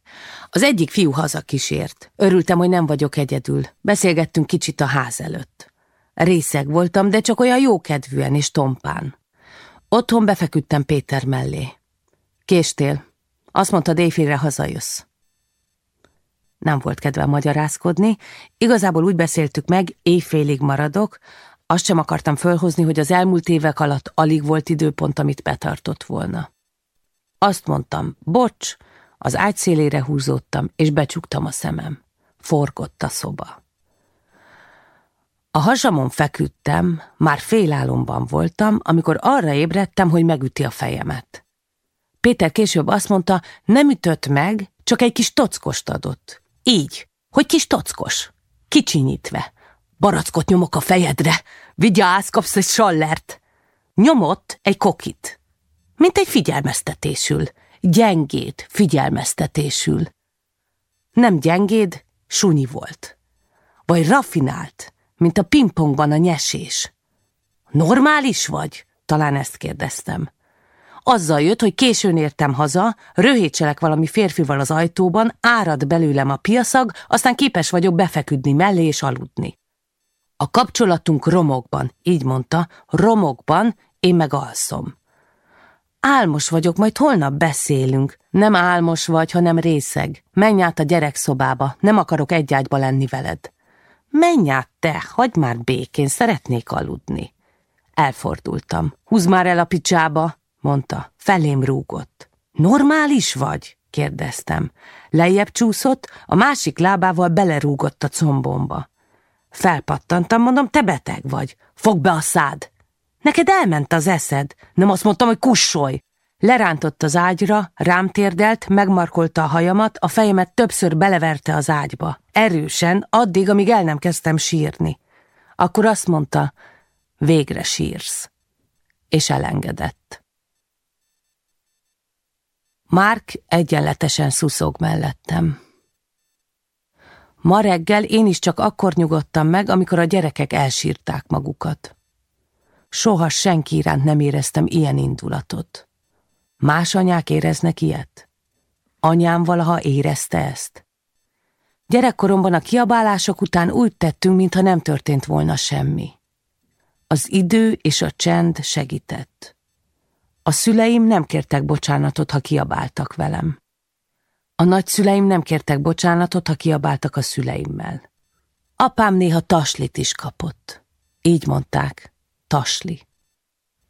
Az egyik fiú hazakísért. Örültem, hogy nem vagyok egyedül. Beszélgettünk kicsit a ház előtt. Részeg voltam, de csak olyan jókedvűen és tompán. Otthon befeküdtem Péter mellé. Késtél. Azt mondta, éjfélre hazajössz. Nem volt kedvem magyarázkodni, igazából úgy beszéltük meg, éjfélig maradok, azt sem akartam fölhozni, hogy az elmúlt évek alatt alig volt időpont, amit betartott volna. Azt mondtam, bocs, az ágy szélére húzódtam, és becsuktam a szemem. Forgott a szoba. A hasamon feküdtem, már félálomban voltam, amikor arra ébredtem, hogy megüti a fejemet. Péter később azt mondta, nem ütött meg, csak egy kis tockost adott. Így, hogy kis tockos, kicsinyítve. Barackot nyomok a fejedre, vigyázz, kapsz egy sallert. Nyomott egy kokit, mint egy figyelmeztetésül, gyengéd figyelmeztetésül. Nem gyengéd, sunyi volt. Vagy rafinált, mint a pingpongban a nyesés. Normális vagy? Talán ezt kérdeztem. Azzal jött, hogy későn értem haza, röhétselek valami férfival az ajtóban, árad belőlem a piaszag, aztán képes vagyok befeküdni mellé és aludni. A kapcsolatunk romokban, így mondta, romokban, én meg alszom. Álmos vagyok, majd holnap beszélünk. Nem álmos vagy, hanem részeg. Menj át a gyerekszobába, nem akarok egy ágyba lenni veled. Menj át te, hagyd már békén, szeretnék aludni. Elfordultam. Húz már el a picsába, mondta. Felém rúgott. Normális vagy? kérdeztem. Lejjebb csúszott, a másik lábával belerúgott a combomba. Felpattantam, mondom, te beteg vagy. Fogd be a szád. Neked elment az eszed. Nem azt mondtam, hogy kussolj. Lerántott az ágyra, rám térdelt, megmarkolta a hajamat, a fejemet többször beleverte az ágyba. Erősen, addig, amíg el nem kezdtem sírni. Akkor azt mondta, végre sírsz. És elengedett. Márk egyenletesen szuszog mellettem. Ma reggel én is csak akkor nyugodtam meg, amikor a gyerekek elsírták magukat. Soha senki iránt nem éreztem ilyen indulatot. Más anyák éreznek ilyet? Anyám valaha érezte ezt? Gyerekkoromban a kiabálások után úgy tettünk, mintha nem történt volna semmi. Az idő és a csend segített. A szüleim nem kértek bocsánatot, ha kiabáltak velem. A nagyszüleim nem kértek bocsánatot, ha kiabáltak a szüleimmel. Apám néha taslit is kapott. Így mondták, tasli.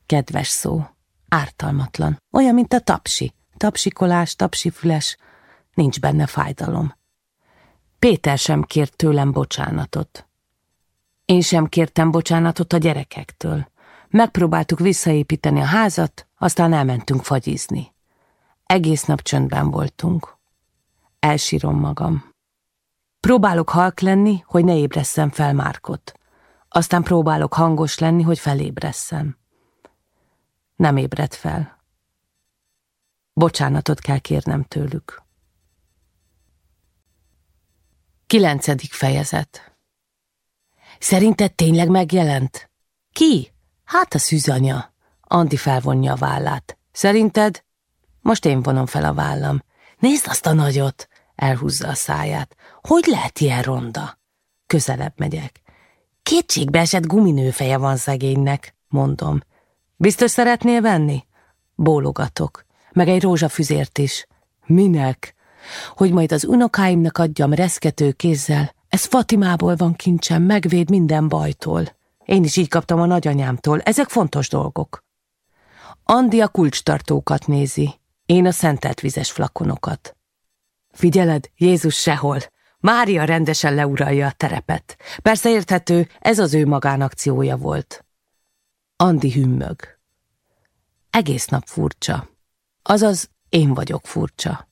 Kedves szó, ártalmatlan, olyan, mint a tapsi. Tapsikolás, tapsifüles, nincs benne fájdalom. Péter sem kért tőlem bocsánatot. Én sem kértem bocsánatot a gyerekektől. Megpróbáltuk visszaépíteni a házat, aztán elmentünk fagyizni. Egész nap csöndben voltunk. Elsírom magam. Próbálok halk lenni, hogy ne ébresszem fel Márkot. Aztán próbálok hangos lenni, hogy felébresszem. Nem ébred fel. Bocsánatot kell kérnem tőlük. Kilencedik fejezet Szerinted tényleg megjelent? Ki? Hát a szűzanya. Andi felvonja a vállát. Szerinted? Most én vonom fel a vállam. Nézd azt a nagyot! Elhúzza a száját. Hogy lehet ilyen ronda? Közelebb megyek. Kétségbe esett guminőfeje van szegénynek, mondom. Biztos szeretnél venni? Bólogatok. Meg egy rózsafüzért is. Minek? Hogy majd az unokáimnak adjam reszkető kézzel. Ez Fatimából van kincsem, megvéd minden bajtól. Én is így kaptam a nagyanyámtól. Ezek fontos dolgok. Andi a kulcstartókat nézi. Én a szentelt vizes flakonokat. Figyeled, Jézus sehol. Mária rendesen leuralja a terepet. Persze érthető, ez az ő magánakciója volt. Andi hümmög. Egész nap furcsa. Azaz, én vagyok furcsa.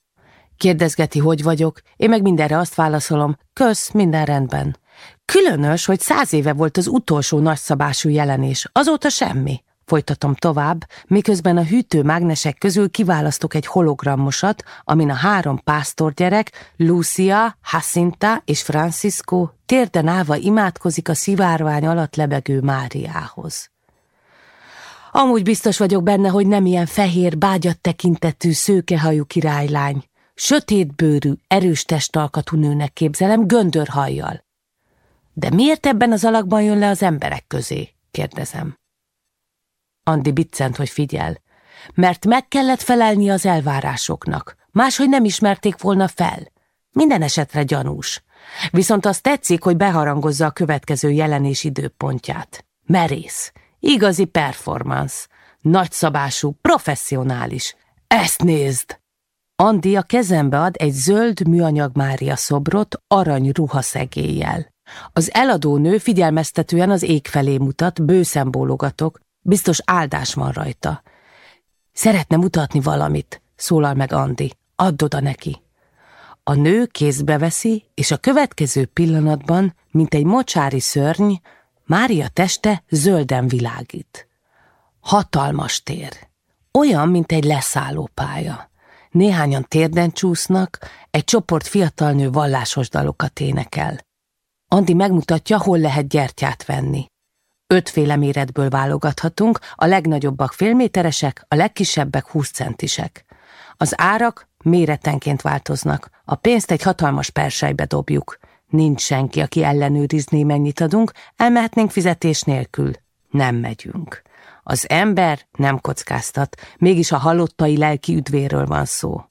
Kérdezgeti, hogy vagyok, én meg mindenre azt válaszolom, kösz, minden rendben. Különös, hogy száz éve volt az utolsó nagyszabású jelenés, azóta semmi. Folytatom tovább, miközben a hűtő mágnesek közül kiválasztok egy hologrammosat, amin a három pásztorgyerek, Lucia, Jacinta és Francisco térden állva imádkozik a szivárvány alatt lebegő Máriához. Amúgy biztos vagyok benne, hogy nem ilyen fehér, bágyat tekintetű, szőkehajú királylány. Sötétbőrű, erős testalkatú nőnek képzelem, göndörhajjal. De miért ebben az alakban jön le az emberek közé? kérdezem. Andi biccent, hogy figyel. Mert meg kellett felelni az elvárásoknak, máshogy nem ismerték volna fel. Minden esetre gyanús. Viszont azt tetszik, hogy beharangozza a következő jelenés időpontját. Merész, igazi performance, nagyszabású, professzionális. Ezt nézd! Andi a kezembe ad egy zöld műanyag Mária szobrot arany ruhaszegéllyel. Az eladó nő figyelmeztetően az ég felé mutat, bőszen bólogatok, Biztos áldás van rajta. Szeretne mutatni valamit, szólal meg Andi. Add oda neki. A nő kézbe veszi, és a következő pillanatban, mint egy mocsári szörny, Mária teste zölden világít. Hatalmas tér. Olyan, mint egy leszállópálya. Néhányan térden csúsznak, egy csoport fiatal nő vallásos dalokat énekel. Andi megmutatja, hol lehet gyertyát venni. Ötféle méretből válogathatunk, a legnagyobbak félméteresek, a legkisebbek 20 centisek. Az árak méretenként változnak, a pénzt egy hatalmas persejbe dobjuk. Nincs senki, aki ellenőrizné, mennyit adunk, elmehetnénk fizetés nélkül. Nem megyünk. Az ember nem kockáztat, mégis a halottai lelki üdvéről van szó.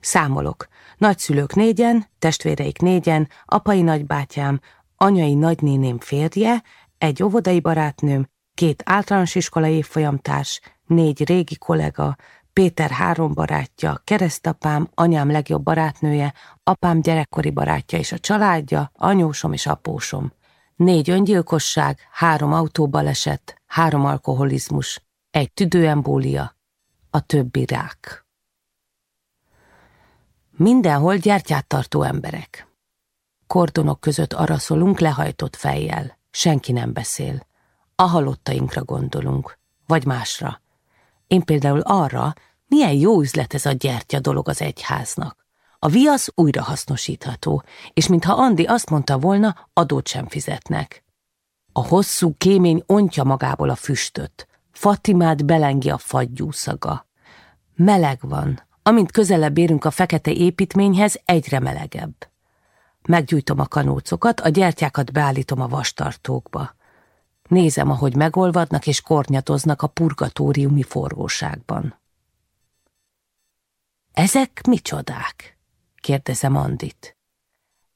Számolok. Nagyszülők négyen, testvéreik négyen, apai nagybátyám, anyai nagynéném férje, egy óvodai barátnőm, két általános iskolai évfolyamtárs, négy régi kollega, Péter három barátja, keresztapám, anyám legjobb barátnője, apám gyerekkori barátja és a családja, anyósom és apósom. Négy öngyilkosság, három autóbaleset, három alkoholizmus, egy tüdőembólia, a többi rák. Mindenhol gyertyát tartó emberek. Kordonok között araszolunk lehajtott fejjel. Senki nem beszél. A halottainkra gondolunk, vagy másra. Én például arra, milyen jó üzlet ez a gyertya dolog az egyháznak. A viasz újra hasznosítható, és mintha Andi azt mondta volna, adót sem fizetnek. A hosszú kémény ontja magából a füstöt. Fatimát belengi a fagyú szaga. Meleg van, amint közelebb érünk a fekete építményhez, egyre melegebb. Meggyújtom a kanócokat, a gyertyákat beállítom a vastartókba. Nézem, ahogy megolvadnak és kornyatoznak a purgatóriumi forróságban. Ezek micsodák? kérdezem Andit.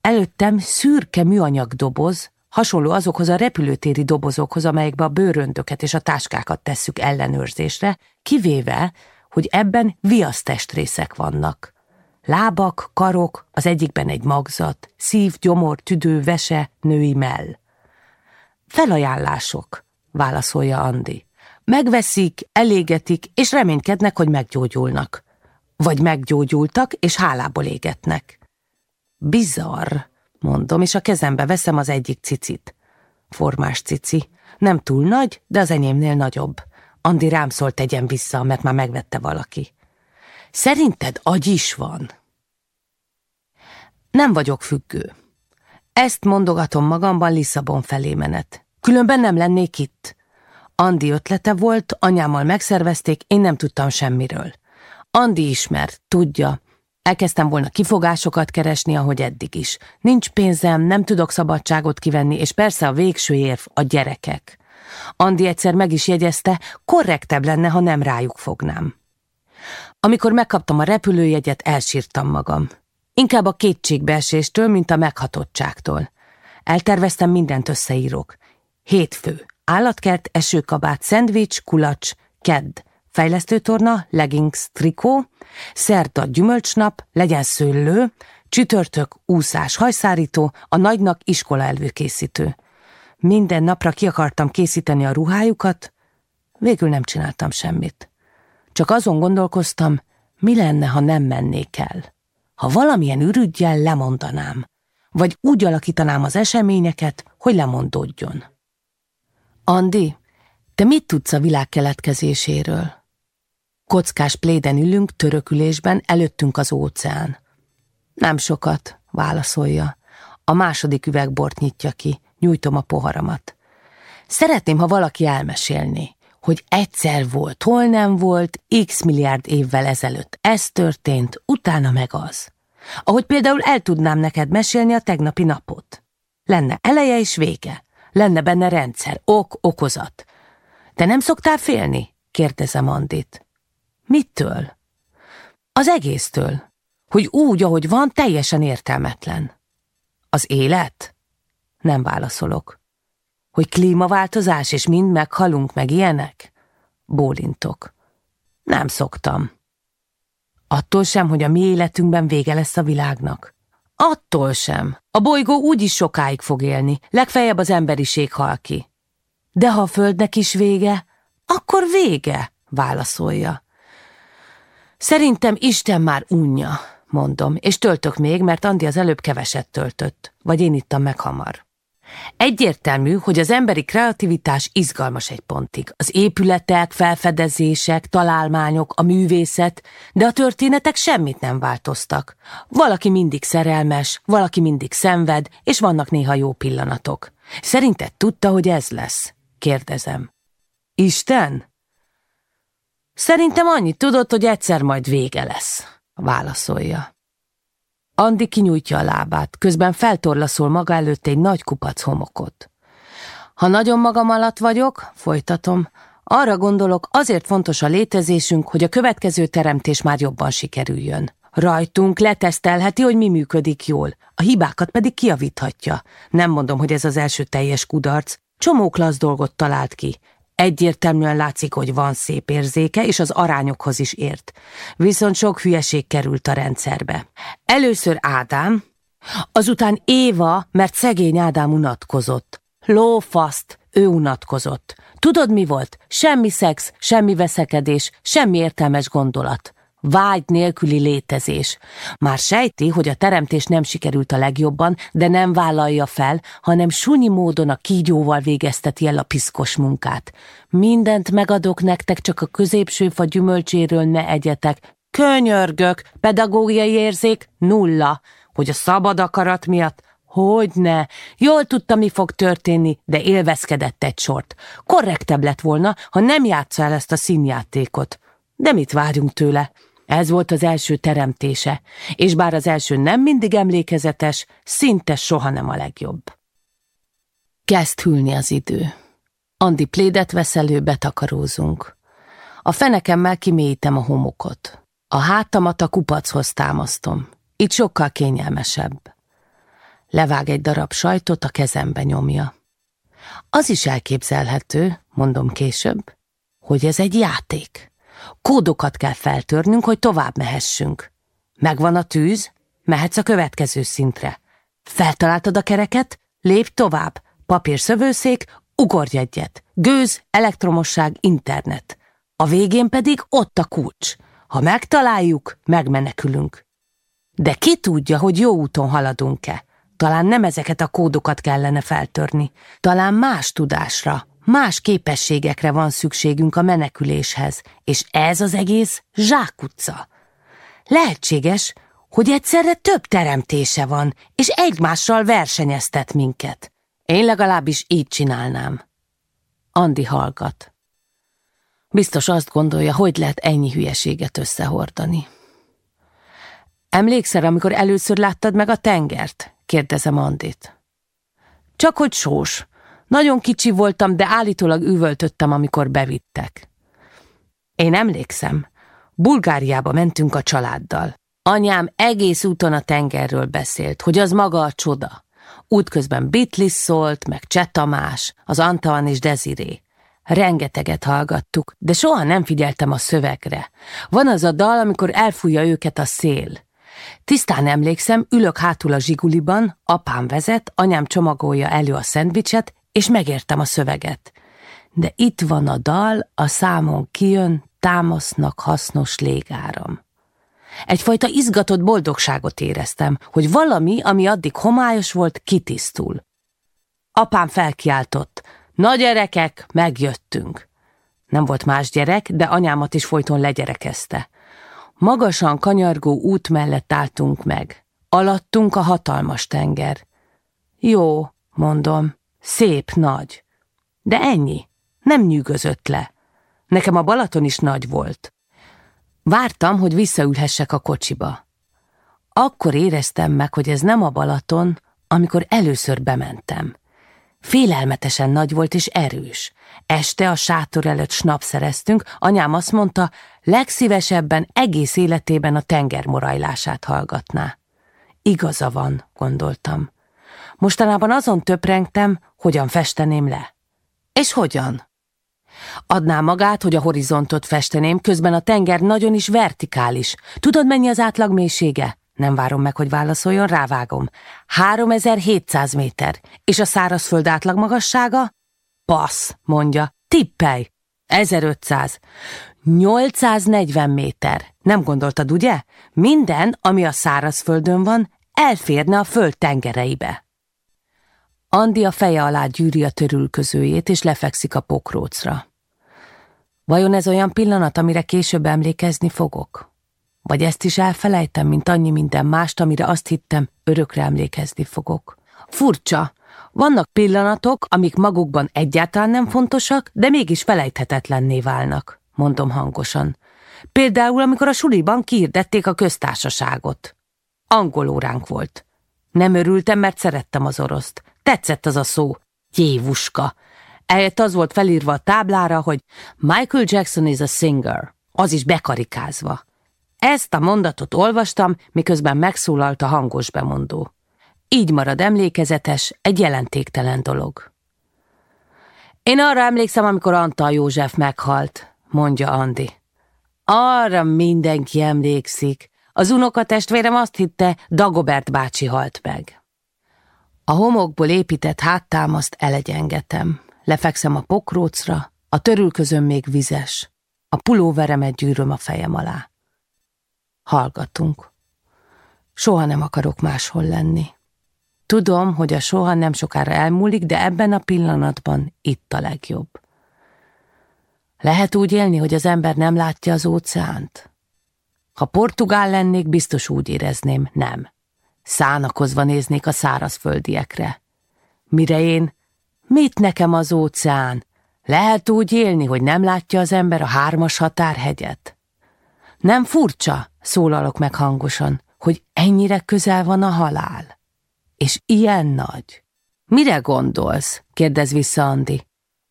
Előttem szürke műanyag doboz, hasonló azokhoz a repülőtéri dobozokhoz, amelyekbe a bőröndöket és a táskákat tesszük ellenőrzésre, kivéve, hogy ebben viasztestrészek vannak. Lábak, karok, az egyikben egy magzat, szív, gyomor, tüdő, vese, női mell. Felajánlások, válaszolja Andi. Megveszik, elégetik, és reménykednek, hogy meggyógyulnak. Vagy meggyógyultak, és hálából égetnek. Bizarr, mondom, és a kezembe veszem az egyik cicit. Formás cici. Nem túl nagy, de az enyémnél nagyobb. Andi rám szólt tegyen vissza, mert már megvette valaki. Szerinted agy is van? Nem vagyok függő. Ezt mondogatom magamban Lisszabon felé menet. Különben nem lennék itt. Andi ötlete volt, anyámmal megszervezték, én nem tudtam semmiről. Andi ismer, tudja. Elkezdtem volna kifogásokat keresni, ahogy eddig is. Nincs pénzem, nem tudok szabadságot kivenni, és persze a végső érv a gyerekek. Andi egyszer meg is jegyezte, korrektebb lenne, ha nem rájuk fognám. Amikor megkaptam a repülőjegyet, elsírtam magam. Inkább a kétségbeeséstől, mint a meghatottságtól. Elterveztem mindent összeírok. Hétfő, állatkert, esőkabát, szendvics, kulacs, kedd, fejlesztőtorna, leggings, trikó, szerda, gyümölcsnap, legyen szőlő, csütörtök, úszás, hajszárító, a nagynak iskola előkészítő. Minden napra ki akartam készíteni a ruhájukat, végül nem csináltam semmit. Csak azon gondolkoztam, mi lenne, ha nem mennék el. Ha valamilyen ürügyjel lemondanám, vagy úgy alakítanám az eseményeket, hogy lemondódjon. Andi, te mit tudsz a világ keletkezéséről? Kockás pléden ülünk, törökülésben, előttünk az óceán. Nem sokat, válaszolja. A második üvegbort nyitja ki, nyújtom a poharamat. Szeretném, ha valaki elmesélni hogy egyszer volt, hol nem volt, x milliárd évvel ezelőtt ez történt, utána meg az. Ahogy például el tudnám neked mesélni a tegnapi napot. Lenne eleje és vége, lenne benne rendszer, ok, okozat. Te nem szoktál félni? kérdezem Andit. Mittől? Az egésztől, hogy úgy, ahogy van, teljesen értelmetlen. Az élet? Nem válaszolok. Hogy klímaváltozás, és mind meghalunk, meg ilyenek? Bólintok. Nem szoktam. Attól sem, hogy a mi életünkben vége lesz a világnak. Attól sem. A bolygó úgy is sokáig fog élni, legfeljebb az emberiség hal ki. De ha a földnek is vége, akkor vége, válaszolja. Szerintem Isten már unja, mondom, és töltök még, mert Andi az előbb keveset töltött, vagy én ittam meg hamar. Egyértelmű, hogy az emberi kreativitás izgalmas egy pontig. Az épületek, felfedezések, találmányok, a művészet, de a történetek semmit nem változtak. Valaki mindig szerelmes, valaki mindig szenved, és vannak néha jó pillanatok. Szerinted tudta, hogy ez lesz? Kérdezem. Isten? Szerintem annyit tudott, hogy egyszer majd vége lesz, válaszolja. Andi kinyújtja a lábát, közben feltorlaszol maga előtt egy nagy kupac homokot. Ha nagyon magam alatt vagyok, folytatom, arra gondolok, azért fontos a létezésünk, hogy a következő teremtés már jobban sikerüljön. Rajtunk letesztelheti, hogy mi működik jól, a hibákat pedig kiavíthatja. Nem mondom, hogy ez az első teljes kudarc. Csomó klassz dolgot talált ki, Egyértelműen látszik, hogy van szép érzéke, és az arányokhoz is ért. Viszont sok hülyeség került a rendszerbe. Először Ádám, azután Éva, mert szegény Ádám unatkozott. Lófaszt, ő unatkozott. Tudod, mi volt? Semmi szex, semmi veszekedés, semmi értelmes gondolat. Vágy nélküli létezés. Már sejti, hogy a teremtés nem sikerült a legjobban, de nem vállalja fel, hanem sunyi módon a kígyóval végezteti el a piszkos munkát. Mindent megadok nektek, csak a középső fa gyümölcséről ne egyetek. Könyörgök, pedagógiai érzék nulla, hogy a szabad akarat miatt Hogyne, jól tudta, mi fog történni, de élvezkedett egy sort. Korrektebb lett volna, ha nem játsza el ezt a színjátékot. De mit várjunk tőle? Ez volt az első teremtése, és bár az első nem mindig emlékezetes, szinte soha nem a legjobb. Kezd hűlni az idő. Andi plédet vesz elő, betakarózunk. A fenekemmel kimélyítem a homokot. A hátamat a kupachoz támasztom. Itt sokkal kényelmesebb. Levág egy darab sajtot, a kezembe nyomja. Az is elképzelhető, mondom később, hogy ez egy játék. Kódokat kell feltörnünk, hogy tovább mehessünk. Megvan a tűz, mehetsz a következő szintre. Feltaláltad a kereket, lépj tovább. Papír szövőszék, ugorj egyet. Gőz, elektromosság, internet. A végén pedig ott a kulcs. Ha megtaláljuk, megmenekülünk. De ki tudja, hogy jó úton haladunk-e? Talán nem ezeket a kódokat kellene feltörni. Talán más tudásra, más képességekre van szükségünk a meneküléshez, és ez az egész zsákutca. Lehetséges, hogy egyszerre több teremtése van, és egymással versenyeztet minket. Én legalábbis így csinálnám. Andi hallgat. Biztos azt gondolja, hogy lehet ennyi hülyeséget összehordani. Emlékszel, amikor először láttad meg a tengert? kérdezem Andit. Csak hogy sós. Nagyon kicsi voltam, de állítólag üvöltöttem, amikor bevittek. Én emlékszem. Bulgáriába mentünk a családdal. Anyám egész úton a tengerről beszélt, hogy az maga a csoda. Útközben Beatles szólt, meg Csetamás, az Antoine és Desiré. Rengeteget hallgattuk, de soha nem figyeltem a szövegre. Van az a dal, amikor elfújja őket a szél. Tisztán emlékszem, ülök hátul a zsiguliban, apám vezet, anyám csomagolja elő a szendvicset, és megértem a szöveget. De itt van a dal, a számon kijön, támasznak hasznos légáram. Egyfajta izgatott boldogságot éreztem, hogy valami, ami addig homályos volt, kitisztul. Apám felkiáltott, na gyerekek, megjöttünk. Nem volt más gyerek, de anyámat is folyton legyerekezte. Magasan kanyargó út mellett álltunk meg. Alattunk a hatalmas tenger. Jó, mondom, szép, nagy. De ennyi, nem nyűgözött le. Nekem a Balaton is nagy volt. Vártam, hogy visszaülhessek a kocsiba. Akkor éreztem meg, hogy ez nem a Balaton, amikor először bementem. Félelmetesen nagy volt és erős. Este a sátor előtt snap szereztünk, anyám azt mondta, legszívesebben egész életében a tenger morajlását hallgatná. Igaza van, gondoltam. Mostanában azon töprengtem, hogyan festeném le. És hogyan? Adná magát, hogy a horizontot festeném, közben a tenger nagyon is vertikális. Tudod, mennyi az átlag mélysége? Nem várom meg, hogy válaszoljon, rávágom. 3700 méter. És a szárazföld átlag magassága? Passz, mondja. Tippelj. 1500. 840 méter. Nem gondoltad, ugye? Minden, ami a szárazföldön van, elférne a föld tengereibe. Andi a feje alá gyűri a törülközőjét, és lefekszik a pokrócra. Vajon ez olyan pillanat, amire később emlékezni fogok? Vagy ezt is elfelejtem, mint annyi minden mást, amire azt hittem, örökre emlékezni fogok. Furcsa, vannak pillanatok, amik magukban egyáltalán nem fontosak, de mégis felejthetetlenné válnak, mondom hangosan. Például, amikor a suliban kiirdették a köztársaságot. Angol óránk volt. Nem örültem, mert szerettem az oroszt. Tetszett az a szó. Jévuska. Ehelyett az volt felírva a táblára, hogy Michael Jackson is a singer. Az is bekarikázva. Ezt a mondatot olvastam, miközben megszólalt a hangos bemondó. Így marad emlékezetes, egy jelentéktelen dolog. Én arra emlékszem, amikor Antal József meghalt, mondja Andi. Arra mindenki emlékszik. Az unokatestvérem azt hitte, Dagobert bácsi halt meg. A homokból épített háttámaszt elegyengetem. lefekszem a pokrócra, a törülközöm még vizes, a pulóveremet gyűröm a fejem alá. Hallgatunk. Soha nem akarok máshol lenni. Tudom, hogy a soha nem sokára elmúlik, de ebben a pillanatban itt a legjobb. Lehet úgy élni, hogy az ember nem látja az óceánt? Ha portugál lennék, biztos úgy érezném, nem. Szánakozva néznék a szárazföldiekre. Mire én, mit nekem az óceán? Lehet úgy élni, hogy nem látja az ember a hármas határhegyet? Nem furcsa, szólalok meg hangosan, hogy ennyire közel van a halál. És ilyen nagy. Mire gondolsz? kérdez vissza Andi.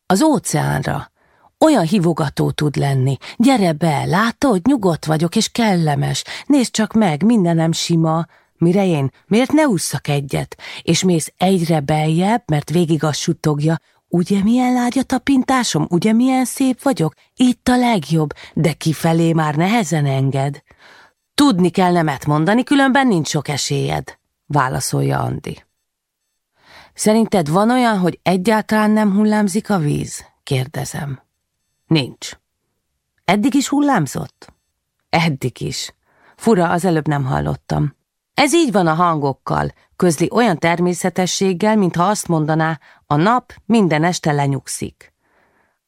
Az óceánra. Olyan hívogató tud lenni. Gyere be, látod, nyugodt vagyok és kellemes. Nézd csak meg, mindenem sima. Mire én, miért ne ússzak egyet? És mész egyre beljebb, mert végig azt suttogja, Ugye milyen lágy a tapintásom, ugye milyen szép vagyok? Itt a legjobb, de kifelé már nehezen enged. Tudni kell nemet mondani, különben nincs sok esélyed, válaszolja Andi. Szerinted van olyan, hogy egyáltalán nem hullámzik a víz? kérdezem. Nincs. Eddig is hullámzott? Eddig is. Fura, az előbb nem hallottam. Ez így van a hangokkal, közli olyan természetességgel, mintha azt mondaná, a nap minden este lenyugszik.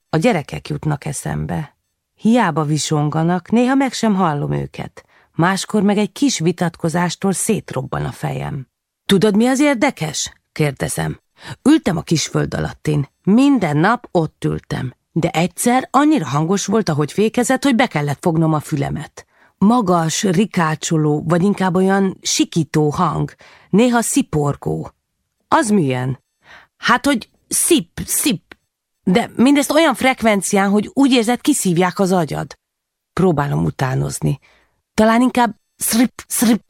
A gyerekek jutnak eszembe. Hiába visonganak, néha meg sem hallom őket. Máskor meg egy kis vitatkozástól szétrobban a fejem. Tudod, mi az érdekes? kérdezem. Ültem a kisföld alattin. Minden nap ott ültem. De egyszer annyira hangos volt, ahogy fékezett, hogy be kellett fognom a fülemet. Magas, rikácsoló, vagy inkább olyan sikító hang, néha sziporgó. Az milyen? Hát, hogy szip, szip, de mindezt olyan frekvencián, hogy úgy érzed, kiszívják az agyad. Próbálom utánozni. Talán inkább szrip, szrip.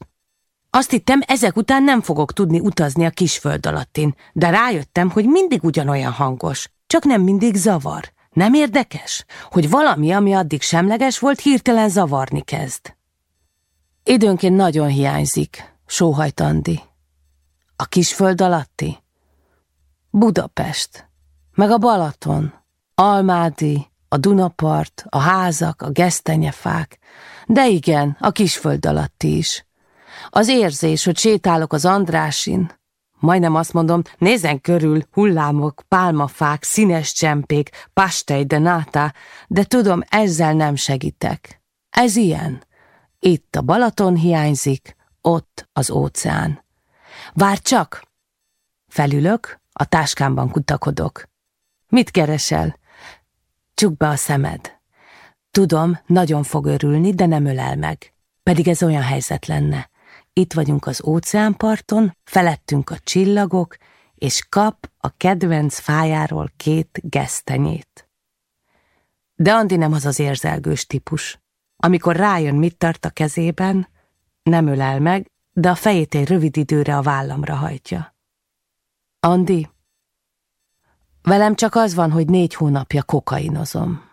Azt hittem, ezek után nem fogok tudni utazni a kisföld alattin, de rájöttem, hogy mindig ugyanolyan hangos, csak nem mindig zavar. Nem érdekes, hogy valami, ami addig semleges volt, hirtelen zavarni kezd? Időnként nagyon hiányzik, sóhajt Andi. A kisföld alatti? Budapest, meg a Balaton, Almádi, a Dunapart, a házak, a gesztenyefák, de igen, a kisföld alatti is. Az érzés, hogy sétálok az Andrásin, Majdnem azt mondom, nézen körül, hullámok, pálmafák, színes csempék, pastej de náta, de tudom, ezzel nem segítek. Ez ilyen. Itt a Balaton hiányzik, ott az óceán. Vár csak! Felülök, a táskámban kutakodok. Mit keresel? Csuk be a szemed. Tudom, nagyon fog örülni, de nem ölel meg. Pedig ez olyan helyzet lenne. Itt vagyunk az óceánparton, felettünk a csillagok, és kap a kedvenc fájáról két gesztenyét. De Andi nem az az érzelgős típus. Amikor rájön, mit tart a kezében, nem ölel meg, de a fejét egy rövid időre a vállamra hajtja. Andi, velem csak az van, hogy négy hónapja kokainozom.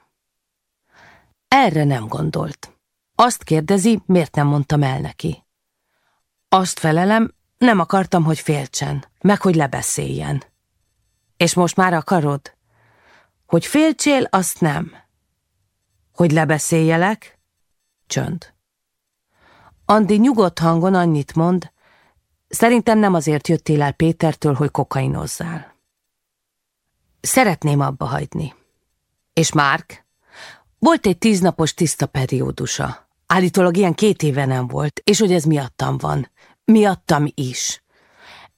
Erre nem gondolt. Azt kérdezi, miért nem mondtam el neki. Azt felelem, nem akartam, hogy féltsen, meg hogy lebeszéljen. És most már akarod? Hogy féltsél, azt nem. Hogy lebeszéljelek? Csönd. Andi nyugodt hangon annyit mond, szerintem nem azért jöttél el Pétertől, hogy kokainozzál. Szeretném abba hagyni. És Márk? Volt egy tíznapos tiszta periódusa. Állítólag ilyen két éve nem volt, és hogy ez miattam van. Miattam is.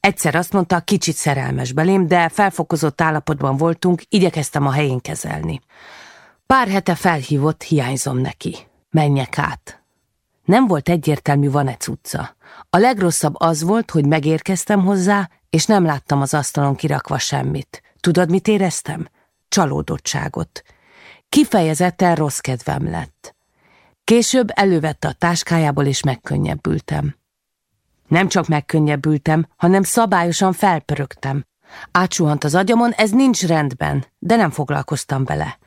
Egyszer azt mondta, kicsit szerelmes belém, de felfokozott állapotban voltunk, igyekeztem a helyén kezelni. Pár hete felhívott, hiányzom neki. Menjek át. Nem volt egyértelmű van-e cucca. A legrosszabb az volt, hogy megérkeztem hozzá, és nem láttam az asztalon kirakva semmit. Tudod, mit éreztem? Csalódottságot. Kifejezetten rossz kedvem lett. Később elővette a táskájából, és megkönnyebbültem. Nem csak megkönnyebbültem, hanem szabályosan felpörögtem. Átsuhant az agyamon, ez nincs rendben, de nem foglalkoztam vele.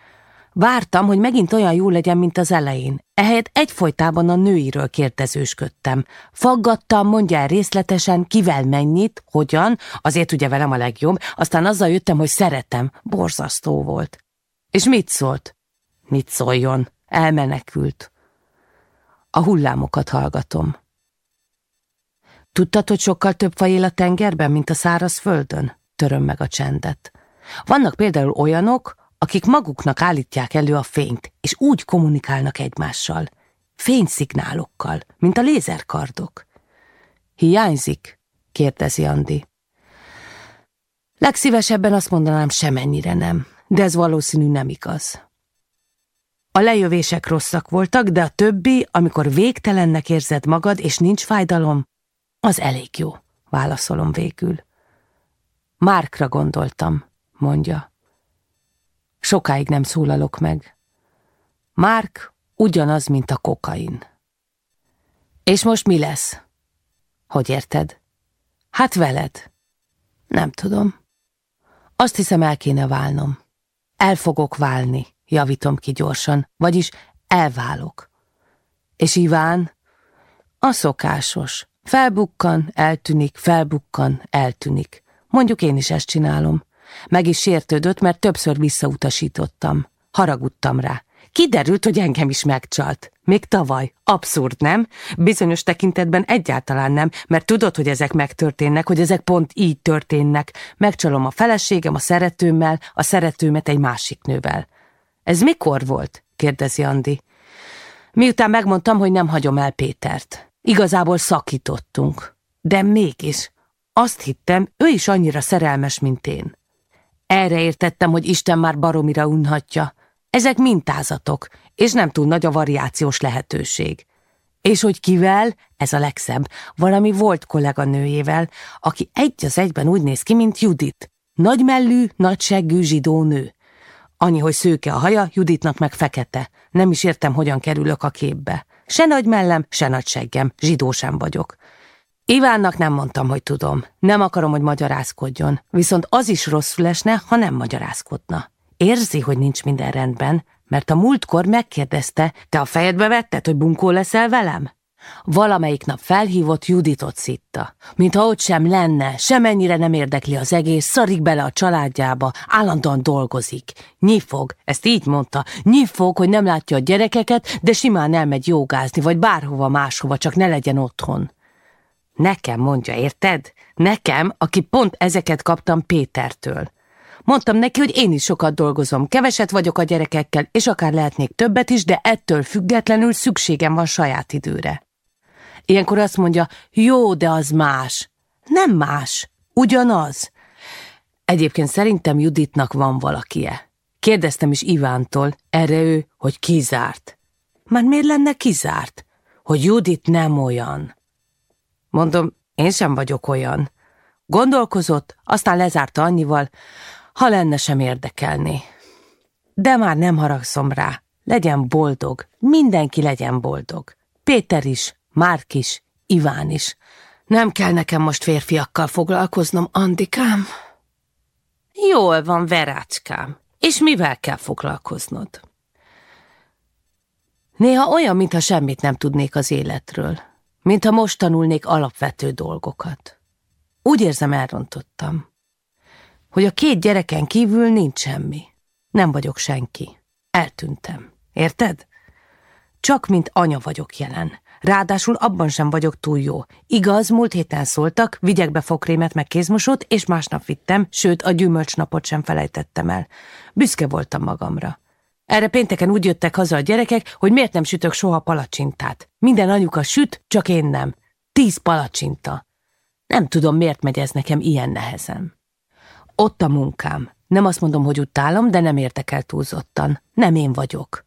Vártam, hogy megint olyan jó legyen, mint az elején. Ehelyett egyfolytában a nőiről kérdezősködtem. Faggattam, mondja el részletesen, kivel mennyit, hogyan, azért ugye velem a legjobb, aztán azzal jöttem, hogy szeretem. Borzasztó volt. És mit szólt? Mit szóljon? Elmenekült. A hullámokat hallgatom. Tudtad, hogy sokkal több faj él a tengerben, mint a száraz földön? Töröm meg a csendet. Vannak például olyanok, akik maguknak állítják elő a fényt, és úgy kommunikálnak egymással. Fényszignálokkal, mint a lézerkardok. Hiányzik? kérdezi Andi. Legszívesebben azt mondanám, semennyire nem, de ez valószínű nem igaz. A lejövések rosszak voltak, de a többi, amikor végtelennek érzed magad, és nincs fájdalom, az elég jó, válaszolom végül. Márkra gondoltam, mondja. Sokáig nem szólalok meg. Márk ugyanaz, mint a kokain. És most mi lesz? Hogy érted? Hát veled. Nem tudom. Azt hiszem el kéne válnom. El fogok válni, javítom ki gyorsan, vagyis elválok. És Iván? A szokásos. Felbukkan, eltűnik, felbukkan, eltűnik. Mondjuk én is ezt csinálom. Meg is sértődött, mert többször visszautasítottam. Haragudtam rá. Kiderült, hogy engem is megcsalt. Még tavaly. Abszurd, nem? Bizonyos tekintetben egyáltalán nem, mert tudod, hogy ezek megtörténnek, hogy ezek pont így történnek. Megcsalom a feleségem a szeretőmmel, a szeretőmet egy másik nővel. Ez mikor volt? kérdezi Andi. Miután megmondtam, hogy nem hagyom el Pétert. Igazából szakítottunk. De mégis, azt hittem, ő is annyira szerelmes, mint én. Erre értettem, hogy Isten már baromira unhatja. Ezek mintázatok, és nem túl nagy a variációs lehetőség. És hogy kivel, ez a legszebb, valami volt kolléganőjével, aki egy az egyben úgy néz ki, mint Judit. Nagymellű, nagyseggű zsidó nő. Annyi, hogy szőke a haja, Juditnak meg fekete. Nem is értem, hogyan kerülök a képbe. Se nagy mellem, se nagy seggem, zsidó sem vagyok. Ivánnak nem mondtam, hogy tudom. Nem akarom, hogy magyarázkodjon. Viszont az is rosszul esne, ha nem magyarázkodna. Érzi, hogy nincs minden rendben, mert a múltkor megkérdezte, te a fejedbe vetted, hogy bunkó leszel velem? Valamelyik nap felhívott Juditot szitta. Mintha ott sem lenne, semennyire nem érdekli az egész, szarik bele a családjába, állandóan dolgozik. Nyifog, ezt így mondta, nyifog, hogy nem látja a gyerekeket, de simán elmegy jogázni, vagy bárhova máshova, csak ne legyen otthon. Nekem mondja, érted? Nekem, aki pont ezeket kaptam Pétertől. Mondtam neki, hogy én is sokat dolgozom, keveset vagyok a gyerekekkel, és akár lehetnék többet is, de ettől függetlenül szükségem van saját időre. Ilyenkor azt mondja, jó, de az más. Nem más, ugyanaz. Egyébként szerintem Juditnak van valakie. Kérdeztem is Ivántól, erre ő, hogy kizárt. Már miért lenne kizárt? Hogy Judit nem olyan. Mondom, én sem vagyok olyan. Gondolkozott, aztán lezárta annyival, ha lenne sem érdekelni. De már nem haragszom rá. Legyen boldog, mindenki legyen boldog. Péter is, Márk is, Iván is. Nem kell nekem most férfiakkal foglalkoznom, Andikám. Jól van, Verácskám. És mivel kell foglalkoznod? Néha olyan, mintha semmit nem tudnék az életről mintha most tanulnék alapvető dolgokat. Úgy érzem, elrontottam, hogy a két gyereken kívül nincs semmi. Nem vagyok senki. Eltűntem. Érted? Csak mint anya vagyok jelen. Ráadásul abban sem vagyok túl jó. Igaz, múlt héten szóltak, vigyek be fokrémet meg kézmosót, és másnap vittem, sőt a gyümölcsnapot sem felejtettem el. Büszke voltam magamra. Erre pénteken úgy jöttek haza a gyerekek, hogy miért nem sütök soha palacsintát. Minden anyuka süt, csak én nem. Tíz palacsinta. Nem tudom, miért megy ez nekem ilyen nehezen. Ott a munkám. Nem azt mondom, hogy utálom, de nem értek el túlzottan. Nem én vagyok.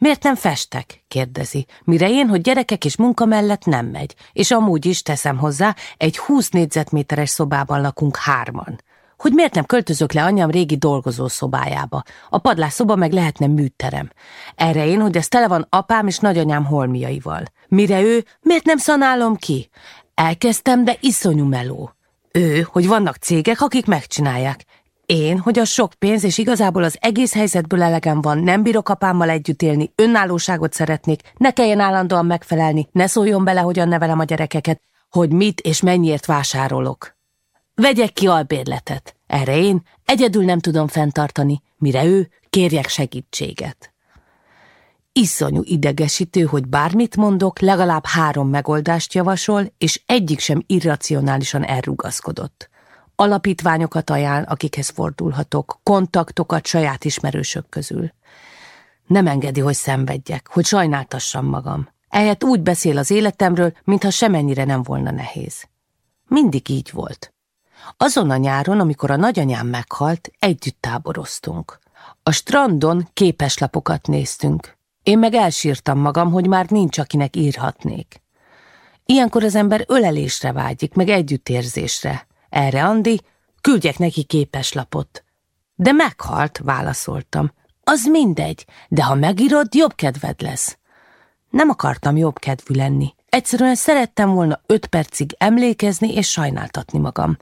Miért nem festek? kérdezi. Mire én, hogy gyerekek és munka mellett nem megy. És amúgy is teszem hozzá, egy 20 négyzetméteres szobában lakunk hárman hogy miért nem költözök le anyám régi dolgozószobájába. A padlásszoba meg lehetne műterem. Erre én, hogy ez tele van apám és nagyanyám holmiaival. Mire ő, miért nem szanálom ki? Elkezdtem, de iszonyú meló. Ő, hogy vannak cégek, akik megcsinálják. Én, hogy a sok pénz, és igazából az egész helyzetből elegem van, nem bírok apámmal együtt élni, önállóságot szeretnék, ne kelljen állandóan megfelelni, ne szóljon bele, hogyan nevelem a gyerekeket, hogy mit és mennyiért vásárolok. Vegyek ki albérletet. Erre én egyedül nem tudom fenntartani, mire ő kérjek segítséget. Iszonyú idegesítő, hogy bármit mondok, legalább három megoldást javasol, és egyik sem irracionálisan elrugaszkodott. Alapítványokat ajánl, akikhez fordulhatok, kontaktokat saját ismerősök közül. Nem engedi, hogy szenvedjek, hogy sajnáltassam magam. Ehelyett úgy beszél az életemről, mintha semennyire nem volna nehéz. Mindig így volt. Azon a nyáron, amikor a nagyanyám meghalt, együtt táboroztunk. A strandon képeslapokat néztünk. Én meg elsírtam magam, hogy már nincs, akinek írhatnék. Ilyenkor az ember ölelésre vágyik, meg együttérzésre. Erre Andi, küldjek neki képeslapot. De meghalt, válaszoltam. Az mindegy, de ha megírod, jobb kedved lesz. Nem akartam jobb kedvű lenni. Egyszerűen szerettem volna öt percig emlékezni és sajnáltatni magam.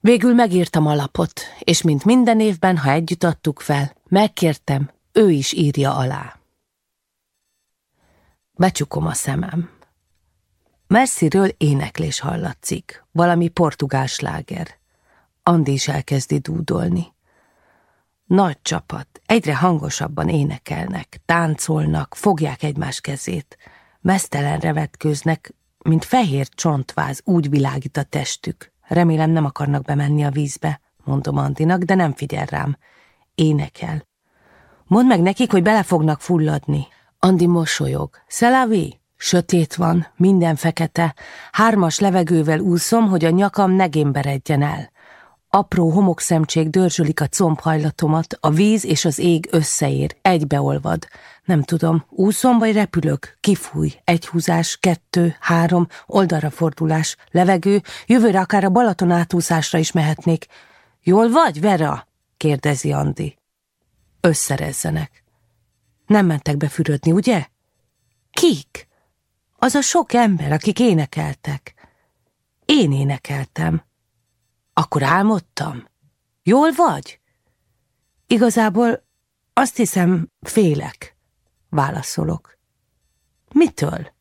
Végül megírtam a lapot, és mint minden évben, ha együtt adtuk fel, megkértem, ő is írja alá. Becsukom a szemem. Messziről éneklés hallatszik, valami portugál sláger. Andi is elkezdi dúdolni. Nagy csapat, egyre hangosabban énekelnek, táncolnak, fogják egymás kezét. Mesztelenre vetkőznek, mint fehér csontváz, úgy világít a testük. Remélem nem akarnak bemenni a vízbe, mondom Andinak, de nem figyel rám. Énekel. Mondd meg nekik, hogy bele fognak fulladni. Andi mosolyog. Szelavi? Sötét van, minden fekete. Hármas levegővel úszom, hogy a nyakam ne gémberedjen el. Apró homokszemcsék dörzsölik a combhajlatomat, a víz és az ég összeér, egybeolvad. Nem tudom, úszom vagy repülök, kifúj, egy húzás, kettő, három, oldalra fordulás, levegő, jövőre akár a Balaton átúszásra is mehetnék. Jól vagy, Vera? kérdezi Andi. Összerezzenek. Nem mentek befürödni, ugye? Kik? Az a sok ember, akik énekeltek. Én énekeltem. Akkor álmodtam? Jól vagy? Igazából azt hiszem, félek, válaszolok. Mitől?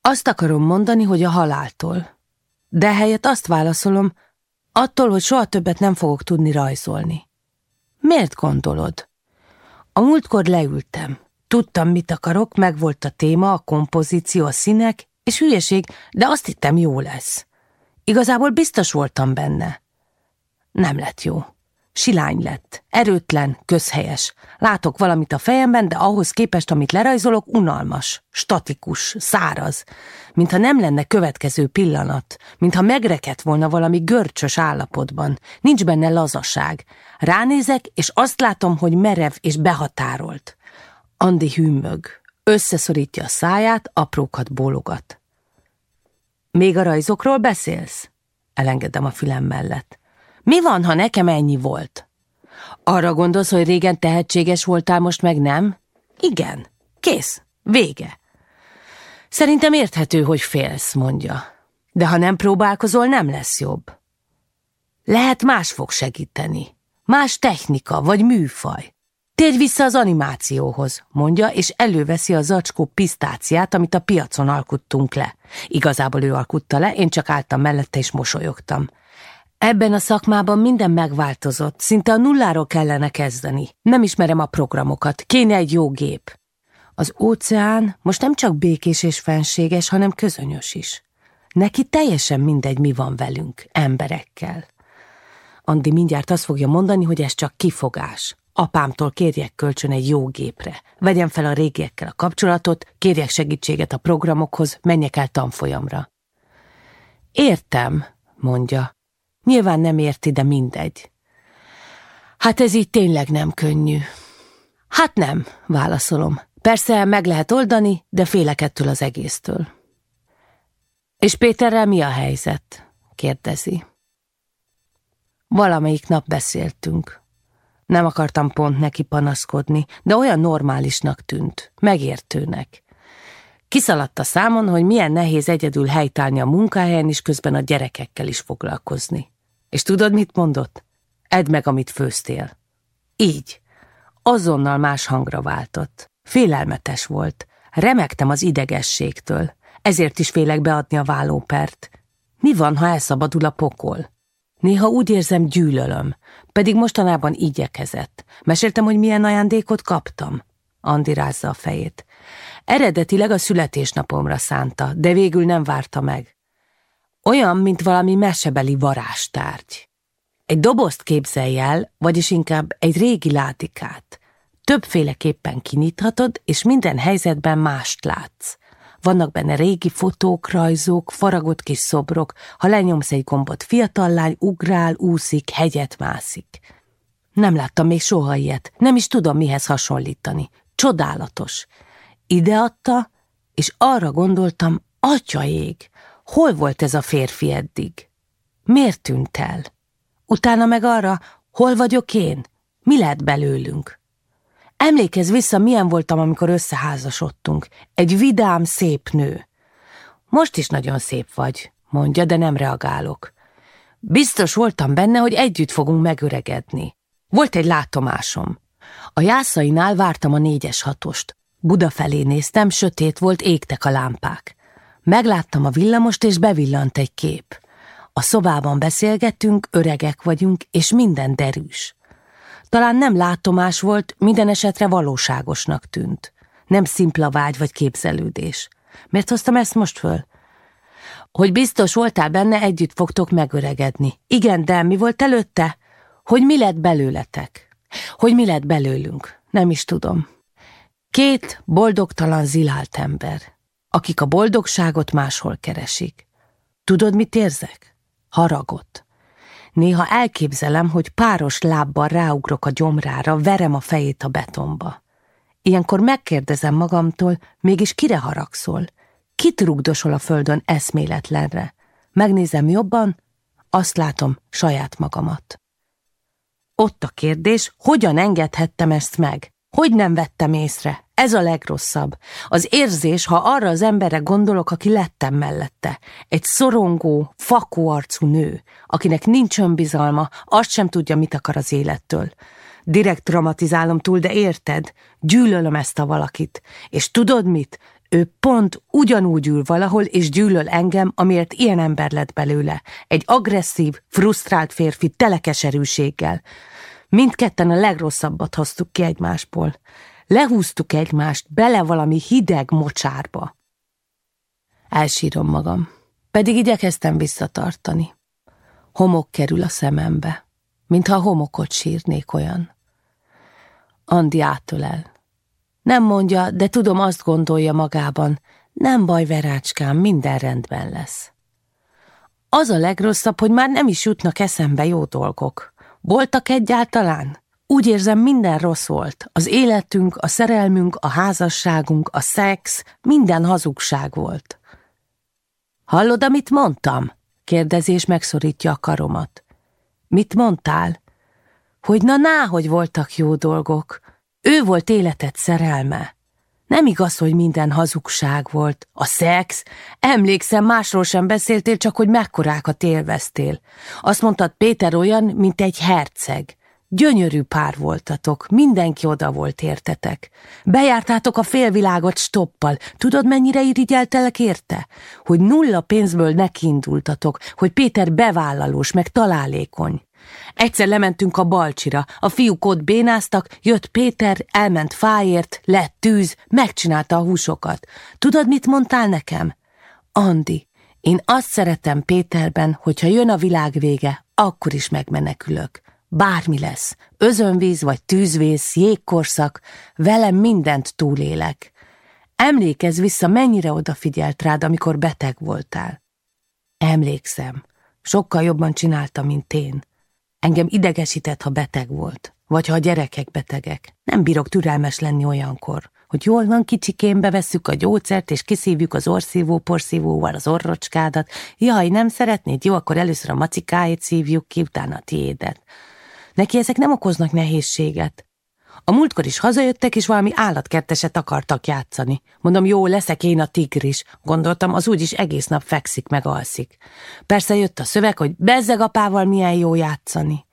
Azt akarom mondani, hogy a haláltól. De helyett azt válaszolom, attól, hogy soha többet nem fogok tudni rajzolni. Miért gondolod? A múltkor leültem. Tudtam, mit akarok, meg volt a téma, a kompozíció, a színek, és hülyeség, de azt hittem jó lesz. Igazából biztos voltam benne. Nem lett jó. Silány lett, erőtlen, közhelyes. Látok valamit a fejemben, de ahhoz képest, amit lerajzolok, unalmas, statikus, száraz. Mintha nem lenne következő pillanat, mintha megrekedt volna valami görcsös állapotban. Nincs benne lazaság. Ránézek, és azt látom, hogy merev és behatárolt. Andi hűmög, összeszorítja a száját, aprókat bólogat. Még a rajzokról beszélsz? Elengedem a fülem mellett. Mi van, ha nekem ennyi volt? Arra gondolsz, hogy régen tehetséges voltál, most meg nem? Igen. Kész. Vége. Szerintem érthető, hogy félsz, mondja. De ha nem próbálkozol, nem lesz jobb. Lehet más fog segíteni. Más technika vagy műfaj. Térj vissza az animációhoz, mondja, és előveszi a zacskó pisztáciát, amit a piacon alkuttunk le. Igazából ő alkutta le, én csak álltam mellette és mosolyogtam. Ebben a szakmában minden megváltozott, szinte a nulláról kellene kezdeni. Nem ismerem a programokat, kéne egy jó gép. Az óceán most nem csak békés és fenséges, hanem közönyös is. Neki teljesen mindegy, mi van velünk, emberekkel. Andi mindjárt azt fogja mondani, hogy ez csak kifogás. Apámtól kérjek kölcsön egy jó gépre. Vegyem fel a régiekkel a kapcsolatot, kérjek segítséget a programokhoz, menjek el tanfolyamra. Értem, mondja. Nyilván nem érti, de mindegy. Hát ez így tényleg nem könnyű. Hát nem, válaszolom. Persze meg lehet oldani, de félek ettől az egésztől. És Péterrel mi a helyzet? kérdezi. Valamelyik nap beszéltünk. Nem akartam pont neki panaszkodni, de olyan normálisnak tűnt, megértőnek. Kiszaladt a számon, hogy milyen nehéz egyedül helytállni a munkahelyen, és közben a gyerekekkel is foglalkozni. És tudod, mit mondott? edd meg, amit főztél. Így. Azonnal más hangra váltott. Félelmetes volt. Remektem az idegességtől. Ezért is félek beadni a vállópert. Mi van, ha elszabadul a pokol? Néha úgy érzem, gyűlölöm, pedig mostanában igyekezett. Meséltem, hogy milyen ajándékot kaptam? Andi rázza a fejét. Eredetileg a születésnapomra szánta, de végül nem várta meg. Olyan, mint valami mesebeli varástárgy. Egy dobozt képzelj el, vagyis inkább egy régi látikát. Többféleképpen kinyithatod, és minden helyzetben mást látsz. Vannak benne régi fotók, rajzok, faragott kis szobrok, ha lenyomsz egy gombot, fiatal lány ugrál, úszik, hegyet mászik. Nem láttam még soha ilyet, nem is tudom mihez hasonlítani. Csodálatos. Ideadta, és arra gondoltam, atya ég, hol volt ez a férfi eddig? Miért tűnt el? Utána meg arra, hol vagyok én? Mi lett belőlünk? Emlékezz vissza, milyen voltam, amikor összeházasodtunk. Egy vidám, szép nő. Most is nagyon szép vagy, mondja, de nem reagálok. Biztos voltam benne, hogy együtt fogunk megöregedni. Volt egy látomásom. A jászainál vártam a négyes hatost. Buda felé néztem, sötét volt, égtek a lámpák. Megláttam a villamost, és bevillant egy kép. A szobában beszélgettünk, öregek vagyunk, és minden derűs. Talán nem látomás volt, minden esetre valóságosnak tűnt. Nem szimpla vágy vagy képzelődés. Miért hoztam ezt most föl? Hogy biztos voltál benne, együtt fogtok megöregedni. Igen, de mi volt előtte? Hogy mi lett belőletek? Hogy mi lett belőlünk? Nem is tudom. Két boldogtalan zilált ember, akik a boldogságot máshol keresik. Tudod, mit érzek? Haragot. Néha elképzelem, hogy páros lábbal ráugrok a gyomrára, verem a fejét a betonba. Ilyenkor megkérdezem magamtól, mégis kire haragszol? Kit rugdosol a földön eszméletlenre? Megnézem jobban, azt látom saját magamat. Ott a kérdés, hogyan engedhettem ezt meg? Hogy nem vettem észre? Ez a legrosszabb. Az érzés, ha arra az emberre gondolok, aki lettem mellette. Egy szorongó, fakó arcú nő, akinek nincs önbizalma, azt sem tudja, mit akar az élettől. Direkt dramatizálom túl, de érted? Gyűlölöm ezt a valakit. És tudod mit? Ő pont ugyanúgy ül valahol, és gyűlöl engem, amiért ilyen ember lett belőle. Egy agresszív, frusztrált férfi telekeserűséggel. Mindketten a legrosszabbat hoztuk ki egymásból. Lehúztuk egymást bele valami hideg mocsárba. Elsírom magam, pedig igyekeztem visszatartani. Homok kerül a szemembe, mintha a homokot sírnék olyan. Andi átölel. Nem mondja, de tudom, azt gondolja magában, nem baj, Verácskám, minden rendben lesz. Az a legrosszabb, hogy már nem is jutnak eszembe jó dolgok. Voltak egyáltalán? Úgy érzem, minden rossz volt. Az életünk, a szerelmünk, a házasságunk, a szex, minden hazugság volt. Hallod, amit mondtam? Kérdezés megszorítja a karomat. Mit mondtál? Hogy na ná, hogy voltak jó dolgok. Ő volt életed szerelme. Nem igaz, hogy minden hazugság volt. A szex? Emlékszem, másról sem beszéltél, csak hogy mekkorákat élveztél. Azt mondtad, Péter olyan, mint egy herceg. Gyönyörű pár voltatok, mindenki oda volt értetek. Bejártátok a félvilágot stoppal. Tudod, mennyire irigyeltelek érte? Hogy nulla pénzből nekiindultatok, hogy Péter bevállalós, meg találékony. Egyszer lementünk a balcsira, a fiúk ott bénáztak, jött Péter, elment fáért, lett tűz, megcsinálta a húsokat. Tudod, mit mondtál nekem? Andi, én azt szeretem Péterben, hogyha jön a világ vége, akkor is megmenekülök. Bármi lesz, özönvíz vagy tűzvész, jégkorszak, velem mindent túlélek. Emlékezz vissza, mennyire odafigyelt rád, amikor beteg voltál. Emlékszem, sokkal jobban csinálta, mint én. Engem idegesített, ha beteg volt, vagy ha a gyerekek betegek. Nem bírok türelmes lenni olyankor, hogy jól van kicsikén, bevesszük a gyógyszert, és kiszívjuk az orszívó porszívóval az orrocskádat. Jaj, nem szeretnéd? Jó, akkor először a macikáit szívjuk ki, utána a tiédet. Neki ezek nem okoznak nehézséget. A múltkor is hazajöttek, és valami állatkerteset akartak játszani. Mondom, jó, leszek én a tigris. Gondoltam, az úgyis egész nap fekszik meg alszik. Persze jött a szöveg, hogy bezzeg apával milyen jó játszani.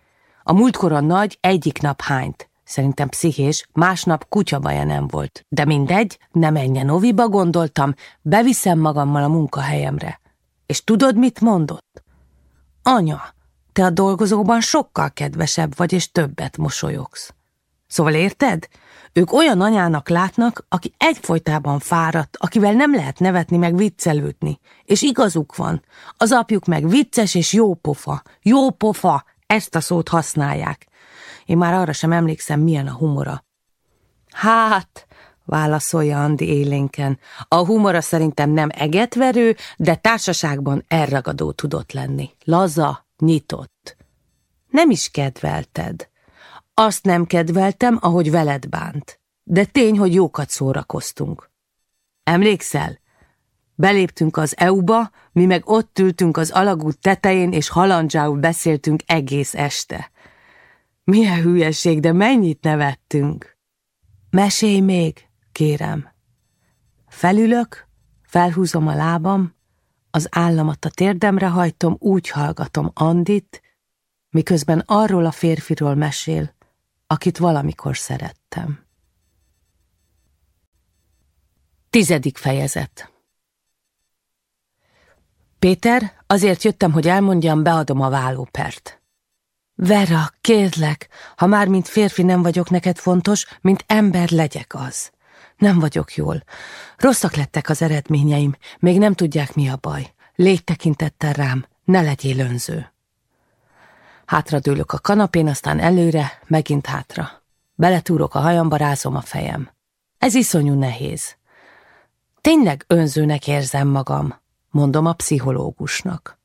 A múltkor a nagy egyik nap hányt. Szerintem pszichés, másnap kutyabaja nem volt. De mindegy, ne menjen oviba, gondoltam, beviszem magammal a munkahelyemre. És tudod, mit mondott? Anya, te a dolgozóban sokkal kedvesebb vagy, és többet mosolyogsz. Szóval érted? Ők olyan anyának látnak, aki egyfolytában fáradt, akivel nem lehet nevetni meg viccelődni. És igazuk van. Az apjuk meg vicces és jó pofa. Jó pofa, ezt a szót használják. Én már arra sem emlékszem, milyen a humora. Hát, válaszolja Andi élénken. A humora szerintem nem egetverő, de társaságban elragadó tudott lenni. Laza, nyitott. Nem is kedvelted. Azt nem kedveltem, ahogy veled bánt. De tény, hogy jókat szórakoztunk. Emlékszel? Beléptünk az EU-ba, mi meg ott ültünk az alagút tetején, és halandzsául beszéltünk egész este. Milyen hülyeség, de mennyit nevettünk. Mesélj még, kérem. Felülök, felhúzom a lábam, az államat a térdemre hajtom, úgy hallgatom Andit, miközben arról a férfiról mesél, akit valamikor szerettem. Tizedik fejezet Péter, azért jöttem, hogy elmondjam, beadom a vállópert. Vera, kérlek, ha már mint férfi nem vagyok neked fontos, mint ember legyek az. Nem vagyok jól. Rosszak lettek az eredményeim, még nem tudják mi a baj. Légy tekintettel rám, ne legyél önző. Hátradőlök a kanapén, aztán előre, megint hátra. Beletúrok a hajamba, rázom a fejem. Ez iszonyú nehéz. Tényleg önzőnek érzem magam, mondom a pszichológusnak.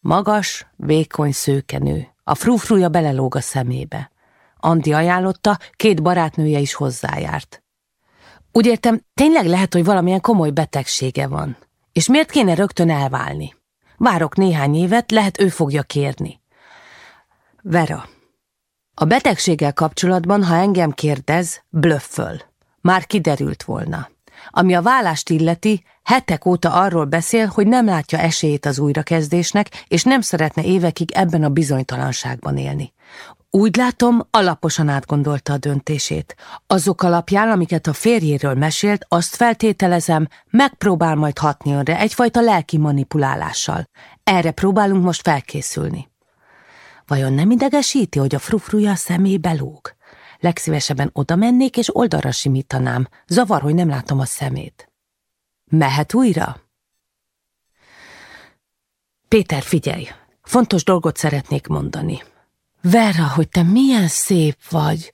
Magas, vékony szőkenő, a frúfrúja belelóg a szemébe. Andi ajánlotta, két barátnője is hozzájárt. Úgy értem, tényleg lehet, hogy valamilyen komoly betegsége van. És miért kéne rögtön elválni? Várok néhány évet, lehet ő fogja kérni. Vera. A betegséggel kapcsolatban, ha engem kérdez, blöfföl. Már kiderült volna. Ami a vállást illeti, hetek óta arról beszél, hogy nem látja esélyét az újrakezdésnek, és nem szeretne évekig ebben a bizonytalanságban élni. Úgy látom, alaposan átgondolta a döntését. Azok alapján, amiket a férjéről mesélt, azt feltételezem, megpróbál majd hatni önre egyfajta lelki manipulálással. Erre próbálunk most felkészülni. Vajon nem idegesíti, hogy a frufruja a szemébe lóg? Legszívesebben oda mennék és oldalra simítanám. Zavar, hogy nem látom a szemét. Mehet újra? Péter, figyelj! Fontos dolgot szeretnék mondani. Vera, hogy te milyen szép vagy!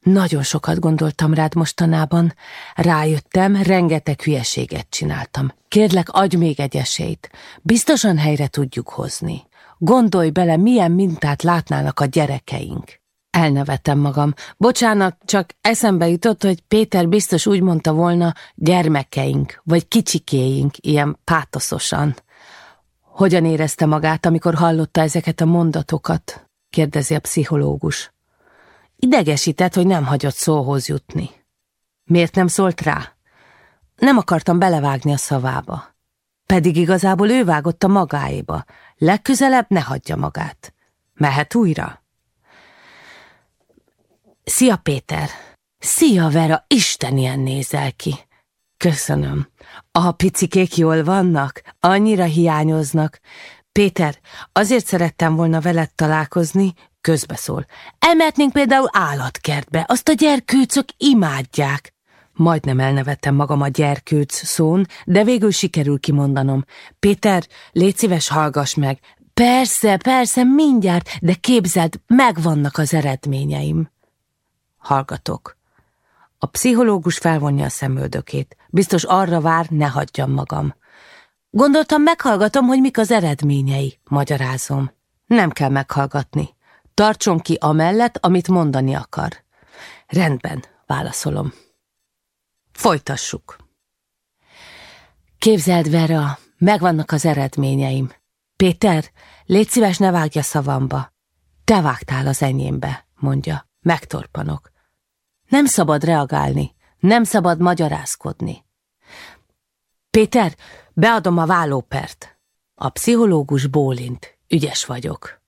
Nagyon sokat gondoltam rád mostanában. Rájöttem, rengeteg hülyeséget csináltam. Kérlek, adj még egy esélyt. Biztosan helyre tudjuk hozni. Gondolj bele, milyen mintát látnának a gyerekeink. Elnevettem magam. Bocsánat, csak eszembe jutott, hogy Péter biztos úgy mondta volna gyermekeink, vagy kicsikéink, ilyen pátoszosan. Hogyan érezte magát, amikor hallotta ezeket a mondatokat? kérdezi a pszichológus. Idegesített, hogy nem hagyott szóhoz jutni. Miért nem szólt rá? Nem akartam belevágni a szavába. Pedig igazából ő vágott a magáéba. Legközelebb ne hagyja magát. Mehet újra? Szia, Péter! Szia, Vera! Isten ilyen nézel ki! Köszönöm. A picikék jól vannak? Annyira hiányoznak. Péter, azért szerettem volna veled találkozni, közbeszól. Elmehetnénk például állatkertbe, azt a gyerkőcök imádják. Majdnem elnevettem magam a gyerkőc szón, de végül sikerül kimondanom. Péter, légy szíves, hallgass meg. Persze, persze, mindjárt, de képzeld, megvannak az eredményeim. Hallgatok. A pszichológus felvonja a szemöldökét. Biztos arra vár, ne hagyjam magam. Gondoltam, meghallgatom, hogy mik az eredményei, magyarázom. Nem kell meghallgatni. Tartson ki amellett, amit mondani akar. Rendben, válaszolom. Folytassuk. Képzeld, Vera, megvannak az eredményeim. Péter, légy szíves, ne vágja szavamba. Te vágtál az enyémbe, mondja. Megtorpanok. Nem szabad reagálni, nem szabad magyarázkodni. Péter, beadom a vállópert. A pszichológus bólint, ügyes vagyok.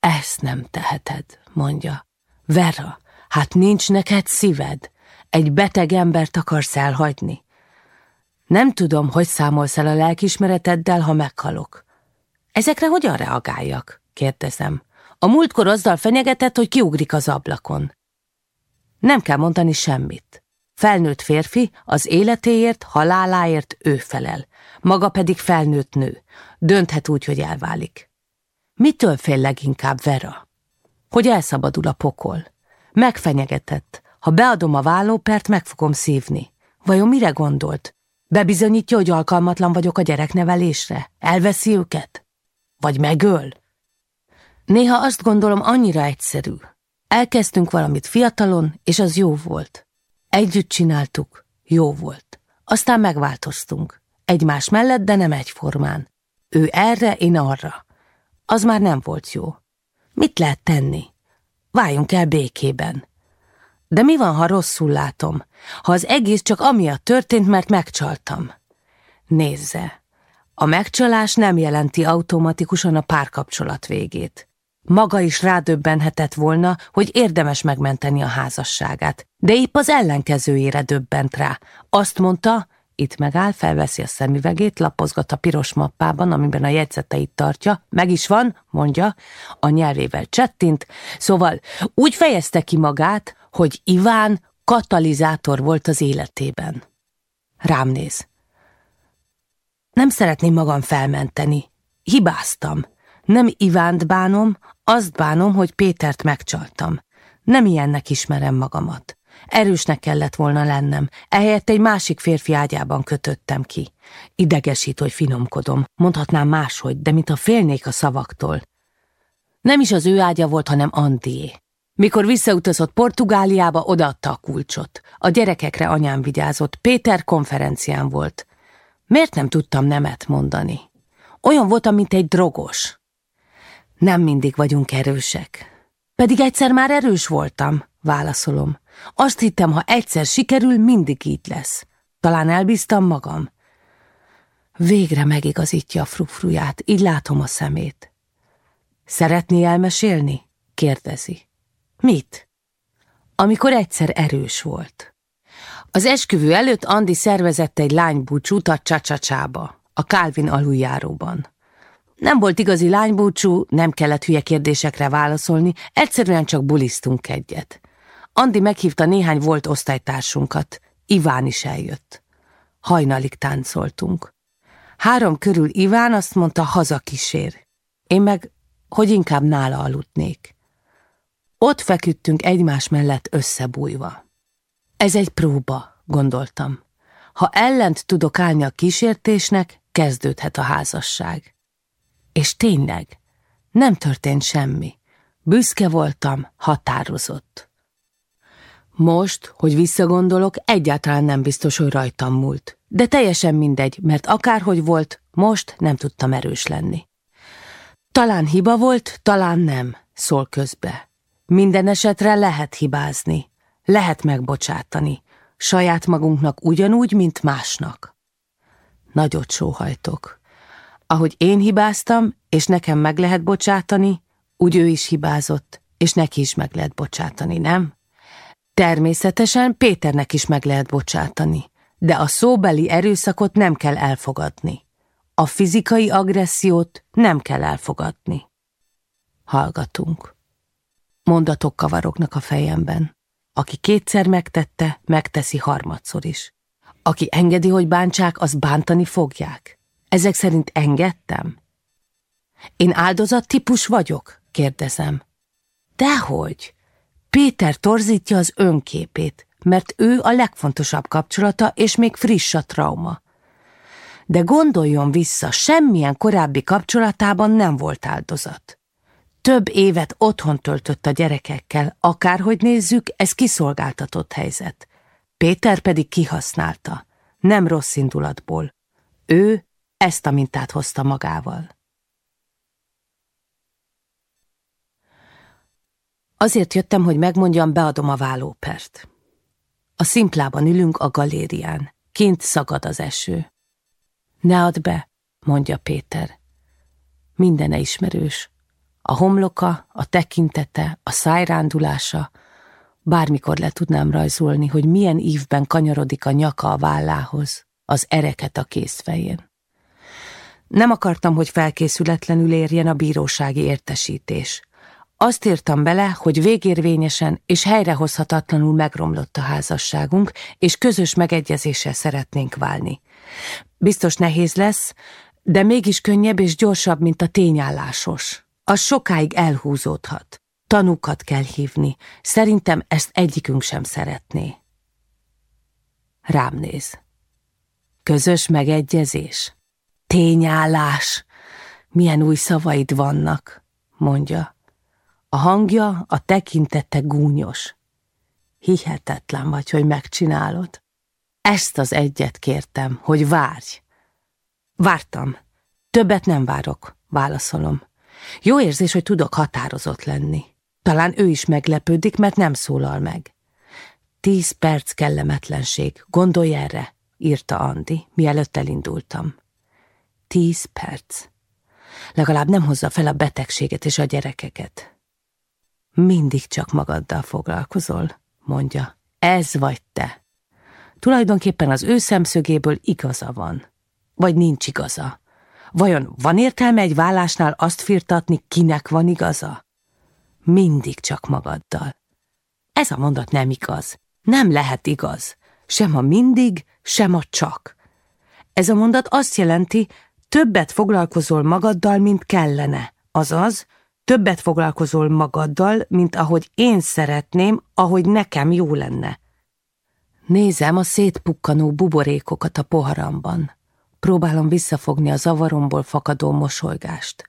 Ezt nem teheted, mondja. Vera, hát nincs neked szíved. Egy beteg embert akarsz elhagyni. Nem tudom, hogy számolsz el a lelkismereteddel, ha meghalok. Ezekre hogyan reagáljak? kérdezem. A múltkor azzal fenyegetett, hogy kiugrik az ablakon. Nem kell mondani semmit. Felnőtt férfi, az életéért, haláláért ő felel. Maga pedig felnőtt nő. Dönthet úgy, hogy elválik. Mitől fél leginkább Vera? Hogy elszabadul a pokol. Megfenyegetett. Ha beadom a vállópert, meg fogom szívni. Vajon mire gondolt? Bebizonyítja, hogy alkalmatlan vagyok a gyereknevelésre? Elveszi őket? Vagy megöl? Néha azt gondolom annyira egyszerű. Elkezdtünk valamit fiatalon, és az jó volt. Együtt csináltuk, jó volt. Aztán megváltoztunk. Egymás mellett, de nem egyformán. Ő erre, én arra. Az már nem volt jó. Mit lehet tenni? Váljunk el békében. De mi van, ha rosszul látom? Ha az egész csak amiatt történt, mert megcsaltam. Nézze, a megcsalás nem jelenti automatikusan a párkapcsolat végét. Maga is rádöbbenhetett volna, hogy érdemes megmenteni a házasságát, de épp az ellenkezőjére döbbent rá. Azt mondta, itt megáll, felveszi a szemüvegét, lapozgat a piros mappában, amiben a jegyzeteit tartja, meg is van, mondja, a nyelvével csettint, szóval úgy fejezte ki magát, hogy Iván katalizátor volt az életében. Rám néz. Nem szeretném magam felmenteni. Hibáztam. Nem Ivánt bánom, azt bánom, hogy Pétert megcsaltam. Nem ilyennek ismerem magamat. Erősnek kellett volna lennem, ehelyett egy másik férfi ágyában kötöttem ki. Idegesít, hogy finomkodom, mondhatnám máshogy, de mint a félnék a szavaktól. Nem is az ő ágya volt, hanem Andié. Mikor visszautazott Portugáliába, odaadta a kulcsot. A gyerekekre anyám vigyázott, Péter konferencián volt. Miért nem tudtam nemet mondani? Olyan voltam, mint egy drogos. Nem mindig vagyunk erősek. Pedig egyszer már erős voltam, válaszolom. Azt hittem, ha egyszer sikerül, mindig így lesz. Talán elbíztam magam. Végre megigazítja a frufruját, így látom a szemét. Szeretné elmesélni? kérdezi. Mit? Amikor egyszer erős volt. Az esküvő előtt Andi szervezett egy lánybúcsút a csacsacsába, a Calvin aluljáróban. Nem volt igazi lánybúcsú, nem kellett hülye kérdésekre válaszolni, egyszerűen csak bulisztunk egyet. Andi meghívta néhány volt osztálytársunkat, Iván is eljött. Hajnalig táncoltunk. Három körül Iván azt mondta, haza kísér. Én meg, hogy inkább nála aludnék. Ott feküdtünk egymás mellett összebújva. Ez egy próba, gondoltam. Ha ellent tudok állni a kísértésnek, kezdődhet a házasság. És tényleg, nem történt semmi. Büszke voltam, határozott. Most, hogy visszagondolok, egyáltalán nem biztos, hogy rajtam múlt. De teljesen mindegy, mert akárhogy volt, most nem tudtam erős lenni. Talán hiba volt, talán nem, szól közbe. Minden esetre lehet hibázni, lehet megbocsátani, saját magunknak ugyanúgy, mint másnak. Nagyot sóhajtok. Ahogy én hibáztam, és nekem meg lehet bocsátani, úgy ő is hibázott, és neki is meg lehet bocsátani, nem? Természetesen Péternek is meg lehet bocsátani, de a szóbeli erőszakot nem kell elfogadni. A fizikai agressziót nem kell elfogadni. Hallgatunk. Mondatok kavarognak a fejemben. Aki kétszer megtette, megteszi harmadszor is. Aki engedi, hogy bántsák, az bántani fogják. Ezek szerint engedtem? Én áldozat típus vagyok? kérdezem. Dehogy! Péter torzítja az önképét, mert ő a legfontosabb kapcsolata, és még friss a trauma. De gondoljon vissza, semmilyen korábbi kapcsolatában nem volt áldozat. Több évet otthon töltött a gyerekekkel, akárhogy nézzük, ez kiszolgáltatott helyzet. Péter pedig kihasználta, nem rossz indulatból. Ő ezt a mintát hozta magával. Azért jöttem, hogy megmondjam, beadom a vállópert. A szimplában ülünk a galérián. Kint szagad az eső. Ne add be, mondja Péter. Mindene ismerős. A homloka, a tekintete, a szájrándulása, bármikor le tudnám rajzolni, hogy milyen ívben kanyarodik a nyaka a vállához, az ereket a készfején. Nem akartam, hogy felkészületlenül érjen a bírósági értesítés. Azt írtam bele, hogy végérvényesen és helyrehozhatatlanul megromlott a házasságunk, és közös megegyezéssel szeretnénk válni. Biztos nehéz lesz, de mégis könnyebb és gyorsabb, mint a tényállásos. Az sokáig elhúzódhat. Tanúkat kell hívni. Szerintem ezt egyikünk sem szeretné. Rám néz. Közös megegyezés. Tényállás. Milyen új szavaid vannak, mondja. A hangja, a tekintete gúnyos. Hihetetlen vagy, hogy megcsinálod. Ezt az egyet kértem, hogy várj. Vártam. Többet nem várok, válaszolom. Jó érzés, hogy tudok határozott lenni. Talán ő is meglepődik, mert nem szólal meg. Tíz perc kellemetlenség, gondolj erre, írta Andi, mielőtt elindultam. Tíz perc. Legalább nem hozza fel a betegséget és a gyerekeket. Mindig csak magaddal foglalkozol, mondja. Ez vagy te. Tulajdonképpen az ő szemszögéből igaza van. Vagy nincs igaza. Vajon van értelme egy vállásnál azt firtatni, kinek van igaza? Mindig csak magaddal. Ez a mondat nem igaz. Nem lehet igaz. Sem a mindig, sem a csak. Ez a mondat azt jelenti, többet foglalkozol magaddal, mint kellene. Azaz, többet foglalkozol magaddal, mint ahogy én szeretném, ahogy nekem jó lenne. Nézem a szétpukkanó buborékokat a poharamban. Próbálom visszafogni a zavaromból fakadó mosolygást.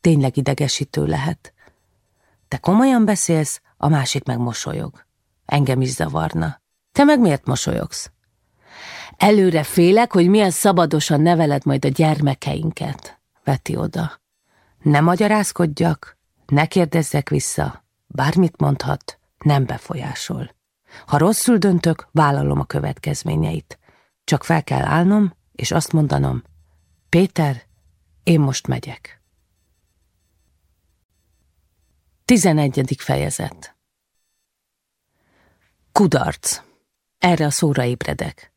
Tényleg idegesítő lehet. Te komolyan beszélsz, a másik meg mosolyog. Engem is zavarna. Te meg miért mosolyogsz? Előre félek, hogy milyen szabadosan neveled majd a gyermekeinket, veti oda. Ne magyarázkodjak, ne kérdezzek vissza, bármit mondhat, nem befolyásol. Ha rosszul döntök, vállalom a következményeit. Csak fel kell állnom, és azt mondanom, Péter, én most megyek. Tizenegyedik fejezet Kudarc. Erre a szóra ébredek.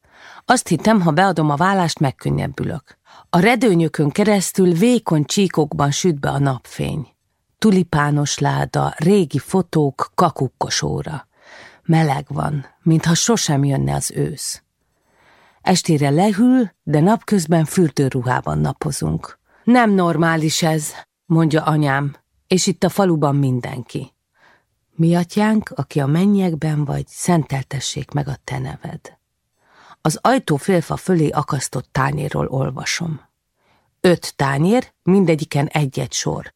Azt hittem, ha beadom a vállást, megkönnyebbülök. A redőnyökön keresztül vékony csíkokban süt be a napfény. Tulipános láda, régi fotók, kakukkosóra. Meleg van, mintha sosem jönne az ősz. Estére lehűl, de napközben fürdőruhában napozunk. Nem normális ez, mondja anyám, és itt a faluban mindenki. Mi atyánk, aki a mennyekben vagy, szenteltessék meg a te neved. Az ajtó félfa fölé akasztott tányérról olvasom. Öt tányér, mindegyiken egy-egy sor.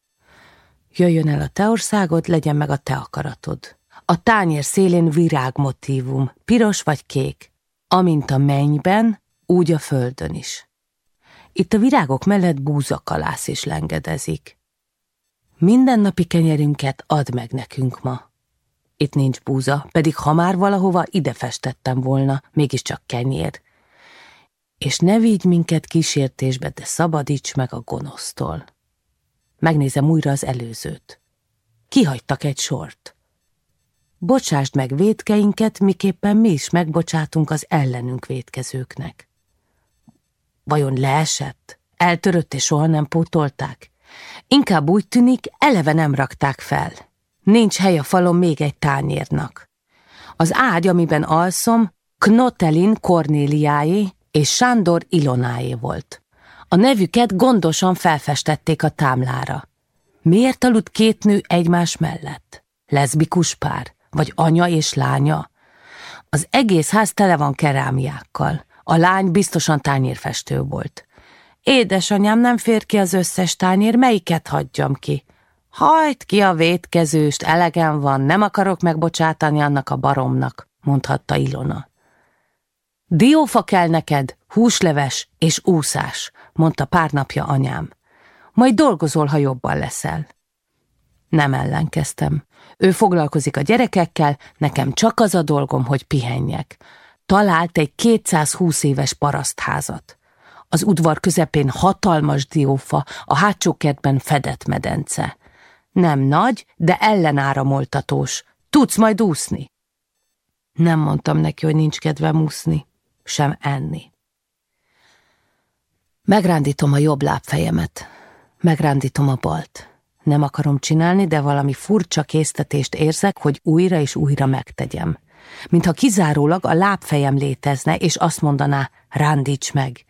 Jöjjön el a te országod, legyen meg a te akaratod. A tányér szélén virágmotívum, piros vagy kék, amint a mennyben, úgy a földön is. Itt a virágok mellett búzakalász is lengedezik. Mindennapi kenyerünket add meg nekünk ma. Itt nincs búza, pedig ha már valahova ide festettem volna, mégiscsak kenyér. És ne vigy minket kísértésbe, de szabadíts meg a gonosztól. Megnézem újra az előzőt. Kihagytak egy sort. Bocsásd meg védkeinket, miképpen mi is megbocsátunk az ellenünk védkezőknek. Vajon leesett? Eltörött és soha nem pótolták? Inkább úgy tűnik, eleve nem rakták fel. Nincs hely a falon még egy tányérnak. Az ágy, amiben alszom, Knotelin Kornéliáé és Sándor Ilonáé volt. A nevüket gondosan felfestették a támlára. Miért aludt két nő egymás mellett? Leszbikus pár? Vagy anya és lánya? Az egész ház tele van kerámiákkal. A lány biztosan tányérfestő volt. Édesanyám nem fér ki az összes tányér, melyiket hagyjam ki? Hajt ki a vétkezőst, elegem van, nem akarok megbocsátani annak a baromnak, mondhatta Ilona. Diófa kell neked, húsleves és úszás, mondta pár napja anyám. Majd dolgozol, ha jobban leszel. Nem ellenkeztem. Ő foglalkozik a gyerekekkel, nekem csak az a dolgom, hogy pihenjek. Talált egy 220 éves parasztházat. Az udvar közepén hatalmas diófa, a hátsó kertben fedett medence. Nem nagy, de ellenáramoltatós. Tudsz majd úszni? Nem mondtam neki, hogy nincs kedvem úszni, sem enni. Megrándítom a jobb lábfejemet. Megrándítom a balt. Nem akarom csinálni, de valami furcsa késztetést érzek, hogy újra és újra megtegyem. Mintha kizárólag a lábfejem létezne, és azt mondaná, rándíts meg.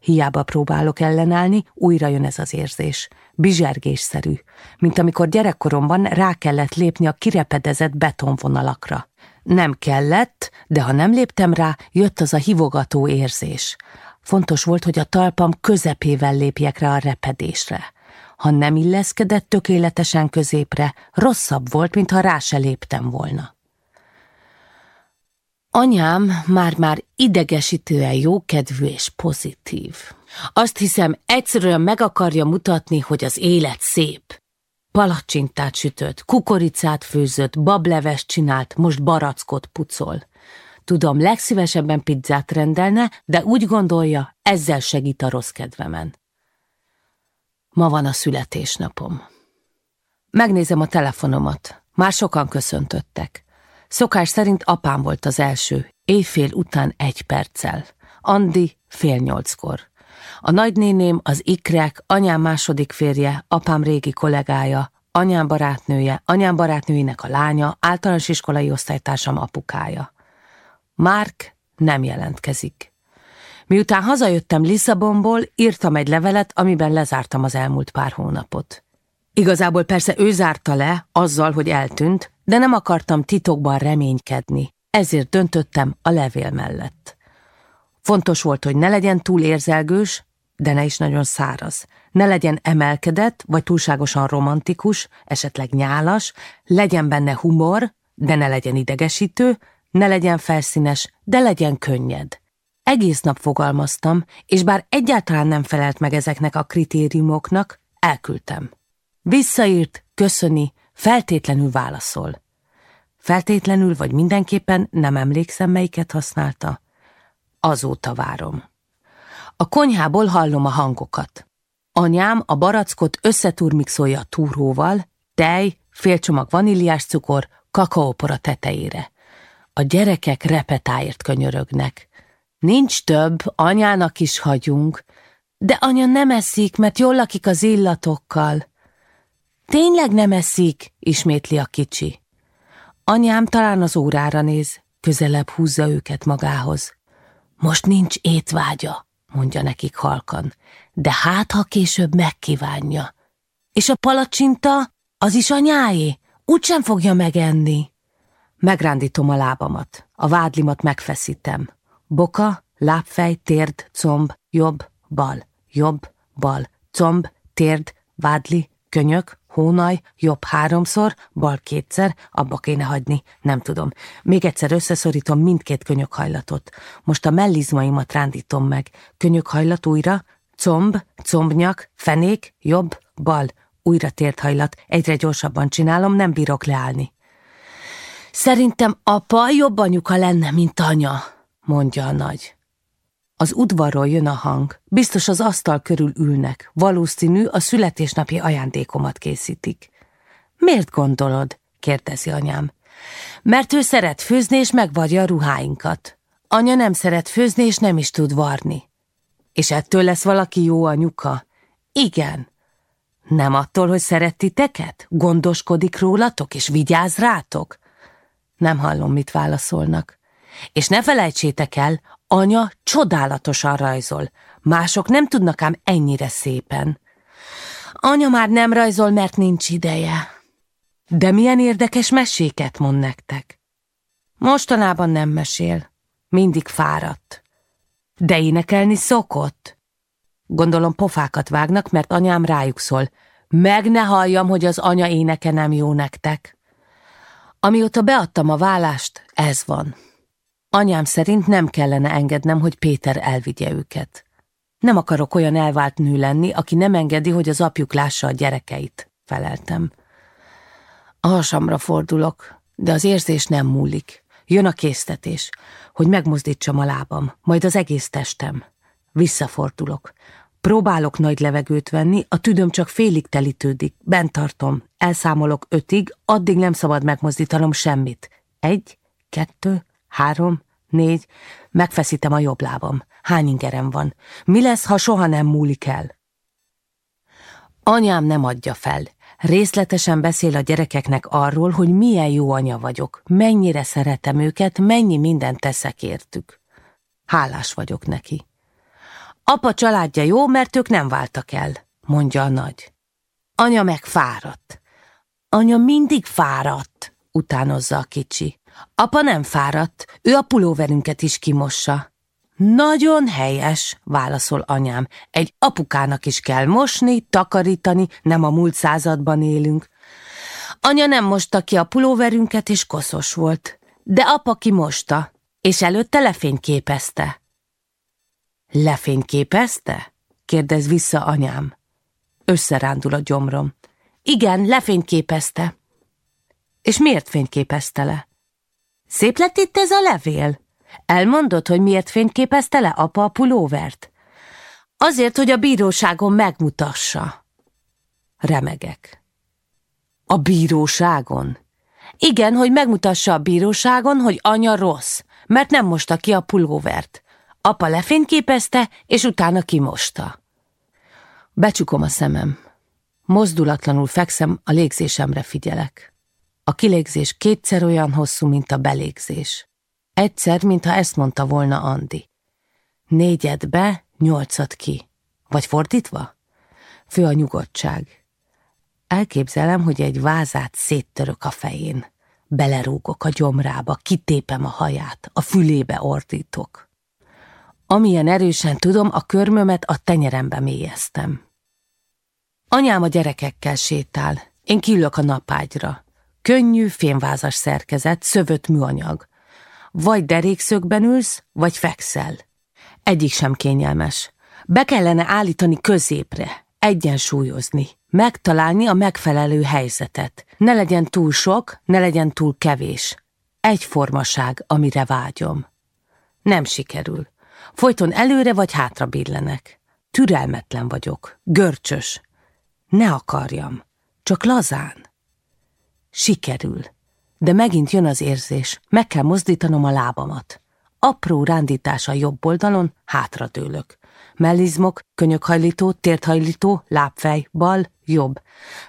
Hiába próbálok ellenállni, újra jön ez az érzés. Bizsergésszerű, mint amikor gyerekkoromban rá kellett lépni a kirepedezett betonvonalakra. Nem kellett, de ha nem léptem rá, jött az a hivogató érzés. Fontos volt, hogy a talpam közepével lépjek rá a repedésre. Ha nem illeszkedett tökéletesen középre, rosszabb volt, mintha rá se léptem volna. Anyám már-már idegesítően jókedvű és pozitív. Azt hiszem, egyszerűen meg akarja mutatni, hogy az élet szép. Palacsintát sütött, kukoricát főzött, bablevest csinált, most barackot pucol. Tudom, legszívesebben pizzát rendelne, de úgy gondolja, ezzel segít a rossz kedvemen. Ma van a születésnapom. Megnézem a telefonomat. Már sokan köszöntöttek. Szokás szerint apám volt az első, éjfél után egy perccel. Andi fél nyolckor. A nagynéném, az ikrek, anyám második férje, apám régi kollégája, anyám barátnője, anyám barátnőinek a lánya, általános iskolai osztálytársam apukája. Márk nem jelentkezik. Miután hazajöttem Lisszabonból, írtam egy levelet, amiben lezártam az elmúlt pár hónapot. Igazából persze ő zárta le, azzal, hogy eltűnt, de nem akartam titokban reménykedni, ezért döntöttem a levél mellett. Fontos volt, hogy ne legyen túl érzelgős, de ne is nagyon száraz. Ne legyen emelkedett, vagy túlságosan romantikus, esetleg nyálas, legyen benne humor, de ne legyen idegesítő, ne legyen felszínes, de legyen könnyed. Egész nap fogalmaztam, és bár egyáltalán nem felelt meg ezeknek a kritériumoknak, elküldtem. Visszaírt, köszöni, feltétlenül válaszol. Feltétlenül vagy mindenképpen nem emlékszem, melyiket használta. Azóta várom. A konyhából hallom a hangokat. Anyám a barackot összeturmixolja a túróval, tej, fél csomag vaníliás cukor, kakaópor a tetejére. A gyerekek repetáért könyörögnek. Nincs több, anyának is hagyunk, de anya nem eszik, mert jól lakik az illatokkal. Tényleg nem eszik, ismétli a kicsi. Anyám talán az órára néz, közelebb húzza őket magához. Most nincs étvágya, mondja nekik halkan, de hát, ha később megkívánja. És a palacsinta, az is anyáé, úgysem fogja megenni. Megrándítom a lábamat, a vádlimat megfeszítem. Boka, lábfej, térd, comb, jobb, bal, jobb, bal, comb, térd, vádli, könyök, hónaj, jobb háromszor, bal kétszer, abba kéne hagyni, nem tudom. Még egyszer összeszorítom mindkét könyökhajlatot. Most a mellizmaimat rándítom meg. Könyökhajlat újra, comb, combnyak, fenék, jobb, bal, újra tért hajlat. Egyre gyorsabban csinálom, nem bírok leállni. Szerintem apa jobb anyuka lenne, mint anya, mondja a nagy. Az udvarról jön a hang, biztos az asztal körül ülnek, valószínű a születésnapi ajándékomat készítik. Miért gondolod? kérdezi anyám. Mert ő szeret főzni és megvarja a ruháinkat. Anya nem szeret főzni és nem is tud varni. És ettől lesz valaki jó anyuka? Igen. Nem attól, hogy szeret titeket? Gondoskodik rólatok és vigyáz rátok? Nem hallom, mit válaszolnak. És ne felejtsétek el, anya csodálatosan rajzol. Mások nem tudnak ám ennyire szépen. Anya már nem rajzol, mert nincs ideje. De milyen érdekes meséket mond nektek. Mostanában nem mesél. Mindig fáradt. De énekelni szokott. Gondolom pofákat vágnak, mert anyám rájuk szól. Meg ne halljam, hogy az anya éneke nem jó nektek. Amióta beadtam a vállást, ez van. Anyám szerint nem kellene engednem, hogy Péter elvigye őket. Nem akarok olyan elvált nő lenni, aki nem engedi, hogy az apjuk lássa a gyerekeit, feleltem. A hasamra fordulok, de az érzés nem múlik. Jön a késztetés, hogy megmozdítsam a lábam, majd az egész testem. Visszafordulok. Próbálok nagy levegőt venni, a tüdöm csak félig telítődik. Bent tartom, elszámolok ötig, addig nem szabad megmozdítanom semmit. Egy, kettő, három, négy, megfeszítem a jobb lábam. Hány ingerem van? Mi lesz, ha soha nem múlik el? Anyám nem adja fel. Részletesen beszél a gyerekeknek arról, hogy milyen jó anya vagyok, mennyire szeretem őket, mennyi mindent teszek értük. Hálás vagyok neki. Apa családja jó, mert ők nem váltak el, mondja a nagy. Anya meg fáradt. Anya mindig fáradt, utánozza a kicsi. Apa nem fáradt, ő a pulóverünket is kimossa. Nagyon helyes, válaszol anyám. Egy apukának is kell mosni, takarítani, nem a múlt században élünk. Anya nem mosta ki a pulóverünket, és koszos volt. De apa kimosta, és előtte lefényképezte. Lefényképezte? kérdez vissza anyám. Összerándul a gyomrom. Igen, lefényképezte. És miért fényképezte le? Szép lett itt ez a levél? Elmondod, hogy miért fényképezte le apa a pulóvert? Azért, hogy a bíróságon megmutassa. Remegek. A bíróságon? Igen, hogy megmutassa a bíróságon, hogy anya rossz, mert nem mosta ki a pulóvert. Apa lefényképezte, és utána kimosta. Becsukom a szemem. Mozdulatlanul fekszem, a légzésemre figyelek. A kilégzés kétszer olyan hosszú, mint a belégzés. Egyszer, mintha ezt mondta volna Andi. Négyed be, nyolcat ki. Vagy fordítva? Fő a nyugodtság. Elképzelem, hogy egy vázát széttörök a fején. Belerúgok a gyomrába, kitépem a haját, a fülébe ordítok. Amilyen erősen tudom, a körmömet a tenyerembe mélyeztem. Anyám a gyerekekkel sétál, én kiülök a napágyra. Könnyű, fémvázas szerkezet, szövött műanyag. Vagy derékszögben ülsz, vagy fekszel. Egyik sem kényelmes. Be kellene állítani középre, egyensúlyozni, megtalálni a megfelelő helyzetet. Ne legyen túl sok, ne legyen túl kevés. Egyformaság, amire vágyom. Nem sikerül. Folyton előre vagy hátra billenek. Türelmetlen vagyok, görcsös. Ne akarjam, csak lazán. Sikerül. De megint jön az érzés, meg kell mozdítanom a lábamat. Apró rándítás a jobb oldalon, hátradőlök. Mellizmok, könyökhajlító, térthajlító, lábfej, bal, jobb.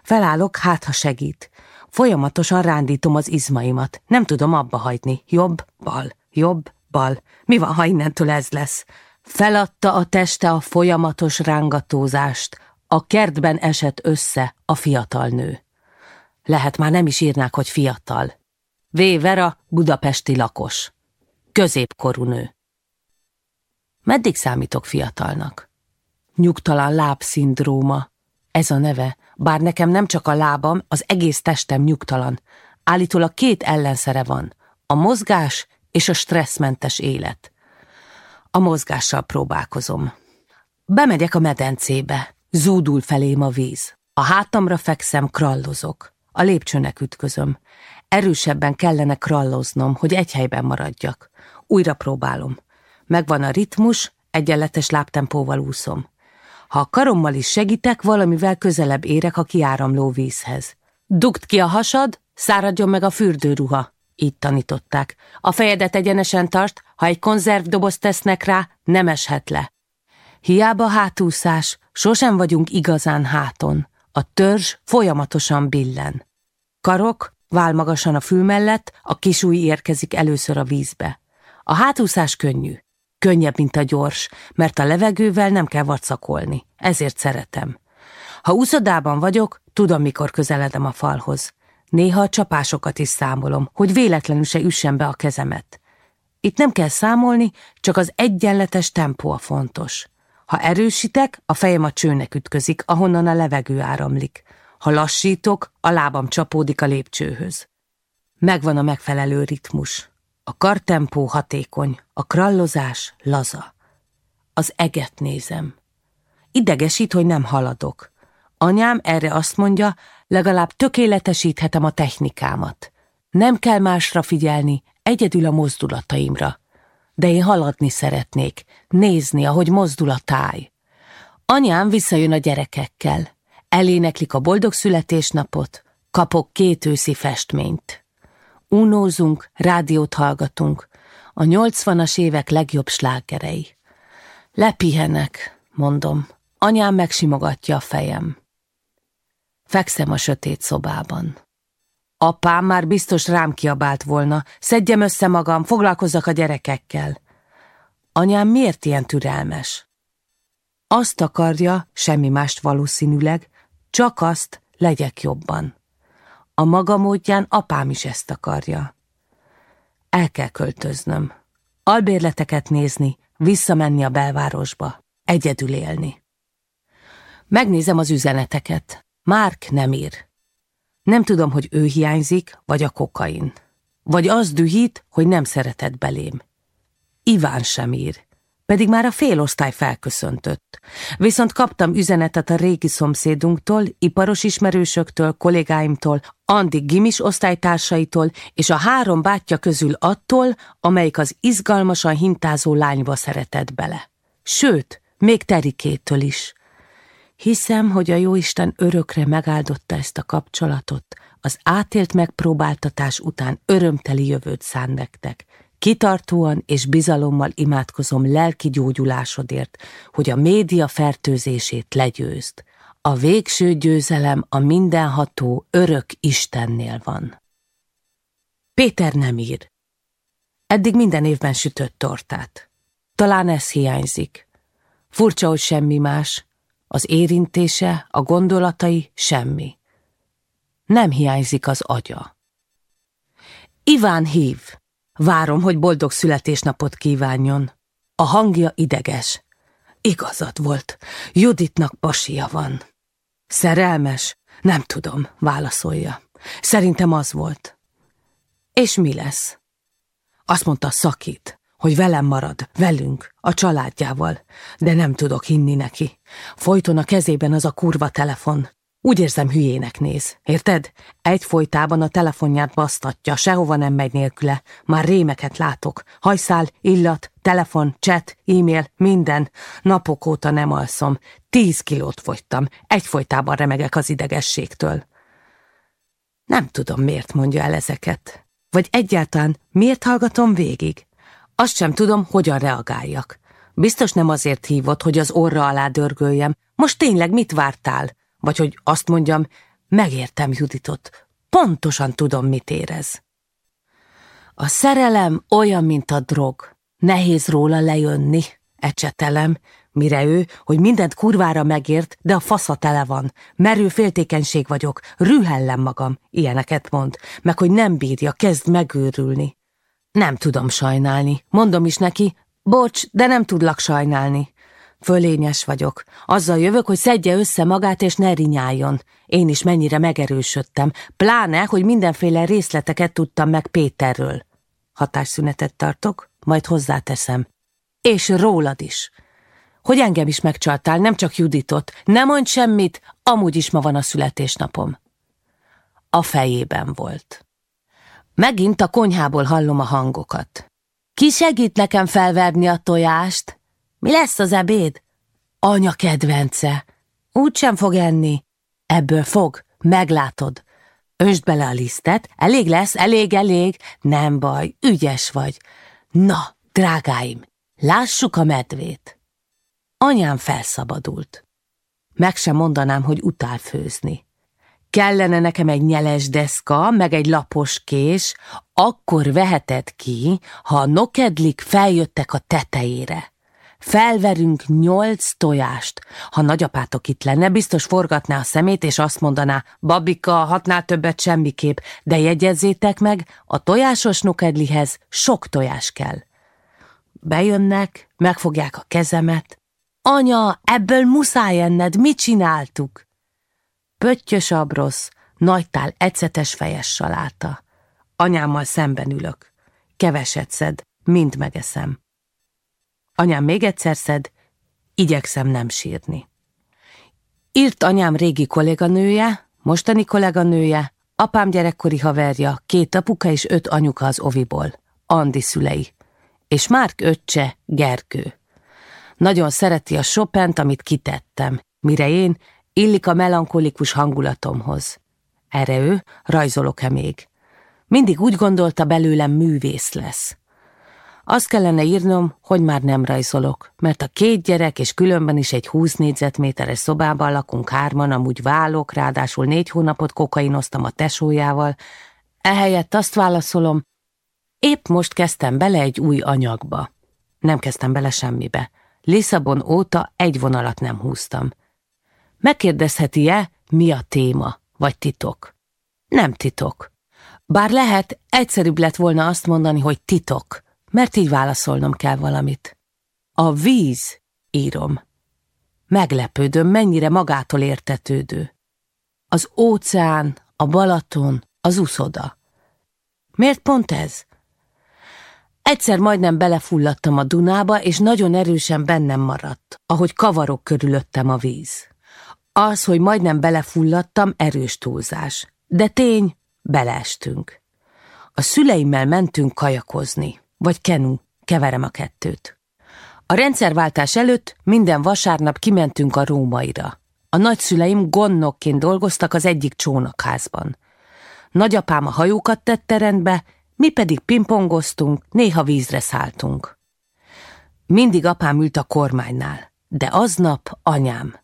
Felállok, hát ha segít. Folyamatosan rándítom az izmaimat. Nem tudom abba hagyni. Jobb, bal, jobb, bal. Mi van, ha innentől ez lesz? Feladta a teste a folyamatos rángatózást. A kertben esett össze a fiatal nő. Lehet már nem is írnák, hogy fiatal. V. Vera, budapesti lakos. Középkorú nő. Meddig számítok fiatalnak? Nyugtalan lábszindróma. Ez a neve, bár nekem nem csak a lábam, az egész testem nyugtalan. Állítólag két ellenszere van. A mozgás és a stresszmentes élet. A mozgással próbálkozom. Bemegyek a medencébe, zúdul felém a víz. A hátamra fekszem, krallozok. A lépcsőnek ütközöm. Erősebben kellene kralloznom, hogy egy helyben maradjak. Újra próbálom. Megvan a ritmus, egyenletes lábtempóval úszom. Ha a karommal is segítek, valamivel közelebb érek a kiáramló vízhez. Dugd ki a hasad, száradjon meg a fürdőruha. Így tanították. A fejedet egyenesen tart, ha egy konzervdobozt tesznek rá, nem eshet le. Hiába hátúszás, sosem vagyunk igazán háton. A törzs folyamatosan billen. Karok, vál magasan a fül mellett, a kisúj érkezik először a vízbe. A hátúszás könnyű. Könnyebb, mint a gyors, mert a levegővel nem kell vacakolni. Ezért szeretem. Ha úszodában vagyok, tudom, mikor közeledem a falhoz. Néha a csapásokat is számolom, hogy véletlenül se üssem be a kezemet. Itt nem kell számolni, csak az egyenletes tempó a fontos. Ha erősítek, a fejem a csőnek ütközik, ahonnan a levegő áramlik. Ha lassítok, a lábam csapódik a lépcsőhöz. Megvan a megfelelő ritmus. A kartempó hatékony, a krallozás laza. Az eget nézem. Idegesít, hogy nem haladok. Anyám erre azt mondja, legalább tökéletesíthetem a technikámat. Nem kell másra figyelni, egyedül a mozdulataimra. De én haladni szeretnék, nézni, ahogy mozdul a táj. Anyám visszajön a gyerekekkel. Eléneklik a boldog születésnapot, kapok két őszi festményt. Unózunk, rádiót hallgatunk, a nyolcvanas évek legjobb slágerei. Lepihenek, mondom. Anyám megsimogatja a fejem. Fekszem a sötét szobában. Apám már biztos rám kiabált volna, szedjem össze magam, foglalkozzak a gyerekekkel. Anyám miért ilyen türelmes? Azt akarja, semmi mást valószínűleg, csak azt, legyek jobban. A maga módján apám is ezt akarja. El kell költöznöm. Albérleteket nézni, visszamenni a belvárosba, egyedül élni. Megnézem az üzeneteket. Márk nem ír. Nem tudom, hogy ő hiányzik, vagy a kokain. Vagy az dühít, hogy nem szeretett belém. Iván sem ír pedig már a félosztály felköszöntött. Viszont kaptam üzenetet a régi szomszédunktól, iparos ismerősöktől, kollégáimtól, Andi gimis osztálytársaitól és a három bátyja közül attól, amelyik az izgalmasan hintázó lányba szeretett bele. Sőt, még Terikétől is. Hiszem, hogy a Jóisten örökre megáldotta ezt a kapcsolatot, az átélt megpróbáltatás után örömteli jövőt szán nektek. Kitartóan és bizalommal imádkozom lelki gyógyulásodért, hogy a média fertőzését legyőzd. A végső győzelem a mindenható örök Istennél van. Péter nem ír. Eddig minden évben sütött tortát. Talán ez hiányzik. Furcsa, hogy semmi más. Az érintése, a gondolatai, semmi. Nem hiányzik az agya. Iván hív. Várom, hogy boldog születésnapot kívánjon. A hangja ideges. Igazad volt. Juditnak pasia van. Szerelmes? Nem tudom, válaszolja. Szerintem az volt. És mi lesz? Azt mondta, szakít, hogy velem marad, velünk, a családjával, de nem tudok hinni neki. Folyton a kezében az a kurva telefon. Úgy érzem, hülyének néz. Érted? Egy folytában a telefonját basztatja, sehova nem megy nélküle. Már rémeket látok. Hajszál, illat, telefon, chat, e-mail, minden. Napok óta nem alszom. Tíz kilót fogytam. Egy folytában remegek az idegességtől. Nem tudom, miért mondja el ezeket. Vagy egyáltalán miért hallgatom végig? Azt sem tudom, hogyan reagáljak. Biztos nem azért hívott, hogy az orra alá dörgöljem. Most tényleg mit vártál? Vagy hogy azt mondjam, megértem Juditot, pontosan tudom, mit érez. A szerelem olyan, mint a drog. Nehéz róla lejönni, ecsetelem, mire ő, hogy mindent kurvára megért, de a fasza tele van. Merő féltékenység vagyok, rühellem magam, ilyeneket mond, meg hogy nem bírja, kezd megőrülni. Nem tudom sajnálni, mondom is neki, bocs, de nem tudlak sajnálni. Fölényes vagyok. Azzal jövök, hogy szedje össze magát és ne rinyáljon. Én is mennyire megerősödtem, pláne, hogy mindenféle részleteket tudtam meg Péterről. Hatásszünetet tartok, majd hozzáteszem. És rólad is. Hogy engem is megcsaltál, nem csak Juditot. Ne mondj semmit, amúgy is ma van a születésnapom. A fejében volt. Megint a konyhából hallom a hangokat. Ki segít nekem felverni a tojást? Mi lesz az ebéd? Anya kedvence. Úgy sem fog enni. Ebből fog, meglátod. Ösd bele a lisztet, elég lesz, elég, elég. Nem baj, ügyes vagy. Na, drágáim, lássuk a medvét. Anyám felszabadult. Meg sem mondanám, hogy utál főzni. Kellene nekem egy nyeles deszka, meg egy lapos kés, akkor veheted ki, ha a nokedlik feljöttek a tetejére. Felverünk nyolc tojást. Ha nagyapátok itt lenne, biztos forgatná a szemét, és azt mondaná, babika, hatnál többet semmiképp, de jegyezzétek meg, a tojásos nukedlihez sok tojás kell. Bejönnek, megfogják a kezemet. Anya, ebből muszáj enned, mit csináltuk? Pöttyös abrosz, nagytál ecetes fejes saláta. Anyámmal szemben ülök. Keveset szed, mind megeszem. Anyám még egyszer szed, igyekszem nem sírni. Írt anyám régi kolléganője, mostani kolléganője, apám gyerekkori haverja, két apuka és öt anyuka az oviból, Andi szülei, és Márk öccse, Gergő. Nagyon szereti a Chopin-t, amit kitettem, mire én illik a melankolikus hangulatomhoz. Erre ő, rajzolok-e még? Mindig úgy gondolta belőlem művész lesz. Azt kellene írnom, hogy már nem rajzolok, mert a két gyerek és különben is egy 20 négyzetméteres szobában lakunk hárman, amúgy válok, ráadásul négy hónapot kokainoztam a tesójával. Ehelyett azt válaszolom, épp most kezdtem bele egy új anyagba. Nem kezdtem bele semmibe. Lisszabon óta egy vonalat nem húztam. Megkérdezheti-e, mi a téma, vagy titok? Nem titok. Bár lehet, egyszerűbb lett volna azt mondani, hogy titok, mert így válaszolnom kell valamit. A víz, írom. Meglepődöm, mennyire magától értetődő. Az óceán, a Balaton, az uszoda. Miért pont ez? Egyszer majdnem belefulladtam a Dunába, és nagyon erősen bennem maradt, ahogy kavarok körülöttem a víz. Az, hogy majdnem belefulladtam, erős túlzás. De tény, beleestünk. A szüleimmel mentünk kajakozni, vagy kenu, keverem a kettőt. A rendszerváltás előtt minden vasárnap kimentünk a rómaira. A nagyszüleim gonnokként dolgoztak az egyik csónakházban. Nagyapám a hajókat tette rendbe, mi pedig pingpongoztunk, néha vízre szálltunk. Mindig apám ült a kormánynál, de aznap anyám.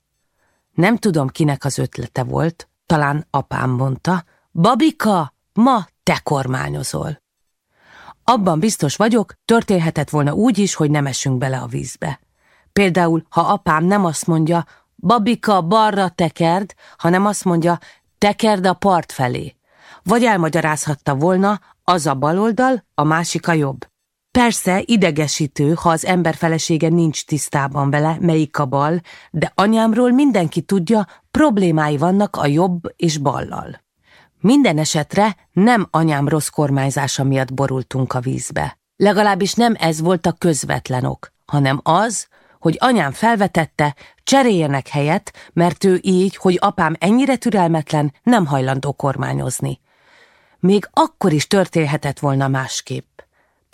Nem tudom, kinek az ötlete volt, talán apám mondta, Babika, ma te kormányozol. Abban biztos vagyok, történhetett volna úgy is, hogy nem esünk bele a vízbe. Például, ha apám nem azt mondja, Babika, balra tekerd, hanem azt mondja, tekerd a part felé. Vagy elmagyarázhatta volna, az a bal oldal, a másik a jobb. Persze idegesítő, ha az ember felesége nincs tisztában vele, melyik a bal, de anyámról mindenki tudja, problémái vannak a jobb és ballal. Minden esetre nem anyám rossz kormányzása miatt borultunk a vízbe. Legalábbis nem ez volt a közvetlen ok, hanem az, hogy anyám felvetette, cseréljenek helyet, mert ő így, hogy apám ennyire türelmetlen, nem hajlandó kormányozni. Még akkor is történhetett volna másképp.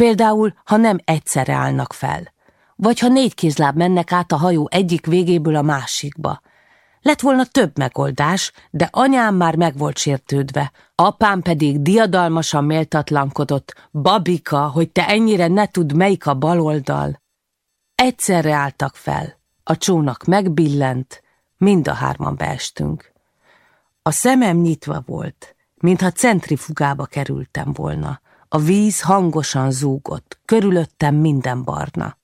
Például, ha nem egyszerre állnak fel, vagy ha négy kézláb mennek át a hajó egyik végéből a másikba, lett volna több megoldás, de anyám már meg volt sértődve, apám pedig diadalmasan méltatlankodott, babika, hogy te ennyire ne tudd, melyik a baloldal. Egyszerre álltak fel, a csónak megbillent, mind a hárman beestünk. A szemem nyitva volt, mintha centrifugába kerültem volna. A víz hangosan zúgott, körülöttem minden barna.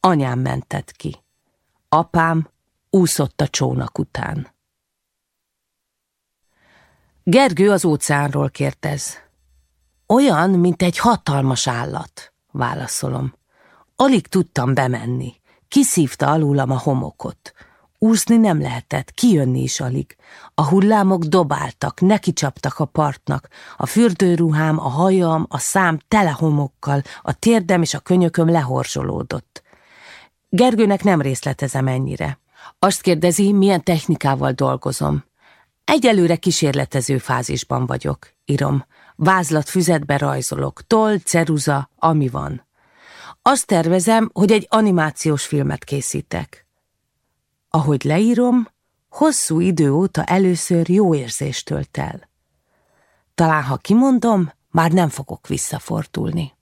Anyám mentett ki. Apám úszott a csónak után. Gergő az óceánról kérdez. Olyan, mint egy hatalmas állat, válaszolom. Alig tudtam bemenni. Kiszívta alulam a homokot. Úszni nem lehetett, kijönni is alig. A hullámok dobáltak, neki csaptak a partnak. A fürdőruhám, a hajam, a szám tele homokkal, a térdem és a könyököm lehorzsolódott. Gergőnek nem részletezem ennyire. Azt kérdezi, milyen technikával dolgozom. Egyelőre kísérletező fázisban vagyok, írom. Vázlat füzetbe rajzolok, toll, ceruza, ami van. Azt tervezem, hogy egy animációs filmet készítek. Ahogy leírom, hosszú idő óta először jó érzést tölt el. Talán, ha kimondom, már nem fogok visszafordulni.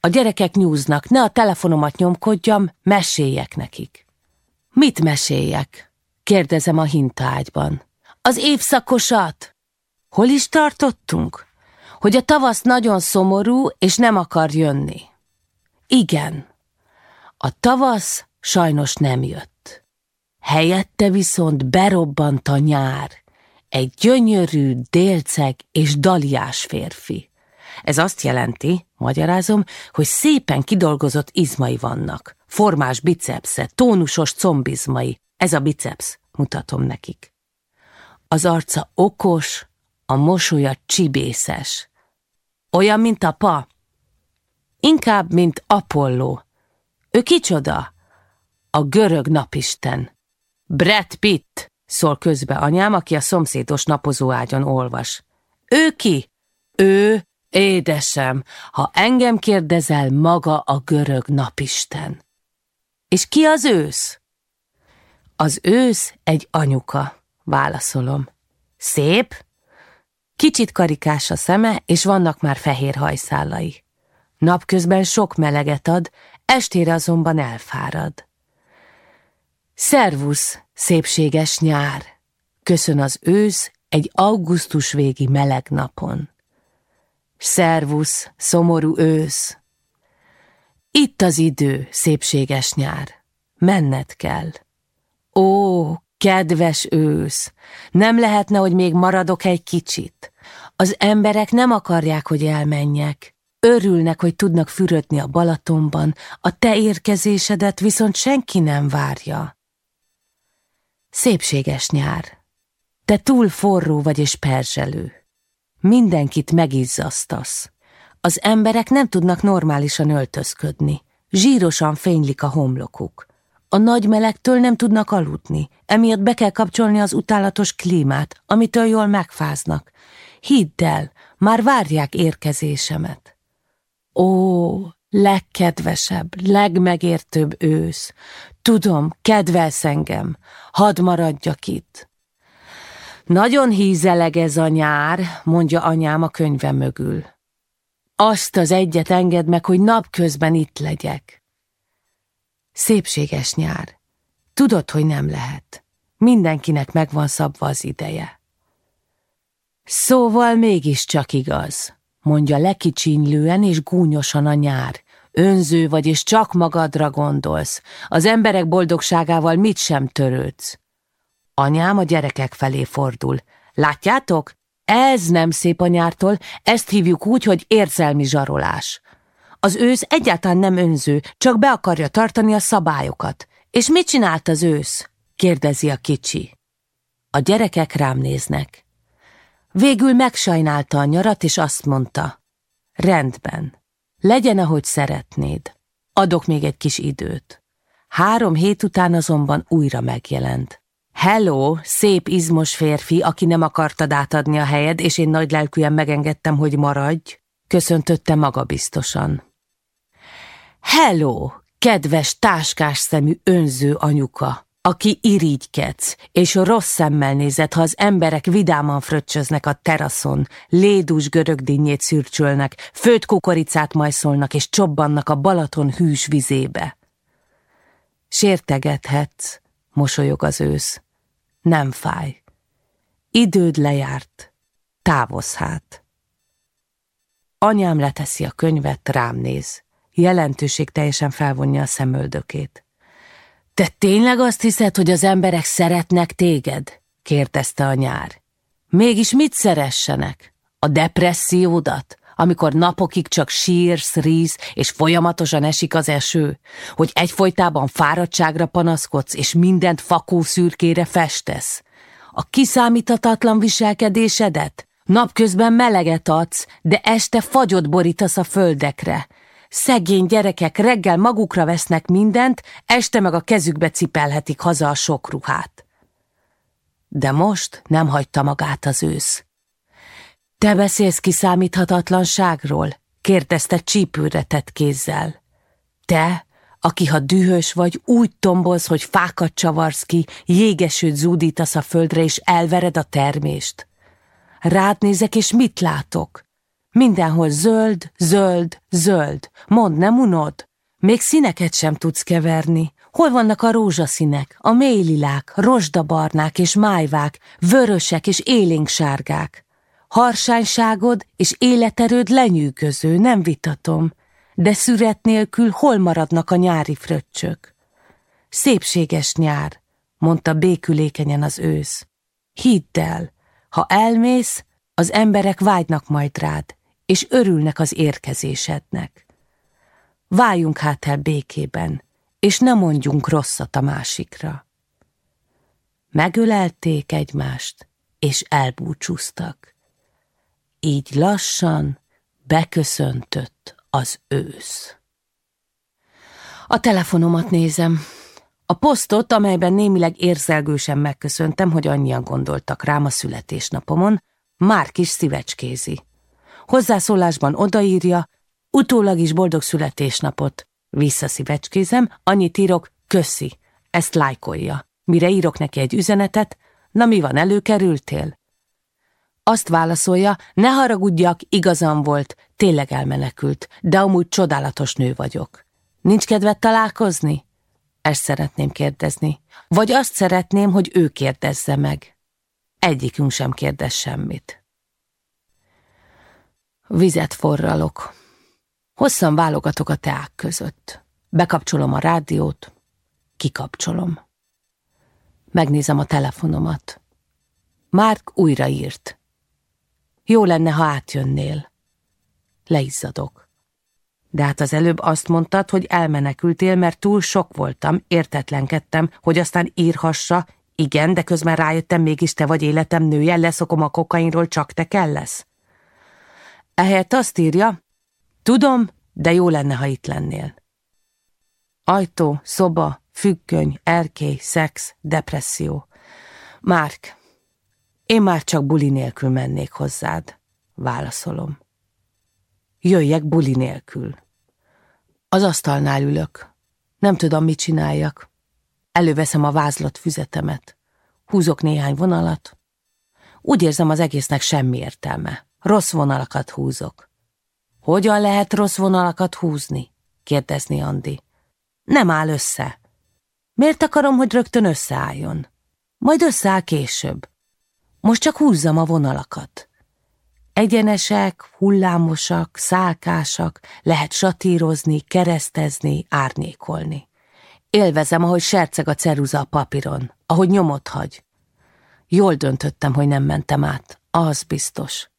A gyerekek nyúznak, ne a telefonomat nyomkodjam, meséljek nekik. Mit meséljek? Kérdezem a hintaágyban. Az évszakosat! Hol is tartottunk? Hogy a tavasz nagyon szomorú, és nem akar jönni. Igen. A tavasz sajnos nem jött. Helyette viszont berobbant a nyár. Egy gyönyörű, délceg és daliás férfi. Ez azt jelenti, magyarázom, hogy szépen kidolgozott izmai vannak formás bicepsze, tónusos combizmai, ez a biceps, mutatom nekik. Az arca okos, a mosolya csibészes. Olyan, mint a pa. Inkább, mint Apollo. Ő kicsoda? A görög napisten. Brad Pitt, szól közbe anyám, aki a szomszédos napozóágyon olvas. Ő ki? Ő, édesem, ha engem kérdezel, maga a görög napisten. És ki az ősz? Az ősz egy anyuka, válaszolom. Szép? Kicsit karikás a szeme, és vannak már fehér hajszálai. Napközben sok meleget ad, estére azonban elfárad. Szervusz, szépséges nyár! Köszön az ősz egy augusztus végi meleg napon. Szervusz, szomorú ősz! Itt az idő, szépséges nyár. Menned kell. Ó, kedves ősz! Nem lehetne, hogy még maradok egy kicsit. Az emberek nem akarják, hogy elmenjek. Örülnek, hogy tudnak fürödni a Balatonban, a te érkezésedet viszont senki nem várja. Szépséges nyár. Te túl forró vagy és perzselő. Mindenkit megizzasztasz. Az emberek nem tudnak normálisan öltözködni. Zsírosan fénylik a homlokuk. A nagy melegtől nem tudnak aludni, emiatt be kell kapcsolni az utálatos klímát, amitől jól megfáznak. Hidd el, már várják érkezésemet. Ó, legkedvesebb, legmegértőbb ősz, tudom, kedvelsz engem, hadd maradjak itt. Nagyon hízeleg ez a nyár, mondja anyám a könyve mögül. Azt az egyet enged meg, hogy napközben itt legyek. Szépséges nyár. Tudod, hogy nem lehet. Mindenkinek megvan szabva az ideje. Szóval mégiscsak igaz, mondja lekicsinlően és gúnyosan a nyár. Önző vagy, és csak magadra gondolsz. Az emberek boldogságával mit sem törődsz. Anyám a gyerekek felé fordul. Látjátok? Ez nem szép a nyártól, ezt hívjuk úgy, hogy érzelmi zsarolás. Az ősz egyáltalán nem önző, csak be akarja tartani a szabályokat. És mit csinált az ősz? kérdezi a kicsi. A gyerekek rám néznek. Végül megsajnálta a nyarat, és azt mondta. Rendben, legyen, ahogy szeretnéd. Adok még egy kis időt. Három hét után azonban újra megjelent. Hello, szép izmos férfi, aki nem akartad átadni a helyed, és én nagy lelkűen megengedtem, hogy maradj, köszöntötte magabiztosan. Hello, kedves táskás szemű önző anyuka, aki irigykedsz, és rossz szemmel nézett, ha az emberek vidáman fröccsöznek a teraszon, lédús görögdinnyét szürcsölnek, főtt kukoricát majszolnak, és csobbannak a Balaton hűs vizébe. Sértegethetsz, mosolyog az ősz. Nem fáj. Időd lejárt. Távozz hát. Anyám leteszi a könyvet, rám néz. Jelentőség teljesen felvonja a szemöldökét. Te tényleg azt hiszed, hogy az emberek szeretnek téged? kérdezte a nyár. Mégis mit szeressenek? A depressziódat? amikor napokig csak sírsz, ríz, és folyamatosan esik az eső, hogy egyfolytában fáradtságra panaszkodsz, és mindent fakó szürkére festesz. A kiszámíthatatlan viselkedésedet? Napközben meleget adsz, de este fagyot borítasz a földekre. Szegény gyerekek reggel magukra vesznek mindent, este meg a kezükbe cipelhetik haza a sok ruhát. De most nem hagyta magát az ősz. Te beszélsz kiszámíthatatlanságról? kérdezte csípőre tett kézzel. Te, aki ha dühös vagy, úgy tombolsz, hogy fákat csavarsz ki, jégesőt zúdítasz a földre, és elvered a termést. Rád nézek, és mit látok? Mindenhol zöld, zöld, zöld. Mondd, nem unod? Még színeket sem tudsz keverni. Hol vannak a rózsaszínek, a mélylilák, rozsdabarnák és májvák, vörösek és élénksárgák? Harsányságod és életerőd lenyűgöző, nem vitatom, de szüret nélkül hol maradnak a nyári fröccsök? Szépséges nyár, mondta békülékenyen az ősz. Hidd el, ha elmész, az emberek vágynak majd rád, és örülnek az érkezésednek. Váljunk hát el békében, és ne mondjunk rosszat a másikra. Megölelték egymást, és elbúcsúztak. Így lassan beköszöntött az ősz. A telefonomat nézem. A posztot, amelyben némileg érzelgősen megköszöntem, hogy annyian gondoltak rám a születésnapomon, már kis szívecskézi. Hozzászólásban odaírja, utólag is boldog születésnapot. Visszaszívecskézem, annyit írok, köszi, ezt lájkolja. Mire írok neki egy üzenetet, na mi van, előkerültél? Azt válaszolja, ne haragudjak, igazam volt, tényleg elmenekült, de amúgy csodálatos nő vagyok. Nincs kedved találkozni? Ezt szeretném kérdezni. Vagy azt szeretném, hogy ő kérdezze meg. Egyikünk sem kérdez semmit. Vizet forralok. Hosszan válogatok a teák között. Bekapcsolom a rádiót, kikapcsolom. Megnézem a telefonomat. Márk újra írt. Jó lenne, ha átjönnél. Leizzadok. De hát az előbb azt mondtad, hogy elmenekültél, mert túl sok voltam, értetlenkedtem, hogy aztán írhassa, igen, de közben rájöttem, mégis te vagy életem nője, leszokom a kokainról, csak te kell lesz. Ehelyett azt írja, tudom, de jó lenne, ha itt lennél. Ajtó, szoba, függöny, erkély, szex, depresszió. Márk, én már csak buli nélkül mennék hozzád, válaszolom. Jöjjek buli nélkül. Az asztalnál ülök. Nem tudom, mit csináljak. Előveszem a vázlott füzetemet. Húzok néhány vonalat. Úgy érzem, az egésznek semmi értelme. Rossz vonalakat húzok. Hogyan lehet rossz vonalakat húzni? kérdezni Andi. Nem áll össze. Miért akarom, hogy rögtön összeálljon? Majd összeáll később. Most csak húzzam a vonalakat. Egyenesek, hullámosak, szálkásak, lehet satírozni, keresztezni, árnyékolni. Élvezem, ahogy serceg a ceruza a papíron, ahogy nyomot hagy. Jól döntöttem, hogy nem mentem át, az biztos.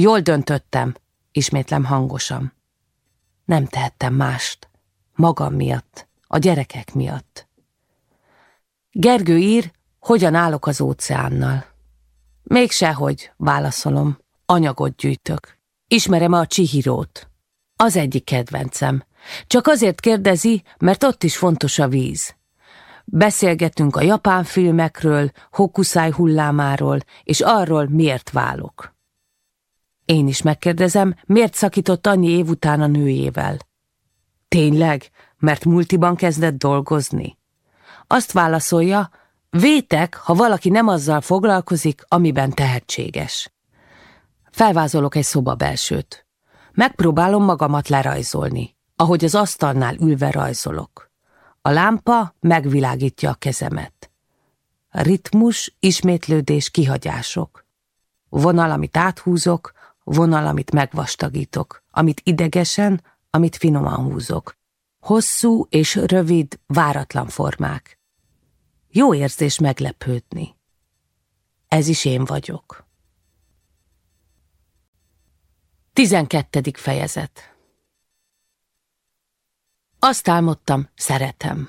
Jól döntöttem, ismétlem hangosan. Nem tehettem mást. Magam miatt, a gyerekek miatt. Gergő ír, hogyan állok az óceánnal. Még sehogy, válaszolom. Anyagot gyűjtök. Ismerem a Csihirót. Az egyik kedvencem. Csak azért kérdezi, mert ott is fontos a víz. Beszélgetünk a japán filmekről, Hokusai hullámáról, és arról, miért válok. Én is megkérdezem, miért szakított annyi év után a nőjével. Tényleg, mert multiban kezdett dolgozni? Azt válaszolja, vétek, ha valaki nem azzal foglalkozik, amiben tehetséges. Felvázolok egy szoba belsőt. Megpróbálom magamat lerajzolni, ahogy az asztalnál ülve rajzolok. A lámpa megvilágítja a kezemet. Ritmus, ismétlődés, kihagyások. Vonal, amit áthúzok, vonal, amit megvastagítok, amit idegesen, amit finoman húzok. Hosszú és rövid, váratlan formák. Jó érzés meglepődni. Ez is én vagyok. Tizenkettedik fejezet Azt álmodtam, szeretem.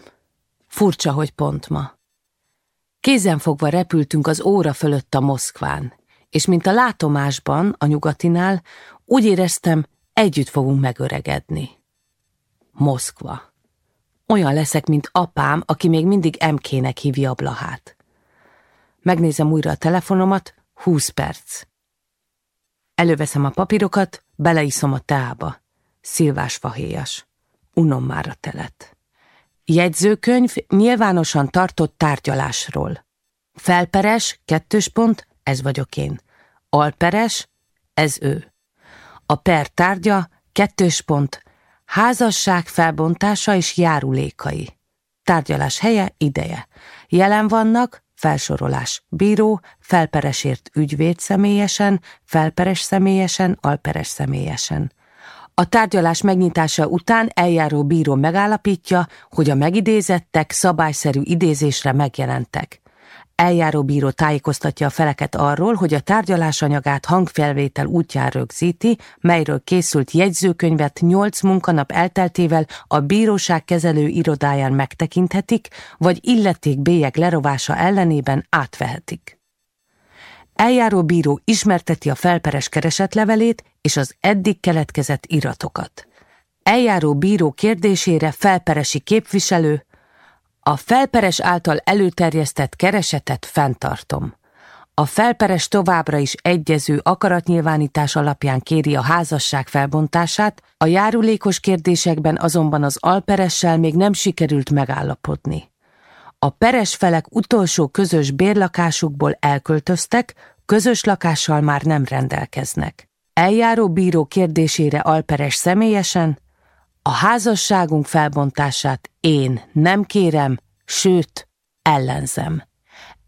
Furcsa, hogy pont ma. Kézenfogva repültünk az óra fölött a Moszkván, és mint a látomásban, a nyugatinál, úgy éreztem, együtt fogunk megöregedni. Moszkva. Olyan leszek, mint apám, aki még mindig MK-nek hívja a Blahát. Megnézem újra a telefonomat, húsz perc. Előveszem a papírokat, beleiszom a teába. Szilvás fahéjas. Unom már a telet. Jegyzőkönyv nyilvánosan tartott tárgyalásról. Felperes, kettős pont, ez vagyok én. Alperes, ez ő. A per tárgya, kettős pont, házasság felbontása és járulékai. Tárgyalás helye, ideje. Jelen vannak felsorolás. Bíró, felperesért ügyvéd személyesen, felperes személyesen, alperes személyesen. A tárgyalás megnyitása után eljáró bíró megállapítja, hogy a megidézettek szabályszerű idézésre megjelentek. Eljáró bíró tájékoztatja a feleket arról, hogy a tárgyalás anyagát hangfelvétel útján rögzíti, melyről készült jegyzőkönyvet nyolc munkanap elteltével a bíróság kezelő irodáján megtekinthetik, vagy illeték bélyeg lerovása ellenében átvehetik. Eljáró bíró ismerteti a felperes keresetlevelét és az eddig keletkezett iratokat. Eljáró bíró kérdésére felperesi képviselő a felperes által előterjesztett keresetet fenntartom. A felperes továbbra is egyező akaratnyilvánítás alapján kéri a házasság felbontását, a járulékos kérdésekben azonban az alperessel még nem sikerült megállapodni. A peres felek utolsó közös bérlakásukból elköltöztek, közös lakással már nem rendelkeznek. Eljáró bíró kérdésére Alperes személyesen, a házasságunk felbontását én nem kérem, sőt, ellenzem.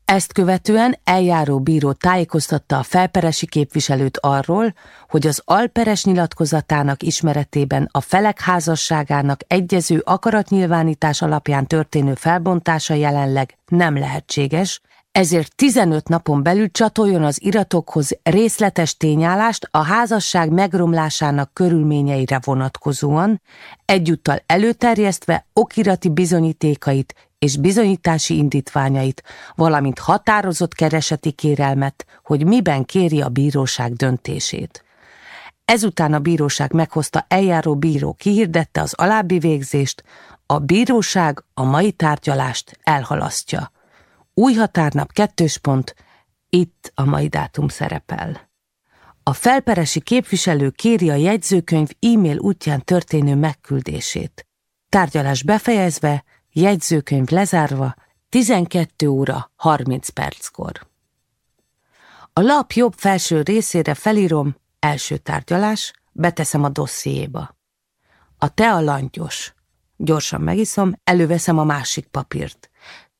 Ezt követően eljáró bíró tájékoztatta a felperesi képviselőt arról, hogy az alperes nyilatkozatának ismeretében a felek házasságának egyező akaratnyilvánítás alapján történő felbontása jelenleg nem lehetséges, ezért 15 napon belül csatoljon az iratokhoz részletes tényállást a házasság megromlásának körülményeire vonatkozóan, egyúttal előterjesztve okirati bizonyítékait és bizonyítási indítványait, valamint határozott kereseti kérelmet, hogy miben kéri a bíróság döntését. Ezután a bíróság meghozta eljáró bíró kihirdette az alábbi végzést, a bíróság a mai tárgyalást elhalasztja. Új határnap kettős pont, itt a mai dátum szerepel. A felperesi képviselő kéri a jegyzőkönyv e-mail útján történő megküldését. Tárgyalás befejezve, jegyzőkönyv lezárva, 12 óra 30 perckor. A lap jobb felső részére felírom, első tárgyalás, beteszem a dossziéba. A te a langyos. Gyorsan megiszom, előveszem a másik papírt.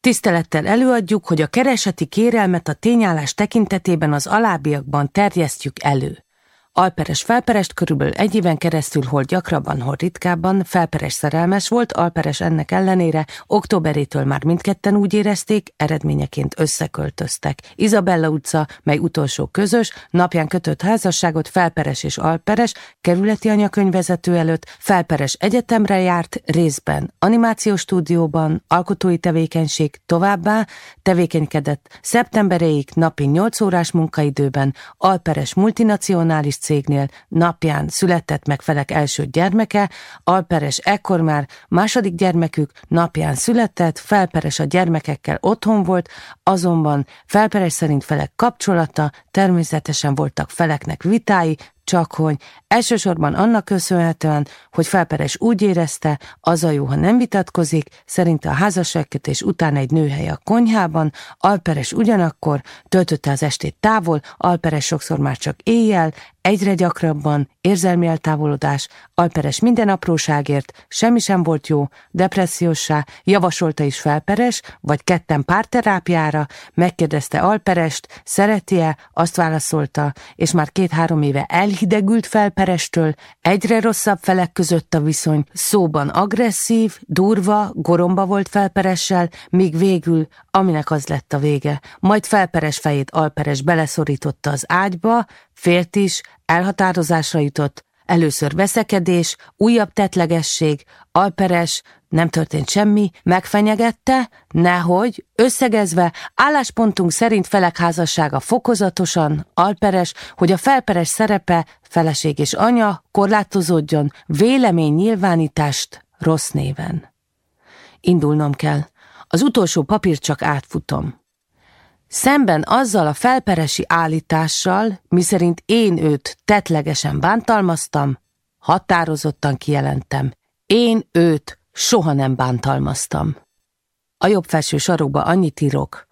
Tisztelettel előadjuk, hogy a kereseti kérelmet a tényállás tekintetében az alábbiakban terjesztjük elő. Alperes felperest körülbelül egy éven keresztül, hol gyakrabban, hol ritkábban, felperes szerelmes volt, Alperes ennek ellenére októberétől már mindketten úgy érezték, eredményeként összeköltöztek. Izabella utca, mely utolsó közös, napján kötött házasságot Felperes és Alperes, kerületi anyakönyvezető előtt, Felperes egyetemre járt, részben animációs stúdióban, alkotói tevékenység továbbá, tevékenykedett szeptemberéig napi 8 órás munkaidőben, Alperes multinacionális cégnél napján született meg Felek első gyermeke, Alperes ekkor már második gyermekük napján született, Felperes a gyermekekkel otthon volt, azonban Felperes szerint Felek kapcsolata, természetesen voltak Feleknek vitái, csak hogy. Elsősorban annak köszönhetően, hogy Felperes úgy érezte, az a jó, ha nem vitatkozik, szerinte a házasságkötés után egy nőhely a konyhában, Alperes ugyanakkor töltötte az estét távol, Alperes sokszor már csak éjjel, egyre gyakrabban, érzelmi eltávolodás, Alperes minden apróságért, semmi sem volt jó, depressziósá, javasolta is Felperes, vagy ketten párterápiára, megkérdezte Alperest, szereti-e, azt válaszolta, és már két-három éve elhidegült Felperestől, egyre rosszabb felek között a viszony, szóban agresszív, durva, goromba volt Felperessel, míg végül, aminek az lett a vége, majd Felperes fejét Alperes beleszorította az ágyba, félt is, elhatározásra jutott, először veszekedés, újabb tetlegesség, alperes, nem történt semmi, megfenyegette, nehogy, összegezve, álláspontunk szerint felek házassága fokozatosan, alperes, hogy a felperes szerepe, feleség és anya korlátozódjon vélemény nyilvánítást rossz néven. Indulnom kell. Az utolsó papír csak átfutom. Szemben azzal a felperesi állítással, miszerint én őt tetlegesen bántalmaztam, határozottan kijelentem. Én őt soha nem bántalmaztam. A jobb felső sarokba annyit írok.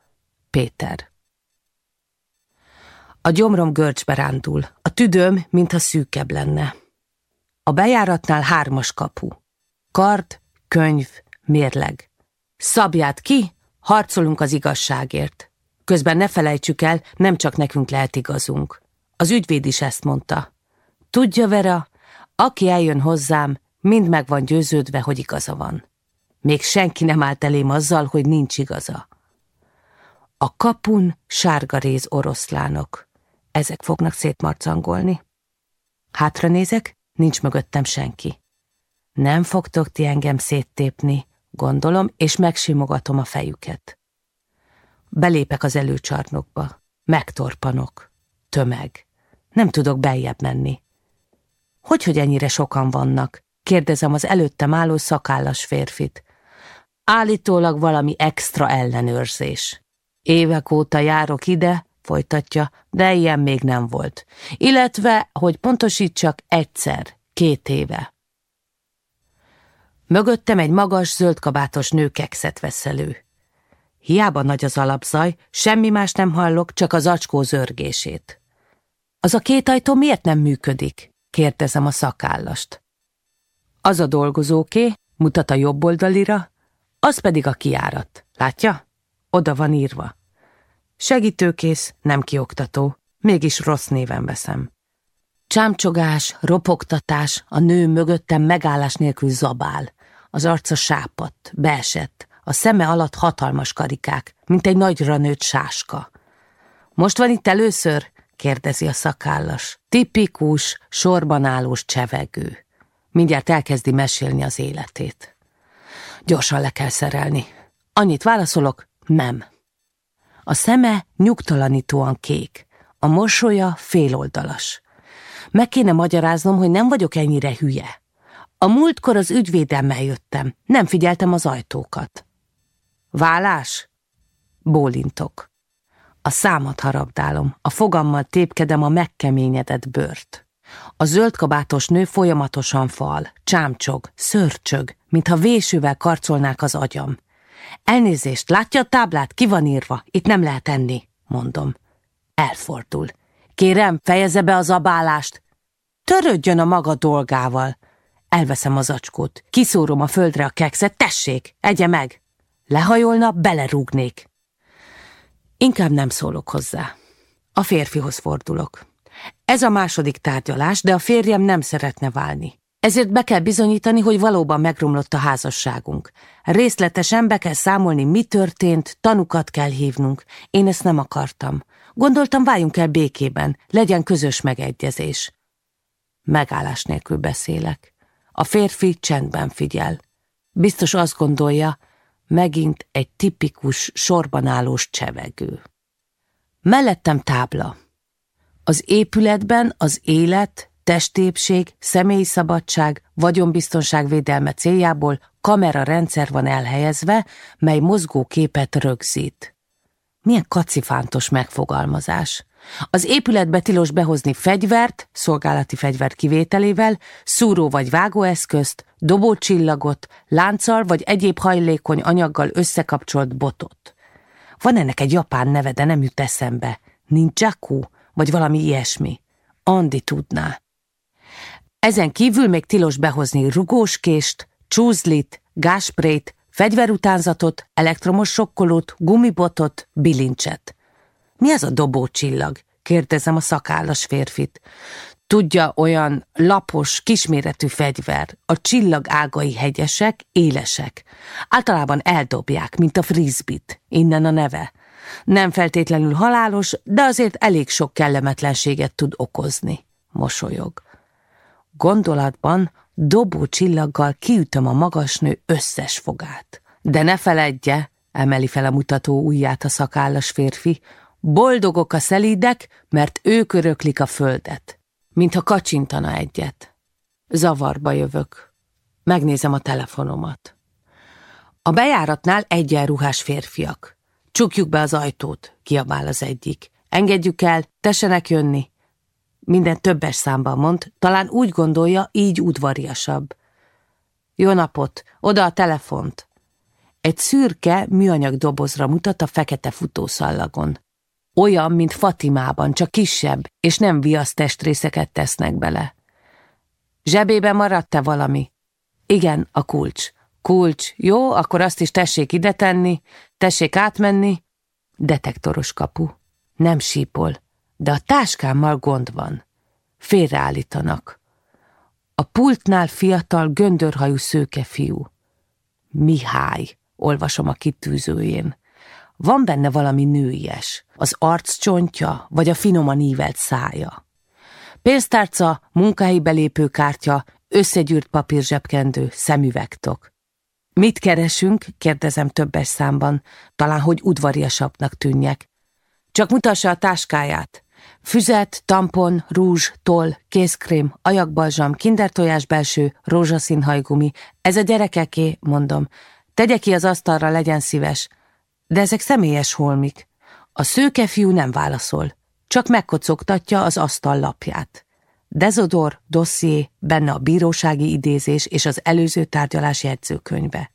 Péter. A gyomrom görcsbe rándul, a tüdőm, mintha szűkebb lenne. A bejáratnál hármas kapu. Kard, könyv, mérleg. Szabját ki, harcolunk az igazságért. Közben ne felejtsük el, nem csak nekünk lehet igazunk. Az ügyvéd is ezt mondta. Tudja, Vera, aki eljön hozzám, mind meg van győződve, hogy igaza van. Még senki nem állt elém azzal, hogy nincs igaza. A kapun sárga réz oroszlánok. Ezek fognak szétmarcangolni. Hátra nézek, nincs mögöttem senki. Nem fogtok ti engem széttépni, gondolom, és megsimogatom a fejüket. Belépek az előcsarnokba. Megtorpanok. Tömeg. Nem tudok beljebb menni. Hogy, hogy ennyire sokan vannak? Kérdezem az előttem álló szakállas férfit. Állítólag valami extra ellenőrzés. Évek óta járok ide, folytatja, de ilyen még nem volt. Illetve, hogy pontosítsak, egyszer, két éve. Mögöttem egy magas, zöldkabátos nő kekszet vesz elő. Hiába nagy az alapzaj, semmi más nem hallok, csak az acskó zörgését. Az a két ajtó miért nem működik? kérdezem a szakállast. Az a dolgozóké, mutat a jobb oldalira, az pedig a kiárat. Látja? Oda van írva. Segítőkész, nem kioktató, mégis rossz néven veszem. Csámcsogás, ropogtatás, a nő mögöttem megállás nélkül zabál. Az arca sápadt, beesett, a szeme alatt hatalmas karikák, mint egy nagyra nőtt sáska. Most van itt először? kérdezi a szakállas. Tipikus, sorban állós csevegő. Mindjárt elkezdi mesélni az életét. Gyorsan le kell szerelni. Annyit válaszolok, nem. A szeme nyugtalanítóan kék, a mosolya féloldalas. Meg kéne magyaráznom, hogy nem vagyok ennyire hülye. A múltkor az ügyvédemmel jöttem, nem figyeltem az ajtókat. Válás? Bólintok. A számat harabdálom, a fogammal tépkedem a megkeményedett bőrt. A zöldkabátos nő folyamatosan fal, csámcsog, szörcsög, mintha vésővel karcolnák az agyam. Elnézést, látja a táblát, ki van írva, itt nem lehet enni, mondom. Elfordul. Kérem, fejeze be az abálást. Törődjön a maga dolgával. Elveszem az acskót, kiszórom a földre a kekszet, tessék, egye meg. Lehajolna, belerúgnék. Inkább nem szólok hozzá. A férfihoz fordulok. Ez a második tárgyalás, de a férjem nem szeretne válni. Ezért be kell bizonyítani, hogy valóban megromlott a házasságunk. Részletesen be kell számolni, mi történt, tanukat kell hívnunk. Én ezt nem akartam. Gondoltam, váljunk el békében, legyen közös megegyezés. Megállás nélkül beszélek. A férfi csendben figyel. Biztos azt gondolja, megint egy tipikus, sorban állós csevegő. Mellettem tábla. Az épületben az élet, testépség, személyi szabadság, vagyonbiztonság védelme céljából kamerarendszer van elhelyezve, mely mozgó képet rögzít. Milyen kacifántos megfogalmazás. Az épületbe tilos behozni fegyvert, szolgálati fegyvert kivételével, szúró vagy vágóeszközt, dobócsillagot, lánccal vagy egyéb hajlékony anyaggal összekapcsolt botot. Van ennek egy japán neve, de nem jut eszembe. Ninjaku, vagy valami ilyesmi. Andi tudná. Ezen kívül még tilos behozni rugóskést, csúzlit, gásprét, fegyverutánzatot, elektromos sokkolót, gumibotot, bilincset. Mi ez a dobócsillag? kérdezem a szakállas férfit. Tudja, olyan lapos, kisméretű fegyver, a csillag ágai hegyesek, élesek. Általában eldobják, mint a frisbit, innen a neve. Nem feltétlenül halálos, de azért elég sok kellemetlenséget tud okozni. Mosolyog. Gondolatban dobó csillaggal kiütöm a magasnő összes fogát. De ne feledje, emeli fel a mutató ujját a szakállas férfi, boldogok a szelídek, mert ők öröklik a földet. Mintha kacsintana egyet. Zavarba jövök. Megnézem a telefonomat. A bejáratnál egyenruhás férfiak. Csukjuk be az ajtót, kiabál az egyik. Engedjük el, tessenek jönni. Minden többes számban mond, talán úgy gondolja, így udvariasabb. Jó napot, oda a telefont. Egy szürke, műanyag dobozra mutat a fekete futószallagon. Olyan, mint Fatimában, csak kisebb, és nem viasz testrészeket tesznek bele. Zsebében maradt-e valami? Igen, a kulcs. Kulcs, jó, akkor azt is tessék ide tenni, tessék átmenni. Detektoros kapu. Nem sípol, de a táskámmal gond van. Félreállítanak. A pultnál fiatal, göndörhajú szőke fiú. Mihály, olvasom a kitűzőjén. Van benne valami nőies, az arccsontja, vagy a finoman ívelt szája. Pénztárca, munkahelyi belépőkártya, összegyűrt papírzsebkendő, szemüvegtok. Mit keresünk? kérdezem többes számban, talán hogy udvariasabbnak tűnjek. Csak mutassa a táskáját. Füzet, tampon, rúzs, toll, kézkrém, ajakbalzsam, kindertojás belső, rózsaszín hajgumi. Ez a gyerekeké, mondom. Tegye ki az asztalra, legyen szíves. De ezek személyes holmik. A szőke fiú nem válaszol, csak megkocogtatja az asztal lapját. Dezodor, dosszié, benne a bírósági idézés és az előző tárgyalás jegyzőkönyve.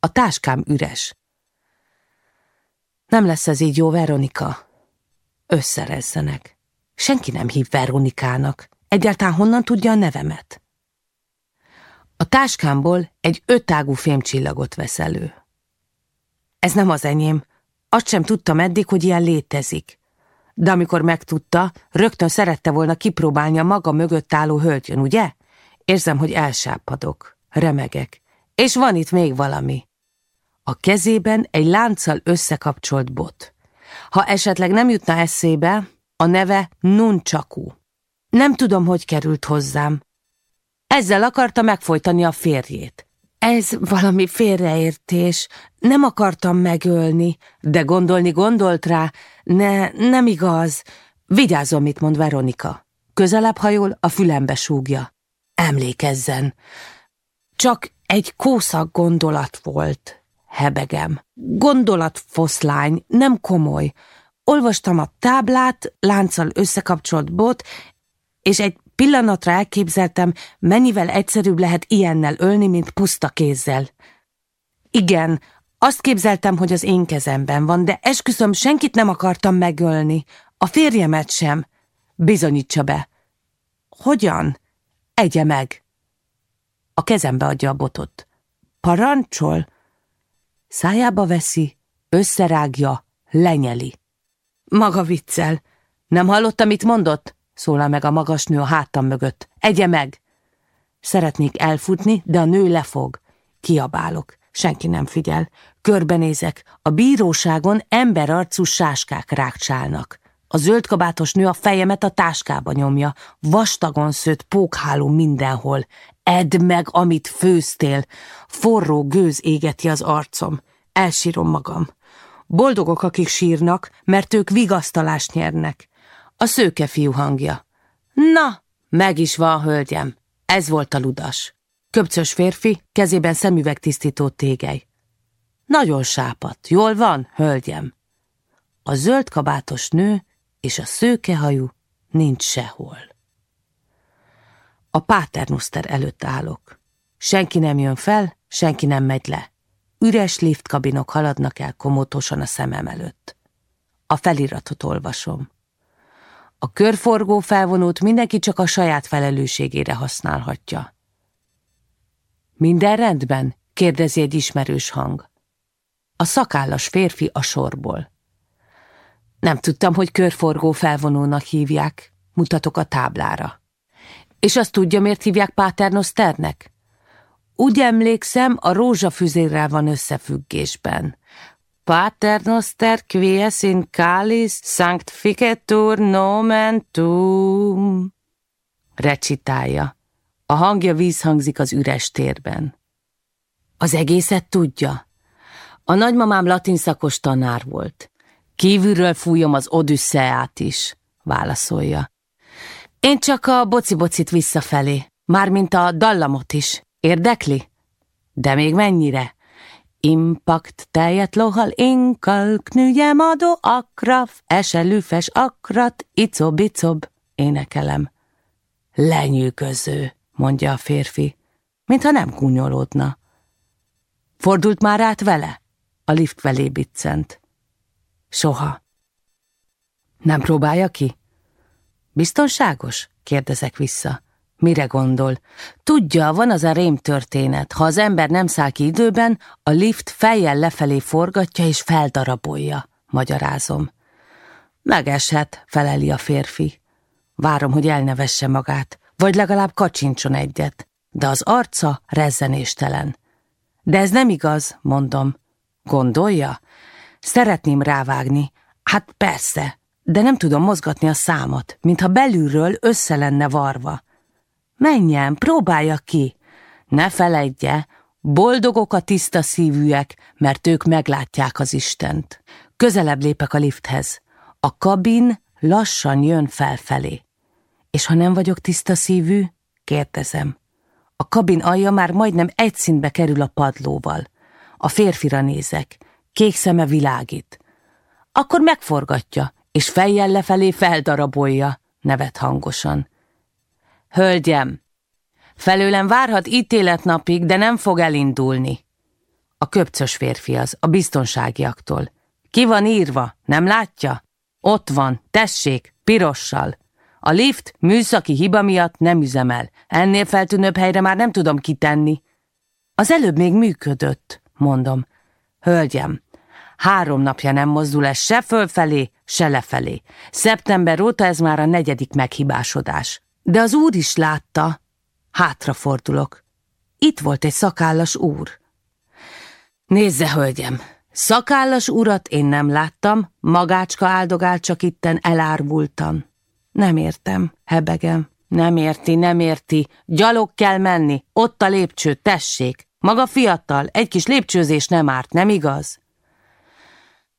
A táskám üres. Nem lesz ez így jó, Veronika? Összerezzenek. Senki nem hív Veronikának. Egyáltalán honnan tudja a nevemet? A táskámból egy ötágú fémcsillagot vesz elő. Ez nem az enyém. Azt sem tudtam eddig, hogy ilyen létezik. De amikor megtudta, rögtön szerette volna kipróbálni a maga mögött álló hölgyön, ugye? Érzem, hogy elsápadok, remegek. És van itt még valami. A kezében egy lánccal összekapcsolt bot. Ha esetleg nem jutna eszébe, a neve Nunchaku. Nem tudom, hogy került hozzám. Ezzel akarta megfojtani a férjét. Ez valami félreértés. Nem akartam megölni, de gondolni gondolt rá. Ne, nem igaz. Vigyázzon, mit mond Veronika. Közelebb hajol, a fülembe súgja. Emlékezzen. Csak egy kószak gondolat volt, hebegem. Gondolatfoszlány, nem komoly. Olvastam a táblát, lánccal összekapcsolt bot, és egy pillanatra elképzeltem, mennyivel egyszerűbb lehet ilyennel ölni, mint puszta kézzel. Igen, azt képzeltem, hogy az én kezemben van, de esküszöm, senkit nem akartam megölni. A férjemet sem. Bizonyítsa be. Hogyan? Egye meg. A kezembe adja a botot. Parancsol? Szájába veszi, összerágja, lenyeli. Maga viccel. Nem hallotta, mit mondott? Szólal meg a magas nő a hátam mögött. Egye meg! Szeretnék elfutni, de a nő lefog. Kiabálok. Senki nem figyel. Körbenézek. A bíróságon emberarcú sáskák rákcsálnak. A zöldkabátos nő a fejemet a táskába nyomja. Vastagon szőtt pókháló mindenhol. Edd meg, amit főztél. Forró gőz égeti az arcom. Elsírom magam. Boldogok, akik sírnak, mert ők vigasztalást nyernek. A szőke fiú hangja. Na, meg is van, hölgyem. Ez volt a ludas. Köpcös férfi, kezében szemüvegtisztító tégely. Nagyon sápat. Jól van, hölgyem? A zöld kabátos nő és a szőkehajú nincs sehol. A páternuszter előtt állok. Senki nem jön fel, senki nem megy le. Üres liftkabinok haladnak el komótosan a szemem előtt. A feliratot olvasom. A körforgó felvonót mindenki csak a saját felelősségére használhatja. Minden rendben? kérdezi egy ismerős hang. A szakállas férfi a sorból. Nem tudtam, hogy körforgó felvonónak hívják, mutatok a táblára. És azt tudja, miért hívják Paternosternek? Úgy emlékszem, a rózsafüzérrel van összefüggésben. Paternoster quies in calis sanctificetur nomen tuum. Recitálja. A hangja vízhangzik az üres térben. Az egészet tudja. A nagymamám latin szakos tanár volt. Kívülről fújom az odüsszeát is, válaszolja. Én csak a bocibocit visszafelé, mármint a dallamot is. Érdekli? De még mennyire? Impact tejet lohal inkal, knügyemadó akraf, eselüfes akrat, icob-icob, énekelem. Lenyűgöző, mondja a férfi, mintha nem kunyolódna. Fordult már át vele? A lift felé biccent. Soha. Nem próbálja ki? Biztonságos? kérdezek vissza. Mire gondol? Tudja, van az a rém történet. Ha az ember nem száll ki időben, a lift fejjel lefelé forgatja és feldarabolja, magyarázom. Megeshet, feleli a férfi. Várom, hogy elnevesse magát, vagy legalább kacsincson egyet, de az arca rezzenéstelen. De ez nem igaz, mondom. Gondolja? Szeretném rávágni. Hát persze, de nem tudom mozgatni a számot, mintha belülről össze lenne varva. Menjen, próbálja ki. Ne feledje, boldogok a tiszta szívűek, mert ők meglátják az Istent. Közelebb lépek a lifthez. A kabin lassan jön felfelé. És ha nem vagyok tiszta szívű, kérdezem. A kabin alja már majdnem egy szintbe kerül a padlóval. A férfira nézek. Kék szeme világít. akkor megforgatja, és fejjel lefelé feldarabolja, nevet hangosan. Hölgyem, felőlem várhat ítéletnapig, de nem fog elindulni. A köpcös férfi az, a biztonságiaktól. Ki van írva, nem látja? Ott van, tessék, pirossal. A lift műszaki hiba miatt nem üzemel. Ennél feltűnőbb helyre már nem tudom kitenni. Az előbb még működött, mondom. Hölgyem, három napja nem mozdul ez se fölfelé, se lefelé. Szeptember óta ez már a negyedik meghibásodás. De az úr is látta. Hátrafordulok. Itt volt egy szakállas úr. Nézze, hölgyem, szakállas urat én nem láttam, magácska áldogál csak itten elárvultam. Nem értem, hebegem. Nem érti, nem érti. Gyalog kell menni, ott a lépcső, tessék. Maga fiatal, egy kis lépcsőzés nem árt, nem igaz?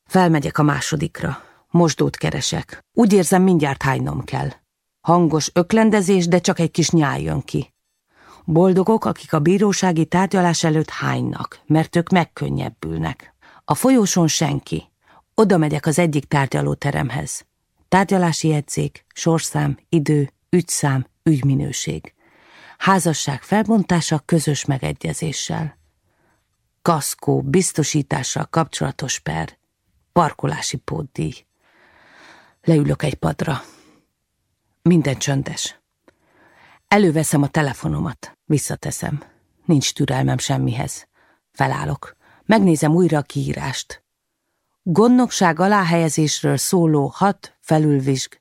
Felmegyek a másodikra. Mosdót keresek. Úgy érzem, mindjárt hánynom kell. Hangos öklendezés, de csak egy kis nyál jön ki. Boldogok, akik a bírósági tárgyalás előtt hánynak, mert ők megkönnyebbülnek. A folyóson senki. Oda megyek az egyik tárgyalóteremhez. Tárgyalási jegyzék, sorszám, idő, ügyszám, ügyminőség. Házasság felbontása közös megegyezéssel. Kaszkó, biztosítással kapcsolatos per, parkolási pótdíj. Leülök egy padra. Minden csöndes. Előveszem a telefonomat, visszateszem. Nincs türelmem semmihez. Felállok. Megnézem újra a kiírást. Gondnokság aláhelyezésről szóló hat felülvizsg.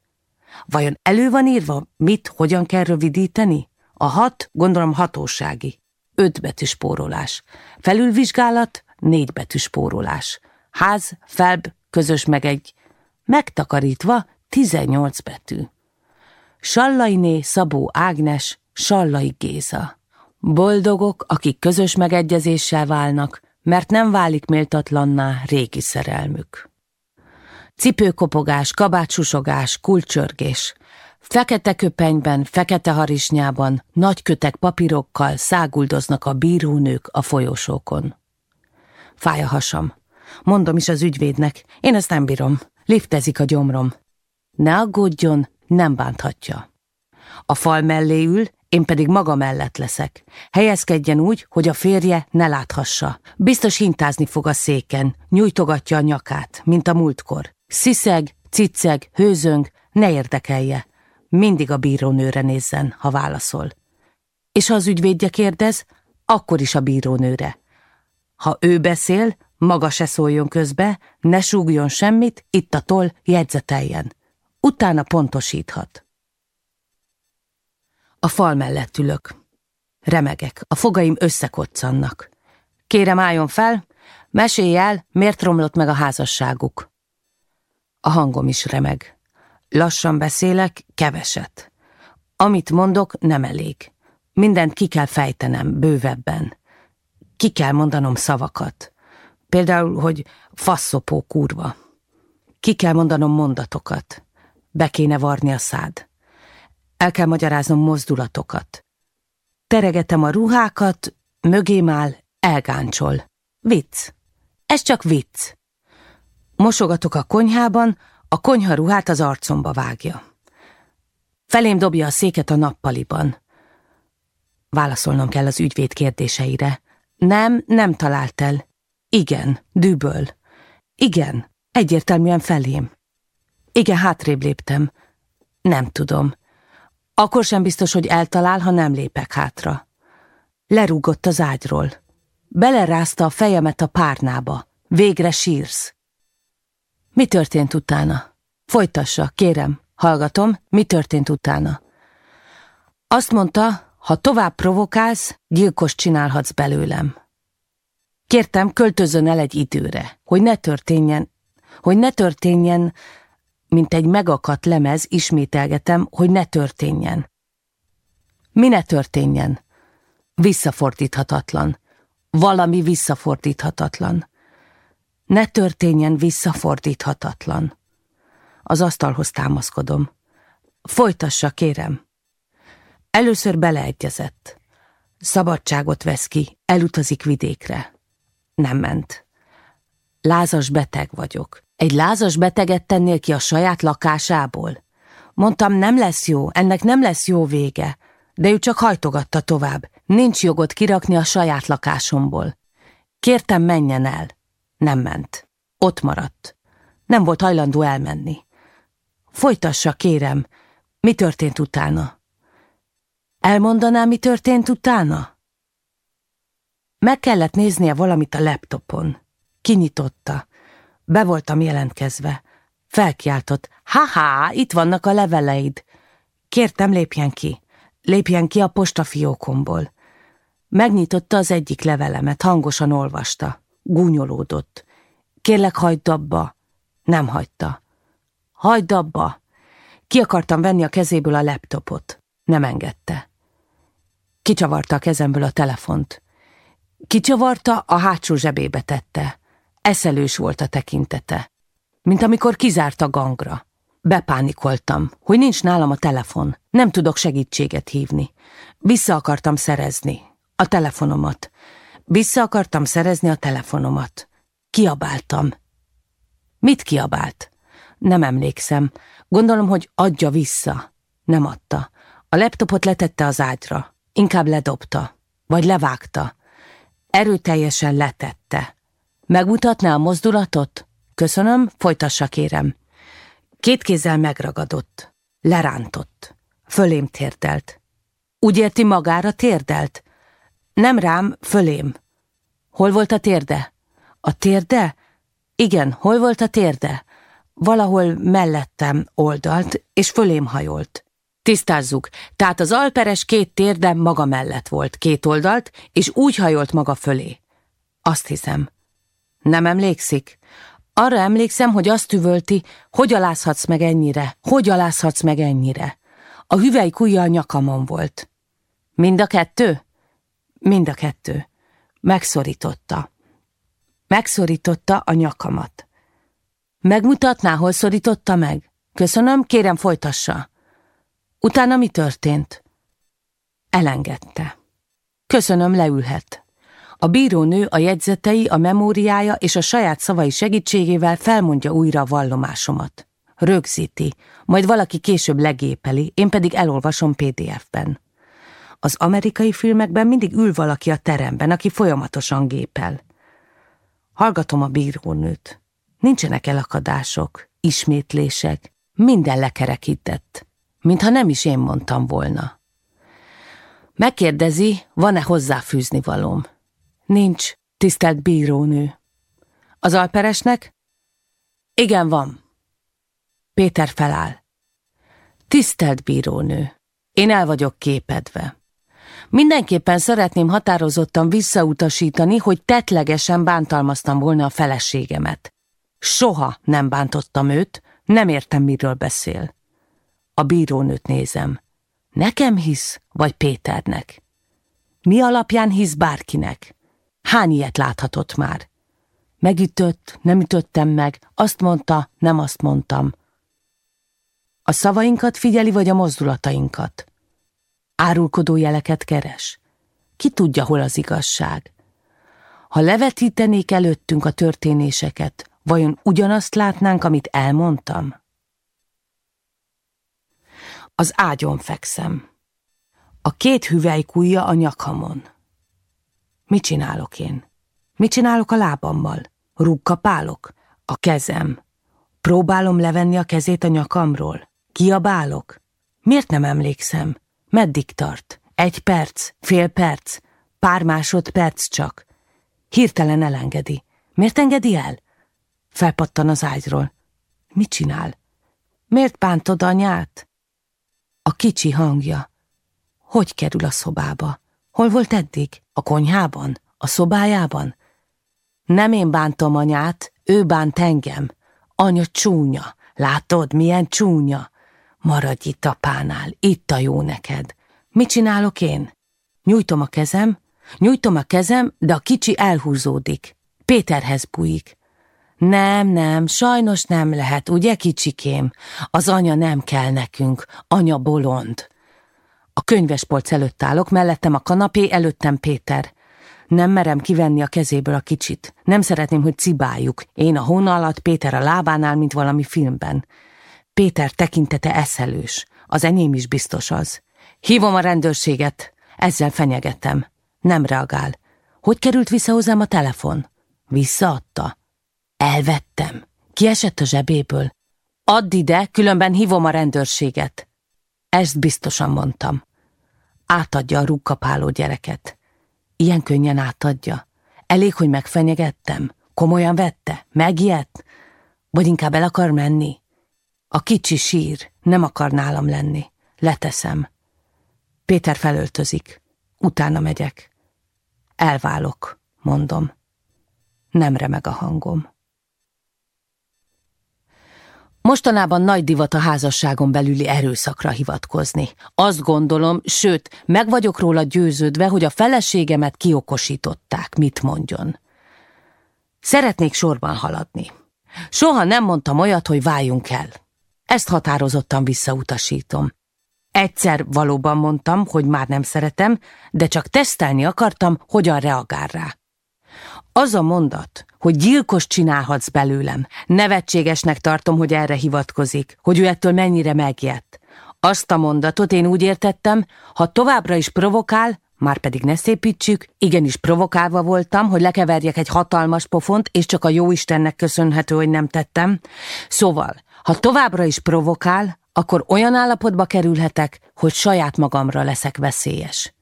Vajon elő van írva, mit, hogyan kell rövidíteni? A hat, gondolom hatósági. Öt betű spórolás. Felülvizsgálat, négy betű spórolás. Ház, felb, közös meg egy. Megtakarítva, tizennyolc betű. Sallainé Szabó Ágnes, Sallai Géza. Boldogok, akik közös megegyezéssel válnak, mert nem válik méltatlanná régi szerelmük. Cipőkopogás, kabátsusogás, kulcsörgés. Fekete köpenyben, fekete harisnyában, nagy kötek papírokkal száguldoznak a bírónők a folyosókon. Fáj a hasam. Mondom is az ügyvédnek, én ezt nem bírom. Liftezik a gyomrom. Ne aggódjon, nem bánthatja. A fal mellé ül, én pedig maga mellett leszek. Helyezkedjen úgy, hogy a férje ne láthassa. Biztos hintázni fog a széken, nyújtogatja a nyakát, mint a múltkor. Sziszeg, cicceg, hőzöng, ne érdekelje. Mindig a bírónőre nézzen, ha válaszol. És ha az ügyvédje kérdez, akkor is a bírónőre. Ha ő beszél, maga se szóljon közbe, ne súgjon semmit, itt a toll jegyzeteljen. Utána pontosíthat. A fal mellett ülök. Remegek, a fogaim összekoccannak. Kérem álljon fel, mesélj el, miért romlott meg a házasságuk. A hangom is remeg. Lassan beszélek, keveset. Amit mondok, nem elég. Mindent ki kell fejtenem, bővebben. Ki kell mondanom szavakat. Például, hogy faszopó kurva. Ki kell mondanom mondatokat. Be kéne varni a szád. El kell magyaráznom mozdulatokat. Teregetem a ruhákat, mögém áll, elgáncsol. Vicc. Ez csak vicc. Mosogatok a konyhában, a konyha ruhát az arcomba vágja. Felém dobja a széket a nappaliban. Válaszolnom kell az ügyvéd kérdéseire. Nem, nem talált el. Igen, düböl. Igen, egyértelműen felém. Igen, hátrébb léptem. Nem tudom. Akkor sem biztos, hogy eltalál, ha nem lépek hátra. Lerúgott az ágyról. Belerázta a fejemet a párnába. Végre sírsz. Mi történt utána? Folytassa, kérem. Hallgatom, mi történt utána? Azt mondta, ha tovább provokálsz, gyilkos csinálhatsz belőlem. Kértem, költözön el egy időre, hogy ne történjen, hogy ne történjen, mint egy megakadt lemez, ismételgetem, hogy ne történjen. Mi ne történjen? Visszafordíthatatlan. Valami visszafordíthatatlan. Ne történjen visszafordíthatatlan. Az asztalhoz támaszkodom. Folytassa, kérem. Először beleegyezett. Szabadságot vesz ki, elutazik vidékre. Nem ment. Lázas beteg vagyok. Egy lázas beteget tennél ki a saját lakásából? Mondtam, nem lesz jó, ennek nem lesz jó vége. De ő csak hajtogatta tovább. Nincs jogot kirakni a saját lakásomból. Kértem, menjen el. Nem ment. Ott maradt. Nem volt hajlandó elmenni. Folytassa, kérem. Mi történt utána? Elmondaná, mi történt utána? Meg kellett néznie valamit a laptopon. Kinyitotta. Be voltam jelentkezve. Felkiáltott. Ha-ha, itt vannak a leveleid. Kértem, lépjen ki. Lépjen ki a postafiókomból. Megnyitotta az egyik levelemet, hangosan olvasta. Gúnyolódott. Kérlek, hagyd abba. Nem hagyta. Hagyd abba. Ki akartam venni a kezéből a laptopot. Nem engedte. Kicsavarta a kezemből a telefont. Kicsavarta, a hátsó zsebébe tette. Eszelős volt a tekintete. Mint amikor kizárt a gangra. Bepánikoltam, hogy nincs nálam a telefon. Nem tudok segítséget hívni. Vissza akartam szerezni. A telefonomat. Vissza akartam szerezni a telefonomat. Kiabáltam. Mit kiabált? Nem emlékszem. Gondolom, hogy adja vissza. Nem adta. A laptopot letette az ágyra. Inkább ledobta. Vagy levágta. Erőteljesen letette. Megmutatná a mozdulatot? Köszönöm, folytassa kérem. Két kézzel megragadott. Lerántott. Fölém térdelt. Úgy érti magára térdelt? Nem rám, fölém. Hol volt a térde? A térde? Igen, hol volt a térde? Valahol mellettem oldalt, és fölém hajolt. Tisztázzuk, tehát az alperes két térde maga mellett volt, két oldalt, és úgy hajolt maga fölé. Azt hiszem. Nem emlékszik? Arra emlékszem, hogy azt üvölti, hogy alázhatsz meg ennyire, hogy alázhatsz meg ennyire. A hüvelykújja a nyakamon volt. Mind a kettő? Mind a kettő. Megszorította. Megszorította a nyakamat. Megmutatná, hol szorította meg? Köszönöm, kérem folytassa. Utána mi történt? Elengedte. Köszönöm, leülhet. A bírónő a jegyzetei, a memóriája és a saját szavai segítségével felmondja újra a vallomásomat. Rögzíti, majd valaki később legépeli, én pedig elolvasom PDF-ben. Az amerikai filmekben mindig ül valaki a teremben, aki folyamatosan gépel. Hallgatom a bírónőt. Nincsenek elakadások, ismétlések, minden lekerekített, mintha nem is én mondtam volna. Megkérdezi, van-e hozzáfűzni valóm. Nincs, tisztelt bírónő. Az alperesnek? Igen, van. Péter feláll. Tisztelt bírónő, én el vagyok képedve. Mindenképpen szeretném határozottan visszautasítani, hogy tetlegesen bántalmaztam volna a feleségemet. Soha nem bántottam őt, nem értem, miről beszél. A bírónőt nézem. Nekem hisz, vagy Péternek? Mi alapján hisz bárkinek? Hány ilyet láthatott már? Megütött, nem ütöttem meg, azt mondta, nem azt mondtam. A szavainkat figyeli, vagy a mozdulatainkat? Árulkodó jeleket keres? Ki tudja, hol az igazság? Ha levetítenék előttünk a történéseket, vajon ugyanazt látnánk, amit elmondtam? Az ágyon fekszem. A két hüvelykújja a nyakamon. Mit csinálok én? Mit csinálok a lábammal? Rúgkapálok? A kezem. Próbálom levenni a kezét a nyakamról? Kiabálok? Miért nem emlékszem? Meddig tart? Egy perc? Fél perc? Pár másodperc csak? Hirtelen elengedi. Miért engedi el? Felpattan az ágyról. Mit csinál? Miért bántod anyát? A kicsi hangja. Hogy kerül a szobába? Hol volt eddig? A konyhában? A szobájában? Nem én bántom anyát, ő bánt engem. Anya csúnya. Látod, milyen csúnya? Maradj itt apánál, itt a jó neked. Mit csinálok én? Nyújtom a kezem, nyújtom a kezem, de a kicsi elhúzódik. Péterhez bújik. Nem, nem, sajnos nem lehet, ugye kicsikém? Az anya nem kell nekünk, anya bolond. A könyvespolc előtt állok, mellettem a kanapé, előttem Péter. Nem merem kivenni a kezéből a kicsit. Nem szeretném, hogy cibáljuk. Én a hóna alatt, Péter a lábánál, mint valami filmben. Péter tekintete eszelős. Az enyém is biztos az. Hívom a rendőrséget. Ezzel fenyegetem. Nem reagál. Hogy került vissza hozzám a telefon? Visszaadta. Elvettem. Kiesett a zsebéből. Add ide, különben hívom a rendőrséget. Ezt biztosan mondtam. Átadja a rúgkapáló gyereket. Ilyen könnyen átadja. Elég, hogy megfenyegettem. Komolyan vette? Megijedt? Vagy inkább el akar menni? A kicsi sír, nem akar nálam lenni. Leteszem. Péter felöltözik. Utána megyek. Elválok, mondom. Nem remeg a hangom. Mostanában nagy divat a házasságon belüli erőszakra hivatkozni. Azt gondolom, sőt, meg vagyok róla győződve, hogy a feleségemet kiokosították, mit mondjon. Szeretnék sorban haladni. Soha nem mondtam olyat, hogy váljunk el. Ezt határozottan visszautasítom. Egyszer valóban mondtam, hogy már nem szeretem, de csak tesztelni akartam, hogyan reagál rá. Az a mondat, hogy gyilkos csinálhatsz belőlem, nevetségesnek tartom, hogy erre hivatkozik, hogy ő ettől mennyire megijedt. Azt a mondatot én úgy értettem, ha továbbra is provokál, már pedig ne szépítsük, igenis provokálva voltam, hogy lekeverjek egy hatalmas pofont, és csak a jó Istennek köszönhető, hogy nem tettem. Szóval, ha továbbra is provokál, akkor olyan állapotba kerülhetek, hogy saját magamra leszek veszélyes.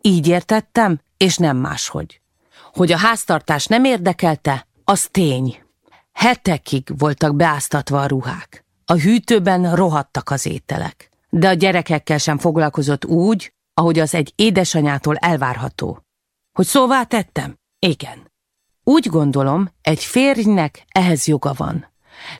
Így értettem, és nem máshogy. Hogy a háztartás nem érdekelte, az tény. Hetekig voltak beáztatva a ruhák. A hűtőben rohadtak az ételek. De a gyerekekkel sem foglalkozott úgy, ahogy az egy édesanyától elvárható. Hogy szóvá tettem? Igen. Úgy gondolom, egy férjnek ehhez joga van.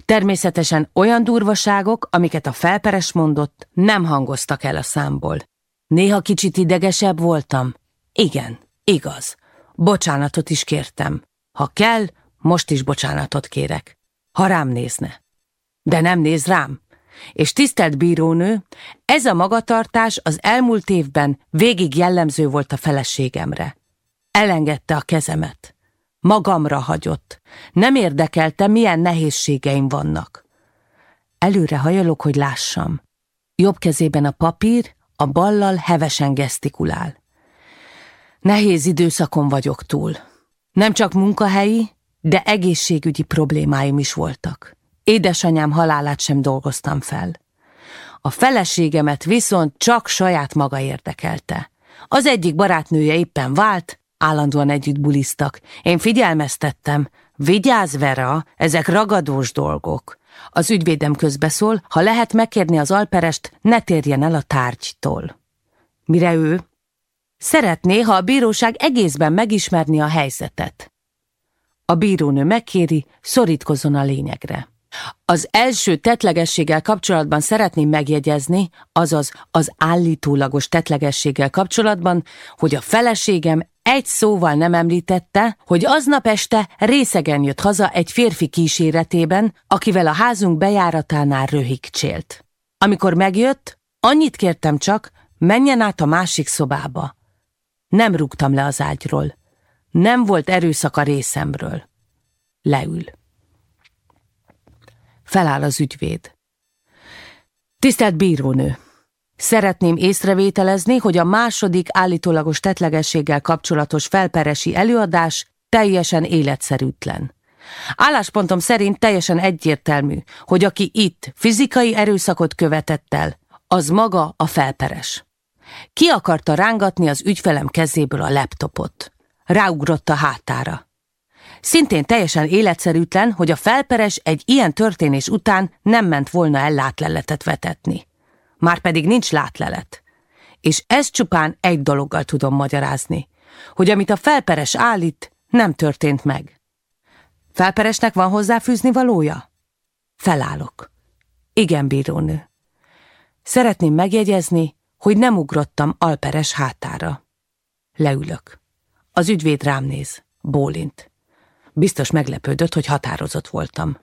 Természetesen olyan durvaságok, amiket a felperes mondott, nem hangoztak el a számból. Néha kicsit idegesebb voltam. Igen, igaz. Bocsánatot is kértem. Ha kell, most is bocsánatot kérek. Ha rám nézne. De nem néz rám. És tisztelt bírónő, ez a magatartás az elmúlt évben végig jellemző volt a feleségemre. Elengedte a kezemet. Magamra hagyott. Nem érdekelte, milyen nehézségeim vannak. Előre hajolok, hogy lássam. Jobb kezében a papír, a ballal hevesen gesztikulál. Nehéz időszakon vagyok túl. Nem csak munkahelyi, de egészségügyi problémáim is voltak. Édesanyám halálát sem dolgoztam fel. A feleségemet viszont csak saját maga érdekelte. Az egyik barátnője éppen vált, állandóan együtt buliztak. Én figyelmeztettem, vigyázz Vera, ezek ragadós dolgok. Az ügyvédem közbeszól, ha lehet megkérni az alperest, ne térjen el a tárgytól. Mire ő? Szeretné, ha a bíróság egészben megismerni a helyzetet. A bírónő megkéri, szorítkozzon a lényegre. Az első tetlegességgel kapcsolatban szeretném megjegyezni, azaz az állítólagos tetlegességgel kapcsolatban, hogy a feleségem egy szóval nem említette, hogy aznap este részegen jött haza egy férfi kíséretében, akivel a házunk bejáratánál röhigcsélt. Amikor megjött, annyit kértem csak, menjen át a másik szobába. Nem rúgtam le az ágyról. Nem volt erőszak a részemről. Leül. Feláll az ügyvéd. Tisztelt bírónő! Szeretném észrevételezni, hogy a második állítólagos tetlegességgel kapcsolatos felperesi előadás teljesen életszerűtlen. Álláspontom szerint teljesen egyértelmű, hogy aki itt fizikai erőszakot követett el, az maga a felperes. Ki akarta rángatni az ügyfelem kezéből a laptopot. Ráugrott a hátára. Szintén teljesen életszerűtlen, hogy a felperes egy ilyen történés után nem ment volna el látleletet vetetni. Márpedig nincs látlelet. És ez csupán egy dologgal tudom magyarázni, hogy amit a felperes állít, nem történt meg. Felperesnek van hozzáfűzni valója? Felállok. Igen, bírónő. Szeretném megjegyezni, hogy nem ugrottam Alperes hátára. Leülök. Az ügyvéd rám néz, bólint. Biztos meglepődött, hogy határozott voltam.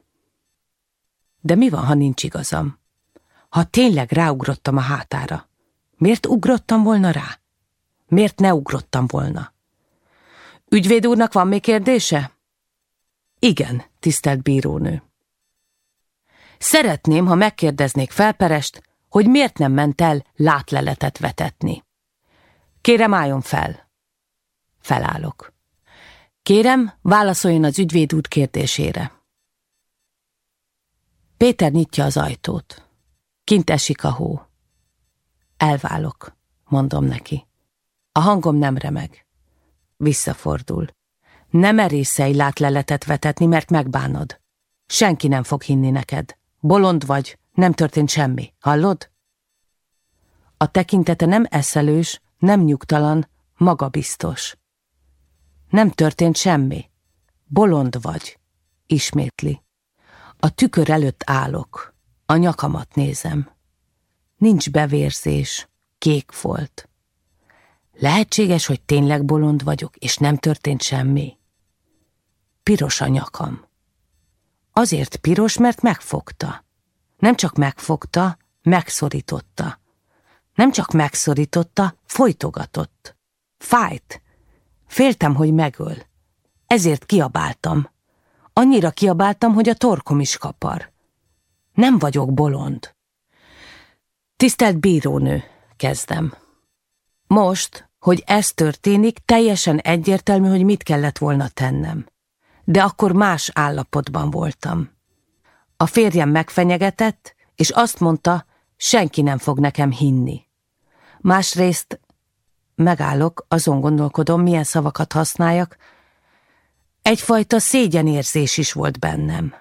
De mi van, ha nincs igazam? Ha tényleg ráugrottam a hátára, miért ugrottam volna rá? Miért ne ugrottam volna? Ügyvéd úrnak van még kérdése? Igen, tisztelt bírónő. Szeretném, ha megkérdeznék felperest, hogy miért nem ment el látleletet vetetni. Kérem, álljon fel. Felállok. Kérem, válaszoljon az ügyvéd út kérdésére. Péter nyitja az ajtót. Kint esik a hó. Elválok, mondom neki. A hangom nem remeg. Visszafordul. Nem merészelj látleletet vetetni, mert megbánod. Senki nem fog hinni neked. Bolond vagy, nem történt semmi. Hallod? A tekintete nem eszelős, nem nyugtalan, magabiztos. Nem történt semmi. Bolond vagy, ismétli. A tükör előtt állok, a nyakamat nézem. Nincs bevérzés, kék volt. Lehetséges, hogy tényleg bolond vagyok, és nem történt semmi? Piros a nyakam. Azért piros, mert megfogta. Nem csak megfogta, megszorította. Nem csak megszorította, folytogatott. Fájt. Féltem, hogy megöl. Ezért kiabáltam. Annyira kiabáltam, hogy a torkom is kapar. Nem vagyok bolond. Tisztelt bírónő, kezdem. Most, hogy ez történik, teljesen egyértelmű, hogy mit kellett volna tennem. De akkor más állapotban voltam. A férjem megfenyegetett, és azt mondta, senki nem fog nekem hinni. Másrészt megállok, azon gondolkodom, milyen szavakat használjak, Egyfajta szégyenérzés is volt bennem.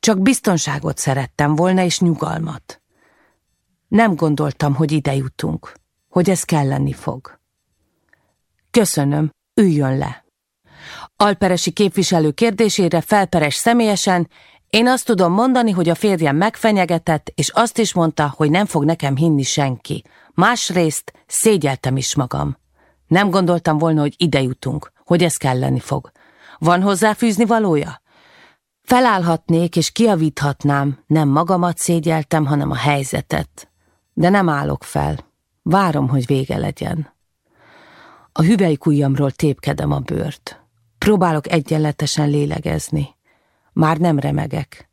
Csak biztonságot szerettem volna, és nyugalmat. Nem gondoltam, hogy ide jutunk, hogy ez kelleni fog. Köszönöm, üljön le. Alperesi képviselő kérdésére felperes személyesen, én azt tudom mondani, hogy a férjem megfenyegetett, és azt is mondta, hogy nem fog nekem hinni senki. Másrészt szégyeltem is magam. Nem gondoltam volna, hogy ide jutunk, hogy ez kelleni fog. Van hozzáfűzni valója? Felállhatnék és kiavíthatnám, nem magamat szégyeltem, hanem a helyzetet. De nem állok fel. Várom, hogy vége legyen. A hüvelykujjamról tépkedem a bőrt. Próbálok egyenletesen lélegezni. Már nem remegek.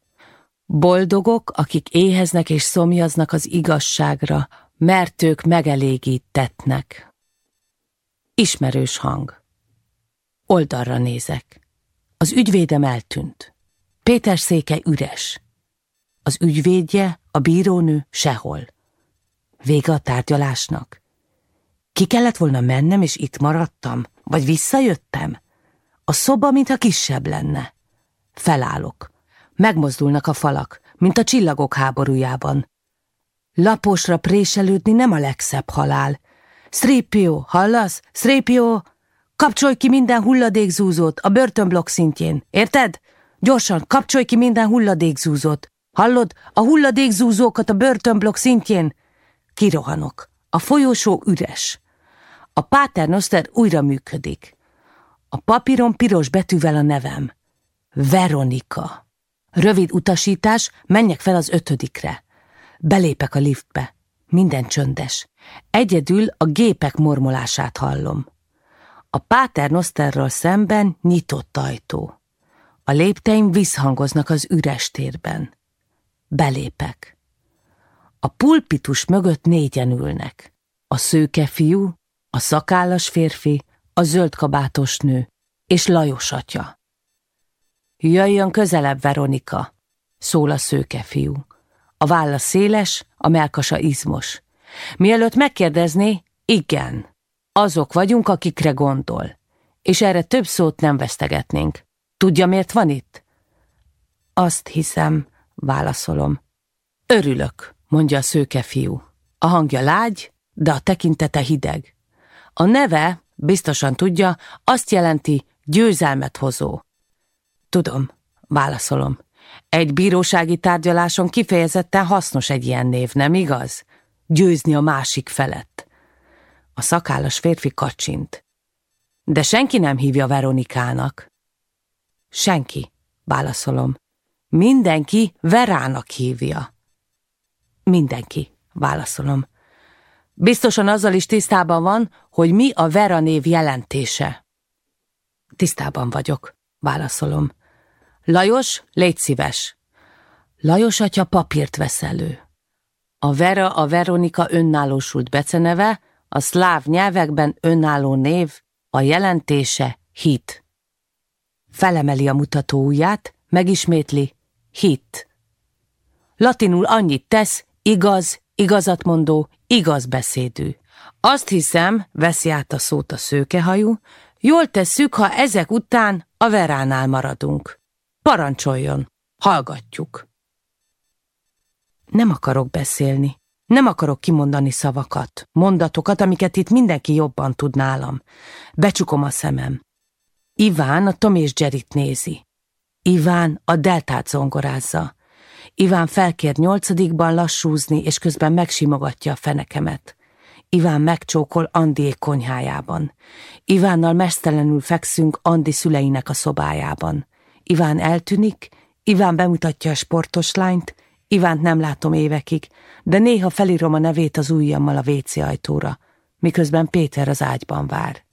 Boldogok, akik éheznek és szomjaznak az igazságra, mert ők megelégítetnek. Ismerős hang. Oldalra nézek. Az ügyvédem eltűnt. Péter széke üres. Az ügyvédje, a bírónő sehol. Vége a tárgyalásnak. Ki kellett volna mennem, és itt maradtam? Vagy visszajöttem? A szoba, mintha kisebb lenne. Felállok. Megmozdulnak a falak, mint a csillagok háborújában. Laposra préselődni nem a legszebb halál. Szrépió, hallasz? Szrépió! Kapcsolj ki minden hulladékzúzót a börtönblokk szintjén, érted? Gyorsan, kapcsolj ki minden hulladékzúzót. Hallod? A hulladékzúzókat a börtönblokk szintjén. Kirohanok. A folyosó üres. A páternoszter újra működik. A papíron piros betűvel a nevem. Veronika. Rövid utasítás, menjek fel az ötödikre. Belépek a liftbe. Minden csöndes. Egyedül a gépek mormolását hallom. A páternoszterral szemben nyitott ajtó. A lépteim visszhangoznak az üres térben. Belépek. A pulpitus mögött négyen ülnek. A szőke fiú, a szakállas férfi, a zöld kabátos nő és Lajos atya. Jöjjön közelebb, Veronika, szól a szőke fiú. A válla széles, a melkasa izmos. Mielőtt megkérdezné, igen, azok vagyunk, akikre gondol. És erre több szót nem vesztegetnénk. Tudja, miért van itt? Azt hiszem, válaszolom. Örülök, mondja a szőke fiú. A hangja lágy, de a tekintete hideg. A neve, biztosan tudja, azt jelenti győzelmet hozó. Tudom, válaszolom. Egy bírósági tárgyaláson kifejezetten hasznos egy ilyen név, nem igaz? Győzni a másik felett. A szakállas férfi kacsint. De senki nem hívja Veronikának. Senki, válaszolom. Mindenki Verának hívja. Mindenki, válaszolom. Biztosan azzal is tisztában van, hogy mi a Vera név jelentése. Tisztában vagyok, válaszolom. Lajos, légy szíves. Lajos atya papírt vesz elő. A Vera a Veronika önállósult beceneve, a szláv nyelvekben önálló név, a jelentése hit. Felemeli a mutató ujját, megismétli hit. Latinul annyit tesz, igaz, igazatmondó, igazbeszédű. Azt hiszem, veszi át a szót a szőkehajú, jól tesszük, ha ezek után a veránál maradunk. Parancsoljon, hallgatjuk. Nem akarok beszélni. Nem akarok kimondani szavakat, mondatokat, amiket itt mindenki jobban tud nálam. Becsukom a szemem. Iván a Tom és Jerryt nézi. Iván a deltát zongorázza. Iván felkér nyolcadikban lassúzni, és közben megsimogatja a fenekemet. Iván megcsókol Andiék konyhájában. Ivánnal mesztelenül fekszünk Andi szüleinek a szobájában. Iván eltűnik, Iván bemutatja a sportos lányt, Ivánt nem látom évekig, de néha felírom a nevét az ujjammal a WC ajtóra, miközben Péter az ágyban vár.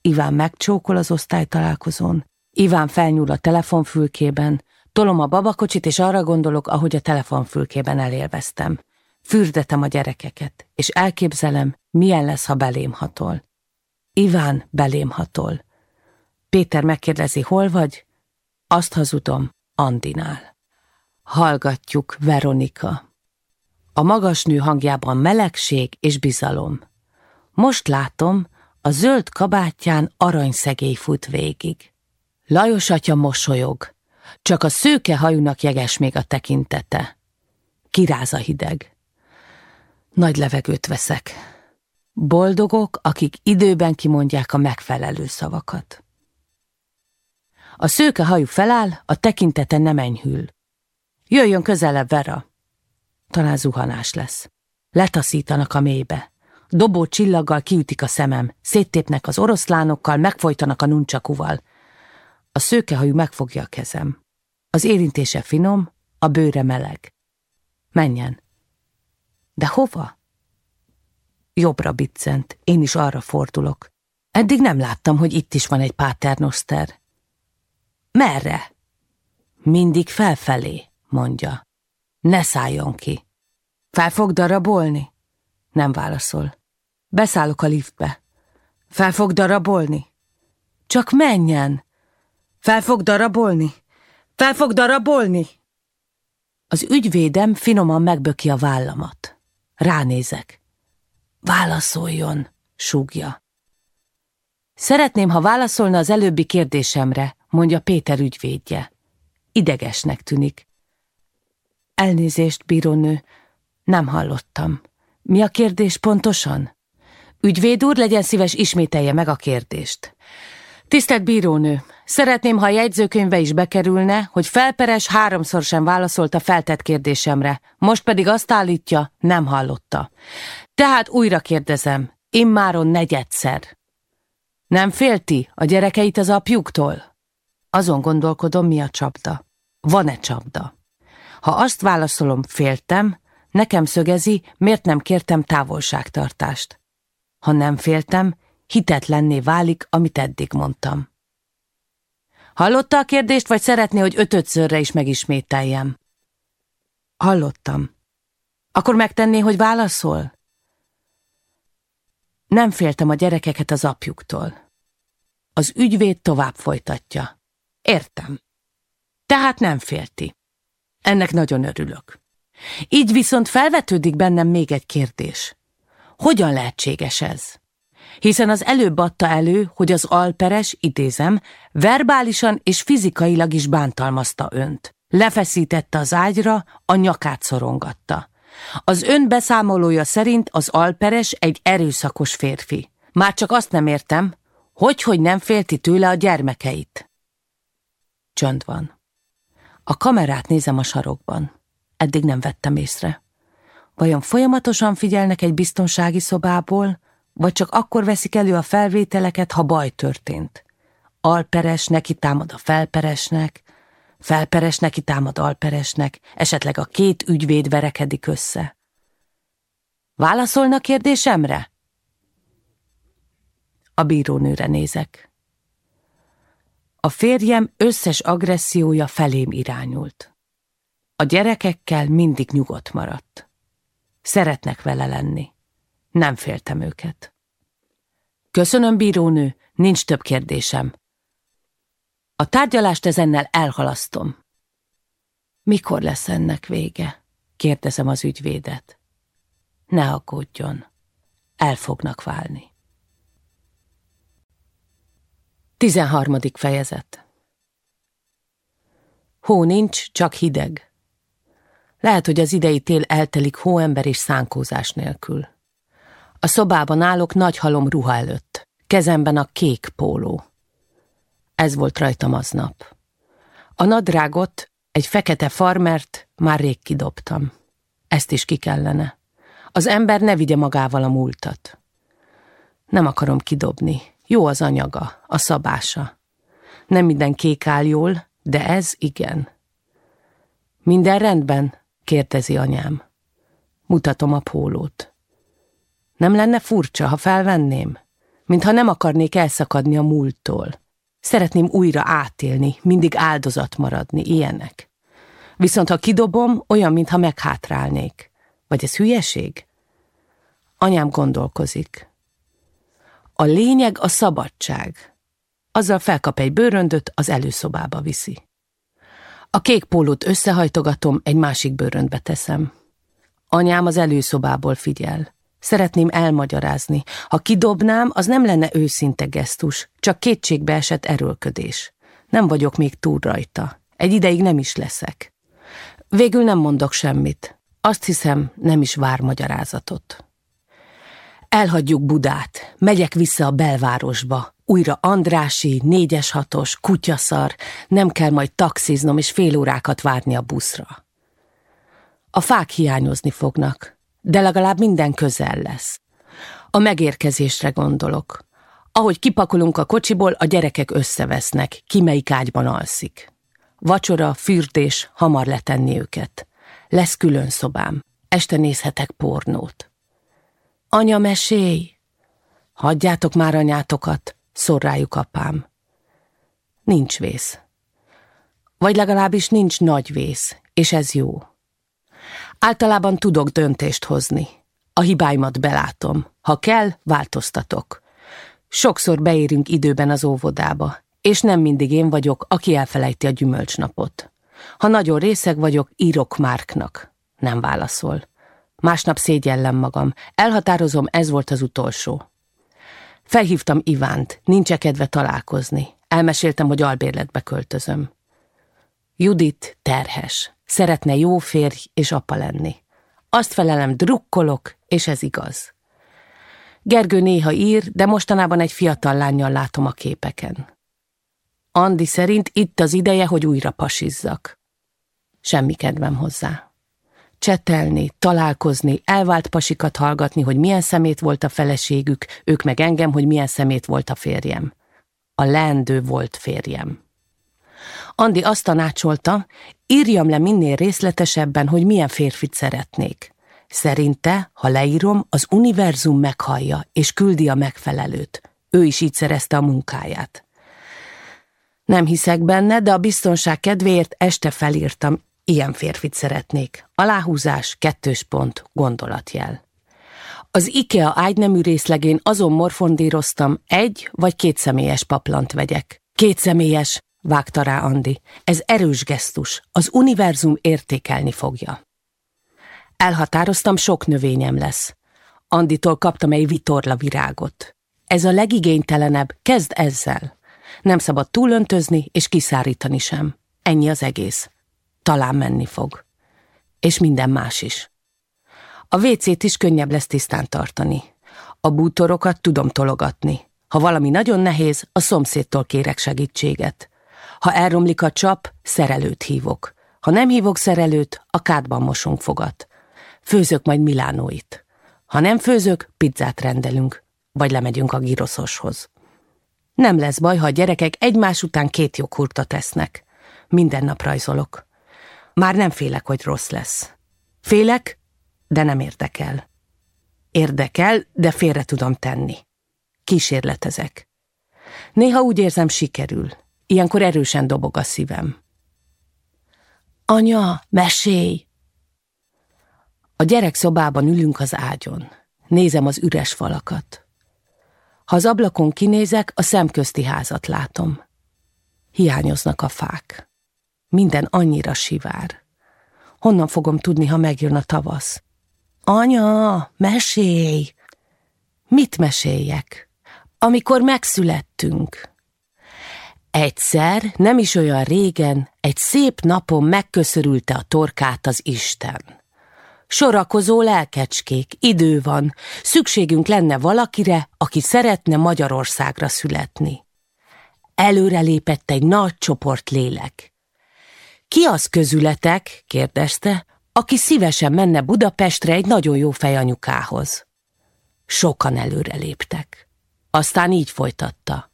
Iván megcsókol az osztálytalálkozón, Iván felnyúl a telefonfülkében, tolom a babakocsit, és arra gondolok, ahogy a telefonfülkében elélveztem. Fürdetem a gyerekeket, és elképzelem, milyen lesz, ha belém hatol. Iván belém hatol. Péter megkérdezi, hol vagy? Azt hazudom, Andinál. Hallgatjuk, Veronika. A magas nő hangjában melegség és bizalom. Most látom, a zöld kabátján aranyszegély fut végig. Lajos atya mosolyog, csak a szőke hajúnak jeges még a tekintete. Kiráz a hideg. Nagy levegőt veszek. Boldogok, akik időben kimondják a megfelelő szavakat. A szőke hajú feláll, a tekintete nem enyhül. Jöjjön közelebb, Vera! Talán zuhanás lesz. Letaszítanak a mélybe. Dobó csillaggal kiütik a szemem, széttépnek az oroszlánokkal, megfojtanak a nuncsakuval. A szőkehajú megfogja a kezem. Az érintése finom, a bőre meleg. Menjen. De hova? Jobbra biccent, én is arra fordulok. Eddig nem láttam, hogy itt is van egy páternoszter. Merre? Mindig felfelé mondja. Ne szálljon ki. Fel fog darabolni? Nem válaszol. Beszállok a liftbe. Fel fog darabolni? Csak menjen! Fel fog darabolni? Fel fog darabolni? Az ügyvédem finoman megböki a vállamat. Ránézek. Válaszoljon, súgja. Szeretném, ha válaszolna az előbbi kérdésemre, mondja Péter ügyvédje. Idegesnek tűnik. Elnézést, bírónő, nem hallottam. Mi a kérdés pontosan? Ügyvéd úr, legyen szíves, ismételje meg a kérdést. Tisztelt bírónő, szeretném, ha a jegyzőkönyvbe is bekerülne, hogy felperes háromszor sem válaszolt a feltett kérdésemre, most pedig azt állítja, nem hallotta. Tehát újra kérdezem, immáron negyedszer. Nem félti a gyerekeit az apjuktól? Azon gondolkodom, mi a csapda. Van-e csapda? Ha azt válaszolom, féltem, nekem szögezi, miért nem kértem távolságtartást. Ha nem féltem, hitetlenné válik, amit eddig mondtam. Hallotta a kérdést, vagy szeretné, hogy ötödszörre is megismételjem? Hallottam. Akkor megtenné, hogy válaszol? Nem féltem a gyerekeket az apjuktól. Az ügyvéd tovább folytatja. Értem. Tehát nem félti. Ennek nagyon örülök. Így viszont felvetődik bennem még egy kérdés. Hogyan lehetséges ez? Hiszen az előbb adta elő, hogy az alperes, idézem, verbálisan és fizikailag is bántalmazta önt. Lefeszítette az ágyra, a nyakát szorongatta. Az ön beszámolója szerint az alperes egy erőszakos férfi. Már csak azt nem értem, hogy, hogy nem félti tőle a gyermekeit. Csönd van. A kamerát nézem a sarokban. Eddig nem vettem észre. Vajon folyamatosan figyelnek egy biztonsági szobából, vagy csak akkor veszik elő a felvételeket, ha baj történt? Alperes neki támad a felperesnek, felperes neki támad alperesnek, esetleg a két ügyvéd verekedik össze. Válaszolna kérdésemre? A bírónőre nézek. A férjem összes agressziója felém irányult. A gyerekekkel mindig nyugodt maradt. Szeretnek vele lenni. Nem féltem őket. Köszönöm, bírónő, nincs több kérdésem. A tárgyalást ezennel elhalasztom. Mikor lesz ennek vége? kérdezem az ügyvédet. Ne aggódjon, el fognak válni. 13. fejezet Hó nincs, csak hideg. Lehet, hogy az idei tél eltelik hóember és szánkózás nélkül. A szobában állok nagy halom ruha előtt, kezemben a kék póló. Ez volt rajtam aznap. A nadrágot, egy fekete farmert már rég kidobtam. Ezt is ki kellene. Az ember ne vigye magával a múltat. Nem akarom kidobni. Jó az anyaga, a szabása. Nem minden kék áll jól, de ez igen. Minden rendben? kérdezi anyám. Mutatom a pólót. Nem lenne furcsa, ha felvenném? Mintha nem akarnék elszakadni a múlttól. Szeretném újra átélni, mindig áldozat maradni, ilyenek. Viszont ha kidobom, olyan, mintha meghátrálnék. Vagy ez hülyeség? Anyám gondolkozik. A lényeg a szabadság. Azzal felkap egy bőröndöt, az előszobába viszi. A kék pólót összehajtogatom, egy másik bőröndbe teszem. Anyám az előszobából figyel. Szeretném elmagyarázni. Ha kidobnám, az nem lenne őszinte gesztus, csak kétségbe esett erőlködés. Nem vagyok még túl rajta. Egy ideig nem is leszek. Végül nem mondok semmit. Azt hiszem, nem is vár magyarázatot. Elhagyjuk Budát, megyek vissza a belvárosba. Újra Andrási, négyes hatos, kutyaszar, nem kell majd taxiznom és fél órákat várni a buszra. A fák hiányozni fognak, de legalább minden közel lesz. A megérkezésre gondolok. Ahogy kipakolunk a kocsiból, a gyerekek összevesznek, ki melyik ágyban alszik. Vacsora, fürdés, hamar letenni őket. Lesz külön szobám. Este nézhetek pornót. Anya, mesélj! Hagyjátok már anyátokat, szor rájuk apám. Nincs vész. Vagy legalábbis nincs nagy vész, és ez jó. Általában tudok döntést hozni. A hibáimat belátom. Ha kell, változtatok. Sokszor beérünk időben az óvodába, és nem mindig én vagyok, aki elfelejti a gyümölcsnapot. Ha nagyon részeg vagyok, írok Márknak. Nem válaszol. Másnap szégyellem magam. Elhatározom, ez volt az utolsó. Felhívtam Ivánt, nincs kedve találkozni. Elmeséltem, hogy albérletbe költözöm. Judit terhes. Szeretne jó férj és apa lenni. Azt felelem, drukkolok, és ez igaz. Gergő néha ír, de mostanában egy fiatal lányjal látom a képeken. Andi szerint itt az ideje, hogy újra pasizzak. Semmi kedvem hozzá csetelni, találkozni, elvált pasikat hallgatni, hogy milyen szemét volt a feleségük, ők meg engem, hogy milyen szemét volt a férjem. A leendő volt férjem. Andi azt tanácsolta, írjam le minél részletesebben, hogy milyen férfit szeretnék. Szerinte, ha leírom, az univerzum meghallja, és küldi a megfelelőt. Ő is így szerezte a munkáját. Nem hiszek benne, de a biztonság kedvéért este felírtam, Ilyen férfit szeretnék. Aláhúzás, kettős pont, gondolatjel. Az IKEA ágynemű részlegén azon morfondíroztam, egy vagy két személyes paplant vegyek. Két személyes, vágta rá Andi. Ez erős gesztus, az univerzum értékelni fogja. Elhatároztam, sok növényem lesz. Anditól kaptam egy vitorla virágot. Ez a legigénytelenebb, kezd ezzel. Nem szabad túlöntözni és kiszárítani sem. Ennyi az egész. Talán menni fog. És minden más is. A WC-t is könnyebb lesz tisztán tartani. A bútorokat tudom tologatni. Ha valami nagyon nehéz, a szomszédtól kérek segítséget. Ha elromlik a csap, szerelőt hívok. Ha nem hívok szerelőt, a kádban mosunk fogat. Főzök majd Milánóit. Ha nem főzök, pizzát rendelünk, vagy lemegyünk a giroszoshoz. Nem lesz baj, ha a gyerekek egymás után két joghurtot tesznek. Minden nap rajzolok. Már nem félek, hogy rossz lesz. Félek, de nem érdekel. Érdekel, de félre tudom tenni. Kísérletezek. Néha úgy érzem, sikerül. ilyenkor erősen dobog a szívem. Anya, mesélj! A gyerek szobában ülünk az ágyon. Nézem az üres falakat. Ha az ablakon kinézek, a szemközti házat látom. Hiányoznak a fák. Minden annyira sivár. Honnan fogom tudni, ha megjön a tavasz? Anya, mesélj! Mit meséljek? Amikor megszülettünk. Egyszer, nem is olyan régen, egy szép napon megköszörülte a torkát az Isten. Sorakozó lelkecskék, idő van, szükségünk lenne valakire, aki szeretne Magyarországra születni. Előrelépett egy nagy csoport lélek. Ki az közületek, kérdezte, aki szívesen menne Budapestre egy nagyon jó fejanyukához. Sokan előreléptek. Aztán így folytatta.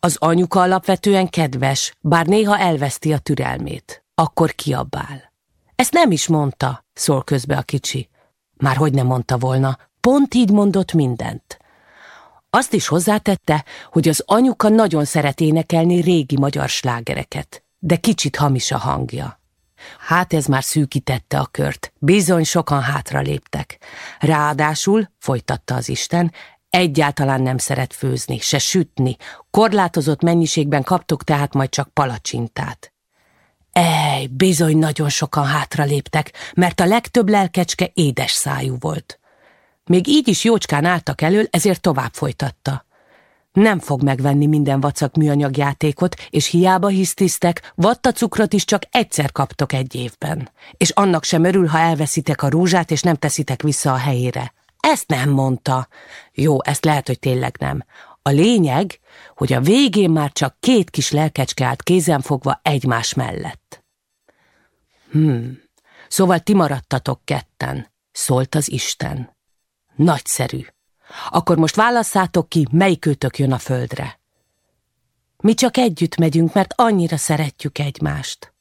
Az anyuka alapvetően kedves, bár néha elveszti a türelmét. Akkor kiabál. Ezt nem is mondta, szól közbe a kicsi. Már hogy nem mondta volna, pont így mondott mindent. Azt is hozzátette, hogy az anyuka nagyon szeret énekelni régi magyar slágereket, de kicsit hamis a hangja. Hát ez már szűkítette a kört, bizony sokan hátra léptek. Ráadásul, folytatta az Isten, egyáltalán nem szeret főzni, se sütni, korlátozott mennyiségben kaptok tehát majd csak palacsintát. Ej, bizony nagyon sokan hátra léptek, mert a legtöbb lelkecske édes szájú volt. Még így is jócskán álltak elől, ezért tovább folytatta. Nem fog megvenni minden vacak műanyag játékot, és hiába hisztisztek, vattacukrot is csak egyszer kaptok egy évben. És annak sem örül, ha elveszitek a rúzsát, és nem teszitek vissza a helyére. Ezt nem mondta. Jó, ezt lehet, hogy tényleg nem. A lényeg, hogy a végén már csak két kis lelkecske állt kézenfogva egymás mellett. Hmm, szóval ti maradtatok ketten, szólt az Isten. Nagyszerű. Akkor most válasszátok ki, melyikőtök jön a földre. Mi csak együtt megyünk, mert annyira szeretjük egymást.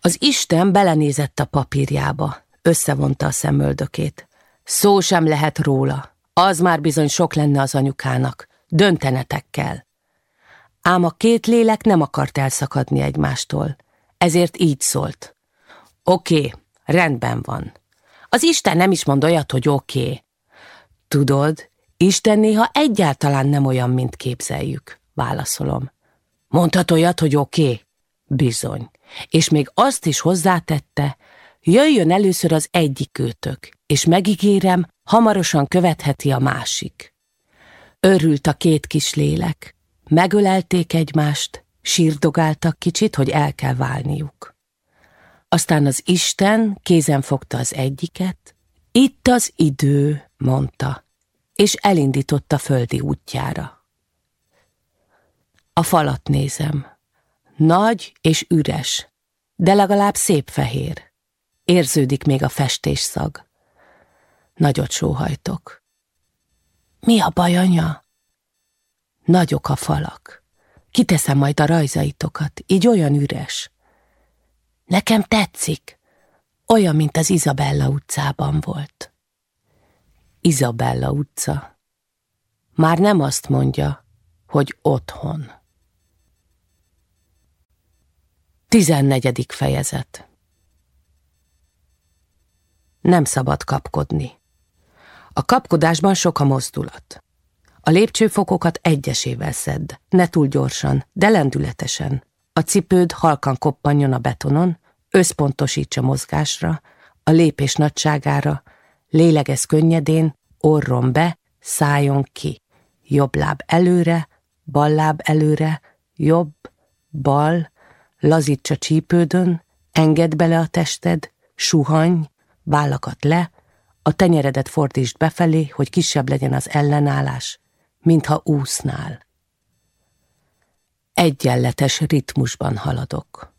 Az Isten belenézett a papírjába, összevonta a szemöldökét. Szó sem lehet róla, az már bizony sok lenne az anyukának, döntenetek kell. Ám a két lélek nem akart elszakadni egymástól, ezért így szólt. Oké, okay, rendben van. Az Isten nem is mond olyat, hogy oké. Okay. Tudod, Isten néha egyáltalán nem olyan, mint képzeljük, válaszolom. Mondhat olyat, hogy oké? Okay? Bizony. És még azt is hozzátette, jöjjön először az egyik őtök, és megígérem, hamarosan követheti a másik. Örült a két kis lélek, megölelték egymást, sírdogáltak kicsit, hogy el kell válniuk. Aztán az Isten kézen fogta az egyiket, itt az idő, mondta, és elindította földi útjára. A falat nézem. Nagy és üres, de legalább szép fehér. Érződik még a festés szag. Nagyot sóhajtok. Mi a baj, anya? Nagyok a falak. Kiteszem majd a rajzaitokat, így olyan üres. Nekem tetszik. Olyan, mint az Izabella utcában volt. Izabella utca. Már nem azt mondja, hogy otthon. Tizennegyedik fejezet Nem szabad kapkodni. A kapkodásban sok a mozdulat. A lépcsőfokokat egyesével szedd, ne túl gyorsan, de lendületesen. A cipőd halkan koppanjon a betonon, összpontosíts mozgásra, a lépés nagyságára, lélegez könnyedén, orron be, szájon ki. Jobb láb előre, bal láb előre, jobb, bal, lazíts a csípődön, engedd bele a tested, suhany, vállakat le, a tenyeredet fordítsd befelé, hogy kisebb legyen az ellenállás, mintha úsznál. Egyenletes ritmusban haladok.